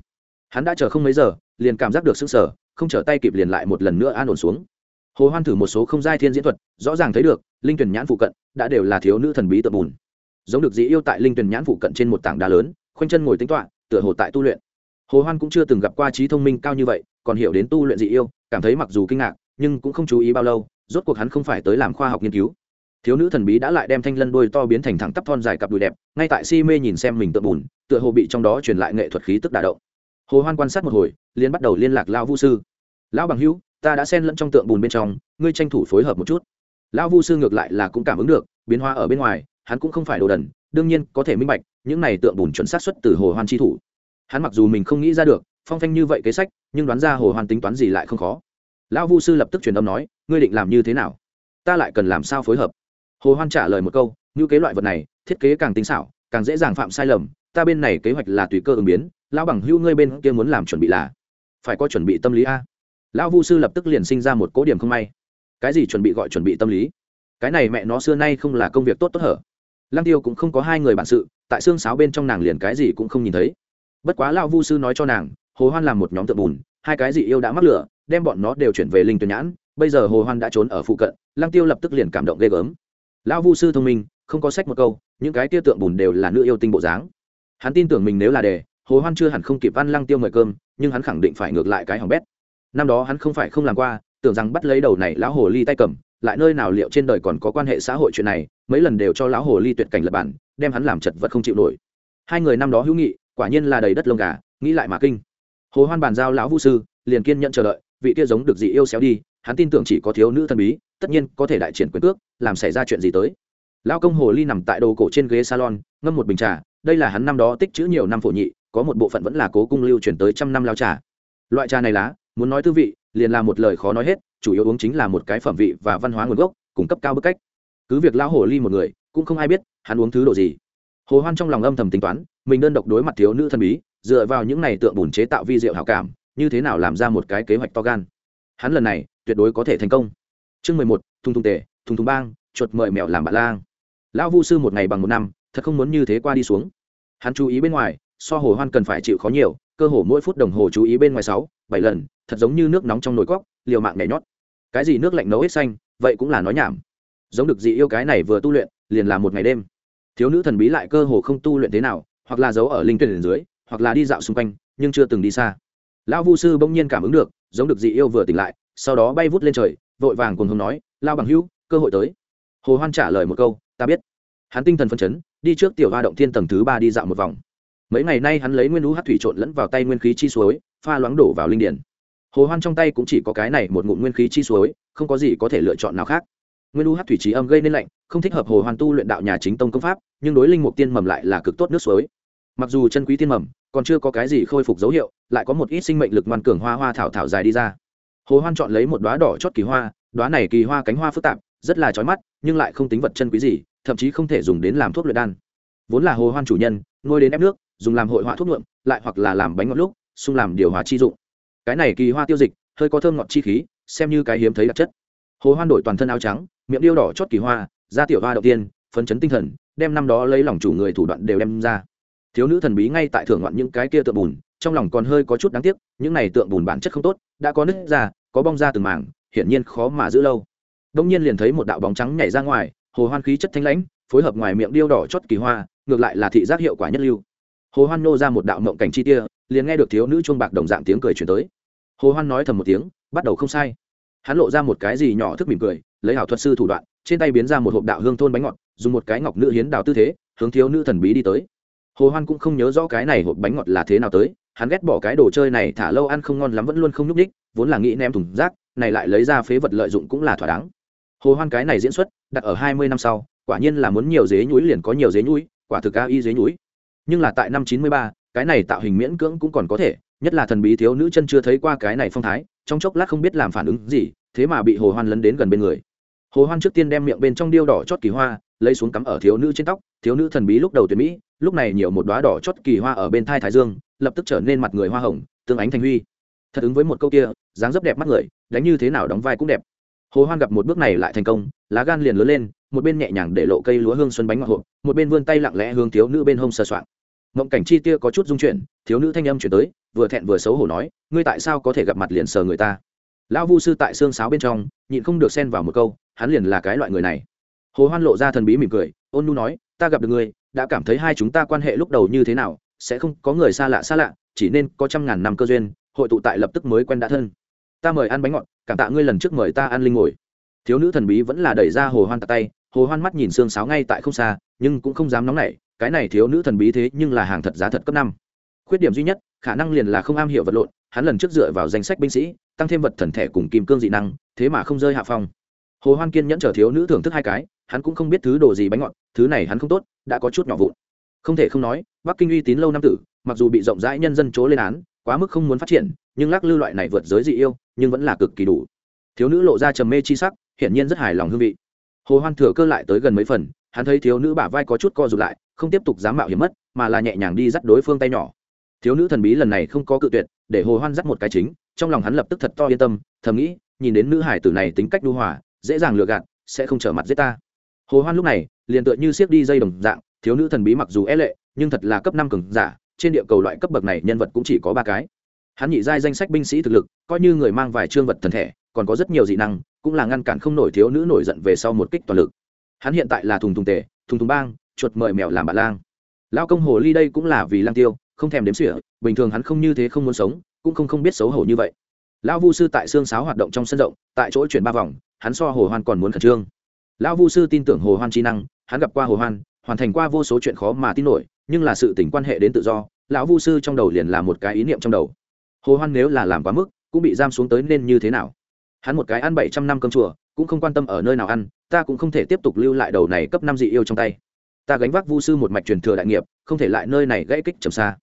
hắn đã chờ không mấy giờ, liền cảm giác được sức sở không trở tay kịp liền lại một lần nữa an ổn xuống. Hồ hoan thử một số không giai thiên diễn thuật, rõ ràng thấy được, linh tuyển nhãn phụ cận đã đều là thiếu nữ thần bí tượng bùn. Giống được dị yêu tại linh tuyển nhãn phụ cận trên một tảng đá lớn, khoanh chân ngồi tính toạ tựa hồ tại tu luyện. Hồ hoan cũng chưa từng gặp qua trí thông minh cao như vậy, còn hiểu đến tu luyện dị yêu, cảm thấy mặc dù kinh ngạc, nhưng cũng không chú ý bao lâu, rốt cuộc hắn không phải tới làm khoa học nghiên cứu. Thiếu nữ thần bí đã lại đem thanh lân đôi to biến thành thẳng tắp thon dài cặp đùi đẹp, ngay tại si mê nhìn xem mình tượng bùn, tựa hồ bị trong đó truyền lại nghệ thuật khí tức đả động hồ hoan quan sát một hồi, liền bắt đầu liên lạc lão vu sư. Lão bằng hữu, ta đã xen lẫn trong tượng bùn bên trong, ngươi tranh thủ phối hợp một chút. Lão vu sư ngược lại là cũng cảm ứng được, biến hóa ở bên ngoài, hắn cũng không phải đồ đần, đương nhiên có thể minh bạch, những này tượng bùn chuẩn xác xuất từ hồ hoan chi thủ. Hắn mặc dù mình không nghĩ ra được, phong phanh như vậy kế sách, nhưng đoán ra hồ hoan tính toán gì lại không khó. Lão vu sư lập tức truyền âm nói, ngươi định làm như thế nào? Ta lại cần làm sao phối hợp? Hồ hoan trả lời một câu như kế loại vật này, thiết kế càng tinh xảo, càng dễ dàng phạm sai lầm ta bên này kế hoạch là tùy cơ ứng biến, lão bằng hữu ngươi bên kia muốn làm chuẩn bị là, phải có chuẩn bị tâm lý a. Lão vu sư lập tức liền sinh ra một cố điểm không may. Cái gì chuẩn bị gọi chuẩn bị tâm lý? Cái này mẹ nó xưa nay không là công việc tốt tốt hở. Lăng tiêu cũng không có hai người bản sự, tại xương sáo bên trong nàng liền cái gì cũng không nhìn thấy. Bất quá lão vu sư nói cho nàng, hồ hoan làm một nhóm tượng bùn, hai cái gì yêu đã mắc lửa, đem bọn nó đều chuyển về linh tuyển nhãn, bây giờ hồ hoan đã trốn ở phụ cận, lăng tiêu lập tức liền cảm động ghê gớm. Lão vu sư thông minh, không có sách một câu, những cái tia tượng bùn đều là nữ yêu tinh bộ dáng hắn tin tưởng mình nếu là đề, hồ hoan chưa hẳn không kịp ăn lăng tiêu mời cơm, nhưng hắn khẳng định phải ngược lại cái hỏng bét. Năm đó hắn không phải không làm qua, tưởng rằng bắt lấy đầu này lão hồ ly tay cầm, lại nơi nào liệu trên đời còn có quan hệ xã hội chuyện này, mấy lần đều cho lão hồ ly tuyệt cảnh lập bản, đem hắn làm chật vật không chịu nổi. Hai người năm đó hữu nghị, quả nhiên là đầy đất lông gà, nghĩ lại mà kinh. Hồ hoan bàn giao lão vũ sư, liền kiên nhận chờ đợi, vị kia giống được dị yêu xéo đi, hắn tin tưởng chỉ có thiếu nữ thần bí, tất nhiên có thể đại triển quyền cước, làm xảy ra chuyện gì tới. Lão công hồ ly nằm tại đồ cổ trên ghế salon, ngâm một bình trà đây là hắn năm đó tích chữ nhiều năm phổ nhị, có một bộ phận vẫn là cố cung lưu chuyển tới trăm năm lao trà. Loại trà này lá, muốn nói tư vị, liền là một lời khó nói hết, chủ yếu uống chính là một cái phẩm vị và văn hóa nguồn gốc cung cấp cao bức cách. Cứ việc lão hồ ly một người, cũng không ai biết, hắn uống thứ đồ gì. Hồ hoan trong lòng âm thầm tính toán, mình đơn độc đối mặt thiếu nữ thần bí, dựa vào những này tượng bùn chế tạo vi diệu hảo cảm, như thế nào làm ra một cái kế hoạch to gan. Hắn lần này, tuyệt đối có thể thành công. Chương mười một, thùng thùng tề, thùng thùng bang, chuột mời mèo làm bạn lang. Lão vu sư một ngày bằng một năm thật không muốn như thế qua đi xuống. Hắn chú ý bên ngoài, so hồ hoan cần phải chịu khó nhiều, cơ hồ mỗi phút đồng hồ chú ý bên ngoài sáu, bảy lần, thật giống như nước nóng trong nồi cóc liều mạng nhảy nhót. Cái gì nước lạnh nấu hết xanh, vậy cũng là nói nhảm. Giống được dị yêu cái này vừa tu luyện, liền là một ngày đêm. Thiếu nữ thần bí lại cơ hồ không tu luyện thế nào, hoặc là giấu ở linh tuyển dưới, hoặc là đi dạo xung quanh, nhưng chưa từng đi xa. Lão vu sư bỗng nhiên cảm ứng được, giống được dị yêu vừa tỉnh lại, sau đó bay vút lên trời, vội vàng cùng hồng nói, lao bằng hữu, cơ hội tới. Hồ hoan trả lời một câu, ta biết. Hắn tinh thần phân chấn đi trước tiểu hoa động thiên tầng thứ ba đi dạo một vòng. Mấy ngày nay hắn lấy nguyên lũ hát thủy trộn lẫn vào tay nguyên khí chi suối, pha loáng đổ vào linh điển. Hồ hoan trong tay cũng chỉ có cái này một ngụm nguyên khí chi suối, không có gì có thể lựa chọn nào khác. Nguyên lũ hát thủy trí âm gây nên lạnh, không thích hợp hồ hoan tu luyện đạo nhà chính tông công pháp, nhưng đối linh mục tiên mầm lại là cực tốt nước suối. Mặc dù chân quý tiên mầm, còn chưa có cái gì khôi phục dấu hiệu, lại có một ít sinh mệnh lực ngoan cường hoa hoa thảo thảo dài đi ra. Hồ hoan chọn lấy một đóa đỏ chót kỳ hoa, đóa này kỳ hoa cánh hoa phức tạp, rất là chói mắt, nhưng lại không tính vật chân quý gì thậm chí không thể dùng đến làm thuốc luyện đan. Vốn là hồ hoan chủ nhân, nuôi đến ép nước, dùng làm hội họa thuốc nhuộm, lại hoặc là làm bánh ngọt lúc, xung làm điều hòa chi dụng. Cái này kỳ hoa tiêu dịch, hơi có thơm ngọt chi khí, xem như cái hiếm thấy đặc chất. Hồ hoan đổi toàn thân áo trắng, miệng điêu đỏ chót kỳ hoa ra tiểu hoa đầu tiên, phấn chấn tinh thần, đem năm đó lấy lòng chủ người thủ đoạn đều đem ra. Thiếu nữ thần bí ngay tại thưởng ngoạn những cái kia tượng bùn, trong lòng còn hơi có chút đáng tiếc, những này tượng bùn bản chất không tốt, đã có nứt ra, có bong ra từng mảng, hiển nhiên khó mà giữ lâu. Đông nhiên liền thấy một đạo bóng trắng nhảy ra ngoài hồ hoan khí chất thanh lãnh, phối hợp ngoài miệng điêu đỏ chót kỳ hoa, ngược lại là thị giác hiệu quả nhất lưu. Hồ hoan nô ra một đạo mộng cảnh chi tia, liền nghe được thiếu nữ chuông bạc đồng dạng tiếng cười chuyển tới. Hồ hoan nói thầm một tiếng, bắt đầu không sai. Hắn lộ ra một cái gì nhỏ thức mỉm cười, lấy hảo thuật sư thủ đoạn, trên tay biến ra một hộp đạo hương thôn bánh ngọt, dùng một cái ngọc nữ hiến đào tư thế, hướng thiếu nữ thần bí đi tới. Hồ hoan cũng không nhớ rõ cái này hộp bánh ngọt là thế nào tới, hắn ghét bỏ cái đồ chơi này thả lâu ăn không ngon lắm vẫn luôn không nhúc ních vốn là nghĩ ném thùng rác, này lại lấy ra phế vật lợi dụng cũng là thỏa đáng hồ hoan cái này diễn xuất, đặt ở hai mươi năm sau, quả nhiên là muốn nhiều dế nhúi liền có nhiều dế nhúi, quả thực cao y dế nhúi. Nhưng là tại năm chín mươi ba, cái này tạo hình miễn cưỡng cũng còn có thể, nhất là thần bí thiếu nữ chân chưa thấy qua cái này phong thái, trong chốc lát không biết làm phản ứng gì, thế mà bị hồ hoan lấn đến gần bên người. Hồ hoan trước tiên đem miệng bên trong điêu đỏ chót kỳ hoa, lấy xuống cắm ở thiếu nữ trên tóc, thiếu nữ thần bí lúc đầu tuyệt mỹ, lúc này nhiều một đóa đỏ chót kỳ hoa ở bên thai thái dương, lập tức trở nên mặt người hoa hồng, tương ánh thành huy. Thật ứng với một câu kia, dáng dấp đẹp mắt người, đánh như thế nào đóng vai cũng đẹp hồ hoan gặp một bước này lại thành công, lá gan liền lớn lên, một bên nhẹ nhàng để lộ cây lúa hương xuân bánh ngọt hộp, một bên vươn tay lặng lẽ hướng thiếu nữ bên hông sờ soạng. Mộng cảnh chi tia có chút dung chuyển, thiếu nữ thanh âm chuyển tới, vừa thẹn vừa xấu hổ nói, ngươi tại sao có thể gặp mặt liền sờ người ta? Lão vu sư tại xương sáo bên trong, nhịn không được xen vào một câu, hắn liền là cái loại người này. Hồ hoan lộ ra thần bí mỉm cười, ôn nu nói, ta gặp được ngươi, đã cảm thấy hai chúng ta quan hệ lúc đầu như thế nào, sẽ không có người xa lạ xa lạ, chỉ nên có trăm ngàn năm cơ duyên, hội tụ tại lập tức mới quen đã thân ta mời ăn bánh ngọt, cảm tạ ngươi lần trước mời ta ăn linh ngồi. Thiếu nữ thần bí vẫn là đẩy ra hồ hoan tạ tay, hồ hoan mắt nhìn xương sáo ngay tại không xa, nhưng cũng không dám nóng nảy, cái này thiếu nữ thần bí thế nhưng là hàng thật giá thật cấp năm. Khuyết điểm duy nhất, khả năng liền là không am hiểu vật lộn, hắn lần trước dựa vào danh sách binh sĩ, tăng thêm vật thần thể cùng kim cương dị năng, thế mà không rơi hạ phong. Hồ hoan kiên nhẫn chờ thiếu nữ thưởng thức hai cái, hắn cũng không biết thứ đồ gì bánh ngọt, thứ này hắn không tốt, đã có chút nhỏ vụn. Không thể không nói, bắc kinh uy tín lâu năm tử, mặc dù bị rộng rãi nhân dân chố lên án, quá mức không muốn phát triển, nhưng lắc lư loại này vượt giới dị yêu nhưng vẫn là cực kỳ đủ. Thiếu nữ lộ ra trầm mê chi sắc, hiển nhiên rất hài lòng hương vị. Hồ hoan thừa cơ lại tới gần mấy phần, hắn thấy thiếu nữ bả vai có chút co rụt lại, không tiếp tục dám mạo hiểm mất, mà là nhẹ nhàng đi dắt đối phương tay nhỏ. Thiếu nữ thần bí lần này không có cự tuyệt, để hồ hoan dắt một cái chính, trong lòng hắn lập tức thật to yên tâm, thầm nghĩ, nhìn đến nữ hải tử này tính cách đu hòa, dễ dàng lừa gạt, sẽ không trở mặt giết ta. Hồ hoan lúc này, liền tựa như siết đi dây đồng dạng, thiếu nữ thần bí mặc dù é lệ, nhưng thật là cấp năm cường giả, trên địa cầu loại cấp bậc này nhân vật cũng chỉ có ba cái hắn nhị giai danh sách binh sĩ thực lực, coi như người mang vài trương vật thần thể, còn có rất nhiều dị năng, cũng là ngăn cản không nổi thiếu nữ nổi giận về sau một kích toàn lực. Hắn hiện tại là thùng thùng tề, thùng thùng bang, chuột mời mèo làm bạn lang. Lao công hồ ly đây cũng là vì lang tiêu, không thèm đếm xỉa, bình thường hắn không như thế không muốn sống, cũng không không biết xấu hổ như vậy. Lão vu sư tại xương sáo hoạt động trong sân rộng, tại chỗ chuyển ba vòng, hắn so hồ hoan còn muốn khẩn trương. Lão vu sư tin tưởng hồ hoan trí năng, hắn gặp qua hồ hoan, hoàn thành qua vô số chuyện khó mà tin nổi, nhưng là sự tình quan hệ đến tự do, lão vu sư trong đầu liền là một cái ý niệm trong đầu hồ hoan nếu là làm quá mức, cũng bị giam xuống tới nên như thế nào? Hắn một cái ăn bảy trăm năm cơm chùa, cũng không quan tâm ở nơi nào ăn, ta cũng không thể tiếp tục lưu lại đầu này cấp năm dị yêu trong tay. Ta gánh vác vu sư một mạch truyền thừa đại nghiệp, không thể lại nơi này gãy kích trầm xa.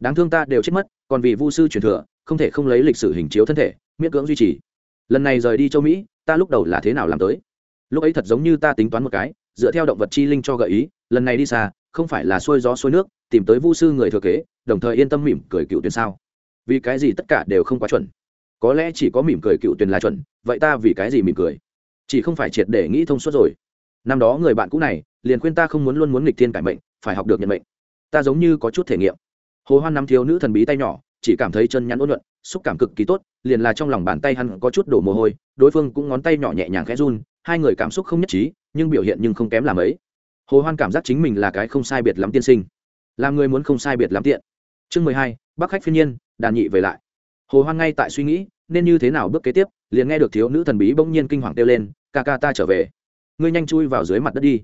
Đáng thương ta đều chết mất, còn vì vu sư truyền thừa, không thể không lấy lịch sử hình chiếu thân thể, miễn cưỡng duy trì. Lần này rời đi châu mỹ, ta lúc đầu là thế nào làm tới? Lúc ấy thật giống như ta tính toán một cái, dựa theo động vật chi linh cho gợi ý, lần này đi xa, không phải là xuôi gió xuôi nước, tìm tới vu sư người thừa kế, đồng thời yên tâm mỉm cười cựu tuyến sao vì cái gì tất cả đều không quá chuẩn? Có lẽ chỉ có mỉm cười cựu tuyền là chuẩn, vậy ta vì cái gì mỉm cười? Chỉ không phải triệt để nghĩ thông suốt rồi. Năm đó người bạn cũ này liền khuyên ta không muốn luôn muốn nghịch thiên cải mệnh, phải học được nhận mệnh. Ta giống như có chút thể nghiệm. Hồ hoan nắm thiếu nữ thần bí tay nhỏ, chỉ cảm thấy chân nhắn ôn luận xúc cảm cực kỳ tốt, liền là trong lòng bàn tay hắn có chút đổ mồ hôi, đối phương cũng ngón tay nhỏ nhẹ nhàng khẽ run, hai người cảm xúc không nhất trí, nhưng biểu hiện nhưng không kém làm ấy. Hồ hoan cảm giác chính mình là cái không sai biệt lắm tiên sinh. Làm người muốn không sai biệt lắm tiện. Chương mười hai, bắc khách phiên nhiên đàn nhị về lại. Hồ hoan ngay tại suy nghĩ, nên như thế nào bước kế tiếp, liền nghe được thiếu nữ thần bí bỗng nhiên kinh hoàng kêu lên, ca ca ta trở về. Ngươi nhanh chui vào dưới mặt đất đi.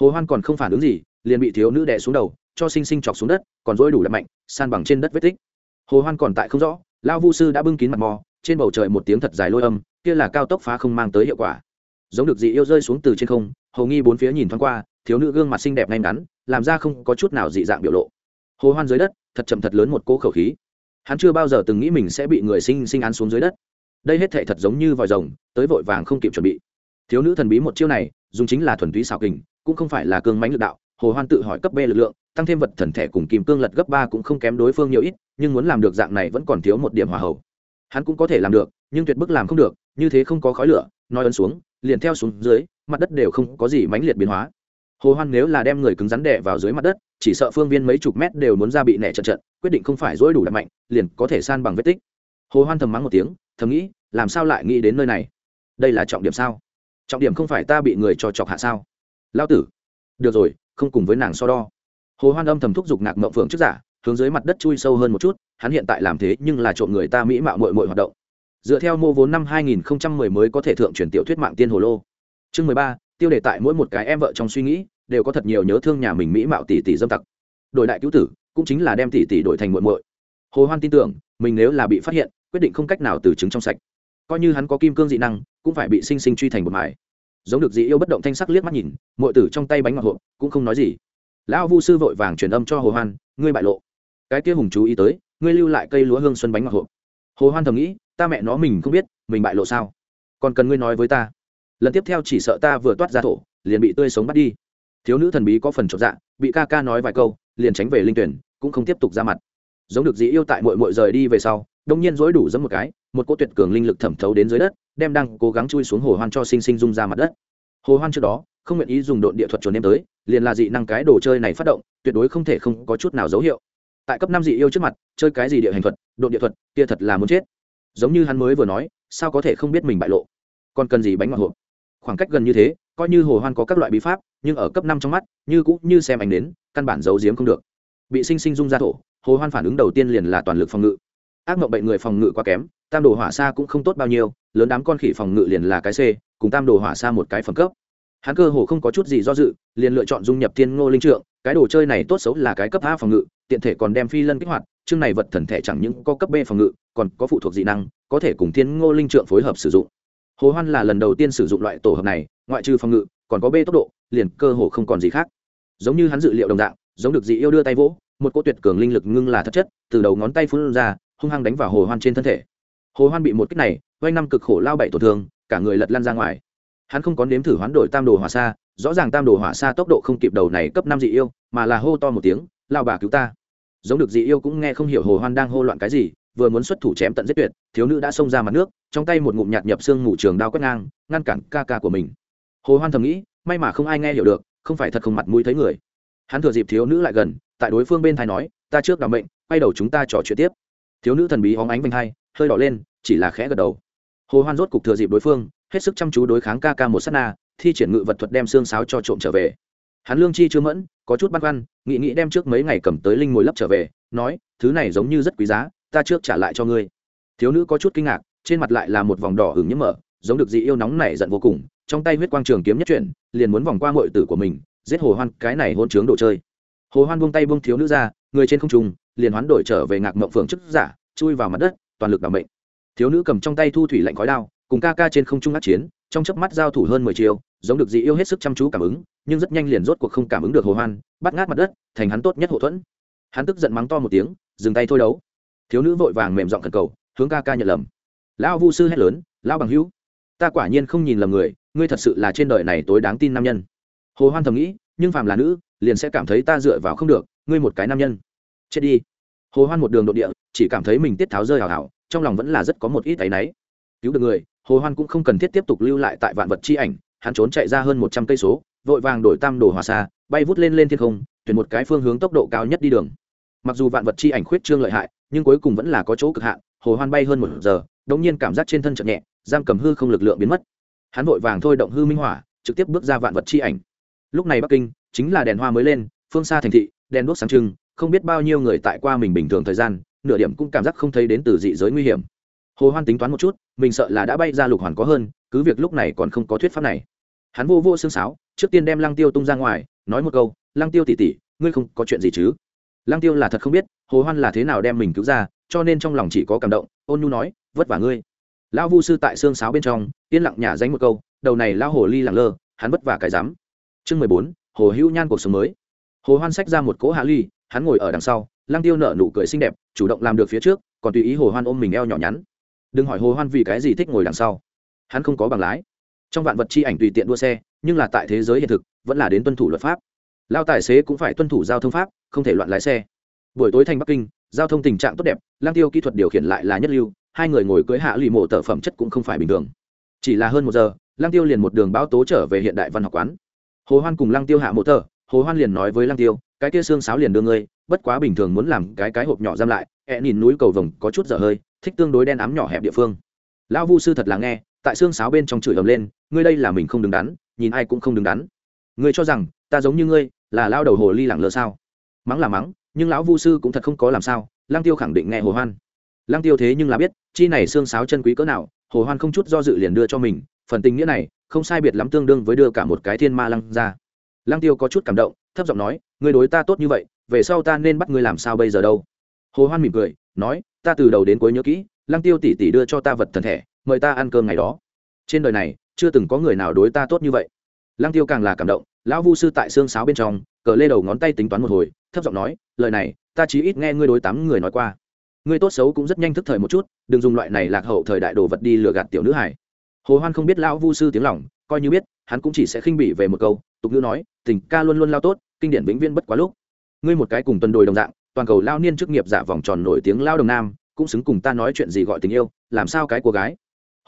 Hồ hoan còn không phản ứng gì, liền bị thiếu nữ đè xuống đầu, cho sinh sinh chọc xuống đất, còn dối đủ đập mạnh, san bằng trên đất vết tích. Hồ hoan còn tại không rõ lao vu sư đã bưng kín mặt mò, trên bầu trời một tiếng thật dài lôi âm, kia là cao tốc phá không mang tới hiệu quả. Giống được dị yêu rơi xuống từ trên không hầu nghi bốn phía nhìn thoáng qua, thiếu nữ gương mặt xinh đẹp ngay ngắn, làm ra không có chút nào dị dạng biểu lộ. Hồ hoan dưới đất, thật chậm thật lớn một cỗ khẩu khí hắn chưa bao giờ từng nghĩ mình sẽ bị người sinh sinh ăn xuống dưới đất. Đây hết thể thật giống như vòi rồng, tới vội vàng không kịp chuẩn bị. Thiếu nữ thần bí một chiêu này, dùng chính là thuần túy xảo kình, cũng không phải là cương mánh lực đạo. Hồ hoan tự hỏi cấp b lực lượng, tăng thêm vật thần thể cùng kim cương lật gấp ba cũng không kém đối phương nhiều ít, nhưng muốn làm được dạng này vẫn còn thiếu một điểm hòa hậu. Hắn cũng có thể làm được, nhưng tuyệt bức làm không được, như thế không có khói lửa, nói ấn xuống, liền theo xuống dưới, mặt đất đều không có gì mãnh liệt biến hóa hồ hoan nếu là đem người cứng rắn đè vào dưới mặt đất chỉ sợ phương viên mấy chục mét đều muốn ra bị nẻ trận trận quyết định không phải dỗi đủ đập mạnh liền có thể san bằng vết tích. Hồ hoan thầm mắng một tiếng thầm nghĩ làm sao lại nghĩ đến nơi này? Đây là trọng điểm sao? Trọng điểm không phải ta bị người cho chọc hạ sao? Lao tử được rồi không cùng với nàng so đo. Hồ hoan âm thầm thúc giục nạc mộng phượng trước giả hướng dưới mặt đất chui sâu hơn một chút hắn hiện tại làm thế nhưng là trộm người ta mỹ mạo mội mội hoạt động. Dựa theo mô vốn năm 2010 mới có thể thượng truyền tiểu thuyết mạng tiên hồ lô. Chương 13, tiêu đề tại mỗi một cái em vợ trong suy nghĩ đều có thật nhiều nhớ thương nhà mình mỹ mạo tỷ tỷ dâm tặc. Đổi đại cứu tử, cũng chính là đem tỷ tỷ đổi thành muội muội. Hồ hoan tin tưởng, mình nếu là bị phát hiện, quyết định không cách nào từ chứng trong sạch. Coi như hắn có kim cương dị năng, cũng phải bị sinh sinh truy thành một mải giống được dị yêu bất động thanh sắc liếc mắt nhìn, muội tử trong tay bánh ngọt hộp, cũng không nói gì. Lão vu sư vội vàng truyền âm cho hồ hoan, ngươi bại lộ. Cái kia hùng chú ý tới, ngươi lưu lại cây lúa hương xuân bánh ngọt hộp. Hồ hoan thầm nghĩ, ta mẹ nó mình không biết, mình bại lộ sao? Còn cần ngươi nói với ta lần tiếp theo chỉ sợ ta vừa toát ra thổ, liền bị tươi sống bắt đi. Thiếu nữ thần bí có phần chột dạ bị ca ca nói vài câu, liền tránh về linh tuyển, cũng không tiếp tục ra mặt. Giống được dĩ yêu tại mội mội rời đi về sau, đông nhiên dối đủ dẫm một cái, một cô tuyệt cường linh lực thẩm thấu đến dưới đất, đem đang cố gắng chui xuống hồ hoan cho sinh sinh dung ra mặt đất. Hồ hoan trước đó, không nguyện ý dùng độn địa thuật chuẩn em tới, liền là dị năng cái đồ chơi này phát động, tuyệt đối không thể không có chút nào dấu hiệu. Tại cấp năm dị yêu trước mặt, chơi cái gì địa hành thuật, độn địa thuật, kia thật là muốn chết. Giống như hắn mới vừa nói, sao có thể không biết mình bại lộ. Còn cần gì bánh ngọt hộp? Khoảng cách gần như thế, coi như hồ hoan có các loại bí pháp, nhưng ở cấp năm trong mắt, như cũng như xem ảnh đến, căn bản giấu giếm không được. Bị sinh sinh dung ra thổ, hồ hoan phản ứng đầu tiên liền là toàn lực phòng ngự. Ác mộng bệnh người phòng ngự quá kém, tam đồ hỏa xa cũng không tốt bao nhiêu, lớn đám con khỉ phòng ngự liền là cái c, cùng tam đồ hỏa xa một cái phẩm cấp. Hắn cơ hồ không có chút gì do dự, liền lựa chọn dung nhập thiên ngô linh trượng, cái đồ chơi này tốt xấu là cái cấp a phòng ngự, tiện thể còn đem phi lân kích hoạt, chương này vật thần thể chẳng những có cấp b phòng ngự, còn có phụ thuộc dị năng, có thể cùng thiên ngô linh trượng phối hợp sử dụng hồ hoan là lần đầu tiên sử dụng loại tổ hợp này, ngoại trừ phòng ngự, còn có bê tốc độ, liền cơ hồ không còn gì khác. Giống như hắn dự liệu đồng dạng, giống được dị yêu đưa tay vỗ, một cỗ tuyệt cường linh lực ngưng là thất chất, từ đầu ngón tay phun ra, hung hăng đánh vào hồ hoan trên thân thể. Hồ hoan bị một kích này vay năm cực khổ lao bảy tổn thương, cả người lật lăn ra ngoài. Hắn không có nếm thử hoán đổi tam đồ hỏa xa rõ ràng tam đồ hỏa xa tốc độ không kịp đầu này cấp năm dị yêu, mà là hô to một tiếng, lao bà cứu ta. Giống được dị yêu cũng nghe không hiểu hồ hoan đang hô loạn cái gì vừa muốn xuất thủ chém tận giết tuyệt, thiếu nữ đã xông ra mặt nước, trong tay một ngụm nhạt nhập xương ngủ trường đao quét ngang, ngăn cản ca ca của mình. Hồ hoan thầm nghĩ, may mà không ai nghe hiểu được, không phải thật không mặt mũi thấy người. Hắn thừa dịp thiếu nữ lại gần, tại đối phương bên thái nói, ta trước đảm mệnh, quay đầu chúng ta trò chuyện tiếp. Thiếu nữ thần bí hóng ánh vành hai, hơi đỏ lên, chỉ là khẽ gật đầu. Hồ hoan rốt cục thừa dịp đối phương, hết sức chăm chú đối kháng ca ca một sát na, thi triển ngự vật thuật đem xương sáo cho trộm trở về. Hắn lương chi chưa mẫn, có chút băn khoăn nghị nghĩ đem trước mấy ngày cầm tới linh ngồi lấp trở về, nói, thứ này giống như rất quý giá ta trước trả lại cho ngươi. Thiếu nữ có chút kinh ngạc, trên mặt lại là một vòng đỏ hứng nhiễm mở giống được dị yêu nóng nảy giận vô cùng, trong tay huyết quang trường kiếm nhất chuyển, liền muốn vòng qua ngội tử của mình, giết hồ hoan, cái này hôn trướng đồ chơi. Hồ hoan buông tay buông thiếu nữ ra, người trên không trung, liền hoán đổi trở về ngạc mộng phượng chức giả, chui vào mặt đất, toàn lực bảo mệnh. Thiếu nữ cầm trong tay thu thủy lạnh khói đao, cùng ca ca trên không trung át chiến, trong chớp mắt giao thủ hơn mười chiều giống được dị yêu hết sức chăm chú cảm ứng, nhưng rất nhanh liền rốt cuộc không cảm ứng được hồ hoan, bắt ngát mặt đất, thành hắn tốt nhất hậu thuẫn. Hắn tức giận mắng to một tiếng, dừng tay thôi đấu thiếu nữ vội vàng mềm giọng thần cầu, hướng ca ca nhận lầm. Lão vu sư hét lớn, lão bằng hữu, ta quả nhiên không nhìn lầm người, ngươi thật sự là trên đời này tối đáng tin nam nhân. Hồ hoan thầm nghĩ, nhưng phàm là nữ, liền sẽ cảm thấy ta dựa vào không được, ngươi một cái nam nhân. Chết đi. Hồ hoan một đường đột địa, chỉ cảm thấy mình tiết tháo rơi hào hào, trong lòng vẫn là rất có một ít áy náy. Cứu được người, hồ hoan cũng không cần thiết tiếp tục lưu lại tại vạn vật chi ảnh, hắn trốn chạy ra hơn một trăm cây số, vội vàng đổi tam đồ hòa xa, bay vút lên lên thiên không, tuyển một cái phương hướng tốc độ cao nhất đi đường. Mặc dù vạn vật chi ảnh khuyết trương lợi hại nhưng cuối cùng vẫn là có chỗ cực hạn, hồ hoan bay hơn một giờ, đống nhiên cảm giác trên thân chậm nhẹ, giam cầm hư không lực lượng biến mất. Hắn vội vàng thôi động hư minh hỏa, trực tiếp bước ra vạn vật chi ảnh. Lúc này bắc kinh, chính là đèn hoa mới lên, phương xa thành thị, đèn đuốc sáng trưng, không biết bao nhiêu người tại qua mình bình thường thời gian, nửa điểm cũng cảm giác không thấy đến từ dị giới nguy hiểm. Hồ hoan tính toán một chút, mình sợ là đã bay ra lục hoàn có hơn, cứ việc lúc này còn không có thuyết pháp này. Hắn vô vô xương sáo, trước tiên đem lăng tiêu tung ra ngoài, nói một câu, lăng tiêu tỉ tỉ ngươi không có chuyện gì chứ? Lăng tiêu là thật không biết, hồ hoan là thế nào đem mình cứu ra, cho nên trong lòng chỉ có cảm động, ôn nhu nói, vất vả ngươi. Lão vu sư tại xương sáo bên trong, yên lặng nhả danh một câu, đầu này lão hồ ly lẳng lơ, hắn vất vả cái dám chương mười bốn, hồ hữu nhan cuộc sống mới. Hồ hoan sách ra một cỗ hạ ly, hắn ngồi ở đằng sau, lăng tiêu nở nụ cười xinh đẹp, chủ động làm được phía trước, còn tùy ý hồ hoan ôm mình eo nhỏ nhắn. Đừng hỏi hồ hoan vì cái gì thích ngồi đằng sau. Hắn không có bằng lái. Trong vạn vật chi ảnh tùy tiện đua xe, nhưng là tại thế giới hiện thực, vẫn là đến tuân thủ luật pháp lao tài xế cũng phải tuân thủ giao thông pháp, không thể loạn lái xe. Buổi tối thành bắc kinh, giao thông tình trạng tốt đẹp, lang tiêu kỹ thuật điều khiển lại là nhất lưu, hai người ngồi cưới hạ lụy mộ tờ phẩm chất cũng không phải bình thường. Chỉ là hơn một giờ, lang tiêu liền một đường báo tố trở về hiện đại văn học quán. Hồ hoan cùng lang tiêu hạ mộ tờ hồ hoan liền nói với lang tiêu, cái kia xương sáo liền đưa ngươi, bất quá bình thường muốn làm cái cái hộp nhỏ giam lại, ẹ nhìn núi cầu vồng có chút dở hơi, thích tương đối đen ám nhỏ hẹp địa phương. Lão vu sư thật là nghe, tại xương sáo bên trong chửi ầm lên, ngươi đây là mình không đứng đắn, nhìn ai cũng không đứng đắn. Ngươi cho rằng, ta giống như ngươi là lao đầu hồ ly lẳng lơ sao? Mắng là mắng, nhưng lão vu sư cũng thật không có làm sao lang tiêu khẳng định nghe hồ hoan. Lang tiêu thế nhưng là biết, chi này xương sáo chân quý cỡ nào, hồ hoan không chút do dự liền đưa cho mình, phần tình nghĩa này, không sai biệt lắm tương đương với đưa cả một cái thiên ma lăng ra. Lang tiêu có chút cảm động, thấp giọng nói, ngươi đối ta tốt như vậy, về sau ta nên bắt ngươi làm sao bây giờ đâu? Hồ hoan mỉm cười, nói, ta từ đầu đến cuối nhớ kỹ Lang tiêu tỷ tỷ đưa cho ta vật thần thể, mời ta ăn cơm ngày đó. Trên đời này, chưa từng có người nào đối ta tốt như vậy. Lang tiêu càng là cảm động lão vu sư tại xương sáo bên trong, cờ lê đầu ngón tay tính toán một hồi, thấp giọng nói, lời này, ta chỉ ít nghe ngươi đối tám người nói qua. Ngươi tốt xấu cũng rất nhanh thức thời một chút, đừng dùng loại này lạc hậu thời đại đồ vật đi lừa gạt tiểu nữ hải hồ hoan không biết lão vu sư tiếng lòng, coi như biết, hắn cũng chỉ sẽ khinh bỉ về một câu, tục ngữ nói, tình ca luôn luôn lao tốt, kinh điển vĩnh viên bất quá lúc. Ngươi một cái cùng tuần đồi đồng dạng, toàn cầu lao niên chức nghiệp giả vòng tròn nổi tiếng lao đồng nam, cũng xứng cùng ta nói chuyện gì gọi tình yêu, làm sao cái cô gái.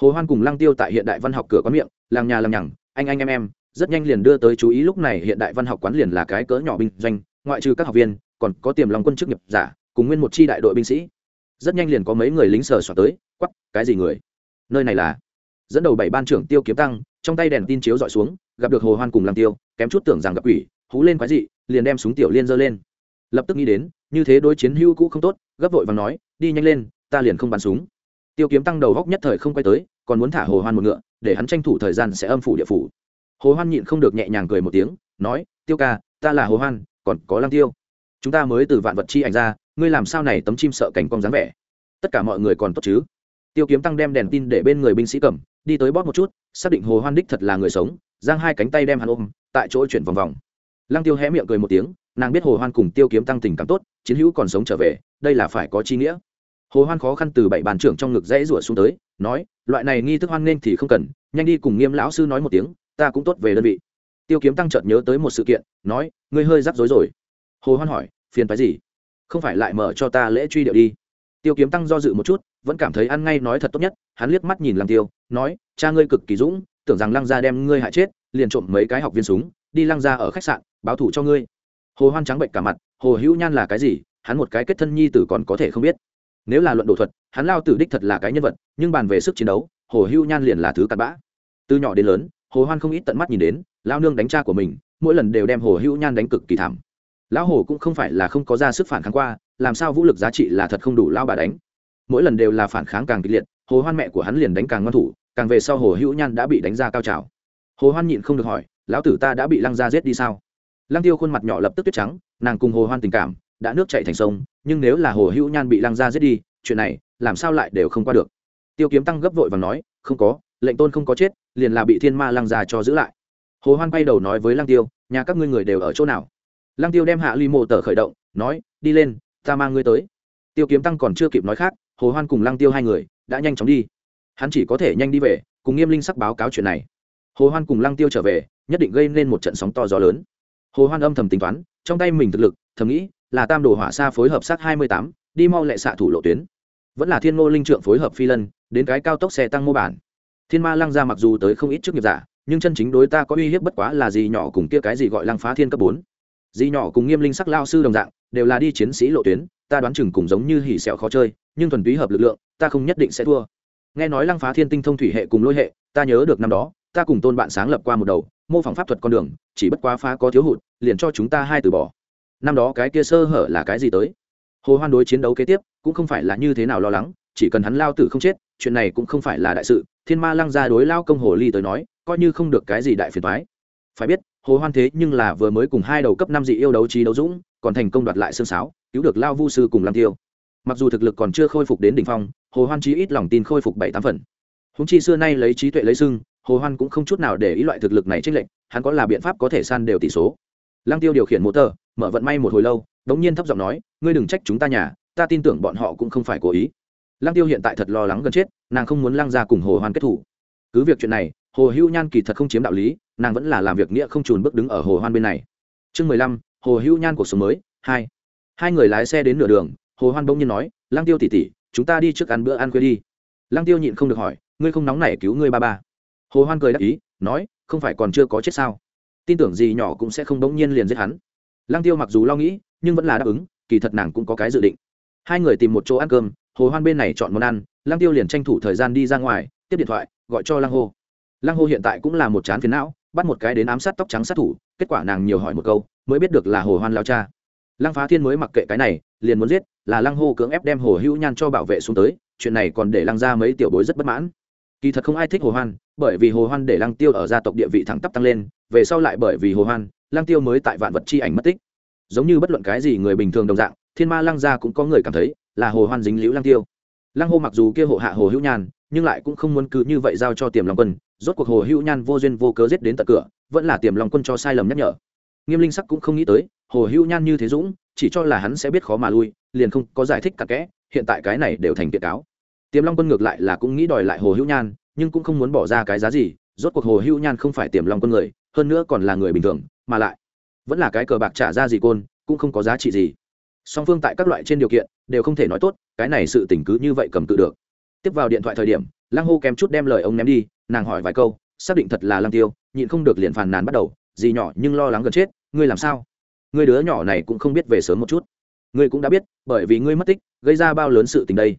Hồ hoan cùng lăng tiêu tại hiện đại văn học cửa có miệng làng nhà làng nhằng, anh anh em em rất nhanh liền đưa tới chú ý lúc này hiện đại văn học quán liền là cái cỡ nhỏ binh doanh, ngoại trừ các học viên, còn có tiềm lòng quân chức nghiệp giả, cùng nguyên một chi đại đội binh sĩ. Rất nhanh liền có mấy người lính sờ soạt tới quắp cái gì người? Nơi này là? Dẫn đầu bảy ban trưởng tiêu kiếm tăng, trong tay đèn tin chiếu dọi xuống, gặp được hồ hoan cùng làm tiêu, kém chút tưởng rằng gặp quỷ, hú lên quái dị, liền đem súng tiểu liên giơ lên. Lập tức nghĩ đến, như thế đối chiến hưu cũ không tốt, gấp vội và nói, đi nhanh lên, ta liền không bắn súng. Tiêu kiếm tăng đầu góc nhất thời không quay tới, còn muốn thả hồ hoan một ngựa, để hắn tranh thủ thời gian sẽ âm phủ địa phủ hồ hoan nhịn không được nhẹ nhàng cười một tiếng, nói, tiêu ca, ta là hồ hoan, còn có lăng tiêu. Chúng ta mới từ vạn vật chi ảnh ra, ngươi làm sao này tấm chim sợ cảnh cong dáng vẻ? Tất cả mọi người còn tốt chứ? Tiêu kiếm tăng đem đèn tin để bên người binh sĩ cầm, đi tới bóp một chút, xác định hồ hoan đích thật là người sống, giang hai cánh tay đem hắn ôm, tại chỗ chuyển vòng vòng. Lăng tiêu hé miệng cười một tiếng, nàng biết hồ hoan cùng tiêu kiếm tăng tình cảm tốt, chiến hữu còn sống trở về, đây là phải có chi nghĩa. Hồ hoan khó khăn từ bảy bàn trưởng trong ngực rẽ rủa xuống tới, nói, loại này nghi thức hoan nên thì không cần, nhanh đi cùng nghiêm lão sư nói một tiếng ta cũng tốt về đơn vị. Tiêu kiếm tăng chợt nhớ tới một sự kiện, nói, ngươi hơi rắc rối rồi. Hồ hoan hỏi, phiền phái gì? Không phải lại mở cho ta lễ truy điệu đi. Tiêu kiếm tăng do dự một chút, vẫn cảm thấy ăn ngay nói thật tốt nhất, hắn liếc mắt nhìn lăng tiêu, nói, cha ngươi cực kỳ dũng, tưởng rằng lăng gia đem ngươi hại chết, liền trộm mấy cái học viên súng, đi lăng gia ở khách sạn, báo thủ cho ngươi. Hồ hoan trắng bệnh cả mặt, hồ hữu nhan là cái gì? Hắn một cái kết thân nhi tử còn có thể không biết. Nếu là luận đồ thuật, hắn lao tử đích thật là cái nhân vật, nhưng bàn về sức chiến đấu, hồ hữu nhan liền là thứ cặn bã. Từ nhỏ đến lớn hồ hoan không ít tận mắt nhìn đến lao nương đánh cha của mình, mỗi lần đều đem hồ hữu nhan đánh cực kỳ thảm. Lão hồ cũng không phải là không có ra sức phản kháng qua, làm sao vũ lực giá trị là thật không đủ lao bà đánh. Mỗi lần đều là phản kháng càng kịch liệt, hồ hoan mẹ của hắn liền đánh càng ngon thủ, càng về sau hồ hữu nhan đã bị đánh ra cao trào. Hồ hoan nhịn không được hỏi, lão tử ta đã bị lăng ra giết đi sao? Lăng tiêu khuôn mặt nhỏ lập tức tuyết trắng, nàng cùng hồ hoan tình cảm, đã nước chảy thành sông, nhưng nếu là hồ hữu nhan bị lăng ra giết đi, chuyện này, làm sao lại đều không qua được. Tiêu kiếm tăng gấp vội và nói, không có lệnh tôn không có chết, liền là bị thiên ma lăng già cho giữ lại. Hồ hoan bay đầu nói với lăng tiêu, nhà các ngươi người đều ở chỗ nào? Lăng tiêu đem hạ ly mộ tờ khởi động, nói, đi lên, ta mang ngươi tới. Tiêu kiếm tăng còn chưa kịp nói khác, hồ hoan cùng lăng tiêu hai người đã nhanh chóng đi. Hắn chỉ có thể nhanh đi về, cùng nghiêm linh sắc báo cáo chuyện này. Hồ hoan cùng lăng tiêu trở về, nhất định gây nên một trận sóng to gió lớn. Hồ hoan âm thầm tính toán, trong tay mình thực lực, thầm nghĩ, là tam đồ hỏa xa phối hợp sát hai mươi tám, đi mau lệ xạ thủ lộ tuyến. Vẫn là thiên ngô linh trượng phối hợp phi lân, đến cái cao tốc xe tăng mô bản thiên ma lăng ra mặc dù tới không ít chức nghiệp giả, nhưng chân chính đối ta có uy hiếp bất quá là gì nhỏ cùng kia cái gì gọi lăng phá thiên cấp bốn. Dì nhỏ cùng nghiêm linh sắc lao sư đồng dạng, đều là đi chiến sĩ lộ tuyến, ta đoán chừng cùng giống như hỉ sẹo khó chơi, nhưng thuần túy hợp lực lượng, ta không nhất định sẽ thua. Nghe nói lăng phá thiên tinh thông thủy hệ cùng lôi hệ, ta nhớ được năm đó, ta cùng tôn bạn sáng lập qua một đầu, mô phỏng pháp thuật con đường, chỉ bất quá phá có thiếu hụt, liền cho chúng ta hai từ bỏ. Năm đó cái kia sơ hở là cái gì tới? Hồ hoan đối chiến đấu kế tiếp, cũng không phải là như thế nào lo lắng, chỉ cần hắn lao tử không chết, chuyện này cũng không phải là đại sự thiên ma lăng ra đối lao công hồ ly tới nói, coi như không được cái gì đại phiền thoái phải biết, hồ hoan thế nhưng là vừa mới cùng hai đầu cấp năm dị yêu đấu trí đấu dũng, còn thành công đoạt lại xương sáo, cứu được lao vu sư cùng lăng tiêu. Mặc dù thực lực còn chưa khôi phục đến đỉnh phong, hồ hoan chí ít lòng tin khôi phục bảy tám phần. Húng chi xưa nay lấy trí tuệ lấy sưng hồ hoan cũng không chút nào để ý loại thực lực này trên lệnh hắn có là biện pháp có thể san đều tỷ số. Lăng tiêu điều khiển motor mở vận may một hồi lâu, đống nhiên thấp giọng nói, ngươi đừng trách chúng ta nhà, ta tin tưởng bọn họ cũng không phải cố ý lăng tiêu hiện tại thật lo lắng gần chết, nàng không muốn lăng ra cùng hồ hoan kết thủ. Cứ việc chuyện này, hồ hữu nhan kỳ thật không chiếm đạo lý, nàng vẫn là làm việc nghĩa không trùn bước đứng ở hồ hoan bên này. Chương mười lăm, hồ hữu nhan cuộc sống mới, hai. Hai người lái xe đến nửa đường, hồ hoan bỗng nhiên nói lang tiêu tỉ tỉ chúng ta đi trước ăn bữa ăn khuya đi. Lang tiêu nhịn không được hỏi, ngươi không nóng nảy cứu ngươi ba ba? Hồ hoan cười đáp ý, nói, không phải còn chưa có chết sao? Tin tưởng gì nhỏ cũng sẽ không bỗng nhiên liền giết hắn. Lang tiêu mặc dù lo nghĩ, nhưng vẫn là đáp ứng, kỳ thật nàng cũng có cái dự định. Hai người tìm một chỗ ăn cơm hồ hoan bên này chọn món ăn lang tiêu liền tranh thủ thời gian đi ra ngoài, tiếp điện thoại, gọi cho lang hô. Lang hô hiện tại cũng là một chán phiền não, bắt một cái đến ám sát tóc trắng sát thủ, kết quả nàng nhiều hỏi một câu, mới biết được là hồ hoan lao cha. Lăng phá thiên mới mặc kệ cái này, liền muốn giết, là lăng hô cưỡng ép đem hồ hữu nhan cho bảo vệ xuống tới, chuyện này còn để lăng ra mấy tiểu bối rất bất mãn. Kỳ thật không ai thích hồ hoan, bởi vì hồ hoan để lăng tiêu ở gia tộc địa vị thẳng tắp tăng lên, về sau lại bởi vì hồ hoan, lăng tiêu mới tại vạn vật chi ảnh mất tích. Giống như bất luận cái gì người bình thường đồng dạng, thiên ma lăng gia cũng có người cảm thấy là hồ hoan dính liễu lăng tiêu. Lăng hô mặc dù kia hộ hạ hồ hữu nhan, nhưng lại cũng không muốn cứ như vậy giao cho tiềm long quân, rốt cuộc hồ hữu nhan vô duyên vô cớ giết đến tận cửa, vẫn là tiềm long quân cho sai lầm nhắc nhở. Nghiêm linh sắc cũng không nghĩ tới, hồ hữu nhan như thế dũng, chỉ cho là hắn sẽ biết khó mà lui, liền không có giải thích cả kẽ, hiện tại cái này đều thành kiện cáo. Tiềm long quân ngược lại là cũng nghĩ đòi lại hồ hữu nhan, nhưng cũng không muốn bỏ ra cái giá gì, rốt cuộc hồ hữu nhan không phải tiềm long quân người, hơn nữa còn là người bình thường, mà lại vẫn là cái cờ bạc trả ra gì côn, cũng không có giá trị gì song phương tại các loại trên điều kiện đều không thể nói tốt, cái này sự tình cứ như vậy cầm cự được. Tiếp vào điện thoại thời điểm lăng hô kém chút đem lời ông ném đi, nàng hỏi vài câu, xác định thật là lăng tiêu, nhịn không được liền phàn nàn bắt đầu gì nhỏ nhưng lo lắng gần chết, ngươi làm sao? Ngươi đứa nhỏ này cũng không biết về sớm một chút. Ngươi cũng đã biết, bởi vì ngươi mất tích, gây ra bao lớn sự tình đây.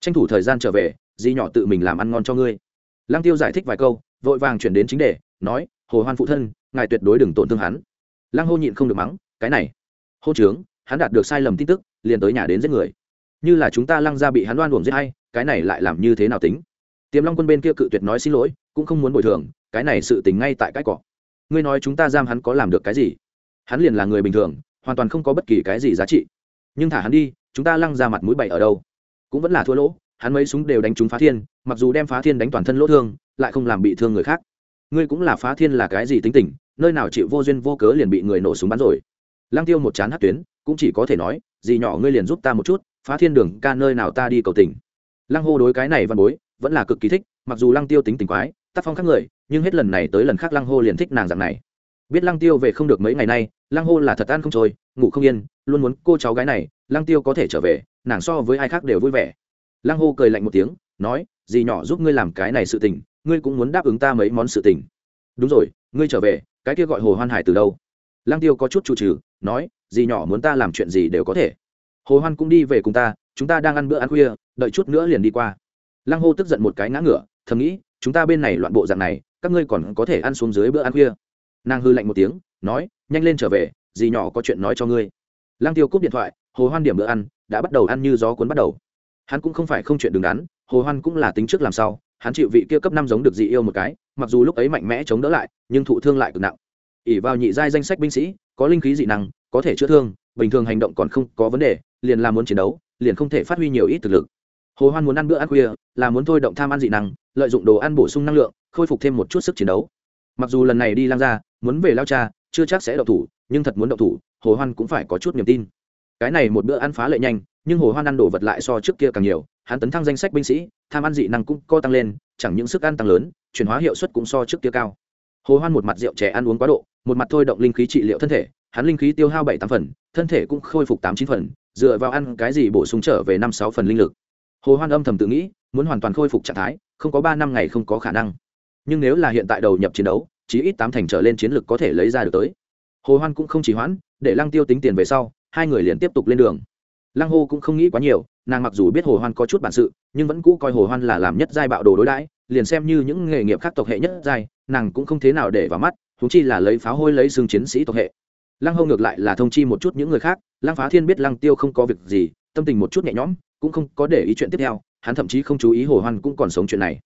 Tranh thủ thời gian trở về gì nhỏ tự mình làm ăn ngon cho ngươi. Lăng tiêu giải thích vài câu, vội vàng chuyển đến chính đề, nói, hồ hoan phụ thân, ngài tuyệt đối đừng tổn thương hắn. Lăng hô nhịn không được mắng, cái này hô trướng hắn đạt được sai lầm tin tức, liền tới nhà đến giết người. Như là chúng ta lăng ra bị hắn đoan uổng giết hay, cái này lại làm như thế nào tính? Tiềm long quân bên kia cự tuyệt nói xin lỗi, cũng không muốn bồi thường, cái này sự tình ngay tại cái cỏ. Ngươi nói chúng ta giam hắn có làm được cái gì? Hắn liền là người bình thường, hoàn toàn không có bất kỳ cái gì giá trị. Nhưng thả hắn đi, chúng ta lăng ra mặt mũi bậy ở đâu? Cũng vẫn là thua lỗ, hắn mấy súng đều đánh trúng phá thiên, mặc dù đem phá thiên đánh toàn thân lỗ thương, lại không làm bị thương người khác. Ngươi cũng là phá thiên là cái gì tính tình, nơi nào chịu vô duyên vô cớ liền bị người nổ súng bắn rồi? Lăng tiêu một chán hát tuyến cũng chỉ có thể nói gì nhỏ ngươi liền giúp ta một chút, phá thiên đường ca nơi nào ta đi cầu tình. Lăng hô đối cái này văn bối, vẫn là cực kỳ thích, mặc dù lăng tiêu tính tình quái, tác phong khác người, nhưng hết lần này tới lần khác lăng hô liền thích nàng dạng này. Biết lăng tiêu về không được mấy ngày nay, lăng hô là thật ăn không trôi, ngủ không yên, luôn muốn cô cháu gái này, lăng tiêu có thể trở về, nàng so với ai khác đều vui vẻ. Lăng hô cười lạnh một tiếng, nói, dì nhỏ giúp ngươi làm cái này sự tình, ngươi cũng muốn đáp ứng ta mấy món sự tình. Đúng rồi, ngươi trở về, cái kia gọi hồ hoan hải từ đâu? Lăng tiêu có chút chủ trừ nói, dì nhỏ muốn ta làm chuyện gì đều có thể. Hồ hoan cũng đi về cùng ta, chúng ta đang ăn bữa ăn khuya, đợi chút nữa liền đi qua. Lăng hô tức giận một cái ngã ngửa, thầm nghĩ, chúng ta bên này loạn bộ dạng này, các ngươi còn có thể ăn xuống dưới bữa ăn khuya. Nàng hư lạnh một tiếng, nói, nhanh lên trở về, dì nhỏ có chuyện nói cho ngươi. Lăng tiêu cúp điện thoại, hồ hoan điểm bữa ăn, đã bắt đầu ăn như gió cuốn bắt đầu. Hắn cũng không phải không chuyện đứng đắn, hồ hoan cũng là tính trước làm sao hắn chịu vị kia cấp năm giống được dị yêu một cái, mặc dù lúc ấy mạnh mẽ chống đỡ lại, nhưng thụ thương lại cực nặng. Ỉ vào nhị giai danh sách binh sĩ có linh khí dị năng, có thể chữa thương, bình thường hành động còn không có vấn đề, liền là muốn chiến đấu, liền không thể phát huy nhiều ít thực lực. Hồ hoan muốn ăn bữa ăn khuya, là muốn thôi động tham ăn dị năng, lợi dụng đồ ăn bổ sung năng lượng, khôi phục thêm một chút sức chiến đấu. Mặc dù lần này đi lang ra muốn về lao cha, chưa chắc sẽ đậu thủ, nhưng thật muốn đậu thủ, hồ hoan cũng phải có chút niềm tin. Cái này một bữa ăn phá lệ nhanh, nhưng hồ hoan ăn đồ vật lại so trước kia càng nhiều, hắn tấn thăng danh sách binh sĩ, tham ăn dị năng cũng co tăng lên, chẳng những sức ăn tăng lớn, chuyển hóa hiệu suất cũng so trước kia cao. Hồ hoan một mặt rượu trẻ ăn uống quá độ một mặt thôi động linh khí trị liệu thân thể, hắn linh khí tiêu hao bảy tám phần, thân thể cũng khôi phục tám chín phần, dựa vào ăn cái gì bổ sung trở về năm sáu phần linh lực. Hồ hoan âm thầm tự nghĩ, muốn hoàn toàn khôi phục trạng thái, không có ba năm ngày không có khả năng. Nhưng nếu là hiện tại đầu nhập chiến đấu, chí ít tám thành trở lên chiến lực có thể lấy ra được tới. Hồ hoan cũng không chỉ hoãn, để lăng tiêu tính tiền về sau, hai người liền tiếp tục lên đường. Lăng hô cũng không nghĩ quá nhiều, nàng mặc dù biết hồ hoan có chút bản sự, nhưng vẫn cũ coi hồ hoan là làm nhất giai bạo đồ đối đãi, liền xem như những nghề nghiệp khác tộc hệ nhất giai, nàng cũng không thế nào để vào mắt huống chi là lấy pháo hôi lấy xương chiến sĩ tộc hệ. Lăng hâu ngược lại là thông chi một chút những người khác, lăng phá thiên biết lăng tiêu không có việc gì, tâm tình một chút nhẹ nhõm, cũng không có để ý chuyện tiếp theo, hắn thậm chí không chú ý hồ hoan cũng còn sống chuyện này.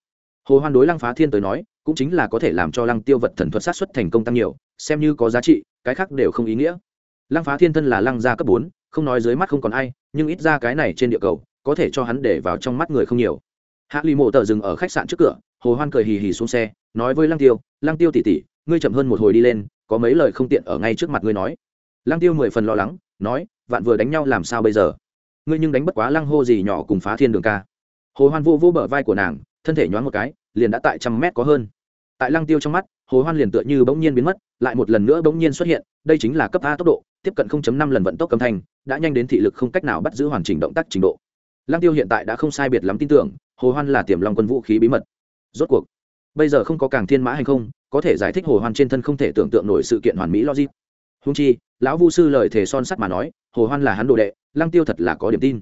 Hồ hoan đối lăng phá thiên tới nói, cũng chính là có thể làm cho lăng tiêu vật thần thuật sát xuất thành công tăng nhiều, xem như có giá trị, cái khác đều không ý nghĩa. Lăng phá thiên thân là lăng gia cấp bốn, không nói dưới mắt không còn ai, nhưng ít ra cái này trên địa cầu, có thể cho hắn để vào trong mắt người không nhiều. Hạ lì mộ tờ dừng ở khách sạn trước cửa, hồ hoan cười hì hì xuống xe, nói với lăng tiêu lăng tiêu tỉ tỉ ngươi chậm hơn một hồi đi lên, có mấy lời không tiện ở ngay trước mặt ngươi nói. Lăng tiêu mười phần lo lắng, nói, vạn vừa đánh nhau làm sao bây giờ? Ngươi nhưng đánh bất quá lăng hô gì nhỏ cùng phá thiên đường ca. Hồ hoan vô vô bờ vai của nàng, thân thể nhoáng một cái, liền đã tại trăm mét có hơn. Tại lăng tiêu trong mắt, hồ hoan liền tựa như bỗng nhiên biến mất, lại một lần nữa bỗng nhiên xuất hiện, đây chính là cấp a tốc độ, tiếp cận 0.5 lần vận tốc âm thanh, đã nhanh đến thị lực không cách nào bắt giữ hoàn chỉnh động tác trình độ. Lăng tiêu hiện tại đã không sai biệt lắm tin tưởng, hồ hoan là tiềm long quân vũ khí bí mật. Rốt cuộc, bây giờ không có càng thiên mã hay không có thể giải thích hồ hoan trên thân không thể tưởng tượng nổi sự kiện hoàn mỹ logic. Hung chi, lão vu sư lời thể son sắt mà nói, hồ hoan là hắn đồ đệ, lăng tiêu thật là có điểm tin.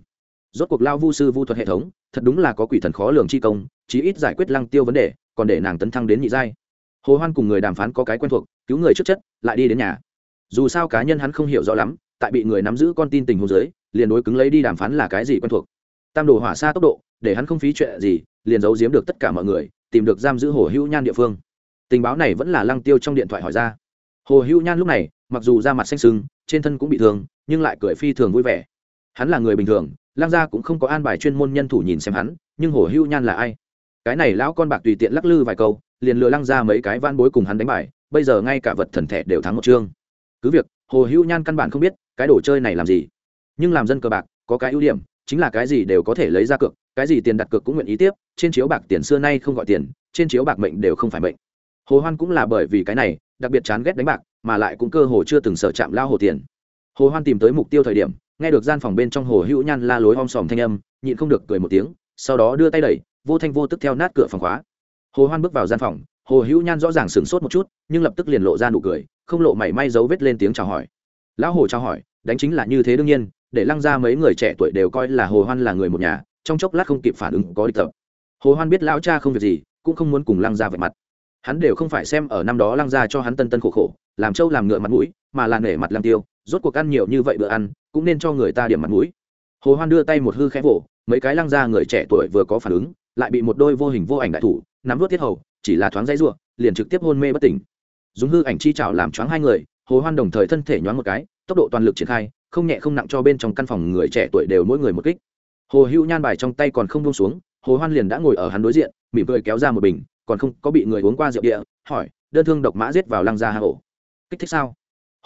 Rốt cuộc lao vu sư vu thuật hệ thống, thật đúng là có quỷ thần khó lường chi công, chí ít giải quyết lăng tiêu vấn đề, còn để nàng tấn thăng đến nhị giai. Hồ hoan cùng người đàm phán có cái quen thuộc, cứu người trước chất, lại đi đến nhà. Dù sao cá nhân hắn không hiểu rõ lắm, tại bị người nắm giữ con tin tình hồ dưới, liền đối cứng lấy đi đàm phán là cái gì quen thuộc. Tam đồ hỏa xa tốc độ, để hắn không phí chuyện gì, liền giấu giếm được tất cả mọi người, tìm được giam giữ hồ hữu nhan địa phương tình báo này vẫn là lăng tiêu trong điện thoại hỏi ra. Hồ hữu nhan lúc này, mặc dù da mặt xanh sưng trên thân cũng bị thương, nhưng lại cười phi thường vui vẻ. Hắn là người bình thường, lăng gia cũng không có an bài chuyên môn nhân thủ nhìn xem hắn, nhưng hồ hữu nhan là ai? Cái này lão con bạc tùy tiện lắc lư vài câu, liền lừa lăng ra mấy cái van bối cùng hắn đánh bài, bây giờ ngay cả vật thần thẻ đều thắng một chương. Cứ việc, hồ hữu nhan căn bản không biết, cái đồ chơi này làm gì. Nhưng làm dân cờ bạc, có cái ưu điểm, chính là cái gì đều có thể lấy ra cược, cái gì tiền đặt cược cũng nguyện ý tiếp, trên chiếu bạc tiền xưa nay không gọi tiền, trên chiếu bạc mệnh đều không phải mệnh hồ hoan cũng là bởi vì cái này, đặc biệt chán ghét đánh bạc, mà lại cũng cơ hồ chưa từng sở chạm lao hồ tiền. Hồ hoan tìm tới mục tiêu thời điểm, nghe được gian phòng bên trong hồ hữu nhan la lối om sòm thanh âm, nhịn không được cười một tiếng, sau đó đưa tay đẩy, vô thanh vô tức theo nát cửa phòng khóa. Hồ hoan bước vào gian phòng, hồ hữu nhan rõ ràng sửng sốt một chút, nhưng lập tức liền lộ ra nụ cười, không lộ mảy may dấu vết lên tiếng chào hỏi. Lão hồ chào hỏi, đánh chính là như thế đương nhiên, để lăng ra mấy người trẻ tuổi đều coi là hồ hoan là người một nhà, trong chốc lát không kịp phản ứng có đi tập. Hồ hoan biết lão cha không việc gì, cũng không muốn cùng lăng ra vạch mặt hắn đều không phải xem ở năm đó lăng ra cho hắn tân tân khổ khổ, làm trâu làm ngựa mặt mũi, mà là nể mặt lăng tiêu, rốt cuộc ăn nhiều như vậy bữa ăn, cũng nên cho người ta điểm mặt mũi. Hồ hoan đưa tay một hư khẽ vỗ, mấy cái lăng ra người trẻ tuổi vừa có phản ứng, lại bị một đôi vô hình vô ảnh đại thủ, nắm vớt thiết hầu, chỉ là thoáng dãy ruộng liền trực tiếp hôn mê bất tỉnh. Dùng hư ảnh chi trào làm choáng hai người, hồ hoan đồng thời thân thể nhoáng một cái, tốc độ toàn lực triển khai, không nhẹ không nặng cho bên trong căn phòng người trẻ tuổi đều mỗi người một kích. Hồ hữu nhan bài trong tay còn không buông xuống, hồ hoan liền đã ngồi ở hắn đối diện, mỉm cười kéo ra một bình còn không có bị người uống qua rượu địa, hỏi, đơn thương độc mã giết vào lăng gia hà hổ kích thích sao?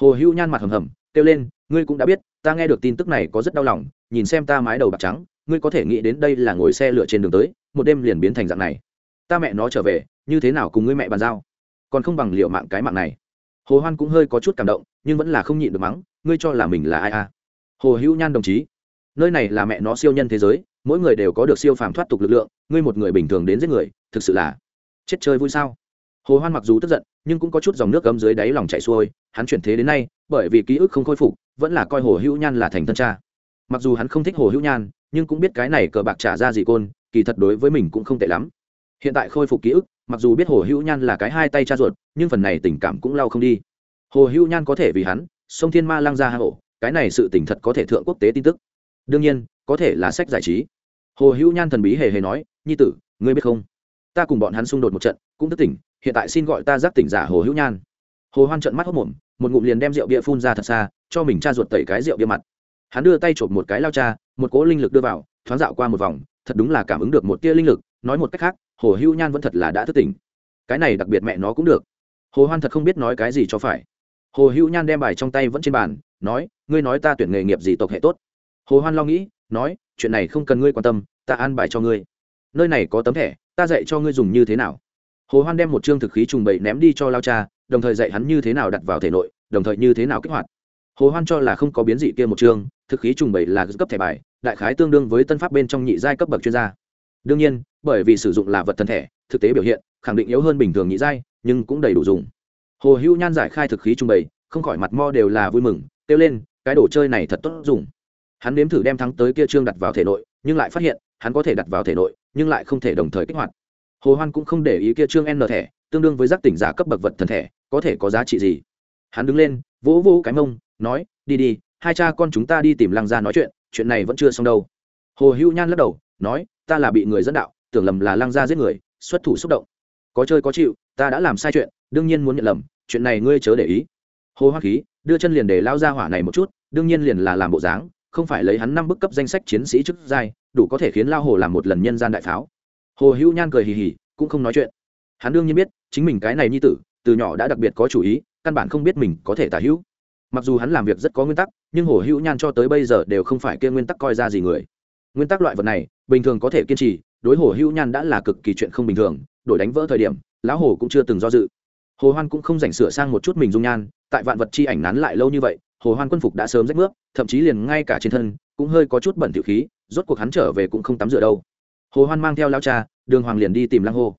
Hồ hữu nhan mặt hầm hầm, kêu lên, ngươi cũng đã biết, ta nghe được tin tức này có rất đau lòng, nhìn xem ta mái đầu bạc trắng, ngươi có thể nghĩ đến đây là ngồi xe lửa trên đường tới, một đêm liền biến thành dạng này. Ta mẹ nó trở về, như thế nào cùng ngươi mẹ bàn giao? Còn không bằng liệu mạng cái mạng này. Hồ hoan cũng hơi có chút cảm động, nhưng vẫn là không nhịn được mắng, ngươi cho là mình là ai à? Hồ hữu nhan đồng chí, nơi này là mẹ nó siêu nhân thế giới, mỗi người đều có được siêu phàm thoát tục lực lượng, ngươi một người bình thường đến giết người, thực sự là chết chơi vui sao? Hồ hoan mặc dù tức giận, nhưng cũng có chút dòng nước gấm dưới đáy lòng chảy xuôi, hắn chuyển thế đến nay, bởi vì ký ức không khôi phục, vẫn là coi hồ hữu nhan là thành thân cha. Mặc dù hắn không thích hồ hữu nhan, nhưng cũng biết cái này cờ bạc trả ra gì côn, kỳ thật đối với mình cũng không tệ lắm. Hiện tại khôi phục ký ức, mặc dù biết hồ hữu nhan là cái hai tay cha ruột, nhưng phần này tình cảm cũng lau không đi. Hồ hữu nhan có thể vì hắn, sông thiên ma lăng ra hà hộ cái này sự tình thật có thể thượng quốc tế tin tức. Đương nhiên, có thể là sách giải trí. Hồ hữu nhan thần bí hề hề nói, nhi tử, ngươi biết không? Ta cùng bọn hắn xung đột một trận, cũng thức tỉnh, hiện tại xin gọi ta giác tỉnh giả hồ hữu nhan. Hồ hoan trận mắt hốc mồm, một ngụm liền đem rượu bia phun ra thật xa, cho mình cha ruột tẩy cái rượu bia mặt. Hắn đưa tay chộp một cái lao cha, một cỗ linh lực đưa vào, thoáng dạo qua một vòng, thật đúng là cảm ứng được một tia linh lực, nói một cách khác, hồ hữu nhan vẫn thật là đã thức tỉnh. Cái này đặc biệt mẹ nó cũng được. Hồ hoan thật không biết nói cái gì cho phải. Hồ hữu nhan đem bài trong tay vẫn trên bàn, nói, ngươi nói ta tuyển nghề nghiệp gì tộc hệ tốt? Hồ hoan lo nghĩ, nói, chuyện này không cần ngươi quan tâm, ta an bài cho ngươi. Nơi này có tấm thẻ ta dạy cho ngươi dùng như thế nào. Hồ hoan đem một chương thực khí trùng bậy ném đi cho lao cha, đồng thời dạy hắn như thế nào đặt vào thể nội, đồng thời như thế nào kích hoạt. Hồ hoan cho là không có biến dị kia một chương, thực khí trùng bậy là cấp thẻ bài, đại khái tương đương với tân pháp bên trong nhị giai cấp bậc chuyên gia. Đương nhiên, bởi vì sử dụng là vật thân thể, thực tế biểu hiện, khẳng định yếu hơn bình thường nhị giai, nhưng cũng đầy đủ dùng. Hồ hữu nhan giải khai thực khí trung bày không khỏi mặt mo đều là vui mừng, kêu lên, cái đồ chơi này thật tốt dùng. Hắn nếm thử đem thắng tới kia trương đặt vào thể nội, nhưng lại phát hiện, hắn có thể đặt vào thể nội nhưng lại không thể đồng thời kích hoạt. Hồ hoan cũng không để ý kia trương n thẻ, tương đương với giác tỉnh giả cấp bậc vật thần thể có thể có giá trị gì? Hắn đứng lên, vỗ vỗ cái mông, nói, đi đi, hai cha con chúng ta đi tìm lăng gia nói chuyện chuyện này vẫn chưa xong đâu. Hồ hữu nhan lắc đầu, nói, ta là bị người dẫn đạo, tưởng lầm là lăng gia giết người, xuất thủ xúc động. Có chơi có chịu, ta đã làm sai chuyện, đương nhiên muốn nhận lầm, chuyện này ngươi chớ để ý. Hồ hoa khí, đưa chân liền để lao ra hỏa này một chút, đương nhiên liền là làm bộ dáng, không phải lấy hắn năm bức cấp danh sách chiến sĩ chức giai đủ có thể khiến lao hồ làm một lần nhân gian đại pháo. Hồ hữu nhan cười hì hì, cũng không nói chuyện. Hắn đương nhiên biết, chính mình cái này nhi tử, từ nhỏ đã đặc biệt có chủ ý, căn bản không biết mình có thể tả hữu. Mặc dù hắn làm việc rất có nguyên tắc, nhưng hồ hữu nhan cho tới bây giờ đều không phải kia nguyên tắc coi ra gì người. Nguyên tắc loại vật này, bình thường có thể kiên trì, đối hồ hữu nhan đã là cực kỳ chuyện không bình thường, đổi đánh vỡ thời điểm, lão hồ cũng chưa từng do dự. Hồ hoan cũng không dành sửa sang một chút mình dung nhan, tại vạn vật chi ảnh nán lại lâu như vậy, hồ hoan quân phục đã sớm rách nước, thậm chí liền ngay cả trên thân cũng hơi có chút bẩn tiểu khí rốt cuộc hắn trở về cũng không tắm rửa đâu. Hồ hoan mang theo lão cha, đường hoàng liền đi tìm lăng hô.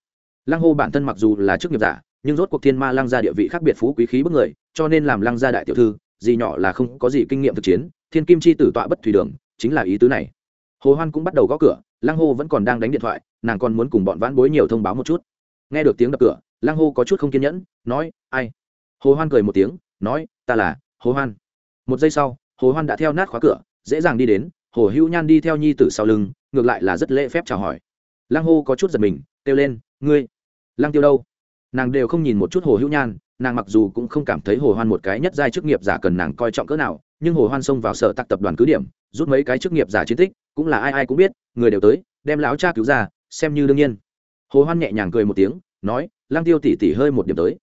Lăng hô bản thân mặc dù là chức nghiệp giả, nhưng rốt cuộc thiên ma lăng gia địa vị khác biệt phú quý khí bức người, cho nên làm lăng gia đại tiểu thư, gì nhỏ là không có gì kinh nghiệm thực chiến, thiên kim chi tử tọa bất thủy đường, chính là ý tứ này. Hồ hoan cũng bắt đầu gõ cửa, lăng hô vẫn còn đang đánh điện thoại, nàng còn muốn cùng bọn vãn bối nhiều thông báo một chút. Nghe được tiếng đập cửa, lăng hô có chút không kiên nhẫn, nói, ai? Hồ hoan cười một tiếng, nói, ta là hồ hoan. Một giây sau, hồ hoan đã theo nát khóa cửa, dễ dàng đi đến hồ hữu nhan đi theo nhi tử sau lưng, ngược lại là rất lễ phép chào hỏi. Lăng hô có chút giật mình, kêu lên, ngươi, lăng tiêu đâu? Nàng đều không nhìn một chút hồ hữu nhan, nàng mặc dù cũng không cảm thấy hồ hoan một cái nhất giai chức nghiệp giả cần nàng coi trọng cỡ nào, nhưng hồ hoan xông vào sở tạc tập đoàn cứ điểm, rút mấy cái chức nghiệp giả chiến tích, cũng là ai ai cũng biết, người đều tới, đem lão cha cứu ra, xem như đương nhiên. Hồ hoan nhẹ nhàng cười một tiếng, nói, lăng tiêu tỉ tỉ hơi một điểm tới.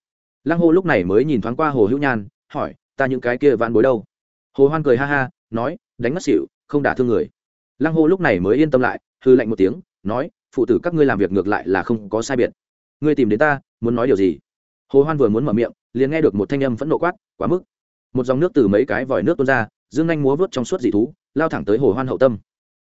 Lăng hô lúc này mới nhìn thoáng qua hồ hữu nhan, hỏi, ta những cái kia vạn bối đâu? Hồ hoan cười ha ha, nói, đánh mất xỉu không đả thương người. Lăng hô lúc này mới yên tâm lại hư lạnh một tiếng, nói, phụ tử các ngươi làm việc ngược lại là không có sai biệt. Ngươi tìm đến ta, muốn nói điều gì? Hồ hoan vừa muốn mở miệng, liền nghe được một thanh âm phẫn nộ quát, quá mức. Một dòng nước từ mấy cái vòi nước tuôn ra, dương anh múa vớt trong suốt dị thú, lao thẳng tới hồ hoan hậu tâm.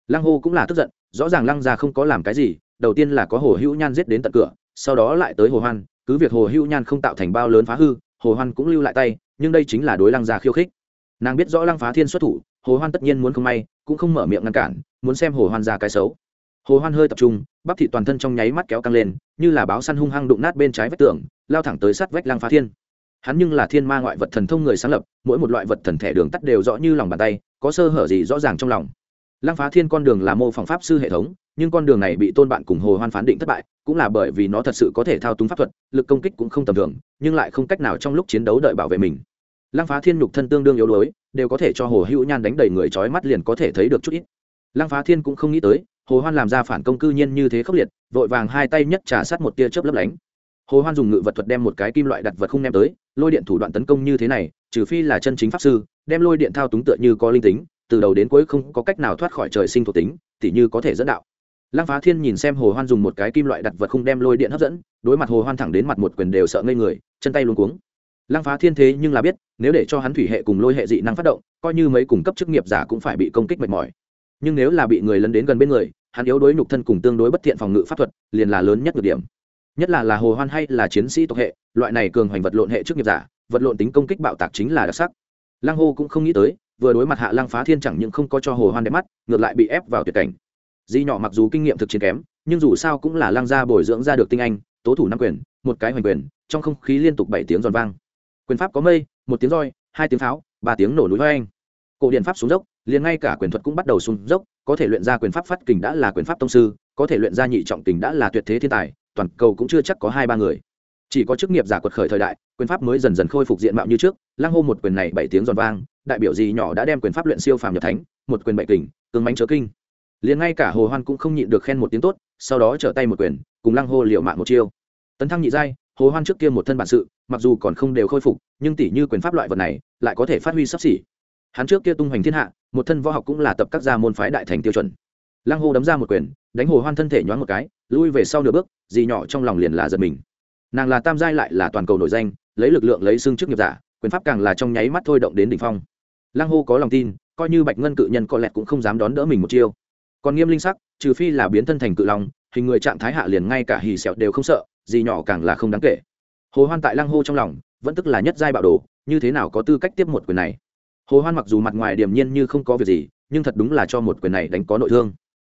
Lăng hô cũng là tức giận, rõ ràng lăng gia không có làm cái gì, đầu tiên là có hồ hữu nhan giết đến tận cửa, sau đó lại tới hồ hoan, cứ việc hồ hữu nhan không tạo thành bao lớn phá hư, hồ hoan cũng lưu lại tay, nhưng đây chính là đối lăng gia khiêu khích. Nàng biết rõ lăng phá thiên xuất thủ, hồ hoan tất nhiên muốn không may cũng không mở miệng ngăn cản, muốn xem hồ hoan ra cái xấu. Hồ hoan hơi tập trung, bắp thị toàn thân trong nháy mắt kéo căng lên, như là báo săn hung hăng đụng nát bên trái vách tường, lao thẳng tới sát vách lăng phá thiên. Hắn nhưng là thiên ma ngoại vật thần thông người sáng lập, mỗi một loại vật thần thể đường tắt đều rõ như lòng bàn tay, có sơ hở gì rõ ràng trong lòng. Lăng phá thiên con đường là mô phỏng pháp sư hệ thống, nhưng con đường này bị tôn bạn cùng hồ hoan phán định thất bại, cũng là bởi vì nó thật sự có thể thao túng pháp thuật, lực công kích cũng không tầm thường, nhưng lại không cách nào trong lúc chiến đấu đợi bảo vệ mình lăng phá thiên nhục thân tương đương yếu đuối, đều có thể cho hồ hữu nhan đánh đầy người trói mắt liền có thể thấy được chút ít. Lăng phá thiên cũng không nghĩ tới, hồ hoan làm ra phản công cư nhiên như thế khốc liệt, vội vàng hai tay nhất trả sát một tia chớp lấp lánh. Hồ hoan dùng ngự vật thuật đem một cái kim loại đặt vật không đem tới, lôi điện thủ đoạn tấn công như thế này, trừ phi là chân chính pháp sư, đem lôi điện thao túng tựa như có linh tính, từ đầu đến cuối không có cách nào thoát khỏi trời sinh thuộc tính, tỉ như có thể dẫn đạo. Lăng phá thiên nhìn xem hồ hoan dùng một cái kim loại đặt vật không đem lôi điện hấp dẫn, đối mặt hồ hoan thẳng đến mặt một quyền đều sợ ngây người, chân tay luống cuống. Lăng phá thiên thế nhưng là biết nếu để cho hắn thủy hệ cùng lôi hệ dị năng phát động, coi như mấy cùng cấp chức nghiệp giả cũng phải bị công kích mệt mỏi. Nhưng nếu là bị người lấn đến gần bên người, hắn yếu đối nhục thân cùng tương đối bất thiện phòng ngự pháp thuật, liền là lớn nhất được điểm. Nhất là là hồ hoan hay là chiến sĩ tộc hệ, loại này cường hoành vật lộn hệ chức nghiệp giả, vật lộn tính công kích bạo tạc chính là đặc sắc. Lang hô cũng không nghĩ tới, vừa đối mặt hạ lang phá thiên chẳng những không có cho hồ hoan đẹp mắt, ngược lại bị ép vào tuyệt cảnh. Di nhỏ mặc dù kinh nghiệm thực chiến kém, nhưng dù sao cũng là lang gia bồi dưỡng ra được tinh anh, tố thủ năm quyền, một cái hoành quyền, trong không khí liên tục bảy tiếng giòn vang. Quyền pháp có mây một tiếng roi, hai tiếng pháo, ba tiếng nổ núi vai anh cổ điện pháp xuống dốc, liền ngay cả quyền thuật cũng bắt đầu xuống dốc, có thể luyện ra quyền pháp phát kình đã là quyền pháp tông sư, có thể luyện ra nhị trọng kình đã là tuyệt thế thiên tài, toàn cầu cũng chưa chắc có hai ba người. Chỉ có chức nghiệp giả quật khởi thời đại, quyền pháp mới dần dần khôi phục diện mạo như trước lăng hô một quyền này bảy tiếng giòn vang, đại biểu gì nhỏ đã đem quyền pháp luyện siêu phàm nhập thánh, một quyền bảy kình cường mánh chớ kinh. Liền ngay cả hồ hoan cũng không nhịn được khen một tiếng tốt, sau đó trở tay một quyền, cùng lăng hô liều mạng một chiêu. Tấn thăng nhị giai, hồ hoan trước kia một thân bản sự, mặc dù còn không đều khôi phục nhưng tỷ như quyền pháp loại vật này lại có thể phát huy sắp xỉ. Hắn trước kia tung hoành thiên hạ, một thân võ học cũng là tập các gia môn phái đại thành tiêu chuẩn. Lăng hô đấm ra một quyền, đánh hồ hoan thân thể nhoáng một cái, lui về sau nửa bước, dì nhỏ trong lòng liền là giật mình. Nàng là tam giai lại là toàn cầu nổi danh, lấy lực lượng lấy xương trước nghiệp giả, quyền pháp càng là trong nháy mắt thôi động đến đỉnh phong. Lăng hô có lòng tin, coi như bạch ngân cự nhân có lẽ cũng không dám đón đỡ mình một chiêu. Còn nghiêm linh sắc, trừ phi là biến thân thành cự long, hình người trạng thái hạ liền ngay cả hì sẹo đều không sợ gì nhỏ càng là không đáng kể. Hồ hoan tại lăng hô trong lòng vẫn tức là nhất giai bạo đồ, như thế nào có tư cách tiếp một quyền này? Hồ hoan mặc dù mặt ngoài điềm nhiên như không có việc gì, nhưng thật đúng là cho một quyền này đánh có nội thương.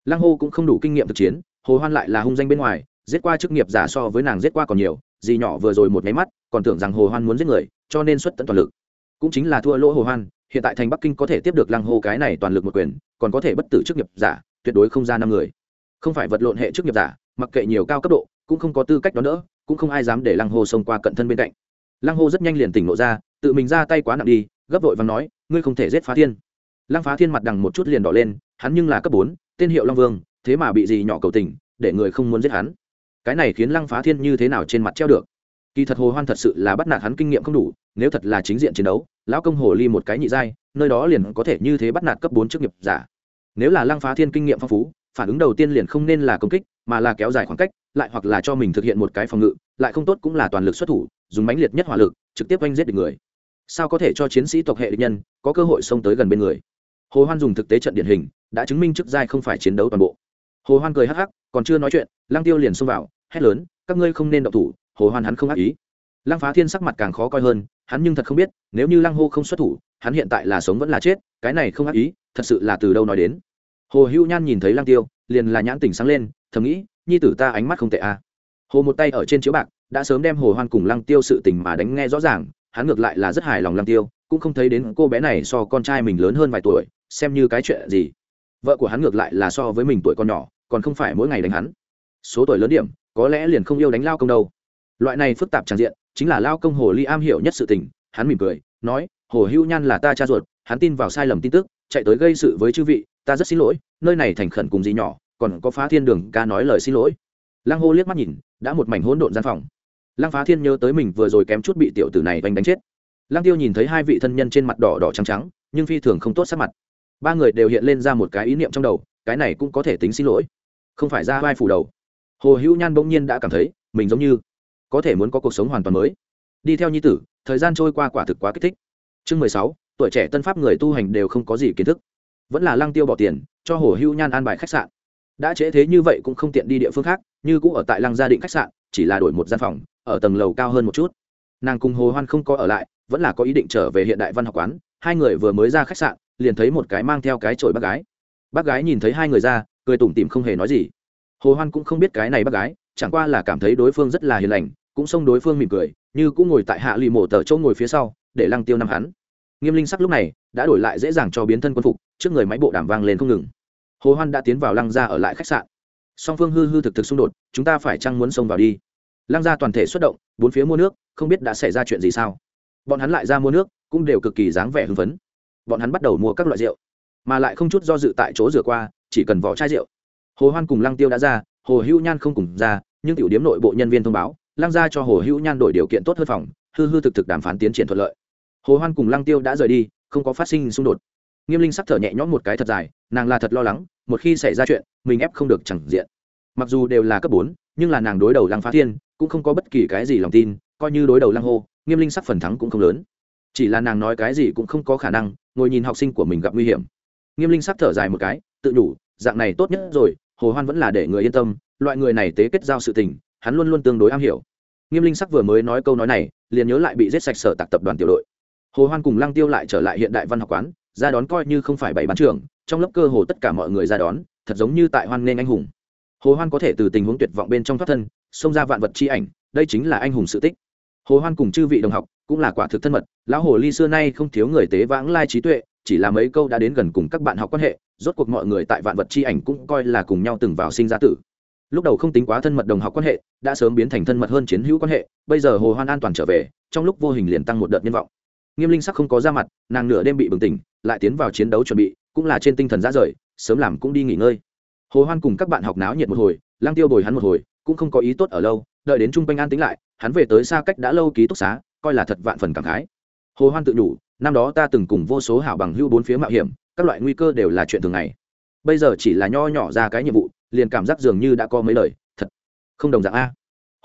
Lăng hô cũng không đủ kinh nghiệm thực chiến, hồ hoan lại là hung danh bên ngoài, giết qua chức nghiệp giả so với nàng giết qua còn nhiều gì nhỏ vừa rồi một máy mắt, còn tưởng rằng hồ hoan muốn giết người, cho nên xuất tận toàn lực. Cũng chính là thua lỗ hồ hoan, hiện tại thành bắc kinh có thể tiếp được lăng hô cái này toàn lực một quyền, còn có thể bất tử chức nghiệp giả, tuyệt đối không ra năm người. Không phải vật lộn hệ chức nghiệp giả, mặc kệ nhiều cao cấp độ, cũng không có tư cách đó nữa cũng không ai dám để lăng hô xông qua cận thân bên cạnh lăng hô rất nhanh liền tỉnh lộ ra, tự mình ra tay quá nặng đi, gấp vội và nói, ngươi không thể giết phá thiên. Lăng phá thiên mặt đằng một chút liền đỏ lên, hắn nhưng là cấp bốn, tên hiệu long vương, thế mà bị gì nhỏ cầu tình, để người không muốn giết hắn. Cái này khiến lăng phá thiên như thế nào trên mặt treo được? Kỳ thật hồ hoan thật sự là bắt nạt hắn kinh nghiệm không đủ, nếu thật là chính diện chiến đấu, lão công hồ ly một cái nhị giai, nơi đó liền có thể như thế bắt nạt cấp bốn chức nghiệp giả. Nếu là lăng phá thiên kinh nghiệm phong phú, phản ứng đầu tiên liền không nên là công kích, mà là kéo dài khoảng cách lại hoặc là cho mình thực hiện một cái phòng ngự, lại không tốt cũng là toàn lực xuất thủ, dùng mãnh liệt nhất hỏa lực, trực tiếp oanh giết được người. Sao có thể cho chiến sĩ tộc hệ địch nhân có cơ hội xông tới gần bên người? Hồ hoan dùng thực tế trận điển hình, đã chứng minh chức giai không phải chiến đấu toàn bộ. Hồ hoan cười hắc hắc, còn chưa nói chuyện, lăng tiêu liền xông vào, hét lớn, các ngươi không nên động thủ, hồ hoan hắn không ác ý. Lăng phá thiên sắc mặt càng khó coi hơn, hắn nhưng thật không biết, nếu như lăng hô không xuất thủ, hắn hiện tại là sống vẫn là chết, cái này không ác ý, thật sự là từ đâu nói đến. Hồ hữu nhan nhìn thấy lăng tiêu, liền là nhãn tỉnh sáng lên, thầm nghĩ nhi tử ta ánh mắt không tệ à. hồ một tay ở trên chiếu bạc, đã sớm đem hồ hoan cùng lăng tiêu sự tình mà đánh nghe rõ ràng, hắn ngược lại là rất hài lòng lăng tiêu, cũng không thấy đến cô bé này so con trai mình lớn hơn vài tuổi, xem như cái chuyện gì. Vợ của hắn ngược lại là so với mình tuổi còn nhỏ, còn không phải mỗi ngày đánh hắn. Số tuổi lớn điểm, có lẽ liền không yêu đánh lao công đâu. Loại này phức tạp tràn diện, chính là lao công hồ ly am hiểu nhất sự tình, hắn mỉm cười, nói, hồ hữu nhan là ta cha ruột, hắn tin vào sai lầm tin tức, chạy tới gây sự với chư vị, ta rất xin lỗi, nơi này thành khẩn cùng gì nhỏ còn có phá thiên đường ca nói lời xin lỗi. Lăng hô liếc mắt nhìn, đã một mảnh hỗn độn gian phòng. Lăng phá thiên nhớ tới mình vừa rồi kém chút bị tiểu tử này vành đánh chết. Lăng tiêu nhìn thấy hai vị thân nhân trên mặt đỏ đỏ trắng trắng, nhưng phi thường không tốt sắc mặt. Ba người đều hiện lên ra một cái ý niệm trong đầu, cái này cũng có thể tính xin lỗi. Không phải ra vai phủ đầu. Hồ hữu nhan bỗng nhiên đã cảm thấy, mình giống như có thể muốn có cuộc sống hoàn toàn mới. Đi theo nhi tử, thời gian trôi qua quả thực quá kích thích. Chương mười sáu, tuổi trẻ tân pháp người tu hành đều không có gì kiến thức. Vẫn là lăng tiêu bỏ tiền, cho hồ hữu nhan an bài khách sạn đã trễ thế như vậy cũng không tiện đi địa phương khác, như cũng ở tại lăng gia định khách sạn, chỉ là đổi một gian phòng, ở tầng lầu cao hơn một chút. Nàng cùng hồ hoan không có ở lại, vẫn là có ý định trở về hiện đại văn học quán, hai người vừa mới ra khách sạn, liền thấy một cái mang theo cái chổi bác gái. Bác gái nhìn thấy hai người ra, cười tủm tỉm không hề nói gì. Hồ hoan cũng không biết cái này bác gái, chẳng qua là cảm thấy đối phương rất là hiền lành, cũng xông đối phương mỉm cười, như cũng ngồi tại hạ lì mổ tờ chỗ ngồi phía sau, để lăng tiêu năm hắn. Nghiêm linh sắc lúc này, đã đổi lại dễ dàng cho biến thân quân phục, trước người máy bộ đàm vang lên không ngừng hồ hoan đã tiến vào lăng gia ở lại khách sạn. Song phương hư hư thực thực xung đột, chúng ta phải chăng muốn xông vào đi? Lăng gia toàn thể xuất động, bốn phía mua nước, không biết đã xảy ra chuyện gì sao. Bọn hắn lại ra mua nước, cũng đều cực kỳ dáng vẻ hưng phấn. Bọn hắn bắt đầu mua các loại rượu, mà lại không chút do dự tại chỗ rửa qua, chỉ cần vỏ chai rượu. Hồ hoan cùng lăng tiêu đã ra, hồ hữu nhan không cùng ra, nhưng tiểu điếm nội bộ nhân viên thông báo, lăng gia cho hồ hữu nhan đổi điều kiện tốt hơn phòng, hư hư thực thực đàm phán tiến triển thuận lợi. Hồ hoan cùng lăng tiêu đã rời đi, không có phát sinh xung đột nghiêm linh sắc thở nhẹ nhõm một cái thật dài, nàng là thật lo lắng, một khi xảy ra chuyện, mình ép không được chẳng diện. Mặc dù đều là cấp bốn, nhưng là nàng đối đầu lăng phá thiên, cũng không có bất kỳ cái gì lòng tin, coi như đối đầu lăng hô, nghiêm linh sắc phần thắng cũng không lớn. Chỉ là nàng nói cái gì cũng không có khả năng, ngồi nhìn học sinh của mình gặp nguy hiểm. Nghiêm linh sắc thở dài một cái, tự đủ dạng này tốt nhất rồi, hồ hoan vẫn là để người yên tâm, loại người này tế kết giao sự tình, hắn luôn luôn tương đối am hiểu. Nghiêm linh sắc vừa mới nói câu nói này, liền nhớ lại bị giết sạch sở tạc tập đoàn tiểu đội. Hồ hoan cùng lăng tiêu lại trở lại hiện đại văn học quán ra đón coi như không phải bảy bán trưởng, trong lớp cơ hồ tất cả mọi người ra đón, thật giống như tại hoan nên anh hùng. Hồ hoan có thể từ tình huống tuyệt vọng bên trong thoát thân, xông ra vạn vật chi ảnh, đây chính là anh hùng sự tích. Hồ hoan cùng chư vị đồng học cũng là quả thực thân mật, lão hồ ly xưa nay không thiếu người tế vãng lai trí tuệ, chỉ là mấy câu đã đến gần cùng các bạn học quan hệ, rốt cuộc mọi người tại vạn vật chi ảnh cũng coi là cùng nhau từng vào sinh ra tử. Lúc đầu không tính quá thân mật đồng học quan hệ, đã sớm biến thành thân mật hơn chiến hữu quan hệ, bây giờ hồ hoan an toàn trở về, trong lúc vô hình liền tăng một đợt nhân vọng. Nghiêm linh sắc không có ra mặt, nàng nửa đêm bị bừng tỉnh lại tiến vào chiến đấu chuẩn bị, cũng là trên tinh thần ra rời, sớm làm cũng đi nghỉ ngơi. Hồ hoan cùng các bạn học náo nhiệt một hồi lang tiêu bồi hắn một hồi, cũng không có ý tốt ở lâu, đợi đến trung quanh an tính lại, hắn về tới xa cách đã lâu ký túc xá, coi là thật vạn phần cảm khái. Hồ hoan tự nhủ, năm đó ta từng cùng vô số hảo bằng hưu bốn phía mạo hiểm, các loại nguy cơ đều là chuyện thường ngày. Bây giờ chỉ là nho nhỏ ra cái nhiệm vụ, liền cảm giác dường như đã có mấy lời, thật không đồng dạng a.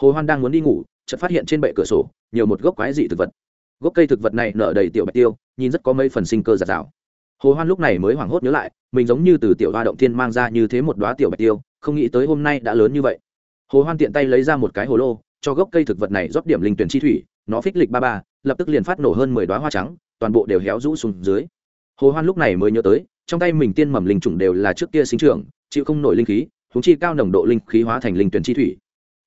Hồ hoan đang muốn đi ngủ, chợt phát hiện trên bệ cửa sổ, nhiều một gốc quái dị thực vật gốc cây thực vật này nở đầy tiểu bạch tiêu, nhìn rất có mấy phần sinh cơ giạt rào. Hồ hoan lúc này mới hoảng hốt nhớ lại, mình giống như từ tiểu hoa động thiên mang ra như thế một đóa tiểu bạch tiêu, không nghĩ tới hôm nay đã lớn như vậy. Hồ hoan tiện tay lấy ra một cái hồ lô, cho gốc cây thực vật này rót điểm linh tuyển chi thủy, nó phích lịch ba ba, lập tức liền phát nổ hơn mười đóa hoa trắng, toàn bộ đều héo rũ xuống dưới. Hồ hoan lúc này mới nhớ tới, trong tay mình tiên mầm linh trùng đều là trước kia sinh trưởng, chịu không nổi linh khí chúng chi cao nồng độ linh khí hóa thành linh tuyển chi thủy.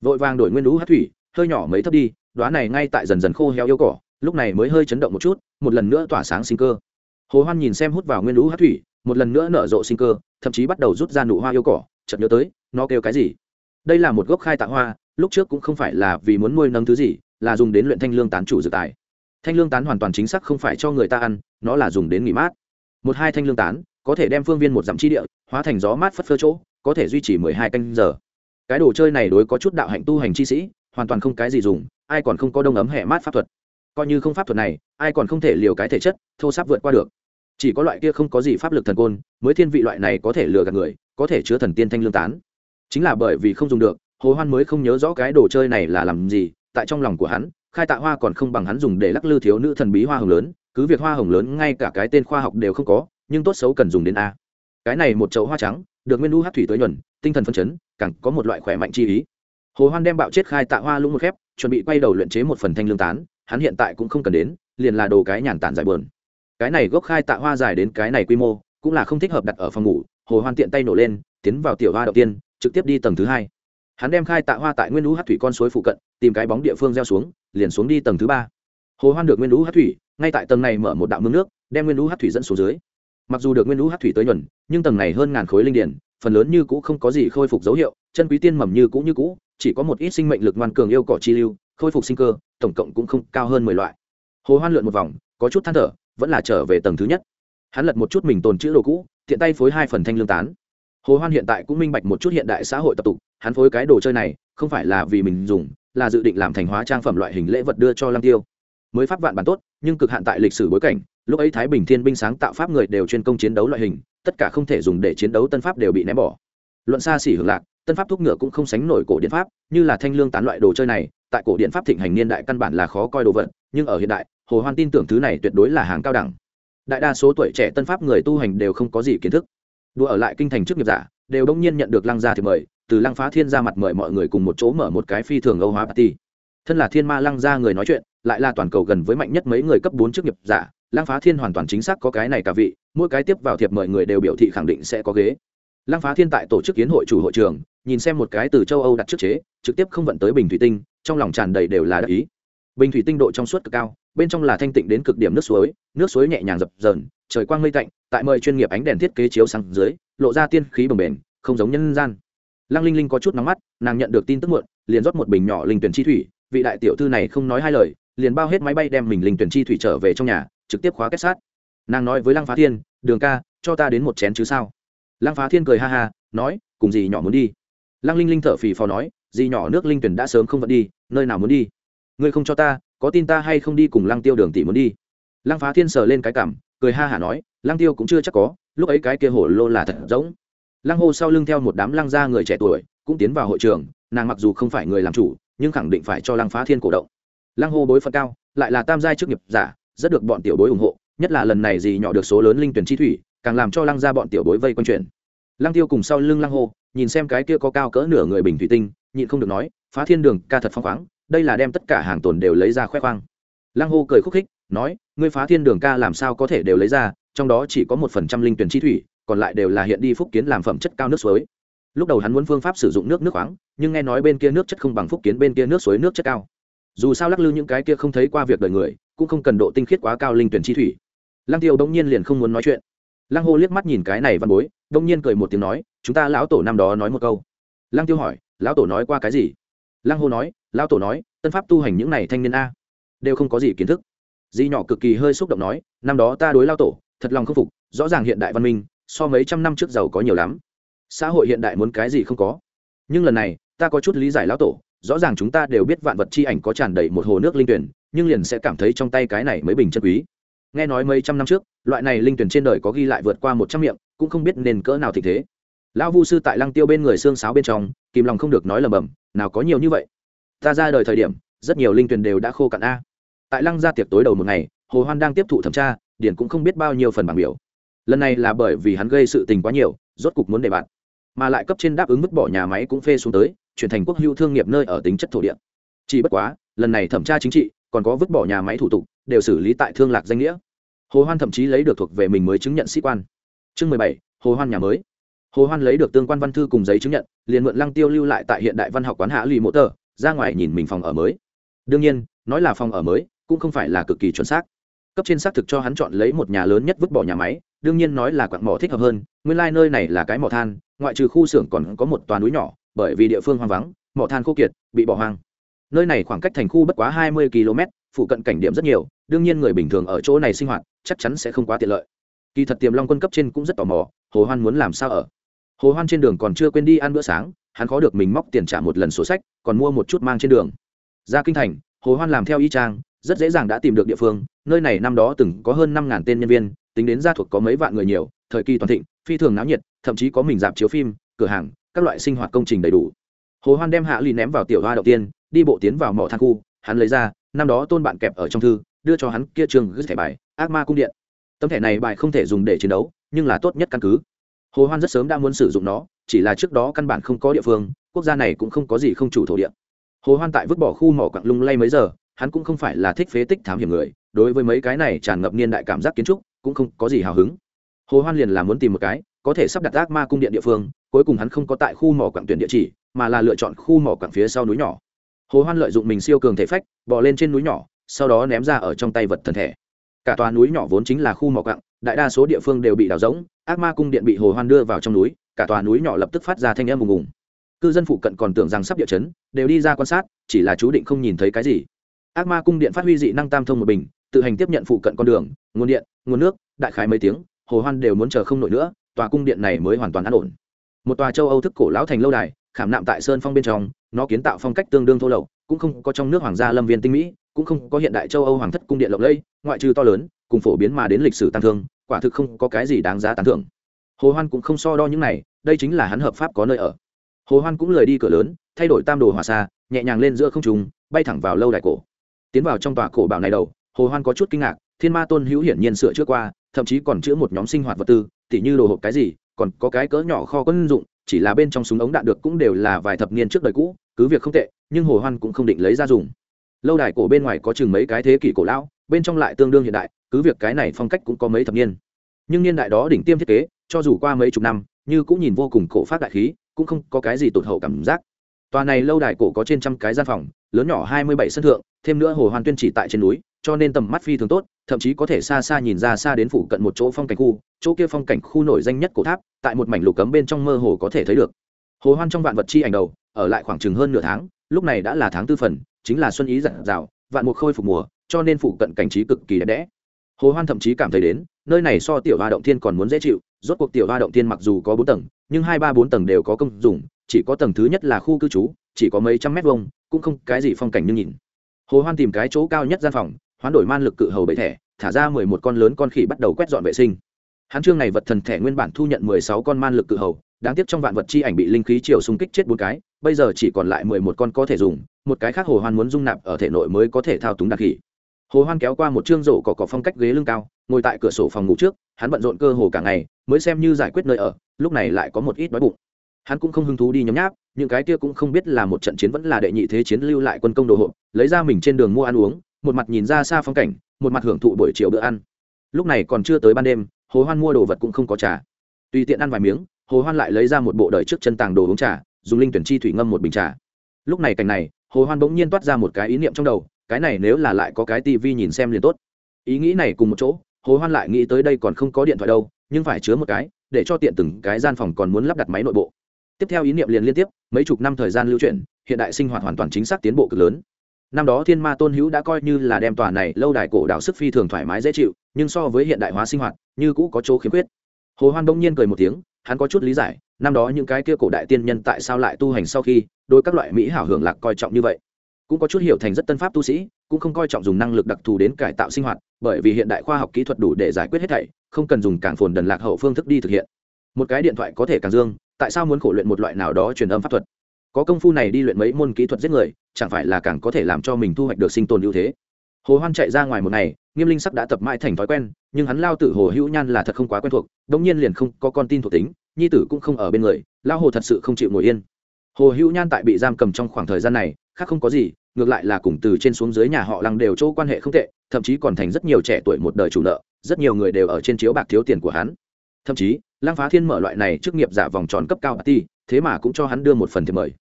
Vội vàng đổi nguyên lũ hát thủy, hơi nhỏ mấy thấp đi, đóa này ngay tại dần dần khô héo yêu cỏ lúc này mới hơi chấn động một chút, một lần nữa tỏa sáng sinh cơ. Hồ hoan nhìn xem hút vào nguyên lũ hát thủy, một lần nữa nở rộ sinh cơ, thậm chí bắt đầu rút ra nụ hoa yêu cỏ, chợt nhớ tới, nó kêu cái gì? Đây là một gốc khai tạ hoa, lúc trước cũng không phải là vì muốn nuôi nấng thứ gì, là dùng đến luyện thanh lương tán chủ dự tài. Thanh lương tán hoàn toàn chính xác không phải cho người ta ăn, nó là dùng đến nghỉ mát. Một hai thanh lương tán, có thể đem phương viên một dặm chi địa, hóa thành gió mát phất phơ chỗ, có thể duy trì mười hai canh giờ. Cái đồ chơi này đối có chút đạo hạnh tu hành chi sĩ, hoàn toàn không cái gì dùng, ai còn không có đông ấm hẹ mát pháp thuật coi như không pháp thuật này, ai còn không thể liều cái thể chất, thô sáp vượt qua được. Chỉ có loại kia không có gì pháp lực thần côn, mới thiên vị loại này có thể lừa gạt người, có thể chứa thần tiên thanh lương tán. Chính là bởi vì không dùng được, hồ hoan mới không nhớ rõ cái đồ chơi này là làm gì, tại trong lòng của hắn, khai tạ hoa còn không bằng hắn dùng để lắc lư thiếu nữ thần bí hoa hồng lớn, cứ việc hoa hồng lớn ngay cả cái tên khoa học đều không có, nhưng tốt xấu cần dùng đến a. Cái này một chậu hoa trắng, được nguyên đu hát thủy tới nhuần, tinh thần phân chấn, càng có một loại khỏe mạnh chi ý. Hồ hoan đem bạo chết khai tạ hoa lũng một khép, chuẩn bị quay đầu luyện chế một phần thanh lương tán hắn hiện tại cũng không cần đến, liền là đồ cái nhàn tản dài bờn cái này gốc khai tạ hoa dài đến cái này quy mô, cũng là không thích hợp đặt ở phòng ngủ, hồ hoan tiện tay nổ lên, tiến vào tiểu hoa đầu tiên, trực tiếp đi tầng thứ hai. Hắn đem khai tạ hoa tại nguyên lũ hát thủy con suối phụ cận, tìm cái bóng địa phương gieo xuống, liền xuống đi tầng thứ ba. Hồ hoan được nguyên lũ hát thủy, ngay tại tầng này mở một đạo mương nước, đem nguyên lũ hát thủy dẫn xuống dưới. Mặc dù được nguyên lũ hát thủy tới nhuần, nhưng tầng này hơn ngàn khối linh điển, phần lớn như cũ không có gì khôi phục dấu hiệu, chân quý tiên mầm như cũ như cũ, chỉ có một ít sinh mệnh lực ngoan cường yêu cỏ chi lưu khôi phục sinh cơ, tổng cộng cũng không cao hơn mười loại. Hồ hoan lượn một vòng, có chút than thở, vẫn là trở về tầng thứ nhất. Hắn lật một chút mình tồn chữ đồ cũ, tiện tay phối hai phần thanh lương tán. Hồ hoan hiện tại cũng minh bạch một chút hiện đại xã hội tập tục, hắn phối cái đồ chơi này, không phải là vì mình dùng, là dự định làm thành hóa trang phẩm loại hình lễ vật đưa cho lăng tiêu. Mới pháp vạn bản tốt, nhưng cực hạn tại lịch sử bối cảnh, lúc ấy thái bình thiên binh sáng tạo pháp người đều chuyên công chiến đấu loại hình, tất cả không thể dùng để chiến đấu tân pháp đều bị ném bỏ. Luận xa xỉ hưởng lạc, tân pháp thuốc ngựa cũng không sánh nổi cổ điện pháp, như là thanh lương tán loại đồ chơi này tại cổ điện pháp thịnh hành niên đại căn bản là khó coi đồ vật, nhưng ở hiện đại, hồ hoan tin tưởng thứ này tuyệt đối là hàng cao đẳng. Đại đa số tuổi trẻ tân pháp người tu hành đều không có gì kiến thức. Đùa ở lại kinh thành trước nghiệp giả, đều đông nhiên nhận được lăng gia thì mời, từ lăng phá thiên ra mặt mời mọi người cùng một chỗ mở một cái phi thường âu hóa party. Thân là thiên ma lăng gia người nói chuyện, lại là toàn cầu gần với mạnh nhất mấy người cấp bốn chức nghiệp giả, lăng phá thiên hoàn toàn chính xác có cái này cả vị, mỗi cái tiếp vào thiệp mời người đều biểu thị khẳng định sẽ có ghế lăng phá thiên tại tổ chức kiến hội chủ hội trường, nhìn xem một cái từ châu âu đặt trước chế, trực tiếp không vận tới bình thủy tinh, trong lòng tràn đầy đều là đắc ý. Bình thủy tinh độ trong suốt cực cao, bên trong là thanh tịnh đến cực điểm nước suối nước suối nhẹ nhàng dập dờn, trời quang mây tạnh, tại mời chuyên nghiệp ánh đèn thiết kế chiếu sang dưới, lộ ra tiên khí bồng bềnh, không giống nhân gian. Lăng linh linh có chút nóng mắt, nàng nhận được tin tức muộn, liền rót một bình nhỏ linh tuyển chi thủy, vị đại tiểu thư này không nói hai lời, liền bao hết máy bay đem mình linh tuyển chi thủy trở về trong nhà, trực tiếp khóa kết sát. Nàng nói với lăng phá thiên, đường ca, cho ta đến một chén chứ sao? Lăng phá thiên cười ha ha, nói, cùng gì nhỏ muốn đi. Lăng linh linh thở phì phò nói gì nhỏ nước linh tuyển đã sớm không vận đi, nơi nào muốn đi? Ngươi không cho ta, có tin ta hay không đi cùng lăng tiêu đường tỷ muốn đi? Lăng phá thiên sờ lên cái cảm, cười ha hả nói, lăng tiêu cũng chưa chắc có, lúc ấy cái kia hổ lô là thật giống. Lăng hô sau lưng theo một đám lăng gia người trẻ tuổi, cũng tiến vào hội trường, nàng mặc dù không phải người làm chủ, nhưng khẳng định phải cho lăng phá thiên cổ động. Lăng hô bối phận cao, lại là tam giai chức nghiệp giả, rất được bọn tiểu bối ủng hộ, nhất là lần này gì nhỏ được số lớn linh tuyển chi thủy càng làm cho lăng ra bọn tiểu bối vây quanh chuyện. lăng tiêu cùng sau lưng lăng hô, nhìn xem cái kia có cao cỡ nửa người bình thủy tinh, nhịn không được nói, phá thiên đường, ca thật phong khoáng, đây là đem tất cả hàng tồn đều lấy ra khoe khoang. Lăng hô cười khúc khích, nói, ngươi phá thiên đường ca làm sao có thể đều lấy ra, trong đó chỉ có một phần trăm linh tuyển chi thủy, còn lại đều là hiện đi phúc kiến làm phẩm chất cao nước suối. Lúc đầu hắn muốn phương pháp sử dụng nước nước khoáng, nhưng nghe nói bên kia nước chất không bằng phúc kiến, bên kia nước suối nước chất cao. Dù sao lắc lư những cái kia không thấy qua việc đời người, cũng không cần độ tinh khiết quá cao linh tuyển chi thủy. Lăng tiêu bỗng nhiên liền không muốn nói chuyện lăng hô liếc mắt nhìn cái này văn bối, đông nhiên cười một tiếng nói, chúng ta lão tổ năm đó nói một câu. Lăng tiêu hỏi, lão tổ nói qua cái gì? Lăng hô nói, lão tổ nói, tân pháp tu hành những này thanh niên a, đều không có gì kiến thức. Di nhỏ cực kỳ hơi xúc động nói, năm đó ta đối lao tổ, thật lòng khâm phục, rõ ràng hiện đại văn minh, so mấy trăm năm trước giàu có nhiều lắm. Xã hội hiện đại muốn cái gì không có. Nhưng lần này, ta có chút lý giải lão tổ, rõ ràng chúng ta đều biết vạn vật chi ảnh có tràn đầy một hồ nước linh tuyển, nhưng liền sẽ cảm thấy trong tay cái này mới bình chân quý nghe nói mấy trăm năm trước, loại này linh tuyển trên đời có ghi lại vượt qua một trăm miệng, cũng không biết nên cỡ nào thì thế. Lão vu sư tại lăng tiêu bên người xương sáo bên trong, kìm lòng không được nói lầm bầm nào có nhiều như vậy? Ta ra đời thời điểm, rất nhiều linh tuyển đều đã khô cạn a. Tại lăng gia tiệc tối đầu một ngày, hồ hoan đang tiếp thụ thẩm tra, điển cũng không biết bao nhiêu phần bảng biểu. Lần này là bởi vì hắn gây sự tình quá nhiều, rốt cục muốn để bạn, mà lại cấp trên đáp ứng vứt bỏ nhà máy cũng phê xuống tới, chuyển thành quốc hữu thương nghiệp nơi ở tính chất thổ địa. Chỉ bất quá, lần này thẩm tra chính trị còn có vứt bỏ nhà máy thủ tục, đều xử lý tại thương lạc danh nghĩa. Hồ hoan thậm chí lấy được thuộc về mình mới chứng nhận sĩ quan. Chương mười bảy, hồ hoan nhà mới. Hồ hoan lấy được tương quan văn thư cùng giấy chứng nhận, liền mượn lăng tiêu lưu lại tại hiện đại văn học quán hạ lì mộ tờ, ra ngoài nhìn mình phòng ở mới. Đương nhiên, nói là phòng ở mới, cũng không phải là cực kỳ chuẩn xác. Cấp trên xác thực cho hắn chọn lấy một nhà lớn nhất vứt bỏ nhà máy, đương nhiên nói là quặng mỏ thích hợp hơn, nguyên lai、like、nơi này là cái mỏ than, ngoại trừ khu xưởng còn có một toàn núi nhỏ, bởi vì địa phương hoang vắng, mỏ than khô kiệt, bị bỏ hoang nơi này khoảng cách thành khu bất quá hai mươi km, phụ cận cảnh điểm rất nhiều, đương nhiên người bình thường ở chỗ này sinh hoạt chắc chắn sẽ không quá tiện lợi. Kỳ thật tiềm long quân cấp trên cũng rất tò mò, hồ hoan muốn làm sao ở? Hồ hoan trên đường còn chưa quên đi ăn bữa sáng, hắn khó được mình móc tiền trả một lần sổ sách, còn mua một chút mang trên đường. Ra kinh thành, hồ hoan làm theo y trang rất dễ dàng đã tìm được địa phương, nơi này năm đó từng có hơn năm ngàn tên nhân viên, tính đến gia thuộc có mấy vạn người nhiều, thời kỳ toàn thịnh, phi thường náo nhiệt, thậm chí có mình dạp chiếu phim, cửa hàng, các loại sinh hoạt công trình đầy đủ. Hồ hoan đem hạ ly ném vào tiểu hoa đầu tiên đi bộ tiến vào mỏ than khu, hắn lấy ra, năm đó tôn bạn kẹp ở trong thư, đưa cho hắn kia trường gửi thẻ bài, ác ma cung điện. Tấm thẻ này bài không thể dùng để chiến đấu, nhưng là tốt nhất căn cứ. Hồ hoan rất sớm đã muốn sử dụng nó, chỉ là trước đó căn bản không có địa phương, quốc gia này cũng không có gì không chủ thổ địa. Hồ hoan tại vứt bỏ khu mỏ quặng lung lay mấy giờ, hắn cũng không phải là thích phế tích thám hiểm người, đối với mấy cái này tràn ngập niên đại cảm giác kiến trúc, cũng không có gì hào hứng. Hồ hoan liền là muốn tìm một cái, có thể sắp đặt ác ma cung điện địa phương, cuối cùng hắn không có tại khu mỏ quặng tuyển địa chỉ, mà là lựa chọn khu mỏ quặng phía sau núi nhỏ hồ hoan lợi dụng mình siêu cường thể phách, bò lên trên núi nhỏ, sau đó ném ra ở trong tay vật thần thể. Cả tòa núi nhỏ vốn chính là khu mỏ cặng đại đa số địa phương đều bị đào rỗng, ác ma cung điện bị hồ hoan đưa vào trong núi, cả tòa núi nhỏ lập tức phát ra thanh âm ùng ùng. Cư dân phụ cận còn tưởng rằng sắp địa chấn, đều đi ra quan sát, chỉ là chú định không nhìn thấy cái gì. Ác ma cung điện phát huy dị năng tam thông một bình, tự hành tiếp nhận phụ cận con đường, nguồn điện, nguồn nước, đại khái mấy tiếng, hồ hoan đều muốn chờ không nổi nữa, tòa cung điện này mới hoàn toàn an ổn. Một tòa châu âu thức cổ lão thành lâu đài, khảm nạm tại sơn phong bên trong nó kiến tạo phong cách tương đương thô lậu, cũng không có trong nước hoàng gia lâm viên tinh mỹ, cũng không có hiện đại châu âu hoàng thất cung điện lộng lẫy, ngoại trừ to lớn, cùng phổ biến mà đến lịch sử tăng thương, quả thực không có cái gì đáng giá tán thưởng. Hồ hoan cũng không so đo những này, đây chính là hắn hợp pháp có nơi ở. Hồ hoan cũng lời đi cửa lớn, thay đổi tam đồ hòa xa, nhẹ nhàng lên giữa không trung, bay thẳng vào lâu đài cổ. Tiến vào trong tòa cổ bảo này đầu, hồ hoan có chút kinh ngạc, thiên ma tôn hữu hiển nhiên sửa trước qua, thậm chí còn chữa một nhóm sinh hoạt vật tư, tỉ như đồ hộp cái gì, còn có cái cỡ nhỏ kho quân dụng, chỉ là bên trong súng ống đạn được cũng đều là vài thập niên trước đời cũ cứ việc không tệ, nhưng hồ hoan cũng không định lấy ra dùng. Lâu đài cổ bên ngoài có chừng mấy cái thế kỷ cổ lão, bên trong lại tương đương hiện đại, cứ việc cái này phong cách cũng có mấy thập niên. Nhưng niên đại đó đỉnh tiêm thiết kế, cho dù qua mấy chục năm, như cũng nhìn vô cùng cổ phát đại khí, cũng không có cái gì tụt hậu cảm giác. Tòa này lâu đài cổ có trên trăm cái gian phòng, lớn nhỏ hai mươi bảy sân thượng, thêm nữa hồ hoan tuyên chỉ tại trên núi, cho nên tầm mắt phi thường tốt, thậm chí có thể xa xa nhìn ra xa đến phủ cận một chỗ phong cảnh khu, chỗ kia phong cảnh khu nổi danh nhất cổ tháp, tại một mảnh lục cấm bên trong mơ hồ có thể thấy được. Hồ hoan trong vạn vật chi ảnh đầu ở lại khoảng chừng hơn nửa tháng, lúc này đã là tháng tư phần, chính là xuân ý dặn rào, vạn mục khôi phục mùa, cho nên phụ cận cảnh trí cực kỳ đẹp đẽ. Hồ hoan thậm chí cảm thấy đến, nơi này so tiểu hoa động thiên còn muốn dễ chịu, rốt cuộc tiểu hoa động thiên mặc dù có bốn tầng, nhưng hai ba bốn tầng đều có công dùng chỉ có tầng thứ nhất là khu cư trú, chỉ có mấy trăm mét vuông, cũng không cái gì phong cảnh như nhìn. Hồ hoan tìm cái chỗ cao nhất gian phòng, hoán đổi man lực cự hầu bệ thẻ, thả ra mười một con lớn con khỉ bắt đầu quét dọn vệ sinh. Hắn chương này vật thần thẻ nguyên bản thu nhận mười sáu con man lực cự hầu, đáng tiếc trong vạn vật chi ảnh bị linh khí chiều xung kích chết bốn cái bây giờ chỉ còn lại mười một con có thể dùng, một cái khác hồ hoan muốn dung nạp ở thể nội mới có thể thao túng đặc khỉ hồ hoan kéo qua một chương rổ cỏ cỏ phong cách ghế lưng cao, ngồi tại cửa sổ phòng ngủ trước, hắn bận rộn cơ hồ cả ngày, mới xem như giải quyết nơi ở, lúc này lại có một ít đói bụng. Hắn cũng không hứng thú đi nhấm nháp, những cái kia cũng không biết là một trận chiến vẫn là đệ nhị thế chiến lưu lại quân công đồ hộ, lấy ra mình trên đường mua ăn uống, một mặt nhìn ra xa phong cảnh, một mặt hưởng thụ buổi chiều bữa ăn. Lúc này còn chưa tới ban đêm, hồ hoan mua đồ vật cũng không có trà. Tùy tiện ăn vài miếng, hồ hoan lại lấy ra một bộ đời trước chân tàng đồ uống trà dùng linh tuyển chi thủy ngâm một bình trà. Lúc này cảnh này, hồ hoan bỗng nhiên toát ra một cái ý niệm trong đầu, cái này nếu là lại có cái tivi nhìn xem liền tốt. Ý nghĩ này cùng một chỗ, hồ hoan lại nghĩ tới đây còn không có điện thoại đâu, nhưng phải chứa một cái, để cho tiện từng cái gian phòng còn muốn lắp đặt máy nội bộ. Tiếp theo ý niệm liền liên tiếp, mấy chục năm thời gian lưu chuyển, hiện đại sinh hoạt hoàn toàn chính xác tiến bộ cực lớn. Năm đó thiên ma tôn hữu đã coi như là đem tòa này lâu đài cổ đảo sức phi thường thoải mái dễ chịu, nhưng so với hiện đại hóa sinh hoạt, như cũ có chỗ khiếm khuyết. Hồ hoan bỗng nhiên cười một tiếng, hắn có chút lý giải năm đó những cái kia cổ đại tiên nhân tại sao lại tu hành sau khi đối các loại mỹ hảo hưởng lạc coi trọng như vậy? Cũng có chút hiểu thành rất tân pháp tu sĩ, cũng không coi trọng dùng năng lực đặc thù đến cải tạo sinh hoạt, bởi vì hiện đại khoa học kỹ thuật đủ để giải quyết hết thảy, không cần dùng càng phồn đần lạc hậu phương thức đi thực hiện. Một cái điện thoại có thể càng dương, tại sao muốn khổ luyện một loại nào đó truyền âm pháp thuật? Có công phu này đi luyện mấy môn kỹ thuật giết người, chẳng phải là càng có thể làm cho mình thu hoạch được sinh tồn ưu thế? Hồ hoan chạy ra ngoài một ngày, nghiêm linh sắc đã tập mãi thành thói quen, nhưng hắn lao tử hồ hữu nhan là thật không quá quen thuộc, đống nhiên liền không có con tin thuộc tính, nhi tử cũng không ở bên người, lao hồ thật sự không chịu ngồi yên. Hồ hữu nhan tại bị giam cầm trong khoảng thời gian này, khác không có gì, ngược lại là cùng từ trên xuống dưới nhà họ lăng đều chỗ quan hệ không tệ, thậm chí còn thành rất nhiều trẻ tuổi một đời chủ nợ, rất nhiều người đều ở trên chiếu bạc thiếu tiền của hắn. Thậm chí, lăng phá thiên mở loại này chức nghiệp giả vòng tròn cấp cao ti thế mà cũng cho hắn đưa một phần thiệp mời.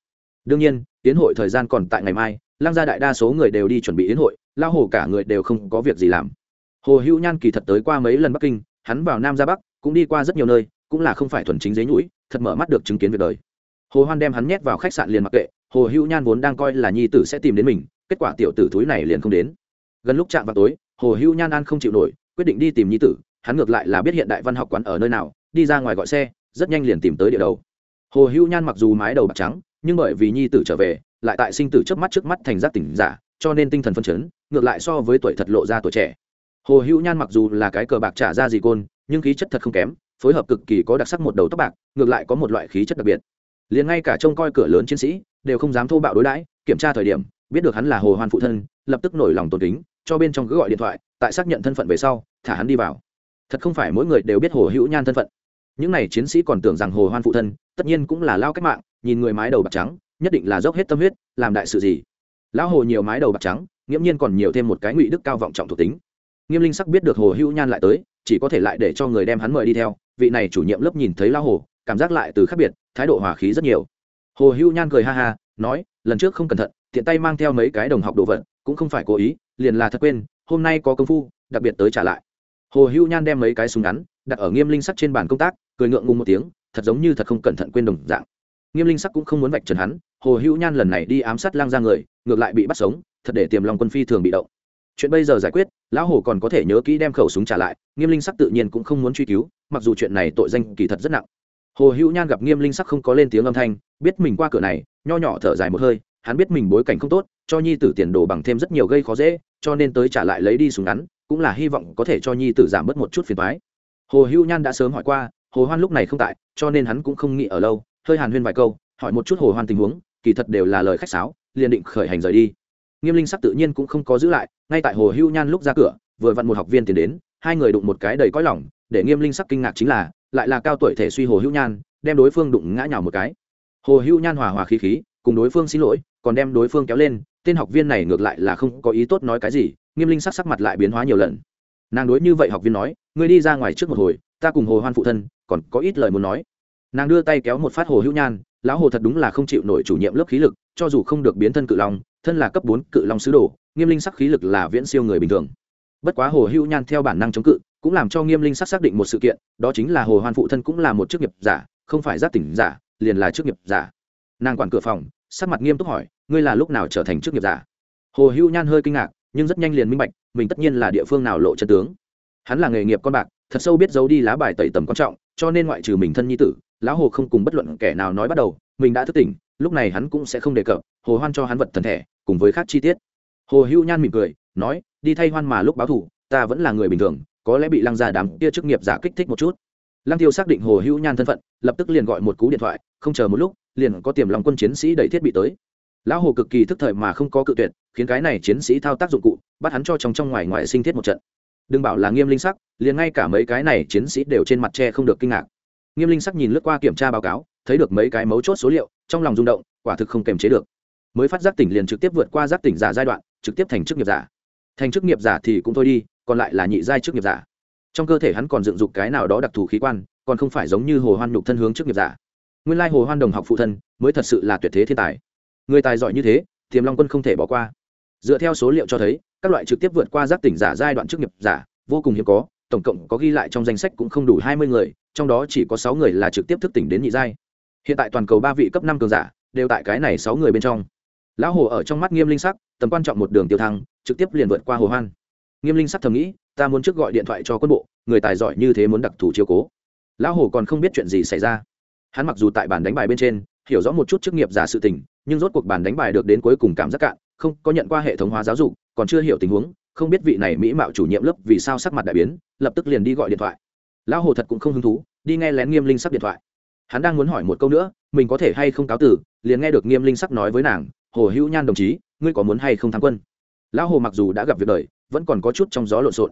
Đương nhiên, tiến hội thời gian còn tại ngày mai Lang gia đại đa số người đều đi chuẩn bị yến hội lao hồ cả người đều không có việc gì làm. Hồ hữu nhan kỳ thật tới qua mấy lần bắc kinh, hắn vào nam ra bắc, cũng đi qua rất nhiều nơi, cũng là không phải thuần chính dế nhũi, thật mở mắt được chứng kiến việc đời. Hồ hoan đem hắn nhét vào khách sạn liền mặc kệ, hồ hữu nhan vốn đang coi là nhi tử sẽ tìm đến mình, kết quả tiểu tử túi này liền không đến. Gần lúc chạm vào tối, hồ hữu nhan an không chịu nổi, quyết định đi tìm nhi tử, hắn ngược lại là biết hiện đại văn học quán ở nơi nào, đi ra ngoài gọi xe, rất nhanh liền tìm tới địa đầu. Hồ hữu nhan mặc dù mái đầu bạc trắng, nhưng bởi vì nhi tử trở về lại tại sinh tử trước mắt trước mắt thành giác tỉnh giả, cho nên tinh thần phân chấn, ngược lại so với tuổi thật lộ ra tuổi trẻ. Hồ hữu nhan mặc dù là cái cờ bạc trả ra gì côn, nhưng khí chất thật không kém, phối hợp cực kỳ có đặc sắc một đầu tóc bạc, ngược lại có một loại khí chất đặc biệt. Liền ngay cả trông coi cửa lớn chiến sĩ, đều không dám thô bạo đối đãi, kiểm tra thời điểm, biết được hắn là hồ hoan phụ thân, lập tức nổi lòng tôn kính, cho bên trong cứ gọi điện thoại, tại xác nhận thân phận về sau, thả hắn đi vào. Thật không phải mỗi người đều biết hồ hữu nhan thân phận. Những n à y chiến sĩ còn tưởng rằng hồ hoan phụ thân, tất nhiên cũng là lao cách mạng, nhìn người mái đầu bạc trắng nhất định là dốc hết tâm huyết, làm đại sự gì. Lão hồ nhiều mái đầu bạc trắng, nghiễm nhiên còn nhiều thêm một cái ngụy đức cao vọng trọng thuộc tính. Nghiêm linh sắc biết được hồ hữu nhan lại tới, chỉ có thể lại để cho người đem hắn mời đi theo. Vị này chủ nhiệm lớp nhìn thấy lão hồ, cảm giác lại từ khác biệt, thái độ hòa khí rất nhiều. Hồ hữu nhan cười ha ha, nói, lần trước không cẩn thận, tiện tay mang theo mấy cái đồng học đồ vật, cũng không phải cố ý, liền là thật quên, hôm nay có công phu, đặc biệt tới trả lại. Hồ hữu nhan đem mấy cái súng ngắn, đặt ở nghiêm linh sắc trên bàn công tác, cười ngượng ngùng một tiếng, thật giống như thật không cẩn thận quên đồng dạng. Nghiêm linh sắc cũng không muốn vạch trần hắn hồ hữu nhan lần này đi ám sát lang ra người, ngược lại bị bắt sống, thật để tiềm lòng quân phi thường bị động. Chuyện bây giờ giải quyết, lão hồ còn có thể nhớ kỹ đem khẩu súng trả lại, nghiêm linh sắc tự nhiên cũng không muốn truy cứu, mặc dù chuyện này tội danh kỳ thật rất nặng. Hồ hữu nhan gặp nghiêm linh sắc không có lên tiếng âm thanh, biết mình qua cửa này, nho nhỏ thở dài một hơi, hắn biết mình bối cảnh không tốt, cho nhi tử tiền đồ bằng thêm rất nhiều gây khó dễ, cho nên tới trả lại lấy đi súng ngắn, cũng là hy vọng có thể cho nhi tử giảm bớt một chút phiền thoái hồ hữu nhan đã sớm hỏi qua, hồ hoan lúc này không tại, cho nên hắn cũng không nghĩ ở lâu, hơi hàn huyên vài câu, hỏi một chút hồ hoan tình huống kỳ thật đều là lời khách sáo, liền định khởi hành rời đi. Nghiêm linh sắc tự nhiên cũng không có giữ lại, ngay tại hồ Hưu nhan lúc ra cửa, vừa vặn một học viên tiến đến, hai người đụng một cái đầy cõi lỏng để nghiêm linh sắc kinh ngạc chính là, lại là cao tuổi thể suy hồ hữu nhan, đem đối phương đụng ngã nhào một cái. Hồ hữu nhan hòa hòa khí khí, cùng đối phương xin lỗi, còn đem đối phương kéo lên, tên học viên này ngược lại là không có ý tốt nói cái gì, nghiêm linh sắc sắc mặt lại biến hóa nhiều lần. Nàng đối như vậy học viên nói, ngươi đi ra ngoài trước một hồi, ta cùng hồ hoan phụ thân, còn có ít lời muốn nói. Nàng đưa tay kéo một phát hồ hữu nhan lão hồ thật đúng là không chịu nổi chủ nhiệm lớp khí lực, cho dù không được biến thân cự long, thân là cấp bốn cự long sứ đồ, nghiêm linh sắc khí lực là viễn siêu người bình thường. Bất quá hồ hữu nhan theo bản năng chống cự, cũng làm cho nghiêm linh sắc xác định một sự kiện, đó chính là hồ hoan phụ thân cũng là một chức nghiệp giả, không phải giác tỉnh giả, liền là chức nghiệp giả. Nàng quản cửa phòng, sắc mặt nghiêm túc hỏi, ngươi là lúc nào trở thành chức nghiệp giả? Hồ hữu nhan hơi kinh ngạc, nhưng rất nhanh liền minh bạch, mình tất nhiên là địa phương nào lộ chân tướng. Hắn là nghề nghiệp con bạc, thật sâu biết giấu đi lá bài tẩy tầm quan trọng, cho nên ngoại trừ mình thân nhi tử lão hồ không cùng bất luận kẻ nào nói bắt đầu, mình đã thức tỉnh, lúc này hắn cũng sẽ không đề cập, hồ hoan cho hắn vật thần thể, cùng với khác chi tiết. Hồ hữu nhan mỉm cười, nói, đi thay hoan mà lúc báo thủ, ta vẫn là người bình thường, có lẽ bị lăng gia đám kia chức nghiệp giả kích thích một chút. Lăng tiêu xác định hồ hữu nhan thân phận, lập tức liền gọi một cú điện thoại, không chờ một lúc, liền có tiềm lòng quân chiến sĩ đẩy thiết bị tới. Lão hồ cực kỳ thức thời mà không có cự tuyệt, khiến cái này chiến sĩ thao tác dụng cụ, bắt hắn cho trong trong ngoài ngoài sinh thiết một trận. Đừng bảo là nghiêm linh sắc, liền ngay cả mấy cái này chiến sĩ đều trên mặt tre không được kinh ngạc nghiêm linh sắc nhìn lướt qua kiểm tra báo cáo, thấy được mấy cái mấu chốt số liệu, trong lòng rung động, quả thực không kềm chế được. Mới phát giác tỉnh liền trực tiếp vượt qua giác tỉnh giả giai đoạn, trực tiếp thành chức nghiệp giả. Thành chức nghiệp giả thì cũng thôi đi, còn lại là nhị giai chức nghiệp giả. Trong cơ thể hắn còn dựng dục cái nào đó đặc thù khí quan, còn không phải giống như hồ hoan nhục thân hướng chức nghiệp giả. Nguyên lai hồ hoan đồng học phụ thân, mới thật sự là tuyệt thế thiên tài. Người tài giỏi như thế, tiềm long quân không thể bỏ qua. Dựa theo số liệu cho thấy, các loại trực tiếp vượt qua giác tỉnh giả giai đoạn chức nghiệp giả, vô cùng hiếm có tổng cộng có ghi lại trong danh sách cũng không đủ hai mươi người, trong đó chỉ có sáu người là trực tiếp thức tỉnh đến nhị giai. Hiện tại toàn cầu ba vị cấp năm cường giả đều tại cái này sáu người bên trong. Lão hồ ở trong mắt nghiêm linh sắc, tầm quan trọng một đường tiêu thăng, trực tiếp liền vượt qua hồ hoan. Nghiêm linh sắc thầm nghĩ, ta muốn trước gọi điện thoại cho quân bộ, người tài giỏi như thế muốn đặc thù chiếu cố. Lão hồ còn không biết chuyện gì xảy ra. Hắn mặc dù tại bàn đánh bài bên trên, hiểu rõ một chút chức nghiệp giả sự tình, nhưng rốt cuộc bàn đánh bài được đến cuối cùng cảm giác cạn, không có nhận qua hệ thống hóa giáo dục, còn chưa hiểu tình huống không biết vị này mỹ mạo chủ nhiệm lớp vì sao sắc mặt đại biến, lập tức liền đi gọi điện thoại. Lão hồ thật cũng không hứng thú, đi nghe lén nghiêm linh sắc điện thoại. Hắn đang muốn hỏi một câu nữa, mình có thể hay không cáo tử, liền nghe được nghiêm linh sắc nói với nàng, hồ hữu nhan đồng chí, ngươi có muốn hay không tham quân? Lão hồ mặc dù đã gặp việc đời, vẫn còn có chút trong gió lộn xộn.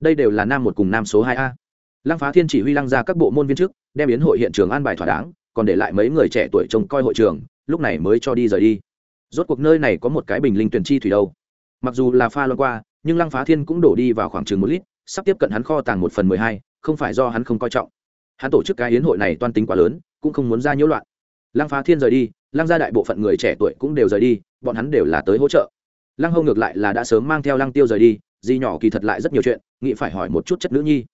Đây đều là nam một cùng nam số hai a. Lăng phá thiên chỉ huy lăng ra các bộ môn viên trước, đem biến hội hiện trường an bài thỏa đáng, còn để lại mấy người trẻ tuổi trông coi hội trường, lúc này mới cho đi rời đi. Rốt cuộc nơi này có một cái bình linh tuyển chi thủy đâu. Mặc dù là pha loan qua nhưng lăng phá thiên cũng đổ đi vào khoảng chừng một lít, sắp tiếp cận hắn kho tàng một phần mười hai, không phải do hắn không coi trọng. Hắn tổ chức cái hiến hội này toan tính quá lớn, cũng không muốn ra nhiễu loạn. Lăng phá thiên rời đi, lăng gia đại bộ phận người trẻ tuổi cũng đều rời đi, bọn hắn đều là tới hỗ trợ. Lăng hâu ngược lại là đã sớm mang theo lăng tiêu rời đi, di nhỏ kỳ thật lại rất nhiều chuyện nghị phải hỏi một chút chất nữ nhi.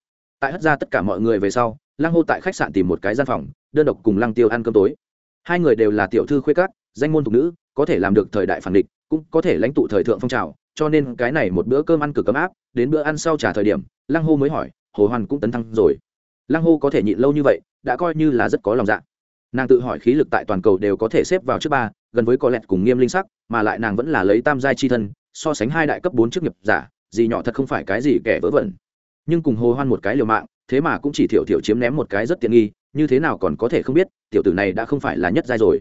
Tại hất ra tất cả mọi người về sau, lăng hô tại khách sạn tìm một cái gian phòng, đơn độc cùng lăng tiêu ăn cơm tối. Hai người đều là tiểu thư khuê cát danh môn thục nữ có thể làm được thời đại phản địch, cũng có thể lãnh tụ thời thượng phong trào, cho nên cái này một bữa cơm ăn cực cấm áp, đến bữa ăn sau trả thời điểm, lăng hô mới hỏi, hồ hoàn cũng tấn thăng rồi. Lăng hô có thể nhịn lâu như vậy, đã coi như là rất có lòng dạ. Nàng tự hỏi khí lực tại toàn cầu đều có thể xếp vào trước ba, gần với có lẹt cùng nghiêm linh sắc, mà lại nàng vẫn là lấy tam giai chi thân, so sánh hai đại cấp bốn chức nghiệp giả, gì nhỏ thật không phải cái gì kẻ vớ vẩn. Nhưng cùng hồ hoan một cái liều mạng, thế mà cũng chỉ thiểu thiểu chiếm ném một cái rất tiện nghi, như thế nào còn có thể không biết, tiểu tử này đã không phải là nhất giai rồi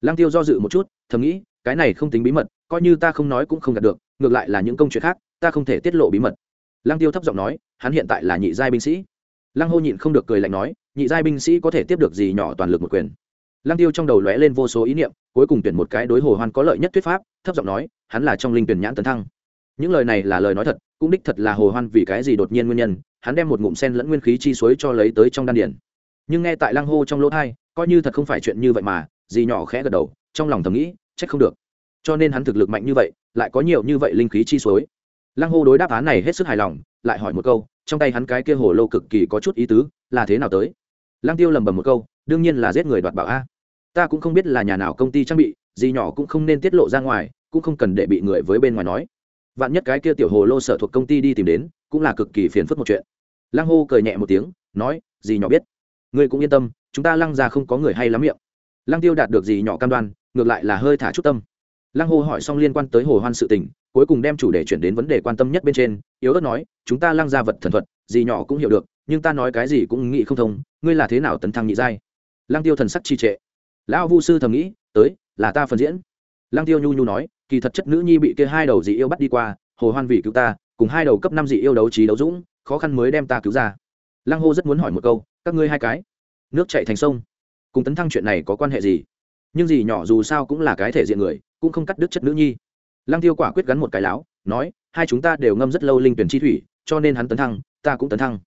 lăng tiêu do dự một chút, thầm nghĩ, cái này không tính bí mật, coi như ta không nói cũng không đạt được, ngược lại là những công chuyện khác, ta không thể tiết lộ bí mật. Lăng tiêu thấp giọng nói, hắn hiện tại là nhị giai binh sĩ. Lăng hô nhịn không được cười lạnh nói, nhị giai binh sĩ có thể tiếp được gì nhỏ toàn lực một quyền? Lăng tiêu trong đầu lóe lên vô số ý niệm, cuối cùng tuyển một cái đối hồ hoan có lợi nhất thuyết pháp, thấp giọng nói, hắn là trong linh tuyển nhãn tấn thăng. Những lời này là lời nói thật, cũng đích thật là hồ hoan vì cái gì đột nhiên nguyên nhân, hắn đem một ngụm sen lẫn nguyên khí chi suối cho lấy tới trong đan điển nhưng nghe tại lăng hô trong lỗ thai coi như thật không phải chuyện như vậy mà Dì nhỏ khẽ gật đầu, trong lòng thầm nghĩ, trách không được. Cho nên hắn thực lực mạnh như vậy, lại có nhiều như vậy linh khí chi suối. Lăng hô đối đáp án này hết sức hài lòng, lại hỏi một câu, trong tay hắn cái kia hồ lô cực kỳ có chút ý tứ, là thế nào tới? Lăng tiêu lầm bầm một câu, đương nhiên là giết người đoạt bảo a. Ta cũng không biết là nhà nào công ty trang bị gì nhỏ cũng không nên tiết lộ ra ngoài, cũng không cần để bị người với bên ngoài nói. Vạn nhất cái kia tiểu hồ lô sở thuộc công ty đi tìm đến, cũng là cực kỳ phiền phức một chuyện. Lăng hô cười nhẹ một tiếng, nói gì nhỏ biết. Ngươi cũng yên tâm, chúng ta lăng ra không có người hay lắm miệng lăng tiêu đạt được gì nhỏ cam đoan, ngược lại là hơi thả chút tâm. Lăng hô hỏi xong liên quan tới hồ hoan sự tình, cuối cùng đem chủ đề chuyển đến vấn đề quan tâm nhất bên trên, yếu ớt nói, chúng ta lăng ra vật thần thuật, gì nhỏ cũng hiểu được, nhưng ta nói cái gì cũng nghĩ không thông, ngươi là thế nào tấn thăng nhị giai? Lăng tiêu thần sắc trì trệ. Lão vu sư thầm nghĩ, tới, là ta phần diễn. Lăng tiêu nhu nhu nói, kỳ thật chất nữ nhi bị kia hai đầu dị yêu bắt đi qua, hồ hoan vì cứu ta, cùng hai đầu cấp năm dị yêu đấu trí đấu dũng, khó khăn mới đem ta cứu ra. Lăng hô rất muốn hỏi một câu, các ngươi hai cái, nước chạy thành sông cùng tấn thăng chuyện này có quan hệ gì? Nhưng gì nhỏ dù sao cũng là cái thể diện người, cũng không cắt đứt chất nữ nhi. Lăng tiêu quả quyết gắn một cái láo, nói, hai chúng ta đều ngâm rất lâu linh tuyển chi thủy, cho nên hắn tấn thăng, ta cũng tấn thăng.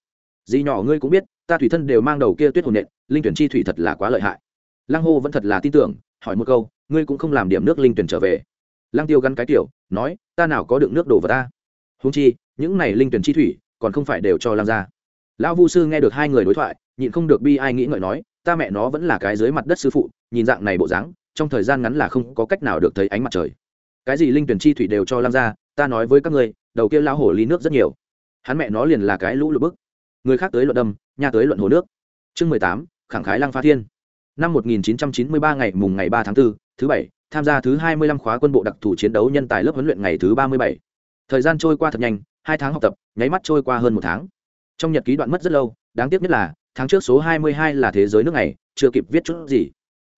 Dì nhỏ ngươi cũng biết, ta thủy thân đều mang đầu kia tuyết hồn nện, linh tuyển chi thủy thật là quá lợi hại. Lăng hô vẫn thật là tin tưởng, hỏi một câu, ngươi cũng không làm điểm nước linh tuyển trở về. Lăng tiêu gắn cái tiểu, nói, ta nào có đựng nước đổ vào ta? Húng chi, những này linh tuyển chi thủy, còn không phải đều cho lăng ra lão vu sư nghe được hai người đối thoại, nhịn không được bi ai nghĩ ngợi nói ta mẹ nó vẫn là cái dưới mặt đất sư phụ nhìn dạng này bộ dáng trong thời gian ngắn là không có cách nào được thấy ánh mặt trời. Cái gì linh tuyển chi thủy đều cho lăng ra ta nói với các ngươi đầu kia lão hổ ly nước rất nhiều. Hắn mẹ nó liền là cái lũ lụt bức. Người khác tới luận đâm nhà tới luận hồ nước. Chương mười tám khẳng khái lăng phá thiên. Năm một nghìn chín trăm chín mươi ba ngày mùng ngày ba tháng 4, thứ bảy tham gia thứ hai mươi lăm khóa quân bộ đặc thù chiến đấu nhân tài lớp huấn luyện ngày thứ ba mươi bảy. Thời gian trôi qua thật nhanh hai tháng học tập nháy mắt trôi qua hơn một tháng. Trong nhật ký đoạn mất rất lâu đáng tiếc nhất là tháng trước số hai mươi hai là thế giới nước này chưa kịp viết chút gì.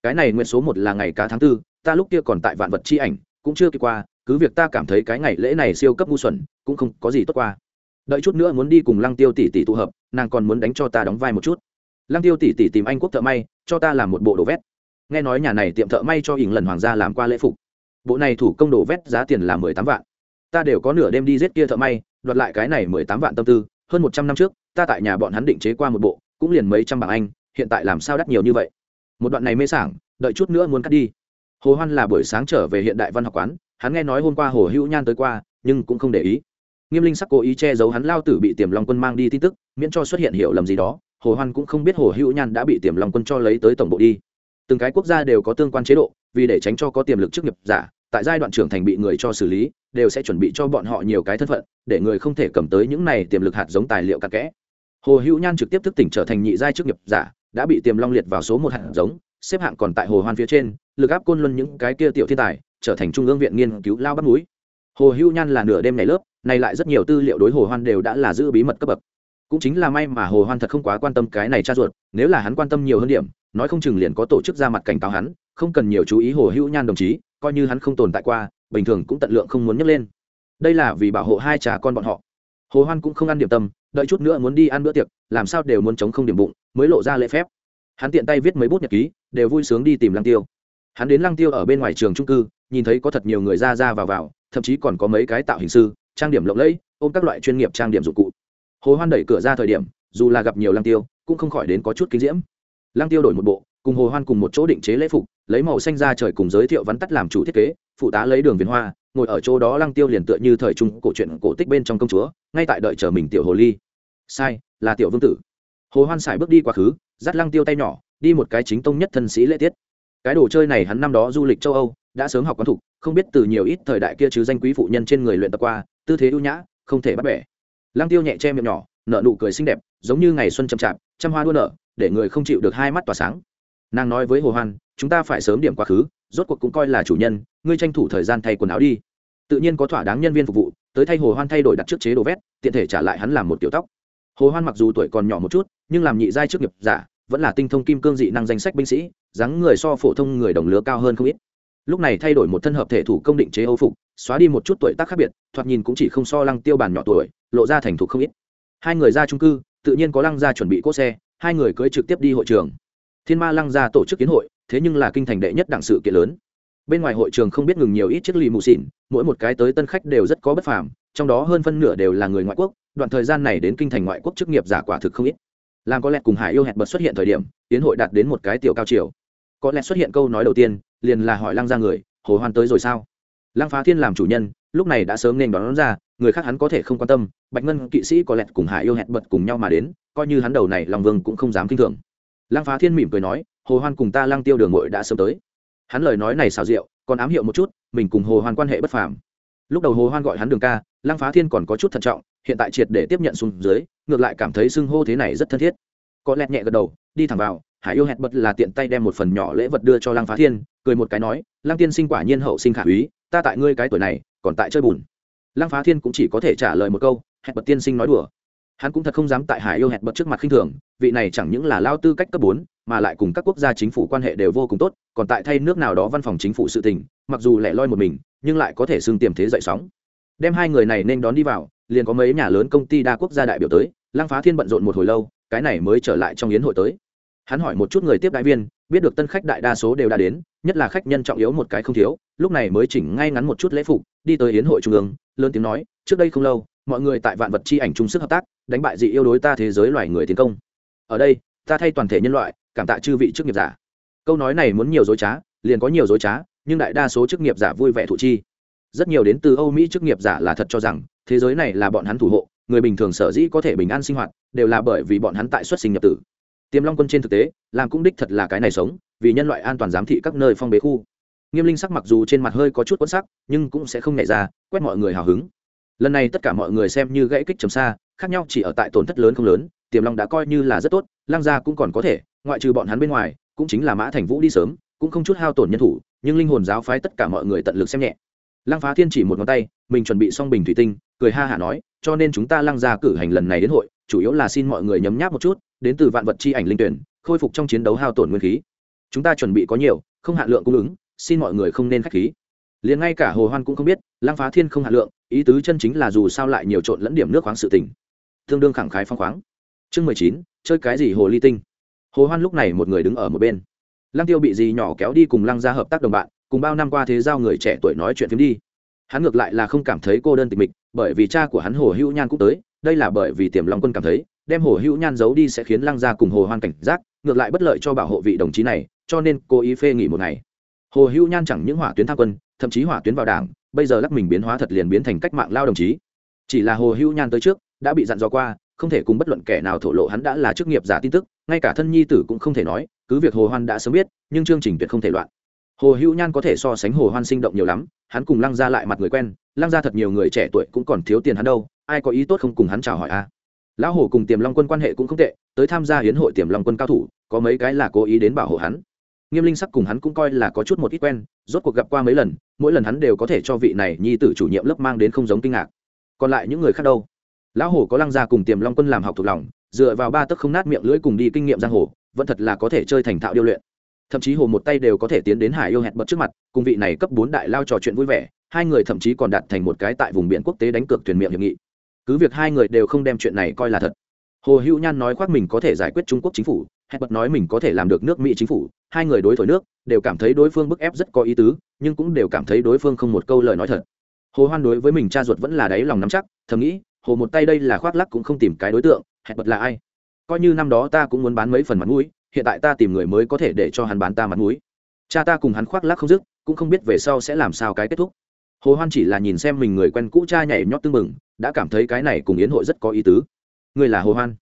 Cái này nguyện số một là ngày cá tháng 4, ta lúc kia còn tại vạn vật chi ảnh cũng chưa kịp qua cứ việc ta cảm thấy cái ngày lễ này siêu cấp ngu xuẩn cũng không có gì tốt qua. Đợi chút nữa muốn đi cùng lăng tiêu tỷ tỷ tụ hợp nàng còn muốn đánh cho ta đóng vai một chút. Lăng tiêu tỷ tỷ tìm anh quốc thợ may cho ta làm một bộ đồ vét. Nghe nói nhà này tiệm thợ may cho hình lần hoàng gia làm qua lễ phục. Bộ này thủ công đồ vét giá tiền là mười tám vạn. Ta đều có nửa đêm đi giết kia thợ may đoạt lại cái này mười tám vạn tâm tư hơn một trăm năm trước ta tại nhà bọn hắn định chế qua một bộ cũng liền mấy trăm bảng anh, hiện tại làm sao đắt nhiều như vậy? Một đoạn này mê sảng, đợi chút nữa muốn cắt đi. Hồ hoan là buổi sáng trở về hiện đại văn học quán, hắn nghe nói hôm qua hồ hữu nhan tới qua, nhưng cũng không để ý. Nghiêm linh sắc cố ý che giấu hắn lao tử bị tiềm long quân mang đi tin tức, miễn cho xuất hiện hiểu lầm gì đó. Hồ hoan cũng không biết hồ hữu nhan đã bị tiềm long quân cho lấy tới tổng bộ đi. Từng cái quốc gia đều có tương quan chế độ, vì để tránh cho có tiềm lực chức nghiệp giả, tại giai đoạn trưởng thành bị người cho xử lý, đều sẽ chuẩn bị cho bọn họ nhiều cái thân phận, để người không thể cầm tới những này tiềm lực hạt giống tài liệu cặn kẽ hồ hữu nhan trực tiếp thức tỉnh trở thành nhị giai chức nghiệp giả, đã bị tiềm long liệt vào số một hạt giống, xếp hạng còn tại hồ hoan phía trên, lực áp côn luân những cái kia tiểu thiên tài, trở thành trung ương viện nghiên cứu lao bắt núi hồ hữu nhan là nửa đêm này lớp, này lại rất nhiều tư liệu đối hồ hoan đều đã là giữ bí mật cấp bậc. Cũng chính là may mà hồ hoan thật không quá quan tâm cái này cha ruột, nếu là hắn quan tâm nhiều hơn điểm, nói không chừng liền có tổ chức ra mặt cảnh cáo hắn, không cần nhiều chú ý hồ hữu nhan đồng chí, coi như hắn không tồn tại qua, bình thường cũng tận lượng không muốn nhắc lên. Đây là vì bảo hộ hai cha con bọn họ. Hồ hoan cũng không ăn điểm tâm đợi chút nữa muốn đi ăn bữa tiệc, làm sao đều muốn chống không điểm bụng, mới lộ ra lễ phép. Hắn tiện tay viết mấy bút nhật ký, đều vui sướng đi tìm lăng tiêu. Hắn đến lăng tiêu ở bên ngoài trường trung cư, nhìn thấy có thật nhiều người ra ra vào vào, thậm chí còn có mấy cái tạo hình sư, trang điểm lộng lẫy, ôm các loại chuyên nghiệp trang điểm dụng cụ. Hồ hoan đẩy cửa ra thời điểm, dù là gặp nhiều lăng tiêu, cũng không khỏi đến có chút kinh diễm. Lăng tiêu đổi một bộ, cùng hồ hoan cùng một chỗ định chế lễ phục, lấy màu xanh ra trời cùng giới thiệu vắn tắt làm chủ thiết kế, phụ tá lấy đường viền hoa, ngồi ở chỗ đó lăng tiêu liền tựa như thời trung cổ truyện cổ tích bên trong công chúa, ngay tại đợi chờ mình tiểu hồ ly sai, là tiểu vương tử. Hồ hoan xài bước đi quá khứ, dắt lăng tiêu tay nhỏ, đi một cái chính tông nhất thân sĩ lễ tiết. Cái đồ chơi này hắn năm đó du lịch châu âu, đã sớm học quán thục, không biết từ nhiều ít thời đại kia chứ danh quý phụ nhân trên người luyện tập qua, tư thế ưu nhã, không thể bắt bẻ. Lăng tiêu nhẹ che miệng nhỏ, nở nụ cười xinh đẹp, giống như ngày xuân chậm chạp, trăm hoa đua nở, để người không chịu được hai mắt tỏa sáng. Nàng nói với hồ hoan, chúng ta phải sớm điểm quá khứ, rốt cuộc cũng coi là chủ nhân, ngươi tranh thủ thời gian thay quần áo đi. Tự nhiên có thỏa đáng nhân viên phục vụ, tới thay hồ hoan thay đổi đặt trước chế đồ vét tiện thể trả lại hắn làm một tiểu tóc hồ hoan mặc dù tuổi còn nhỏ một chút, nhưng làm nhị giai trước nghiệp giả, vẫn là tinh thông kim cương dị năng danh sách binh sĩ, dáng người so phổ thông người đồng lứa cao hơn không ít. Lúc này thay đổi một thân hợp thể thủ công định chế âu phục, xóa đi một chút tuổi tác khác biệt, thoạt nhìn cũng chỉ không so lăng tiêu bản nhỏ tuổi, lộ ra thành thục không ít. Hai người ra trung cư, tự nhiên có lăng gia chuẩn bị cốt xe, hai người cưới trực tiếp đi hội trường. Thiên ma lăng gia tổ chức kiến hội, thế nhưng là kinh thành đệ nhất đảng sự kiện lớn. Bên ngoài hội trường không biết ngừng nhiều ít chiếc lì mù xỉn mỗi một cái tới tân khách đều rất có bất phàm, trong đó hơn phân nửa đều là người ngoại quốc đoạn thời gian này đến kinh thành ngoại quốc chức nghiệp giả quả thực không ít. Làm có lẽ cùng hải yêu hẹn bật xuất hiện thời điểm tiến hội đạt đến một cái tiểu cao chiều. Có lẽ xuất hiện câu nói đầu tiên liền là hỏi lăng ra người hồ hoan tới rồi sao? Lăng phá thiên làm chủ nhân lúc này đã sớm nên đón, đón ra người khác hắn có thể không quan tâm bạch ngân kỵ sĩ có lẽ cùng hải yêu hẹn bật cùng nhau mà đến coi như hắn đầu này lòng vương cũng không dám kinh thường. Lăng phá thiên mỉm cười nói hồ hoan cùng ta lăng tiêu đường ngội đã sớm tới. Hắn lời nói này xào rượu còn ám hiệu một chút mình cùng hồ hoan quan hệ bất phàm lúc đầu hồ hoan gọi hắn đường ca, lăng phá thiên còn có chút thận trọng, hiện tại triệt để tiếp nhận xuống dưới, ngược lại cảm thấy xưng hô thế này rất thân thiết. Có lẹt nhẹ gật đầu, đi thẳng vào, hải yêu hẹn bật là tiện tay đem một phần nhỏ lễ vật đưa cho lăng phá thiên, cười một cái nói, lăng tiên sinh quả nhiên hậu sinh khả úy, ta tại ngươi cái tuổi này, còn tại chơi bùn. Lăng phá thiên cũng chỉ có thể trả lời một câu, hẹn bật tiên sinh nói đùa hắn cũng thật không dám tại hải yêu hẹn bật trước mặt khinh thường, vị này chẳng những là lao tư cách cấp bốn, mà lại cùng các quốc gia chính phủ quan hệ đều vô cùng tốt, còn tại thay nước nào đó văn phòng chính phủ sự tình, mặc dù lẻ loi một mình, nhưng lại có thể xưng tiềm thế dậy sóng. Đem hai người này nên đón đi vào, liền có mấy nhà lớn công ty đa quốc gia đại biểu tới, lăng phá thiên bận rộn một hồi lâu, cái này mới trở lại trong yến hội tới. Hắn hỏi một chút người tiếp đại viên, biết được tân khách đại đa số đều đã đến, nhất là khách nhân trọng yếu một cái không thiếu, lúc này mới chỉnh ngay ngắn một chút lễ phục, đi tới yến hội trung ương, lớn tiếng nói, trước đây không lâu mọi người tại vạn vật chi ảnh chung sức hợp tác, đánh bại dị yêu đối ta thế giới loài người tiến công. Ở đây, ta thay toàn thể nhân loại, cảm tạ chư vị chức nghiệp giả. Câu nói này muốn nhiều dối trá, liền có nhiều dối trá, nhưng đại đa số chức nghiệp giả vui vẻ thụ chi. Rất nhiều đến từ âu mỹ chức nghiệp giả là thật cho rằng, thế giới này là bọn hắn thủ hộ, người bình thường sở dĩ có thể bình an sinh hoạt, đều là bởi vì bọn hắn tại xuất sinh nhập tử. Tiềm long quân trên thực tế, làm cũng đích thật là cái này sống, vì nhân loại an toàn giám thị các nơi phong bế khu. Nghiêm linh sắc mặc dù trên mặt hơi có chút quất sắc, nhưng cũng sẽ không nhảy ra, quét mọi người hào hứng lần này tất cả mọi người xem như gãy kích trầm xa, khác nhau chỉ ở tại tổn thất lớn không lớn, tiềm long đã coi như là rất tốt lang gia cũng còn có thể, ngoại trừ bọn hắn bên ngoài, cũng chính là mã thành vũ đi sớm, cũng không chút hao tổn nhân thủ, nhưng linh hồn giáo phái tất cả mọi người tận lực xem nhẹ. Lăng phá thiên chỉ một ngón tay, mình chuẩn bị xong bình thủy tinh, cười ha hả nói, cho nên chúng ta lăng gia cử hành lần này đến hội, chủ yếu là xin mọi người nhấm nháp một chút, đến từ vạn vật chi ảnh linh tuyển, khôi phục trong chiến đấu hao tổn nguyên khí. Chúng ta chuẩn bị có nhiều, không hạn lượng cung ứng, xin mọi người không nên k h á c h khí. Liền ngay cả hồ hoan cũng không biết lăng phá thiên không hạ lượng, ý tứ chân chính là dù sao lại nhiều trộn lẫn điểm nước khoáng sự tình. Tương đương khẳng khái phong khoáng. Chương mười chín, chơi cái gì hồ ly tinh? Hồ hoan lúc này một người đứng ở một bên. Lăng tiêu bị gì nhỏ kéo đi cùng lăng ra hợp tác đồng bạn, cùng bao năm qua thế giao người trẻ tuổi nói chuyện phim đi. Hắn ngược lại là không cảm thấy cô đơn tịch mịch, bởi vì cha của hắn hồ hữu nhan cũng tới, đây là bởi vì tiềm long quân cảm thấy, đem hồ hữu nhan giấu đi sẽ khiến lăng gia cùng hồ hoan cảnh giác, ngược lại bất lợi cho bảo hộ vị đồng chí này, cho nên cô ý phê nghỉ một ngày. Hồ hữu nhan chẳng những hỏa tuyến tham quân, thậm chí hỏa tuyến vào đảng bây giờ lắc mình biến hóa thật liền biến thành cách mạng lao đồng chí. Chỉ là hồ hữu nhan tới trước, đã bị dặn dò qua, không thể cùng bất luận kẻ nào thổ lộ hắn đã là chức nghiệp giả tin tức, ngay cả thân nhi tử cũng không thể nói, cứ việc hồ hoan đã sớm biết, nhưng chương trình tuyệt không thể loạn. Hồ hữu nhan có thể so sánh hồ hoan sinh động nhiều lắm, hắn cùng lăng ra lại mặt người quen, lăng ra thật nhiều người trẻ tuổi cũng còn thiếu tiền hắn đâu, ai có ý tốt không cùng hắn chào hỏi a lão hồ cùng tiềm long quân quan hệ cũng không tệ, tới tham gia hiến hội tiềm long quân cao thủ, có mấy cái là cố ý đến bảo hộ hắn. Nghiêm linh sắc cùng hắn cũng coi là có chút một ít quen, rốt cuộc gặp qua mấy lần mỗi lần hắn đều có thể cho vị này nhi tử chủ nhiệm lớp mang đến không giống kinh ngạc. Còn lại những người khác đâu? Lão hồ có lăng gia cùng tiềm long quân làm học thuộc lòng, dựa vào ba tấc không nát miệng lưỡi cùng đi kinh nghiệm giang hồ, vẫn thật là có thể chơi thành thạo điêu luyện. Thậm chí hồ một tay đều có thể tiến đến hải yêu hẹn bật trước mặt, cùng vị này cấp bốn đại lao trò chuyện vui vẻ, hai người thậm chí còn đạt thành một cái tại vùng biển quốc tế đánh cược thuyền miệng hiệp nghị. Cứ việc hai người đều không đem chuyện này coi là thật. Hồ hữu nhan nói khoác mình có thể giải quyết trung quốc chính phủ hẹn bật nói mình có thể làm được nước mỹ chính phủ, hai người đối thổi nước, đều cảm thấy đối phương bức ép rất có ý tứ, nhưng cũng đều cảm thấy đối phương không một câu lời nói thật. Hồ hoan đối với mình cha ruột vẫn là đáy lòng nắm chắc, thầm nghĩ, hồ một tay đây là khoác lắc cũng không tìm cái đối tượng hẹn bật là ai? Coi như năm đó ta cũng muốn bán mấy phần mặt mũi, hiện tại ta tìm người mới có thể để cho hắn bán ta mặt mũi. Cha ta cùng hắn khoác lắc không dứt, cũng không biết về sau sẽ làm sao cái kết thúc. Hồ hoan chỉ là nhìn xem mình người quen cũ cha nhảy nhót tưng mừng đã cảm thấy cái này cùng yến hội rất có ý tứ. Người là hồ hoan?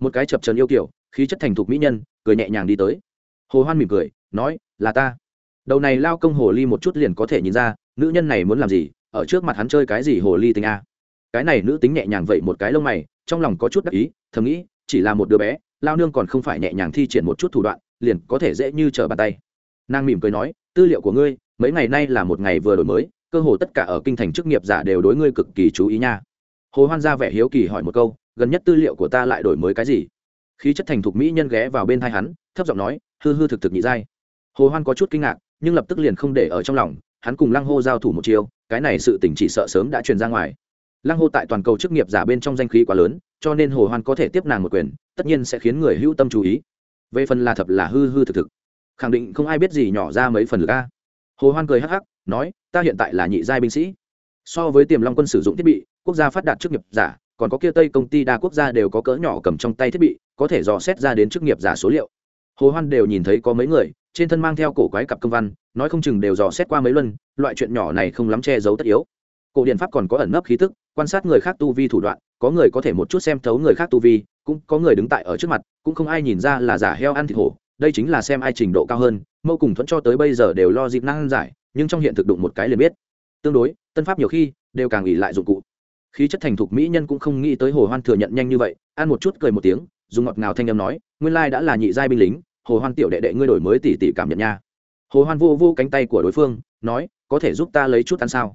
Một cái chập trần yêu kiểu khí chất thành thục mỹ nhân, cười nhẹ nhàng đi tới. Hồ hoan mỉm cười, nói, là ta. Đầu này lao công hồ ly một chút liền có thể nhìn ra, nữ nhân này muốn làm gì, ở trước mặt hắn chơi cái gì hồ ly tính a. Cái này nữ tính nhẹ nhàng vậy một cái lông mày, trong lòng có chút đắc ý, thầm nghĩ, chỉ là một đứa bé, lao nương còn không phải nhẹ nhàng thi triển một chút thủ đoạn, liền có thể dễ như trở bàn tay. Nàng mỉm cười nói, tư liệu của ngươi, mấy ngày nay là một ngày vừa đổi mới, cơ hồ tất cả ở kinh thành chức nghiệp giả đều đối ngươi cực kỳ chú ý nha. Hồ hoan ra vẻ hiếu kỳ hỏi một câu, gần nhất tư liệu của ta lại đổi mới cái gì? Khí chất thành thục mỹ nhân ghé vào bên thai hắn, thấp giọng nói, hư hư thực thực nhị giai. Hồ hoan có chút kinh ngạc, nhưng lập tức liền không để ở trong lòng, hắn cùng lăng hô giao thủ một chiêu, cái này sự tình chỉ sợ sớm đã truyền ra ngoài. Lăng hô tại toàn cầu chức nghiệp giả bên trong danh khí quá lớn, cho nên hồ hoan có thể tiếp nàng một quyền, tất nhiên sẽ khiến người hữu tâm chú ý. Về phần là thật là hư hư thực thực, khẳng định không ai biết gì nhỏ ra mấy phần lực a. Hồ hoan cười hắc hắc, nói, ta hiện tại là nhị giai binh sĩ. So với tiềm long quân sử dụng thiết bị, quốc gia phát đạt chức nghiệp giả còn có kia tây công ty đa quốc gia đều có cỡ nhỏ cầm trong tay thiết bị, có thể dò xét ra đến chức nghiệp giả số liệu. Hồ hoan đều nhìn thấy có mấy người, trên thân mang theo cổ quái cặp công văn, nói không chừng đều dò xét qua mấy lần loại chuyện nhỏ này không lắm che giấu tất yếu. Cổ điện pháp còn có ẩn nấp khí tức, quan sát người khác tu vi thủ đoạn, có người có thể một chút xem thấu người khác tu vi, cũng có người đứng tại ở trước mặt, cũng không ai nhìn ra là giả heo ăn thịt hổ, đây chính là xem ai trình độ cao hơn, mâu cùng thuẫn cho tới bây giờ đều lo dịp năng giải, nhưng trong hiện thực đụng một cái liền biết. Tương đối, tân pháp nhiều khi đều càng ỉ lại dụng cụ khí chất thành thục mỹ nhân cũng không nghĩ tới hồ hoan thừa nhận nhanh như vậy, ăn một chút cười một tiếng, dùng ngọt ngào thanh âm nói, nguyên lai đã là nhị giai binh lính, hồ hoan tiểu đệ đệ ngươi đổi mới tỉ tỉ cảm nhận nha. Hồ hoan vô vô cánh tay của đối phương, nói, có thể giúp ta lấy chút ăn sao?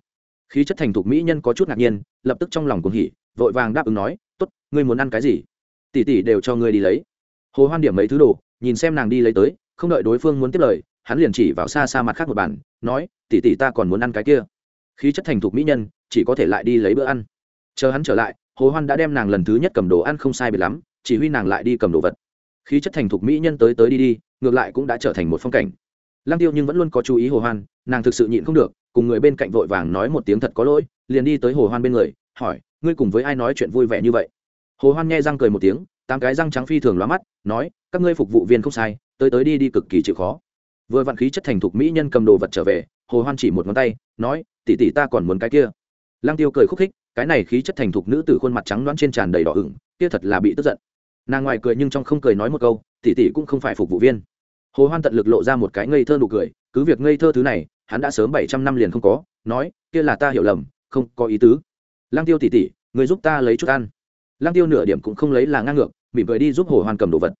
Khí chất thành thục mỹ nhân có chút ngạc nhiên, lập tức trong lòng cuồng hỉ, vội vàng đáp ứng nói, tốt, ngươi muốn ăn cái gì? Tỷ tỷ đều cho ngươi đi lấy. Hồ hoan điểm mấy thứ đồ, nhìn xem nàng đi lấy tới, không đợi đối phương muốn tiếp lời, hắn liền chỉ vào xa xa mặt khác một bàn, nói tỷ tỷ ta còn muốn ăn cái kia. Khí chất thành thục mỹ nhân, chỉ có thể lại đi lấy bữa ăn chờ hắn trở lại, hồ hoan đã đem nàng lần thứ nhất cầm đồ ăn không sai biệt lắm, chỉ huy nàng lại đi cầm đồ vật. Khí chất thành thục mỹ nhân tới tới đi đi, ngược lại cũng đã trở thành một phong cảnh. Lăng tiêu nhưng vẫn luôn có chú ý hồ hoan, nàng thực sự nhịn không được, cùng người bên cạnh vội vàng nói một tiếng thật có lỗi, liền đi tới hồ hoan bên người, hỏi, ngươi cùng với ai nói chuyện vui vẻ như vậy? Hồ hoan nghe răng cười một tiếng, tám cái răng trắng phi thường lóa mắt, nói, các ngươi phục vụ viên không sai, tới tới đi đi cực kỳ chịu khó. Vừa vạn khí chất thành thục mỹ nhân cầm đồ vật trở về, hồ hoan chỉ một ngón tay, nói, tỷ tỷ ta còn muốn cái kia. Lăng tiêu cười khúc khích cái này khí chất thành thục nữ tử khuôn mặt trắng đoán trên tràn đầy đỏ ửng, kia thật là bị tức giận. Nàng ngoài cười nhưng trong không cười nói một câu, tỷ tỷ cũng không phải phục vụ viên. Hồ hoan tận lực lộ ra một cái ngây thơ nụ cười, cứ việc ngây thơ thứ này, hắn đã sớm bảy trăm năm liền không có, nói, kia là ta hiểu lầm, không có ý tứ. Lăng tiêu tỷ tỷ, người giúp ta lấy chút ăn. Lăng tiêu nửa điểm cũng không lấy là ngang ngược, mỉm cười đi giúp hồ hoan cầm đồ vật.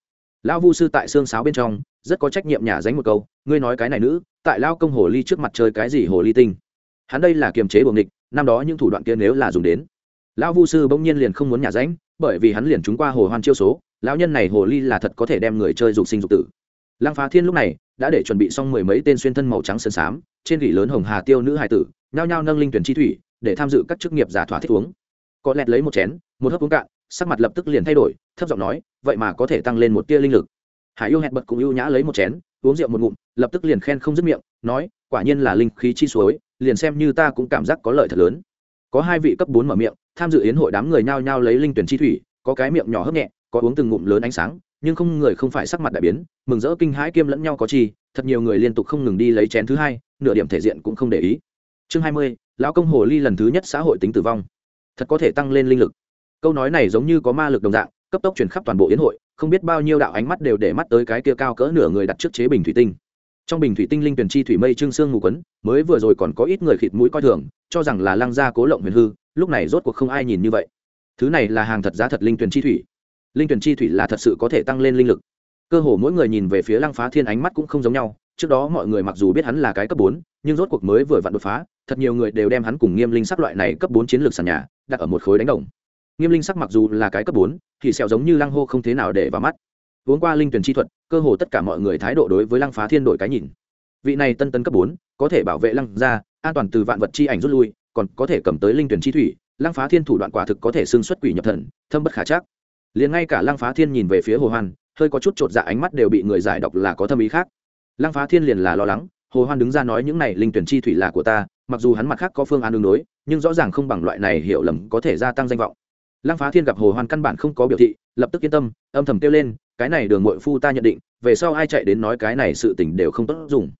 Lão vu sư tại xương sáo bên trong, rất có trách nhiệm nhà dánh một câu, ngươi nói cái này nữ, tại lao công hồ ly trước mặt chơi cái gì hồ ly tinh? Hắn đây là kiềm chế buồng địch năm đó những thủ đoạn kia nếu là dùng đến, lão vu sư bỗng nhiên liền không muốn nhà ránh, bởi vì hắn liền trúng qua hồ hoan chiêu số, lão nhân này hồ ly là thật có thể đem người chơi dục sinh dục tử. Lăng phá thiên lúc này đã để chuẩn bị xong mười mấy tên xuyên thân màu trắng sơn xám trên gỉ lớn hồng hà tiêu nữ hải tử, nhao nhao nâng linh tuyển chi thủy, để tham dự các chức nghiệp giả thỏa thích uống. Có lẹt lấy một chén, một hớp uống cạn, sắc mặt lập tức liền thay đổi, thấp giọng nói, vậy mà có thể tăng lên một tia linh lực. Hải yêu hẹn bật cũng ưu nhã lấy một chén, uống rượu một ngụm, lập tức liền khen không dứt miệng, nói, quả nhiên là linh khí chi suối liền xem như ta cũng cảm giác có lợi thật lớn. Có hai vị cấp bốn mở miệng, tham dự yến hội đám người nhao nhao lấy linh tuyển chi thủy, có cái miệng nhỏ hấp nhẹ, có uống từng ngụm lớn ánh sáng, nhưng không người không phải sắc mặt đại biến, mừng rỡ kinh hãi kiêm lẫn nhau có chi, thật nhiều người liên tục không ngừng đi lấy chén thứ hai, nửa điểm thể diện cũng không để ý. Chương hai mươi, lão công hồ ly lần thứ nhất xã hội tính tử vong. Thật có thể tăng lên linh lực. Câu nói này giống như có ma lực đồng dạng, cấp tốc truyền khắp toàn bộ yến hội, không biết bao nhiêu đạo ánh mắt đều để mắt tới cái kia cao cỡ nửa người đặt trước chế bình thủy tinh trong bình thủy tinh linh tuyển chi thủy mây trương sương mù quấn, mới vừa rồi còn có ít người khịt mũi coi thường, cho rằng là lăng gia cố lộng huyền hư, lúc này rốt cuộc không ai nhìn như vậy. Thứ này là hàng thật giá thật linh tuyển chi thủy. Linh tuyển chi thủy là thật sự có thể tăng lên linh lực. Cơ hồ mỗi người nhìn về phía lăng phá thiên ánh mắt cũng không giống nhau, trước đó mọi người mặc dù biết hắn là cái cấp bốn, nhưng rốt cuộc mới vừa vặn đột phá, thật nhiều người đều đem hắn cùng nghiêm linh sắc loại này cấp bốn chiến lược sàn nhà, đặt ở một khối đánh đồng. Nghiêm linh sắc mặc dù là cái cấp bốn, thì sẹo giống như lăng hô không thế nào để vào mắt uống qua linh tuyển chi thuật, cơ hồ tất cả mọi người thái độ đối với lăng phá thiên đổi cái nhìn. Vị này tân tân cấp bốn, có thể bảo vệ lăng ra an toàn từ vạn vật chi ảnh rút lui, còn có thể cầm tới linh tuyển chi thủy, lăng phá thiên thủ đoạn quả thực có thể xương xuất quỷ nhập thần, thâm bất khả chắc. Liền ngay cả lăng phá thiên nhìn về phía hồ hoan, hơi có chút chột dạ ánh mắt đều bị người giải đọc là có thâm ý khác. Lăng phá thiên liền là lo lắng, hồ hoan đứng ra nói những này linh tuyển chi thủy là của ta, mặc dù hắn mặt khác có phương án đường đối, nhưng rõ ràng không bằng loại này hiểu lầm có thể gia tăng danh vọng lăng phá thiên gặp hồ hoan căn bản không có biểu thị, lập tức yên tâm, âm thầm kêu lên, cái này đường mội phu ta nhận định, về sau ai chạy đến nói cái này sự tình đều không tốt dùng.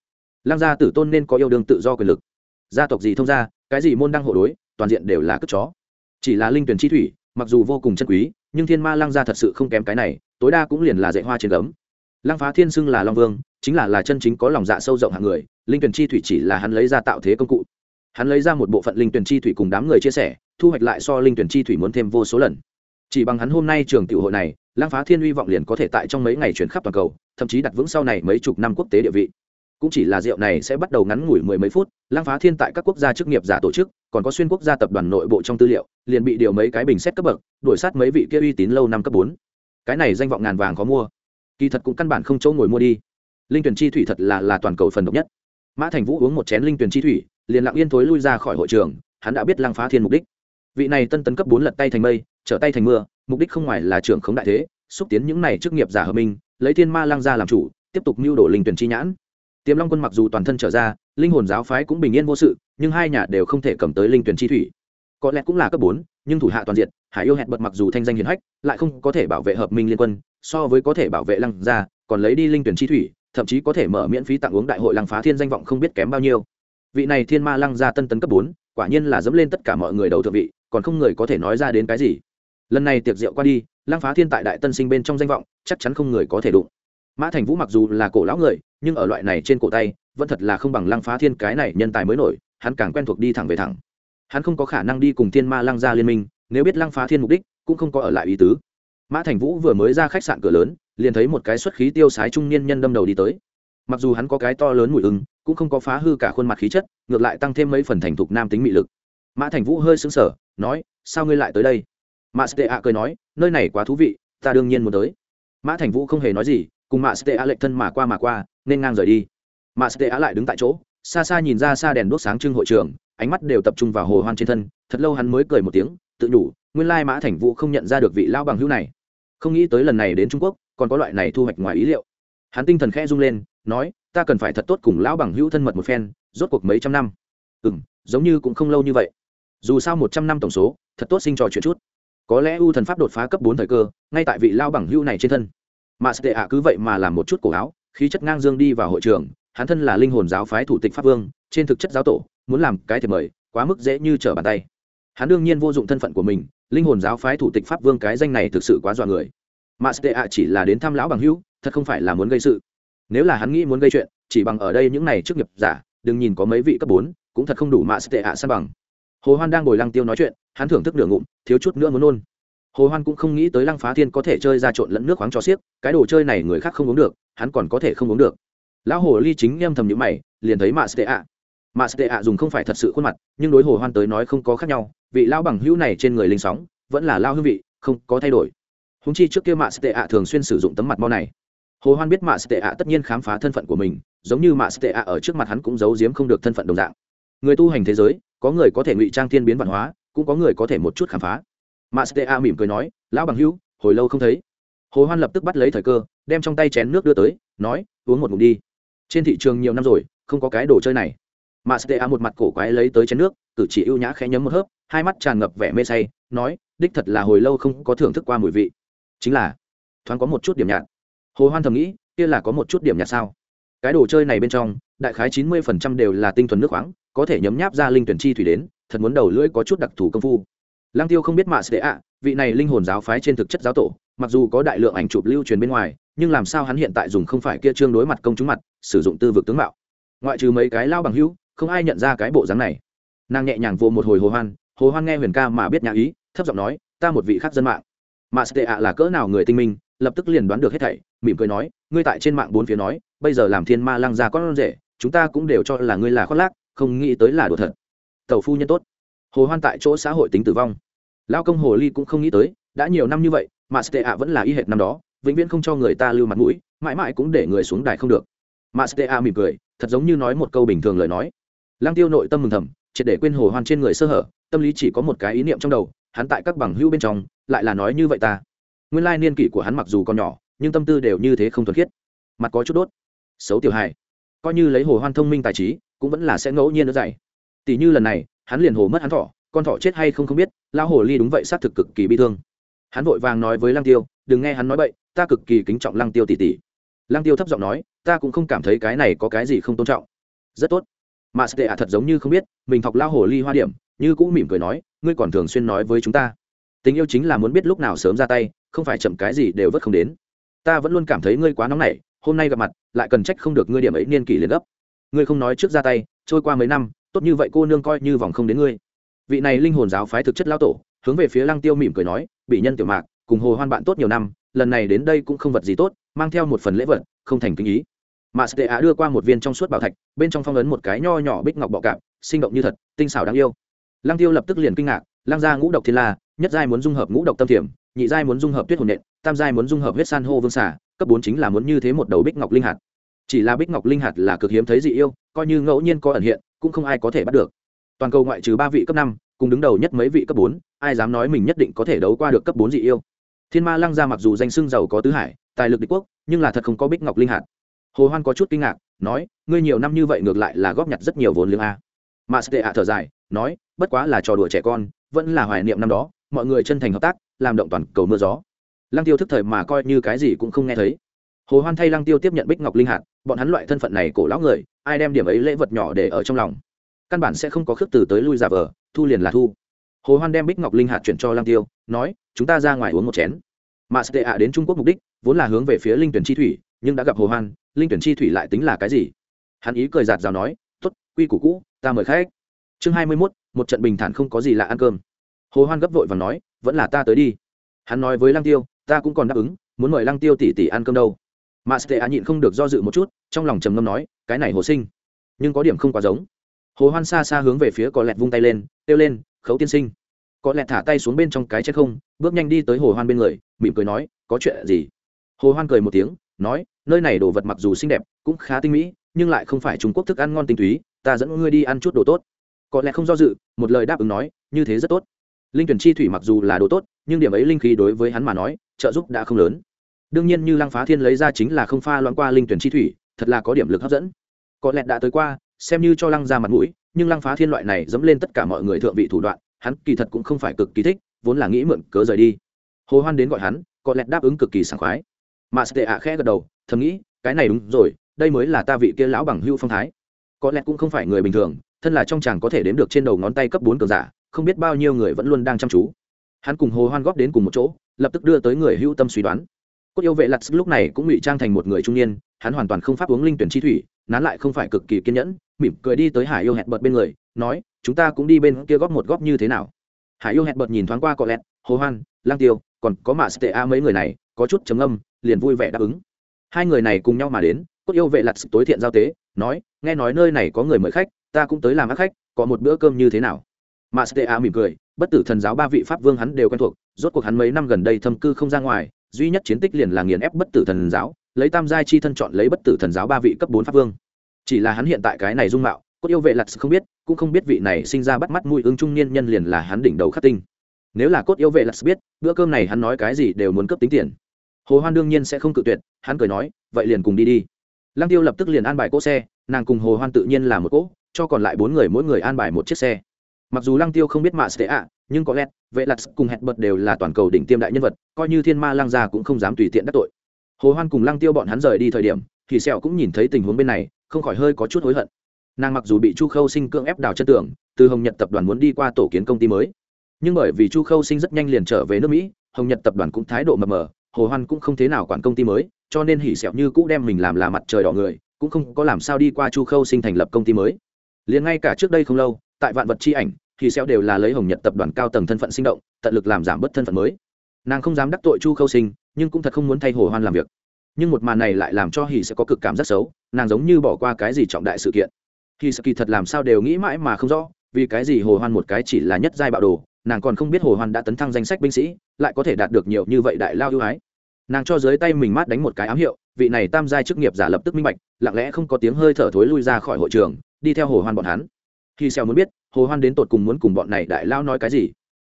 Lăng gia tử tôn nên có yêu đương tự do quyền lực. Gia tộc gì thông gia, cái gì môn đăng hộ đối, toàn diện đều là cất chó. Chỉ là linh tuyển chi thủy, mặc dù vô cùng chân quý, nhưng thiên ma lăng gia thật sự không kém cái này, tối đa cũng liền là dạy hoa trên gấm. Lăng phá thiên xưng là long vương, chính là là chân chính có lòng dạ sâu rộng hạng người, linh tuyển chi thủy chỉ là hắn lấy ra tạo thế công cụ hắn lấy ra một bộ phận linh tuyển chi thủy cùng đám người chia sẻ, thu hoạch lại so linh tuyển chi thủy muốn thêm vô số lần. Chỉ bằng hắn hôm nay trường tiểu hội này lang phá thiên uy vọng liền có thể tại trong mấy ngày chuyển khắp toàn cầu, thậm chí đặt vững sau này mấy chục năm quốc tế địa vị. Cũng chỉ là rượu này sẽ bắt đầu ngắn ngủi mười mấy phút lang phá thiên tại các quốc gia chức nghiệp giả tổ chức, còn có xuyên quốc gia tập đoàn nội bộ trong tư liệu, liền bị điều mấy cái bình xét cấp bậc, đuổi sát mấy vị kia uy tín lâu năm cấp bốn. Cái này danh vọng ngàn vàng có mua. Kỳ thật cũng căn bản không chỗ ngồi mua đi. Linh tuyển chi thủy thật là là toàn cầu phần độc nhất. Mã thành vũ uống một chén linh tuyển chi thủy liền lặng yên thối lui ra khỏi hội trường, hắn đã biết lăng phá thiên mục đích. Vị này tân tấn cấp bốn lật tay thành mây, trở tay thành mưa, mục đích không ngoài là trưởng khống đại thế, xúc tiến những này chức nghiệp giả hợp minh, lấy thiên ma lăng ra làm chủ, tiếp tục mưu đồ linh tuyển chi nhãn. Tiềm long quân mặc dù toàn thân trở ra, linh hồn giáo phái cũng bình yên vô sự, nhưng hai nhà đều không thể cầm tới linh tuyển chi thủy. Có lẽ cũng là cấp bốn, nhưng thủ hạ toàn diện, hải yêu hẹn bật mặc dù thanh danh hiền hách, lại không có thể bảo vệ hợp minh liên quân, so với có thể bảo vệ lăng ra, còn lấy đi linh tuyển chi thủy, thậm chí có thể mở miễn phí tặng uống đại hội lăng phá thiên danh vọng không biết kém bao nhiêu vị này thiên ma lăng gia tân tấn cấp bốn, quả nhiên là dẫm lên tất cả mọi người đầu thượng vị, còn không người có thể nói ra đến cái gì. Lần này tiệc rượu qua đi, lăng phá thiên tại đại tân sinh bên trong danh vọng, chắc chắn không người có thể đụng. Mã thành vũ mặc dù là cổ lão người, nhưng ở loại này trên cổ tay, vẫn thật là không bằng lăng phá thiên cái này nhân tài mới nổi, hắn càng quen thuộc đi thẳng về thẳng. Hắn không có khả năng đi cùng thiên ma lăng gia liên minh, nếu biết lăng phá thiên mục đích, cũng không có ở lại ý tứ. Mã thành vũ vừa mới ra khách sạn cửa lớn, liền thấy một cái xuất khí tiêu sái trung niên nhân đâm đầu đi tới. Mặc dù hắn có cái to lớn mùi ưng cũng không có phá hư cả khuôn mặt khí chất, ngược lại tăng thêm mấy phần thành thục nam tính mị lực. Mã thành vũ hơi sững sờ, nói, sao ngươi lại tới đây? Mã stea cười nói, nơi này quá thú vị, ta đương nhiên muốn tới. Mã thành vũ không hề nói gì, cùng mã stea lệnh thân mà qua mà qua, nên ngang rời đi. Mã stea lại đứng tại chỗ, xa xa nhìn ra xa đèn đuốc sáng trưng hội trường, ánh mắt đều tập trung vào hồ hoan trên thân, thật lâu hắn mới cười một tiếng, tự nhủ, nguyên lai mã thành vũ không nhận ra được vị lao bằng hữu này. Không nghĩ tới lần này đến trung quốc, còn có loại này thu hoạch ngoài ý liệu. Hắn tinh thần khẽ rung lên, nói ta cần phải thật tốt cùng lão bằng hữu thân mật một phen, rốt cuộc mấy trăm năm. Ừ m giống như cũng không lâu như vậy. Dù sao một trăm năm tổng số, thật tốt sinh trò chuyện chút. Có lẽ u thần pháp đột phá cấp bốn thời cơ, ngay tại vị lao bằng hữu này trên thân. Mà sệ ạ cứ vậy mà làm một chút cổ áo, khí chất ngang dương đi vào hội trường, hắn thân là linh hồn giáo phái thủ tịch pháp vương, trên thực chất giáo tổ, muốn làm cái thì mời, quá mức dễ như trở bàn tay. Hắn đương nhiên vô dụng thân phận của mình, linh hồn giáo phái thủ tịch pháp vương cái danh này thực sự quá dọa người. Mà sệ ạ chỉ là đến thăm lão bằng hữu, thật không phải là muốn gây sự nếu là hắn nghĩ muốn gây chuyện, chỉ bằng ở đây những này trước nghiệp giả, đừng nhìn có mấy vị cấp bốn, cũng thật không đủ mạ tệ ạ san bằng. Hồ hoan đang ngồi lăng tiêu nói chuyện, hắn thưởng thức nửa ngụm, thiếu chút nữa muốn nôn. Hồ hoan cũng không nghĩ tới lăng phá thiên có thể chơi ra trộn lẫn nước khoáng cho xiếc, cái đồ chơi này người khác không uống được, hắn còn có thể không uống được. Lão hồ ly chính em thầm nhữ mày, liền thấy mạ tệ ạ. Mạ tệ ạ dùng không phải thật sự khuôn mặt, nhưng đối hồ hoan tới nói không có khác nhau, vị lão bằng hữu này trên người linh sóng, vẫn là lao hương vị, không có thay đổi. Húng chi trước kia mạ tệ ạ thường xuyên sử dụng tấm mặt mau này hồ hoan biết mạ tệ ạ tất nhiên khám phá thân phận của mình, giống như mạ tệ ạ ở trước mặt hắn cũng giấu giếm không được thân phận đồng dạng. Người tu hành thế giới, có người có thể ngụy trang thiên biến văn hóa, cũng có người có thể một chút khám phá. Mạ tệ ạ mỉm cười nói, lão bằng hữu, hồi lâu không thấy. Hồ hoan lập tức bắt lấy thời cơ, đem trong tay chén nước đưa tới, nói, uống một ngụm đi. Trên thị trường nhiều năm rồi, không có cái đồ chơi này. Mạ tệ ạ một mặt cổ quái lấy tới chén nước, cử chỉ ưu nhã khẽ nhấm một hớp, hai mắt tràn ngập vẻ mê say, nói, đích thật là hồi lâu không có thưởng thức qua mùi vị. Chính là, thoáng có một chút điểm nhạt hồ hoan thầm nghĩ, kia là có một chút điểm nhạt sao? Cái đồ chơi này bên trong, đại khái chín mươi phần trăm đều là tinh thuần nước khoáng, có thể nhấm nháp ra linh tuyển chi thủy đến, thật muốn đầu lưỡi có chút đặc thù công phu. Lăng tiêu không biết mạ sẽ ạ, vị này linh hồn giáo phái trên thực chất giáo tổ, mặc dù có đại lượng ảnh chụp lưu truyền bên ngoài, nhưng làm sao hắn hiện tại dùng không phải kia trương đối mặt công chúng mặt, sử dụng tư vực tướng mạo. Ngoại trừ mấy cái lao bằng hữu, không ai nhận ra cái bộ dáng này. Nàng nhẹ nhàng vô một hồi hồ hoan hồ hoan nghe huyền ca mà biết nhà ý, thấp giọng nói, ta một vị khác dân mạng. Mà sẽ ạ là cỡ nào người tinh minh lập tức liền đoán được hết thảy, mỉm cười nói, ngươi tại trên mạng bốn phía nói, bây giờ làm thiên ma lăng ra con rể, chúng ta cũng đều cho là ngươi là khoác lác, không nghĩ tới là đùa thật. Tẩu phu nhân tốt. Hồ hoan tại chỗ xã hội tính tử vong. Lao công hồ ly cũng không nghĩ tới, đã nhiều năm như vậy, mà sệ ạ vẫn là y hệt năm đó, vĩnh viễn không cho người ta lưu mặt mũi, mãi mãi cũng để người xuống đài không được. Mà sệ ạ mỉm cười, thật giống như nói một câu bình thường lời nói. Lăng tiêu nội tâm mừng thầm, triệt để quên hồ hoan trên người sơ hở, tâm lý chỉ có một cái ý niệm trong đầu, hắn tại các bằng hữu bên trong, lại là nói như vậy ta nguyên lai niên kỷ của hắn mặc dù còn nhỏ, nhưng tâm tư đều như thế không thuần khiết. Mặt có chút đốt. Xấu tiểu hài. Coi như lấy hồ hoan thông minh tài trí, cũng vẫn là sẽ ngẫu nhiên nữa dạy tỷ như lần này, hắn liền hồ mất hắn thỏ con thỏ chết hay không không biết, lão hồ ly đúng vậy xác thực cực kỳ bi thương. Hắn vội vàng nói với lăng tiêu, đừng nghe hắn nói bậy, ta cực kỳ kính trọng lăng tiêu tỷ tỷ. Lăng tiêu thấp giọng nói, ta cũng không cảm thấy cái này có cái gì không tôn trọng. Rất tốt. Mà sệ ạ thật giống như không biết, mình thọc Lão hồ ly hoa điểm, như cũng mỉm cười nói, ngươi còn thường xuyên nói với chúng ta. Tình yêu chính là muốn biết lúc nào sớm ra tay không phải chậm cái gì đều vất không đến. Ta vẫn luôn cảm thấy ngươi quá nóng nảy, hôm nay gặp mặt, lại cần trách không được ngươi điểm ấy niên kỷ liền gấp. Ngươi không nói trước ra tay, trôi qua mấy năm, tốt như vậy cô nương coi như vòng không đến ngươi. Vị này linh hồn giáo phái thực chất lao tổ, hướng về phía lăng tiêu mỉm cười nói bị nhân tiểu mạc, cùng hồ hoan bạn tốt nhiều năm, lần này đến đây cũng không vật gì tốt, mang theo một phần lễ vật, không thành kinh ý. Mà sệ á đưa qua một viên trong suốt bảo thạch, bên trong phong ấn một cái nho nhỏ bích ngọc bọ cạp, sinh động như thật, tinh xảo đáng yêu. Lăng tiêu lập tức liền kinh ngạc, lăng ra ngũ độc thiên la, nhất giai muốn dung hợp ngũ độc tâm thiểm nhị giai muốn dung hợp tuyết hồn nện, tam giai muốn dung hợp huyết san hô vương xả cấp bốn chính là muốn như thế một đầu bích ngọc linh hạt. Chỉ là bích ngọc linh hạt là cực hiếm thấy dị yêu, coi như ngẫu nhiên có ẩn hiện, cũng không ai có thể bắt được. Toàn cầu ngoại trừ ba vị cấp năm, cùng đứng đầu nhất mấy vị cấp bốn, ai dám nói mình nhất định có thể đấu qua được cấp bốn dị yêu? Thiên ma lăng ra mặc dù danh xưng giàu có tứ hải, tài lực địch quốc, nhưng là thật không có bích ngọc linh hạt. Hồ hoan có chút kinh ngạc, nói, ngươi nhiều năm như vậy ngược lại là góp nhặt rất nhiều vốn liếng a. Mà sệ ạ thở dài, nói, bất quá là trò đùa trẻ con, vẫn là hoài niệm năm đó mọi người chân thành hợp tác làm động toàn cầu mưa gió. Lăng tiêu thức thời mà coi như cái gì cũng không nghe thấy. Hồ hoan thay lăng tiêu tiếp nhận bích ngọc linh hạt bọn hắn loại thân phận này cổ lão người ai đem điểm ấy lễ vật nhỏ để ở trong lòng? Căn bản sẽ không có khước từ tới lui giả vờ thu liền là thu. Hồ hoan đem bích ngọc linh hạt chuyển cho lang tiêu nói chúng ta ra ngoài uống một chén. Mà sẽ ạ đến trung quốc mục đích vốn là hướng về phía linh tuyển chi thủy nhưng đã gặp hồ hoan linh tuyển chi thủy lại tính là cái gì? Hắn ý cười giạt rào nói tốt quy củ cũ ta mời khách. Chương hai mươi 21, một trận bình thản không có gì lạ ăn cơm hồ hoan gấp vội và nói, vẫn là ta tới đi. Hắn nói với lăng tiêu, ta cũng còn đáp ứng, muốn mời lăng tiêu tỷ tỷ ăn cơm đâu. Mà Á nhịn không được do dự một chút, trong lòng trầm ngâm nói, cái này hồ sinh, nhưng có điểm không quá giống. Hồ hoan xa xa hướng về phía có lẹt vung tay lên, kêu lên, khấu tiên sinh. Có lẹt thả tay xuống bên trong cái chết không, bước nhanh đi tới hồ hoan bên người, mỉm cười nói, có chuyện gì? Hồ hoan cười một tiếng, nói, nơi này đồ vật mặc dù xinh đẹp, cũng khá tinh mỹ, nhưng lại không phải trung quốc thức ăn ngon tinh túy, ta dẫn ngươi đi ăn chút đồ tốt. Có lẽ không do dự, một lời đáp ứng nói, như thế rất tốt linh tuyển chi thủy mặc dù là đồ tốt, nhưng điểm ấy linh khí đối với hắn mà nói, trợ giúp đã không lớn. Đương nhiên như lăng phá thiên lấy ra chính là không pha loãng qua linh tuyển chi thủy, thật là có điểm lực hấp dẫn. Có lẽ đã tới qua, xem như cho lăng ra mặt mũi, nhưng lăng phá thiên loại này dẫm lên tất cả mọi người thượng vị thủ đoạn, hắn kỳ thật cũng không phải cực kỳ thích, vốn là nghĩ mượn cớ rời đi. Hồ hoan đến gọi hắn, có lẽ đáp ứng cực kỳ sảng khoái. Mà sẽ ạ khẽ gật đầu, thầm nghĩ, cái này đúng rồi, đây mới là ta vị kia lão bằng hưu phong thái. Có lẽ cũng không phải người bình thường, thân là trong chàng có thể đếm được trên đầu ngón tay cấp bốn cường giả không biết bao nhiêu người vẫn luôn đang chăm chú. Hắn cùng hồ hoan góp đến cùng một chỗ, lập tức đưa tới người hưu tâm suy đoán. Cốt yêu vệ lặt lúc này cũng ngụy trang thành một người trung niên, hắn hoàn toàn không pháp uống linh tuyển chi thủy, nán lại không phải cực kỳ kiên nhẫn, mỉm cười đi tới hải yêu hẹn bật bên người, nói, chúng ta cũng đi bên kia góp một góp như thế nào? Hải yêu hẹn bật nhìn thoáng qua cọ lẹt, hồ hoan, lang tiêu, còn có mạ stea a mấy người này, có chút trầm âm liền vui vẻ đáp ứng. Hai người này cùng nhau mà đến, cốt yêu vệ lặt tối thiện giao tế, nói, nghe nói nơi này có người mời khách, ta cũng tới làm ác khách, có một bữa cơm như thế nào? Mạ stea mỉm cười, bất tử thần giáo ba vị pháp vương hắn đều quen thuộc, rốt cuộc hắn mấy năm gần đây thâm cư không ra ngoài, duy nhất chiến tích liền là nghiền ép bất tử thần giáo, lấy tam giai chi thân chọn lấy bất tử thần giáo ba vị cấp bốn pháp vương. Chỉ là hắn hiện tại cái này dung mạo, cốt yêu vệ lặt không biết, cũng không biết vị này sinh ra bắt mắt mũi ứng trung niên nhân liền là hắn đỉnh đầu khắc tinh. Nếu là cốt yêu vệ lặt biết, bữa cơm này hắn nói cái gì đều muốn cấp tính tiền. Hồ hoan đương nhiên sẽ không cự tuyệt, hắn cười nói, vậy liền cùng đi đi. Lăng tiêu lập tức liền an bài cỗ xe, nàng cùng hồ hoan tự nhiên là một cỗ, cho còn lại bốn người mỗi người an bài một chiếc xe mặc dù lăng tiêu không biết mạ sẽ ạ, nhưng có lẽ, vệ lặt cùng hẹn bật đều là toàn cầu đỉnh tiêm đại nhân vật, coi như thiên ma lăng gia cũng không dám tùy tiện đắc tội. Hồ hoan cùng lăng tiêu bọn hắn rời đi thời điểm thì sẹo cũng nhìn thấy tình huống bên này, không khỏi hơi có chút hối hận. Nàng mặc dù bị chu khâu sinh cưỡng ép đào chân tưởng từ hồng nhật tập đoàn muốn đi qua tổ kiến công ty mới. Nhưng bởi vì chu khâu sinh rất nhanh liền trở về nước mỹ, hồng nhật tập đoàn cũng thái độ mờ mờ, hồ hoan cũng không thế nào quản công ty mới, cho nên hỉ sẹo như cũ đem mình làm là mặt trời đỏ người, cũng không có làm sao đi qua chu khâu sinh thành lập công ty mới. Liền ngay cả trước đây không lâu, tại vạn vật chi ảnh thì xéo đều là lấy hồng nhật tập đoàn cao tầng thân phận sinh động, tận lực làm giảm bớt thân phận mới. Nàng không dám đắc tội chu khâu sinh, nhưng cũng thật không muốn thay hồ hoan làm việc. Nhưng một màn này lại làm cho hỉ sẽ có cực cảm rất xấu, nàng giống như bỏ qua cái gì trọng đại sự kiện. Hì sẽ kỳ thật làm sao đều nghĩ mãi mà không rõ, vì cái gì hồ hoan một cái chỉ là nhất giai bạo đồ, nàng còn không biết hồ hoan đã tấn thăng danh sách binh sĩ, lại có thể đạt được nhiều như vậy đại lao ưu ái. Nàng cho dưới tay mình mát đánh một cái ám hiệu, vị này tam giai chức nghiệp giả lập tức minh bạch, lặng lẽ không có tiếng hơi thở thối lui ra khỏi hội trường, đi theo hồ hoan bọn hắn khi xèo muốn biết, hồ hoan đến tột cùng muốn cùng bọn này đại lao nói cái gì.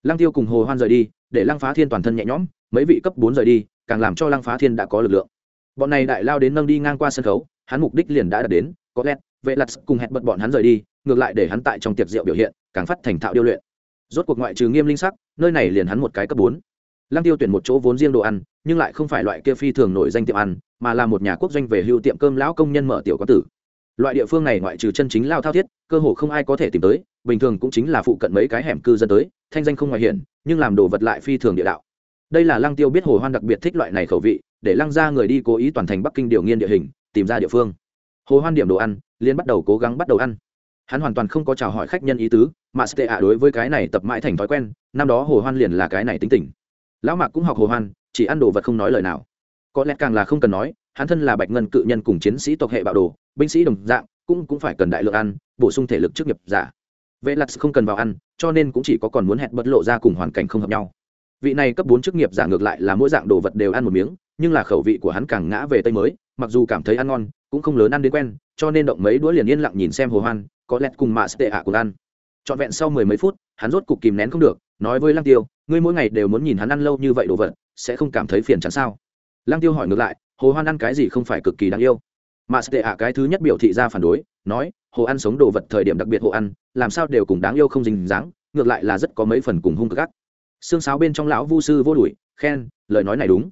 Lăng tiêu cùng hồ hoan rời đi, để lăng phá thiên toàn thân nhẹ nhõm, mấy vị cấp bốn rời đi, càng làm cho lăng phá thiên đã có lực lượng. Bọn này đại lao đến nâng đi ngang qua sân khấu, hắn mục đích liền đã đạt đến, có lẽ vệ lặt cùng hẹn bật bọn hắn rời đi, ngược lại để hắn tại trong tiệc rượu biểu hiện, càng phát thành thạo điêu luyện. Rốt cuộc ngoại trừ nghiêm linh sắc, nơi này liền hắn một cái cấp bốn. Lăng tiêu tuyển một chỗ vốn riêng đồ ăn, nhưng lại không phải loại kia phi thường nổi danh tiệm ăn, mà là một nhà quốc doanh về hưu tiệm cơm lão công nhân mở tiểu có tử loại địa phương này ngoại trừ chân chính lao thao thiết, cơ hồ không ai có thể tìm tới, bình thường cũng chính là phụ cận mấy cái hẻm cư dân tới, thanh danh không ngoài hiển, nhưng làm đồ vật lại phi thường địa đạo. Đây là lăng tiêu biết hồ hoan đặc biệt thích loại này khẩu vị, để lăng ra người đi cố ý toàn thành bắc kinh điều nghiên địa hình, tìm ra địa phương. Hồ hoan điểm đồ ăn liên bắt đầu cố gắng bắt đầu ăn. Hắn hoàn toàn không có chào hỏi khách nhân ý tứ, mà tệ ạ đối với cái này tập mãi thành thói quen, năm đó hồ hoan liền là cái này tính tình. Lão mạc cũng học hồ hoan, chỉ ăn đồ vật không nói lời nào. Có lẽ càng là không cần nói hắn thân là bạch ngân cự nhân cùng chiến sĩ tộc hệ bạo đồ, binh sĩ đồng dạng, cũng cũng phải cần đại lượng ăn, bổ sung thể lực trước nghiệp giả. Vệ lặt không cần vào ăn, cho nên cũng chỉ có còn muốn hẹn bật lộ ra cùng hoàn cảnh không hợp nhau. Vị này cấp bốn chức nghiệp giả ngược lại là mỗi dạng đồ vật đều ăn một miếng, nhưng là khẩu vị của hắn càng ngã về tây mới, mặc dù cảm thấy ăn ngon, cũng không lớn ăn đến quen, cho nên động mấy đũa liền yên lặng nhìn xem hồ hoan, có lẽ cùng mạ tệ ạ cùng ăn. Trọn vẹn sau mười mấy phút, hắn rốt cục kìm nén không được, nói với lăng tiêu, ngươi mỗi ngày đều muốn nhìn hắn ăn lâu như vậy đồ vật, sẽ không cảm thấy phiền chán sao? Lăng tiêu hỏi ngược lại hồ hoan ăn cái gì không phải cực kỳ đáng yêu. Mà tệ ạ, cái thứ nhất biểu thị ra phản đối, nói, hồ ăn sống đồ vật thời điểm đặc biệt hồ ăn, làm sao đều cùng đáng yêu không dính dáng, ngược lại là rất có mấy phần cùng hung cực gắt xương sáo bên trong lão vu sư vô đuổi, khen, lời nói này đúng.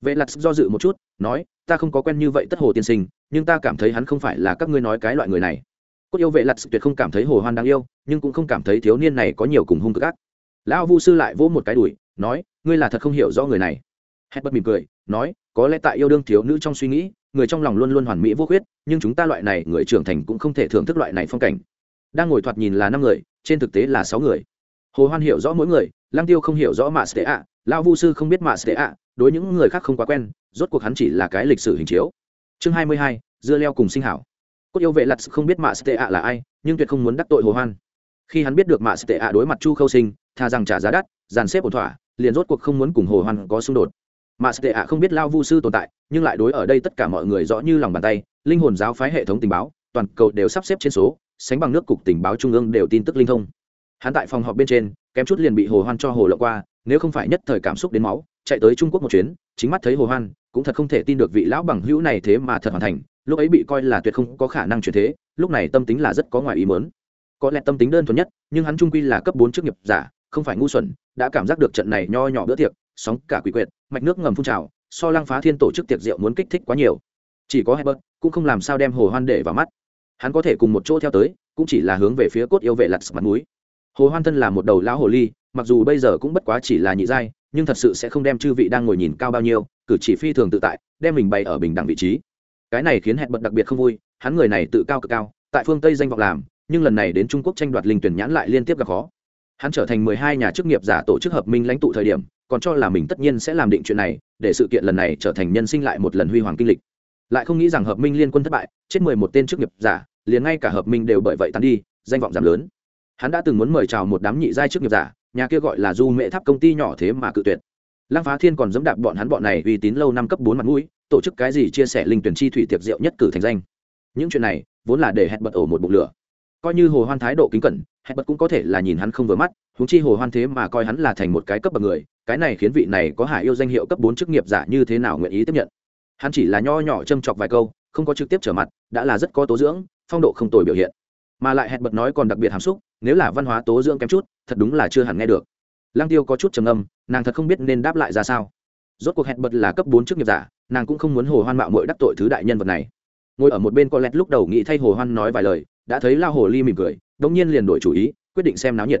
Vệ lặt do dự một chút, nói, ta không có quen như vậy tất hồ tiên sinh, nhưng ta cảm thấy hắn không phải là các ngươi nói cái loại người này. Cốt yêu vệ lặt tuyệt không cảm thấy hồ hoan đáng yêu, nhưng cũng không cảm thấy thiếu niên này có nhiều cùng hung cực ác. Lão vu sư lại vỗ một cái đùi nói, ngươi là thật không hiểu rõ người này. Hét bất mỉm cười nói có lẽ tại yêu đương thiếu nữ trong suy nghĩ người trong lòng luôn luôn hoàn mỹ vô khuyết nhưng chúng ta loại này người trưởng thành cũng không thể thưởng thức loại này phong cảnh. Đang ngồi thoạt nhìn là năm người trên thực tế là sáu người. Hồ hoan hiểu rõ mỗi người lang tiêu không hiểu rõ mạ sệ ạ lao vu sư không biết mạ sệ ạ đối những người khác không quá quen rốt cuộc hắn chỉ là cái lịch sử hình chiếu. Chương hai mươi hai, dưa leo cùng sinh hảo. Cốt yêu vệ lặt không biết mạ sệ ạ là ai nhưng tuyệt không muốn đắc tội hồ hoan. Khi hắn biết được mạ sệ ạ đối mặt chu khâu sinh tha rằng trả giá đắt dàn xếp ổn thỏa liền rốt cuộc không muốn cùng hồ hoan có xung đột mà sệ ạ không biết lao vu sư tồn tại, nhưng lại đối ở đây tất cả mọi người rõ như lòng bàn tay, linh hồn giáo phái hệ thống tình báo, toàn cầu đều sắp xếp trên số, sánh bằng nước cục tình báo trung ương đều tin tức linh thông. Hắn tại phòng họp bên trên, kém chút liền bị hồ hoan cho hồ lộ qua, nếu không phải nhất thời cảm xúc đến máu, chạy tới trung quốc một chuyến, chính mắt thấy hồ hoan, cũng thật không thể tin được vị lão bằng hữu này thế mà thật hoàn thành, lúc ấy bị coi là tuyệt không có khả năng chuyển thế, lúc này tâm tính là rất có ngoài ý muốn. Có lẽ tâm tính đơn thuần nhất, nhưng hắn trung quy là cấp bốn chức nghiệp giả, không phải ngu xuẩn, đã cảm giác được trận này nho nhỏ bữa tiệc sóng cả quỷ quyệt, mạch nước ngầm phun trào, so lăng phá thiên tổ chức tiệc rượu muốn kích thích quá nhiều. Chỉ có Herbert cũng không làm sao đem hồ hoan để vào mắt. Hắn có thể cùng một chỗ theo tới, cũng chỉ là hướng về phía cốt yêu vệ lặt mặt núi hồ hoan thân là một đầu lão hồ ly, mặc dù bây giờ cũng bất quá chỉ là nhị giai, nhưng thật sự sẽ không đem chư vị đang ngồi nhìn cao bao nhiêu, cử chỉ phi thường tự tại, đem mình bày ở bình đẳng vị trí. Cái này khiến hẹn bật đặc biệt không vui, hắn người này tự cao cực cao, tại phương tây danh vọng làm, nhưng lần này đến trung quốc tranh đoạt linh tuyển nhãn lại liên tiếp gặp khó. Hắn trở thành mười hai nhà chức nghiệp giả tổ chức hợp minh lãnh tụ thời điểm còn cho là mình tất nhiên sẽ làm định chuyện này, để sự kiện lần này trở thành nhân sinh lại một lần huy hoàng kinh lịch. Lại không nghĩ rằng hợp minh liên quân thất bại, chết mười một tên chức nghiệp giả, liền ngay cả hợp minh đều bởi vậy tan đi, danh vọng giảm lớn. Hắn đã từng muốn mời chào một đám nhị giai chức nghiệp giả, nhà kia gọi là du mễ tháp công ty nhỏ thế mà cự tuyệt. Lăng phá thiên còn dẫm đạp bọn hắn bọn này uy tín lâu năm cấp bốn mặt mũi, tổ chức cái gì chia sẻ linh tuyển chi thủy tiệc rượu nhất cử thành danh. Những chuyện này, vốn là để hẹn bật ổ một bụng lửa. Coi như hồ hoan thái độ kính cẩn, hẹn bật cũng có thể là nhìn hắn không vừa mắt húng chi hồ hoan thế mà coi hắn là thành một cái cấp bậc người cái này khiến vị này có hải yêu danh hiệu cấp bốn chức nghiệp giả như thế nào nguyện ý tiếp nhận? Hắn chỉ là nho nhỏ châm chọc vài câu, không có trực tiếp trở mặt, đã là rất có tố dưỡng, phong độ không tồi biểu hiện. Mà lại hẹn bật nói còn đặc biệt hàm xúc, nếu là văn hóa tố dưỡng kém chút, thật đúng là chưa hẳn nghe được. Lăng tiêu có chút trầm âm nàng thật không biết nên đáp lại ra sao. Rốt cuộc hẹn bật là cấp bốn chức nghiệp giả, nàng cũng không muốn hồ hoan mạo mội đắc tội thứ đại nhân vật này. Ngồi ở một bên có lẹt lúc đầu nghĩ thay hồ hoan nói vài lời, đã thấy lao hồ ly mỉm cười, đống nhiên liền đổi chủ ý, quyết định xem náo nhiệt.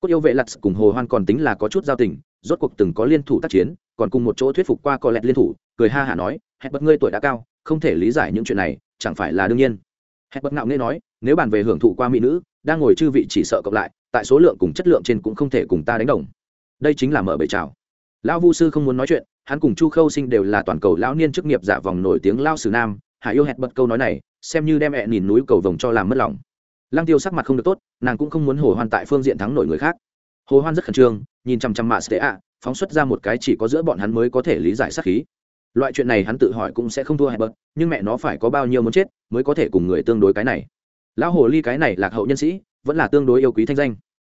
Cốt yêu vệ lặt cùng hồ hoan còn tính là có chút giao tình rốt cuộc từng có liên thủ tác chiến, còn cùng một chỗ thuyết phục qua có lẹt liên thủ, cười ha hả nói hẹn bật ngươi tuổi đã cao, không thể lý giải những chuyện này, chẳng phải là đương nhiên. Hẹn bật ngạo nghe nói, nếu bàn về hưởng thụ qua mỹ nữ, đang ngồi chư vị chỉ sợ cộng lại, tại số lượng cùng chất lượng trên cũng không thể cùng ta đánh đồng. Đây chính là mở bể trào lão vu sư không muốn nói chuyện, hắn cùng chu khâu sinh đều là toàn cầu lão niên chức nghiệp giả vòng nổi tiếng lao sử nam, hải yêu hẹn bật câu nói này, xem như đem mẹ nhìn núi cầu vồng cho làm mất lòng. Lăng tiêu sắc mặt không được tốt, nàng cũng không muốn hồ hoan tại phương diện thắng nổi người khác hồ hoan rất khẩn trương nhìn chăm chăm mạ sệ ạ phóng xuất ra một cái chỉ có giữa bọn hắn mới có thể lý giải sát khí. Loại chuyện này hắn tự hỏi cũng sẽ không thua hẹn bớt, nhưng mẹ nó phải có bao nhiêu muốn chết mới có thể cùng người tương đối cái này. Lão hồ ly cái này lạc hậu nhân sĩ vẫn là tương đối yêu quý thanh danh.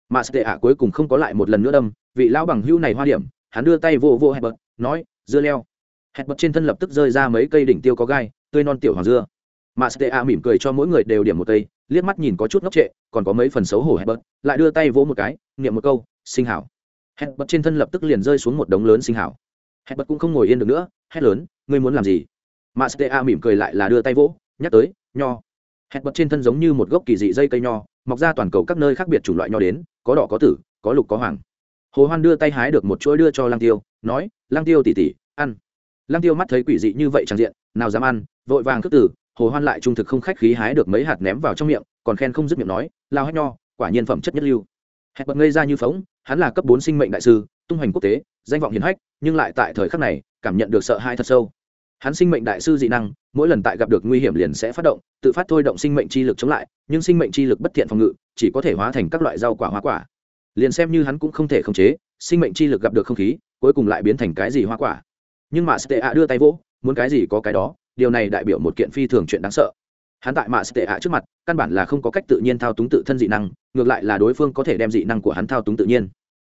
Mà sệ ạ cuối cùng không có lại một lần nữa đâm vị lão bằng hưu này hoa điểm hắn đưa tay vô vô hẹn bớt, nói dưa leo. Hẹn bớt trên thân lập tức rơi ra mấy cây đỉnh tiêu có gai tươi non tiểu hoàng dưa. Mà sệ ạ mỉm cười cho mỗi người đều điểm một cây liếc mắt nhìn có chút ngốc trệ còn có mấy phần xấu hổ hẹn bớt, lại đưa tay vỗ một cái niệm một câu, sinh hảo. Hẹn bật trên thân lập tức liền rơi xuống một đống lớn sinh hảo. Hẹn bật cũng không ngồi yên được nữa, hét lớn, ngươi muốn làm gì? Mà stea mỉm cười lại là đưa tay vỗ, nhắc tới, nho. Hẹn bật trên thân giống như một gốc kỳ dị dây cây nho, mọc ra toàn cầu các nơi khác biệt chủng loại nho đến, có đỏ có tử, có lục có hoàng. Hồ hoan đưa tay hái được một chuỗi đưa cho lang tiêu, nói lang tiêu tỉ tỉ ăn. Lang tiêu mắt thấy quỷ dị như vậy trang diện, nào dám ăn, vội vàng cất tử hồ hoan lại trung thực không khách khí hái được mấy hạt ném vào trong miệng, còn khen không dứt miệng nói, lao hết nho, quả nhiên phẩm chất nhất lưu hẹn bật ngây ra như phóng, hắn là cấp bốn sinh mệnh đại sư, tung hoành quốc tế, danh vọng hiền hách, nhưng lại tại thời khắc này, cảm nhận được sợ hãi thật sâu. Hắn sinh mệnh đại sư dị năng, mỗi lần tại gặp được nguy hiểm liền sẽ phát động, tự phát thôi động sinh mệnh chi lực chống lại, nhưng sinh mệnh chi lực bất thiện phòng ngự, chỉ có thể hóa thành các loại rau quả hoa quả. Liền xem như hắn cũng không thể khống chế, sinh mệnh chi lực gặp được không khí, cuối cùng lại biến thành cái gì hoa quả. Nhưng mà stea đưa tay vỗ, muốn cái gì có cái đó, điều này đại biểu một kiện phi thường chuyện đáng sợ hắn tại mạ tệ ạ trước mặt, căn bản là không có cách tự nhiên thao túng tự thân dị năng, ngược lại là đối phương có thể đem dị năng của hắn thao túng tự nhiên.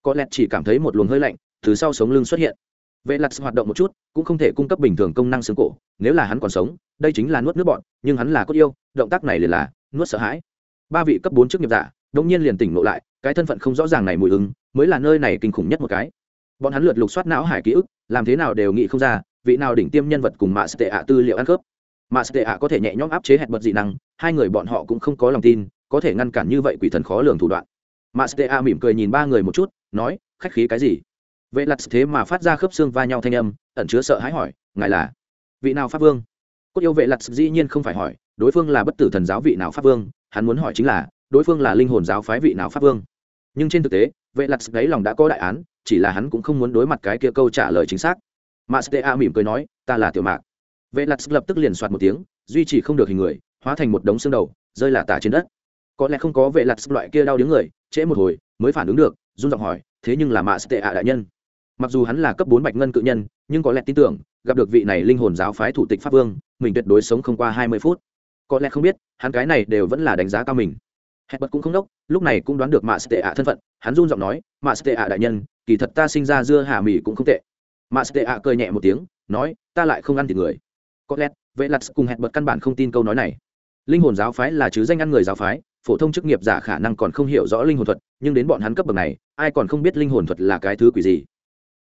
Có lẽ chỉ cảm thấy một luồng hơi lạnh, từ sau sống lưng xuất hiện. Vệ lặt hoạt động một chút, cũng không thể cung cấp bình thường công năng xương cổ, nếu là hắn còn sống, đây chính là nuốt nước bọn, nhưng hắn là cốt yêu, động tác này liền là nuốt sợ hãi. Ba vị cấp bốn chức nghiệp giả đông nhiên liền tỉnh ngộ lại, cái thân phận không rõ ràng này mùi ứng, mới là nơi này kinh khủng nhất một cái. Bọn hắn lượt lục soát não hải ký ức, làm thế nào đều nghĩ không ra, vị nào đỉnh tiêm nhân vật cùng mạ tệ ạ tư liệu ăn khớp mà sệ ạ có thể nhẹ nhõm áp chế hẹn bật dị năng, hai người bọn họ cũng không có lòng tin, có thể ngăn cản như vậy quỷ thần khó lường thủ đoạn. Mà sệ ạ mỉm cười nhìn ba người một chút, nói, khách khí cái gì? Vệ lặt thế mà phát ra khớp xương va nhau thanh âm, ẩn chứa sợ hãi hỏi, ngài là vị nào pháp vương? Cốt yêu vệ lặt dĩ nhiên không phải hỏi, đối phương là bất tử thần giáo vị nào pháp vương, hắn muốn hỏi chính là, đối phương là linh hồn giáo phái vị nào pháp vương? Nhưng trên thực tế, vệ lặt đấy lòng đã có đại án, chỉ là hắn cũng không muốn đối mặt cái kia câu trả lời chính xác. Mà stea mỉm cười nói, ta là tiểu mạc vệ lặt lập tức liền soạt một tiếng, duy trì không được hình người, hóa thành một đống xương đầu, rơi lả tả trên đất. Có lẽ không có vệ lặt loại kia đau đứng người, trễ một hồi mới phản ứng được, run giọng hỏi, thế nhưng là mạ stea đại nhân? Mặc dù hắn là cấp bốn bạch ngân cự nhân, nhưng có lẽ tin tưởng, gặp được vị này linh hồn giáo phái thủ tịch pháp vương, mình tuyệt đối sống không qua hai mươi phút. Có lẽ không biết, hắn cái này đều vẫn là đánh giá cao mình. Hẹn bật cũng không đốc, lúc này cũng đoán được mạ Tệ ạ thân phận, hắn run giọng nói mạ Tệ ạ đại nhân, kỳ thật ta sinh ra dưa hà mì cũng không tệ. Mạ Tệ ạ cười nhẹ một tiếng, nói, ta lại không ăn thịt người có lẽ, vậy lặt cùng hẹn bật căn bản không tin câu nói này. Linh hồn giáo phái là chứ danh ăn người giáo phái, phổ thông chức nghiệp giả khả năng còn không hiểu rõ linh hồn thuật, nhưng đến bọn hắn cấp bậc này, ai còn không biết linh hồn thuật là cái thứ quỷ gì?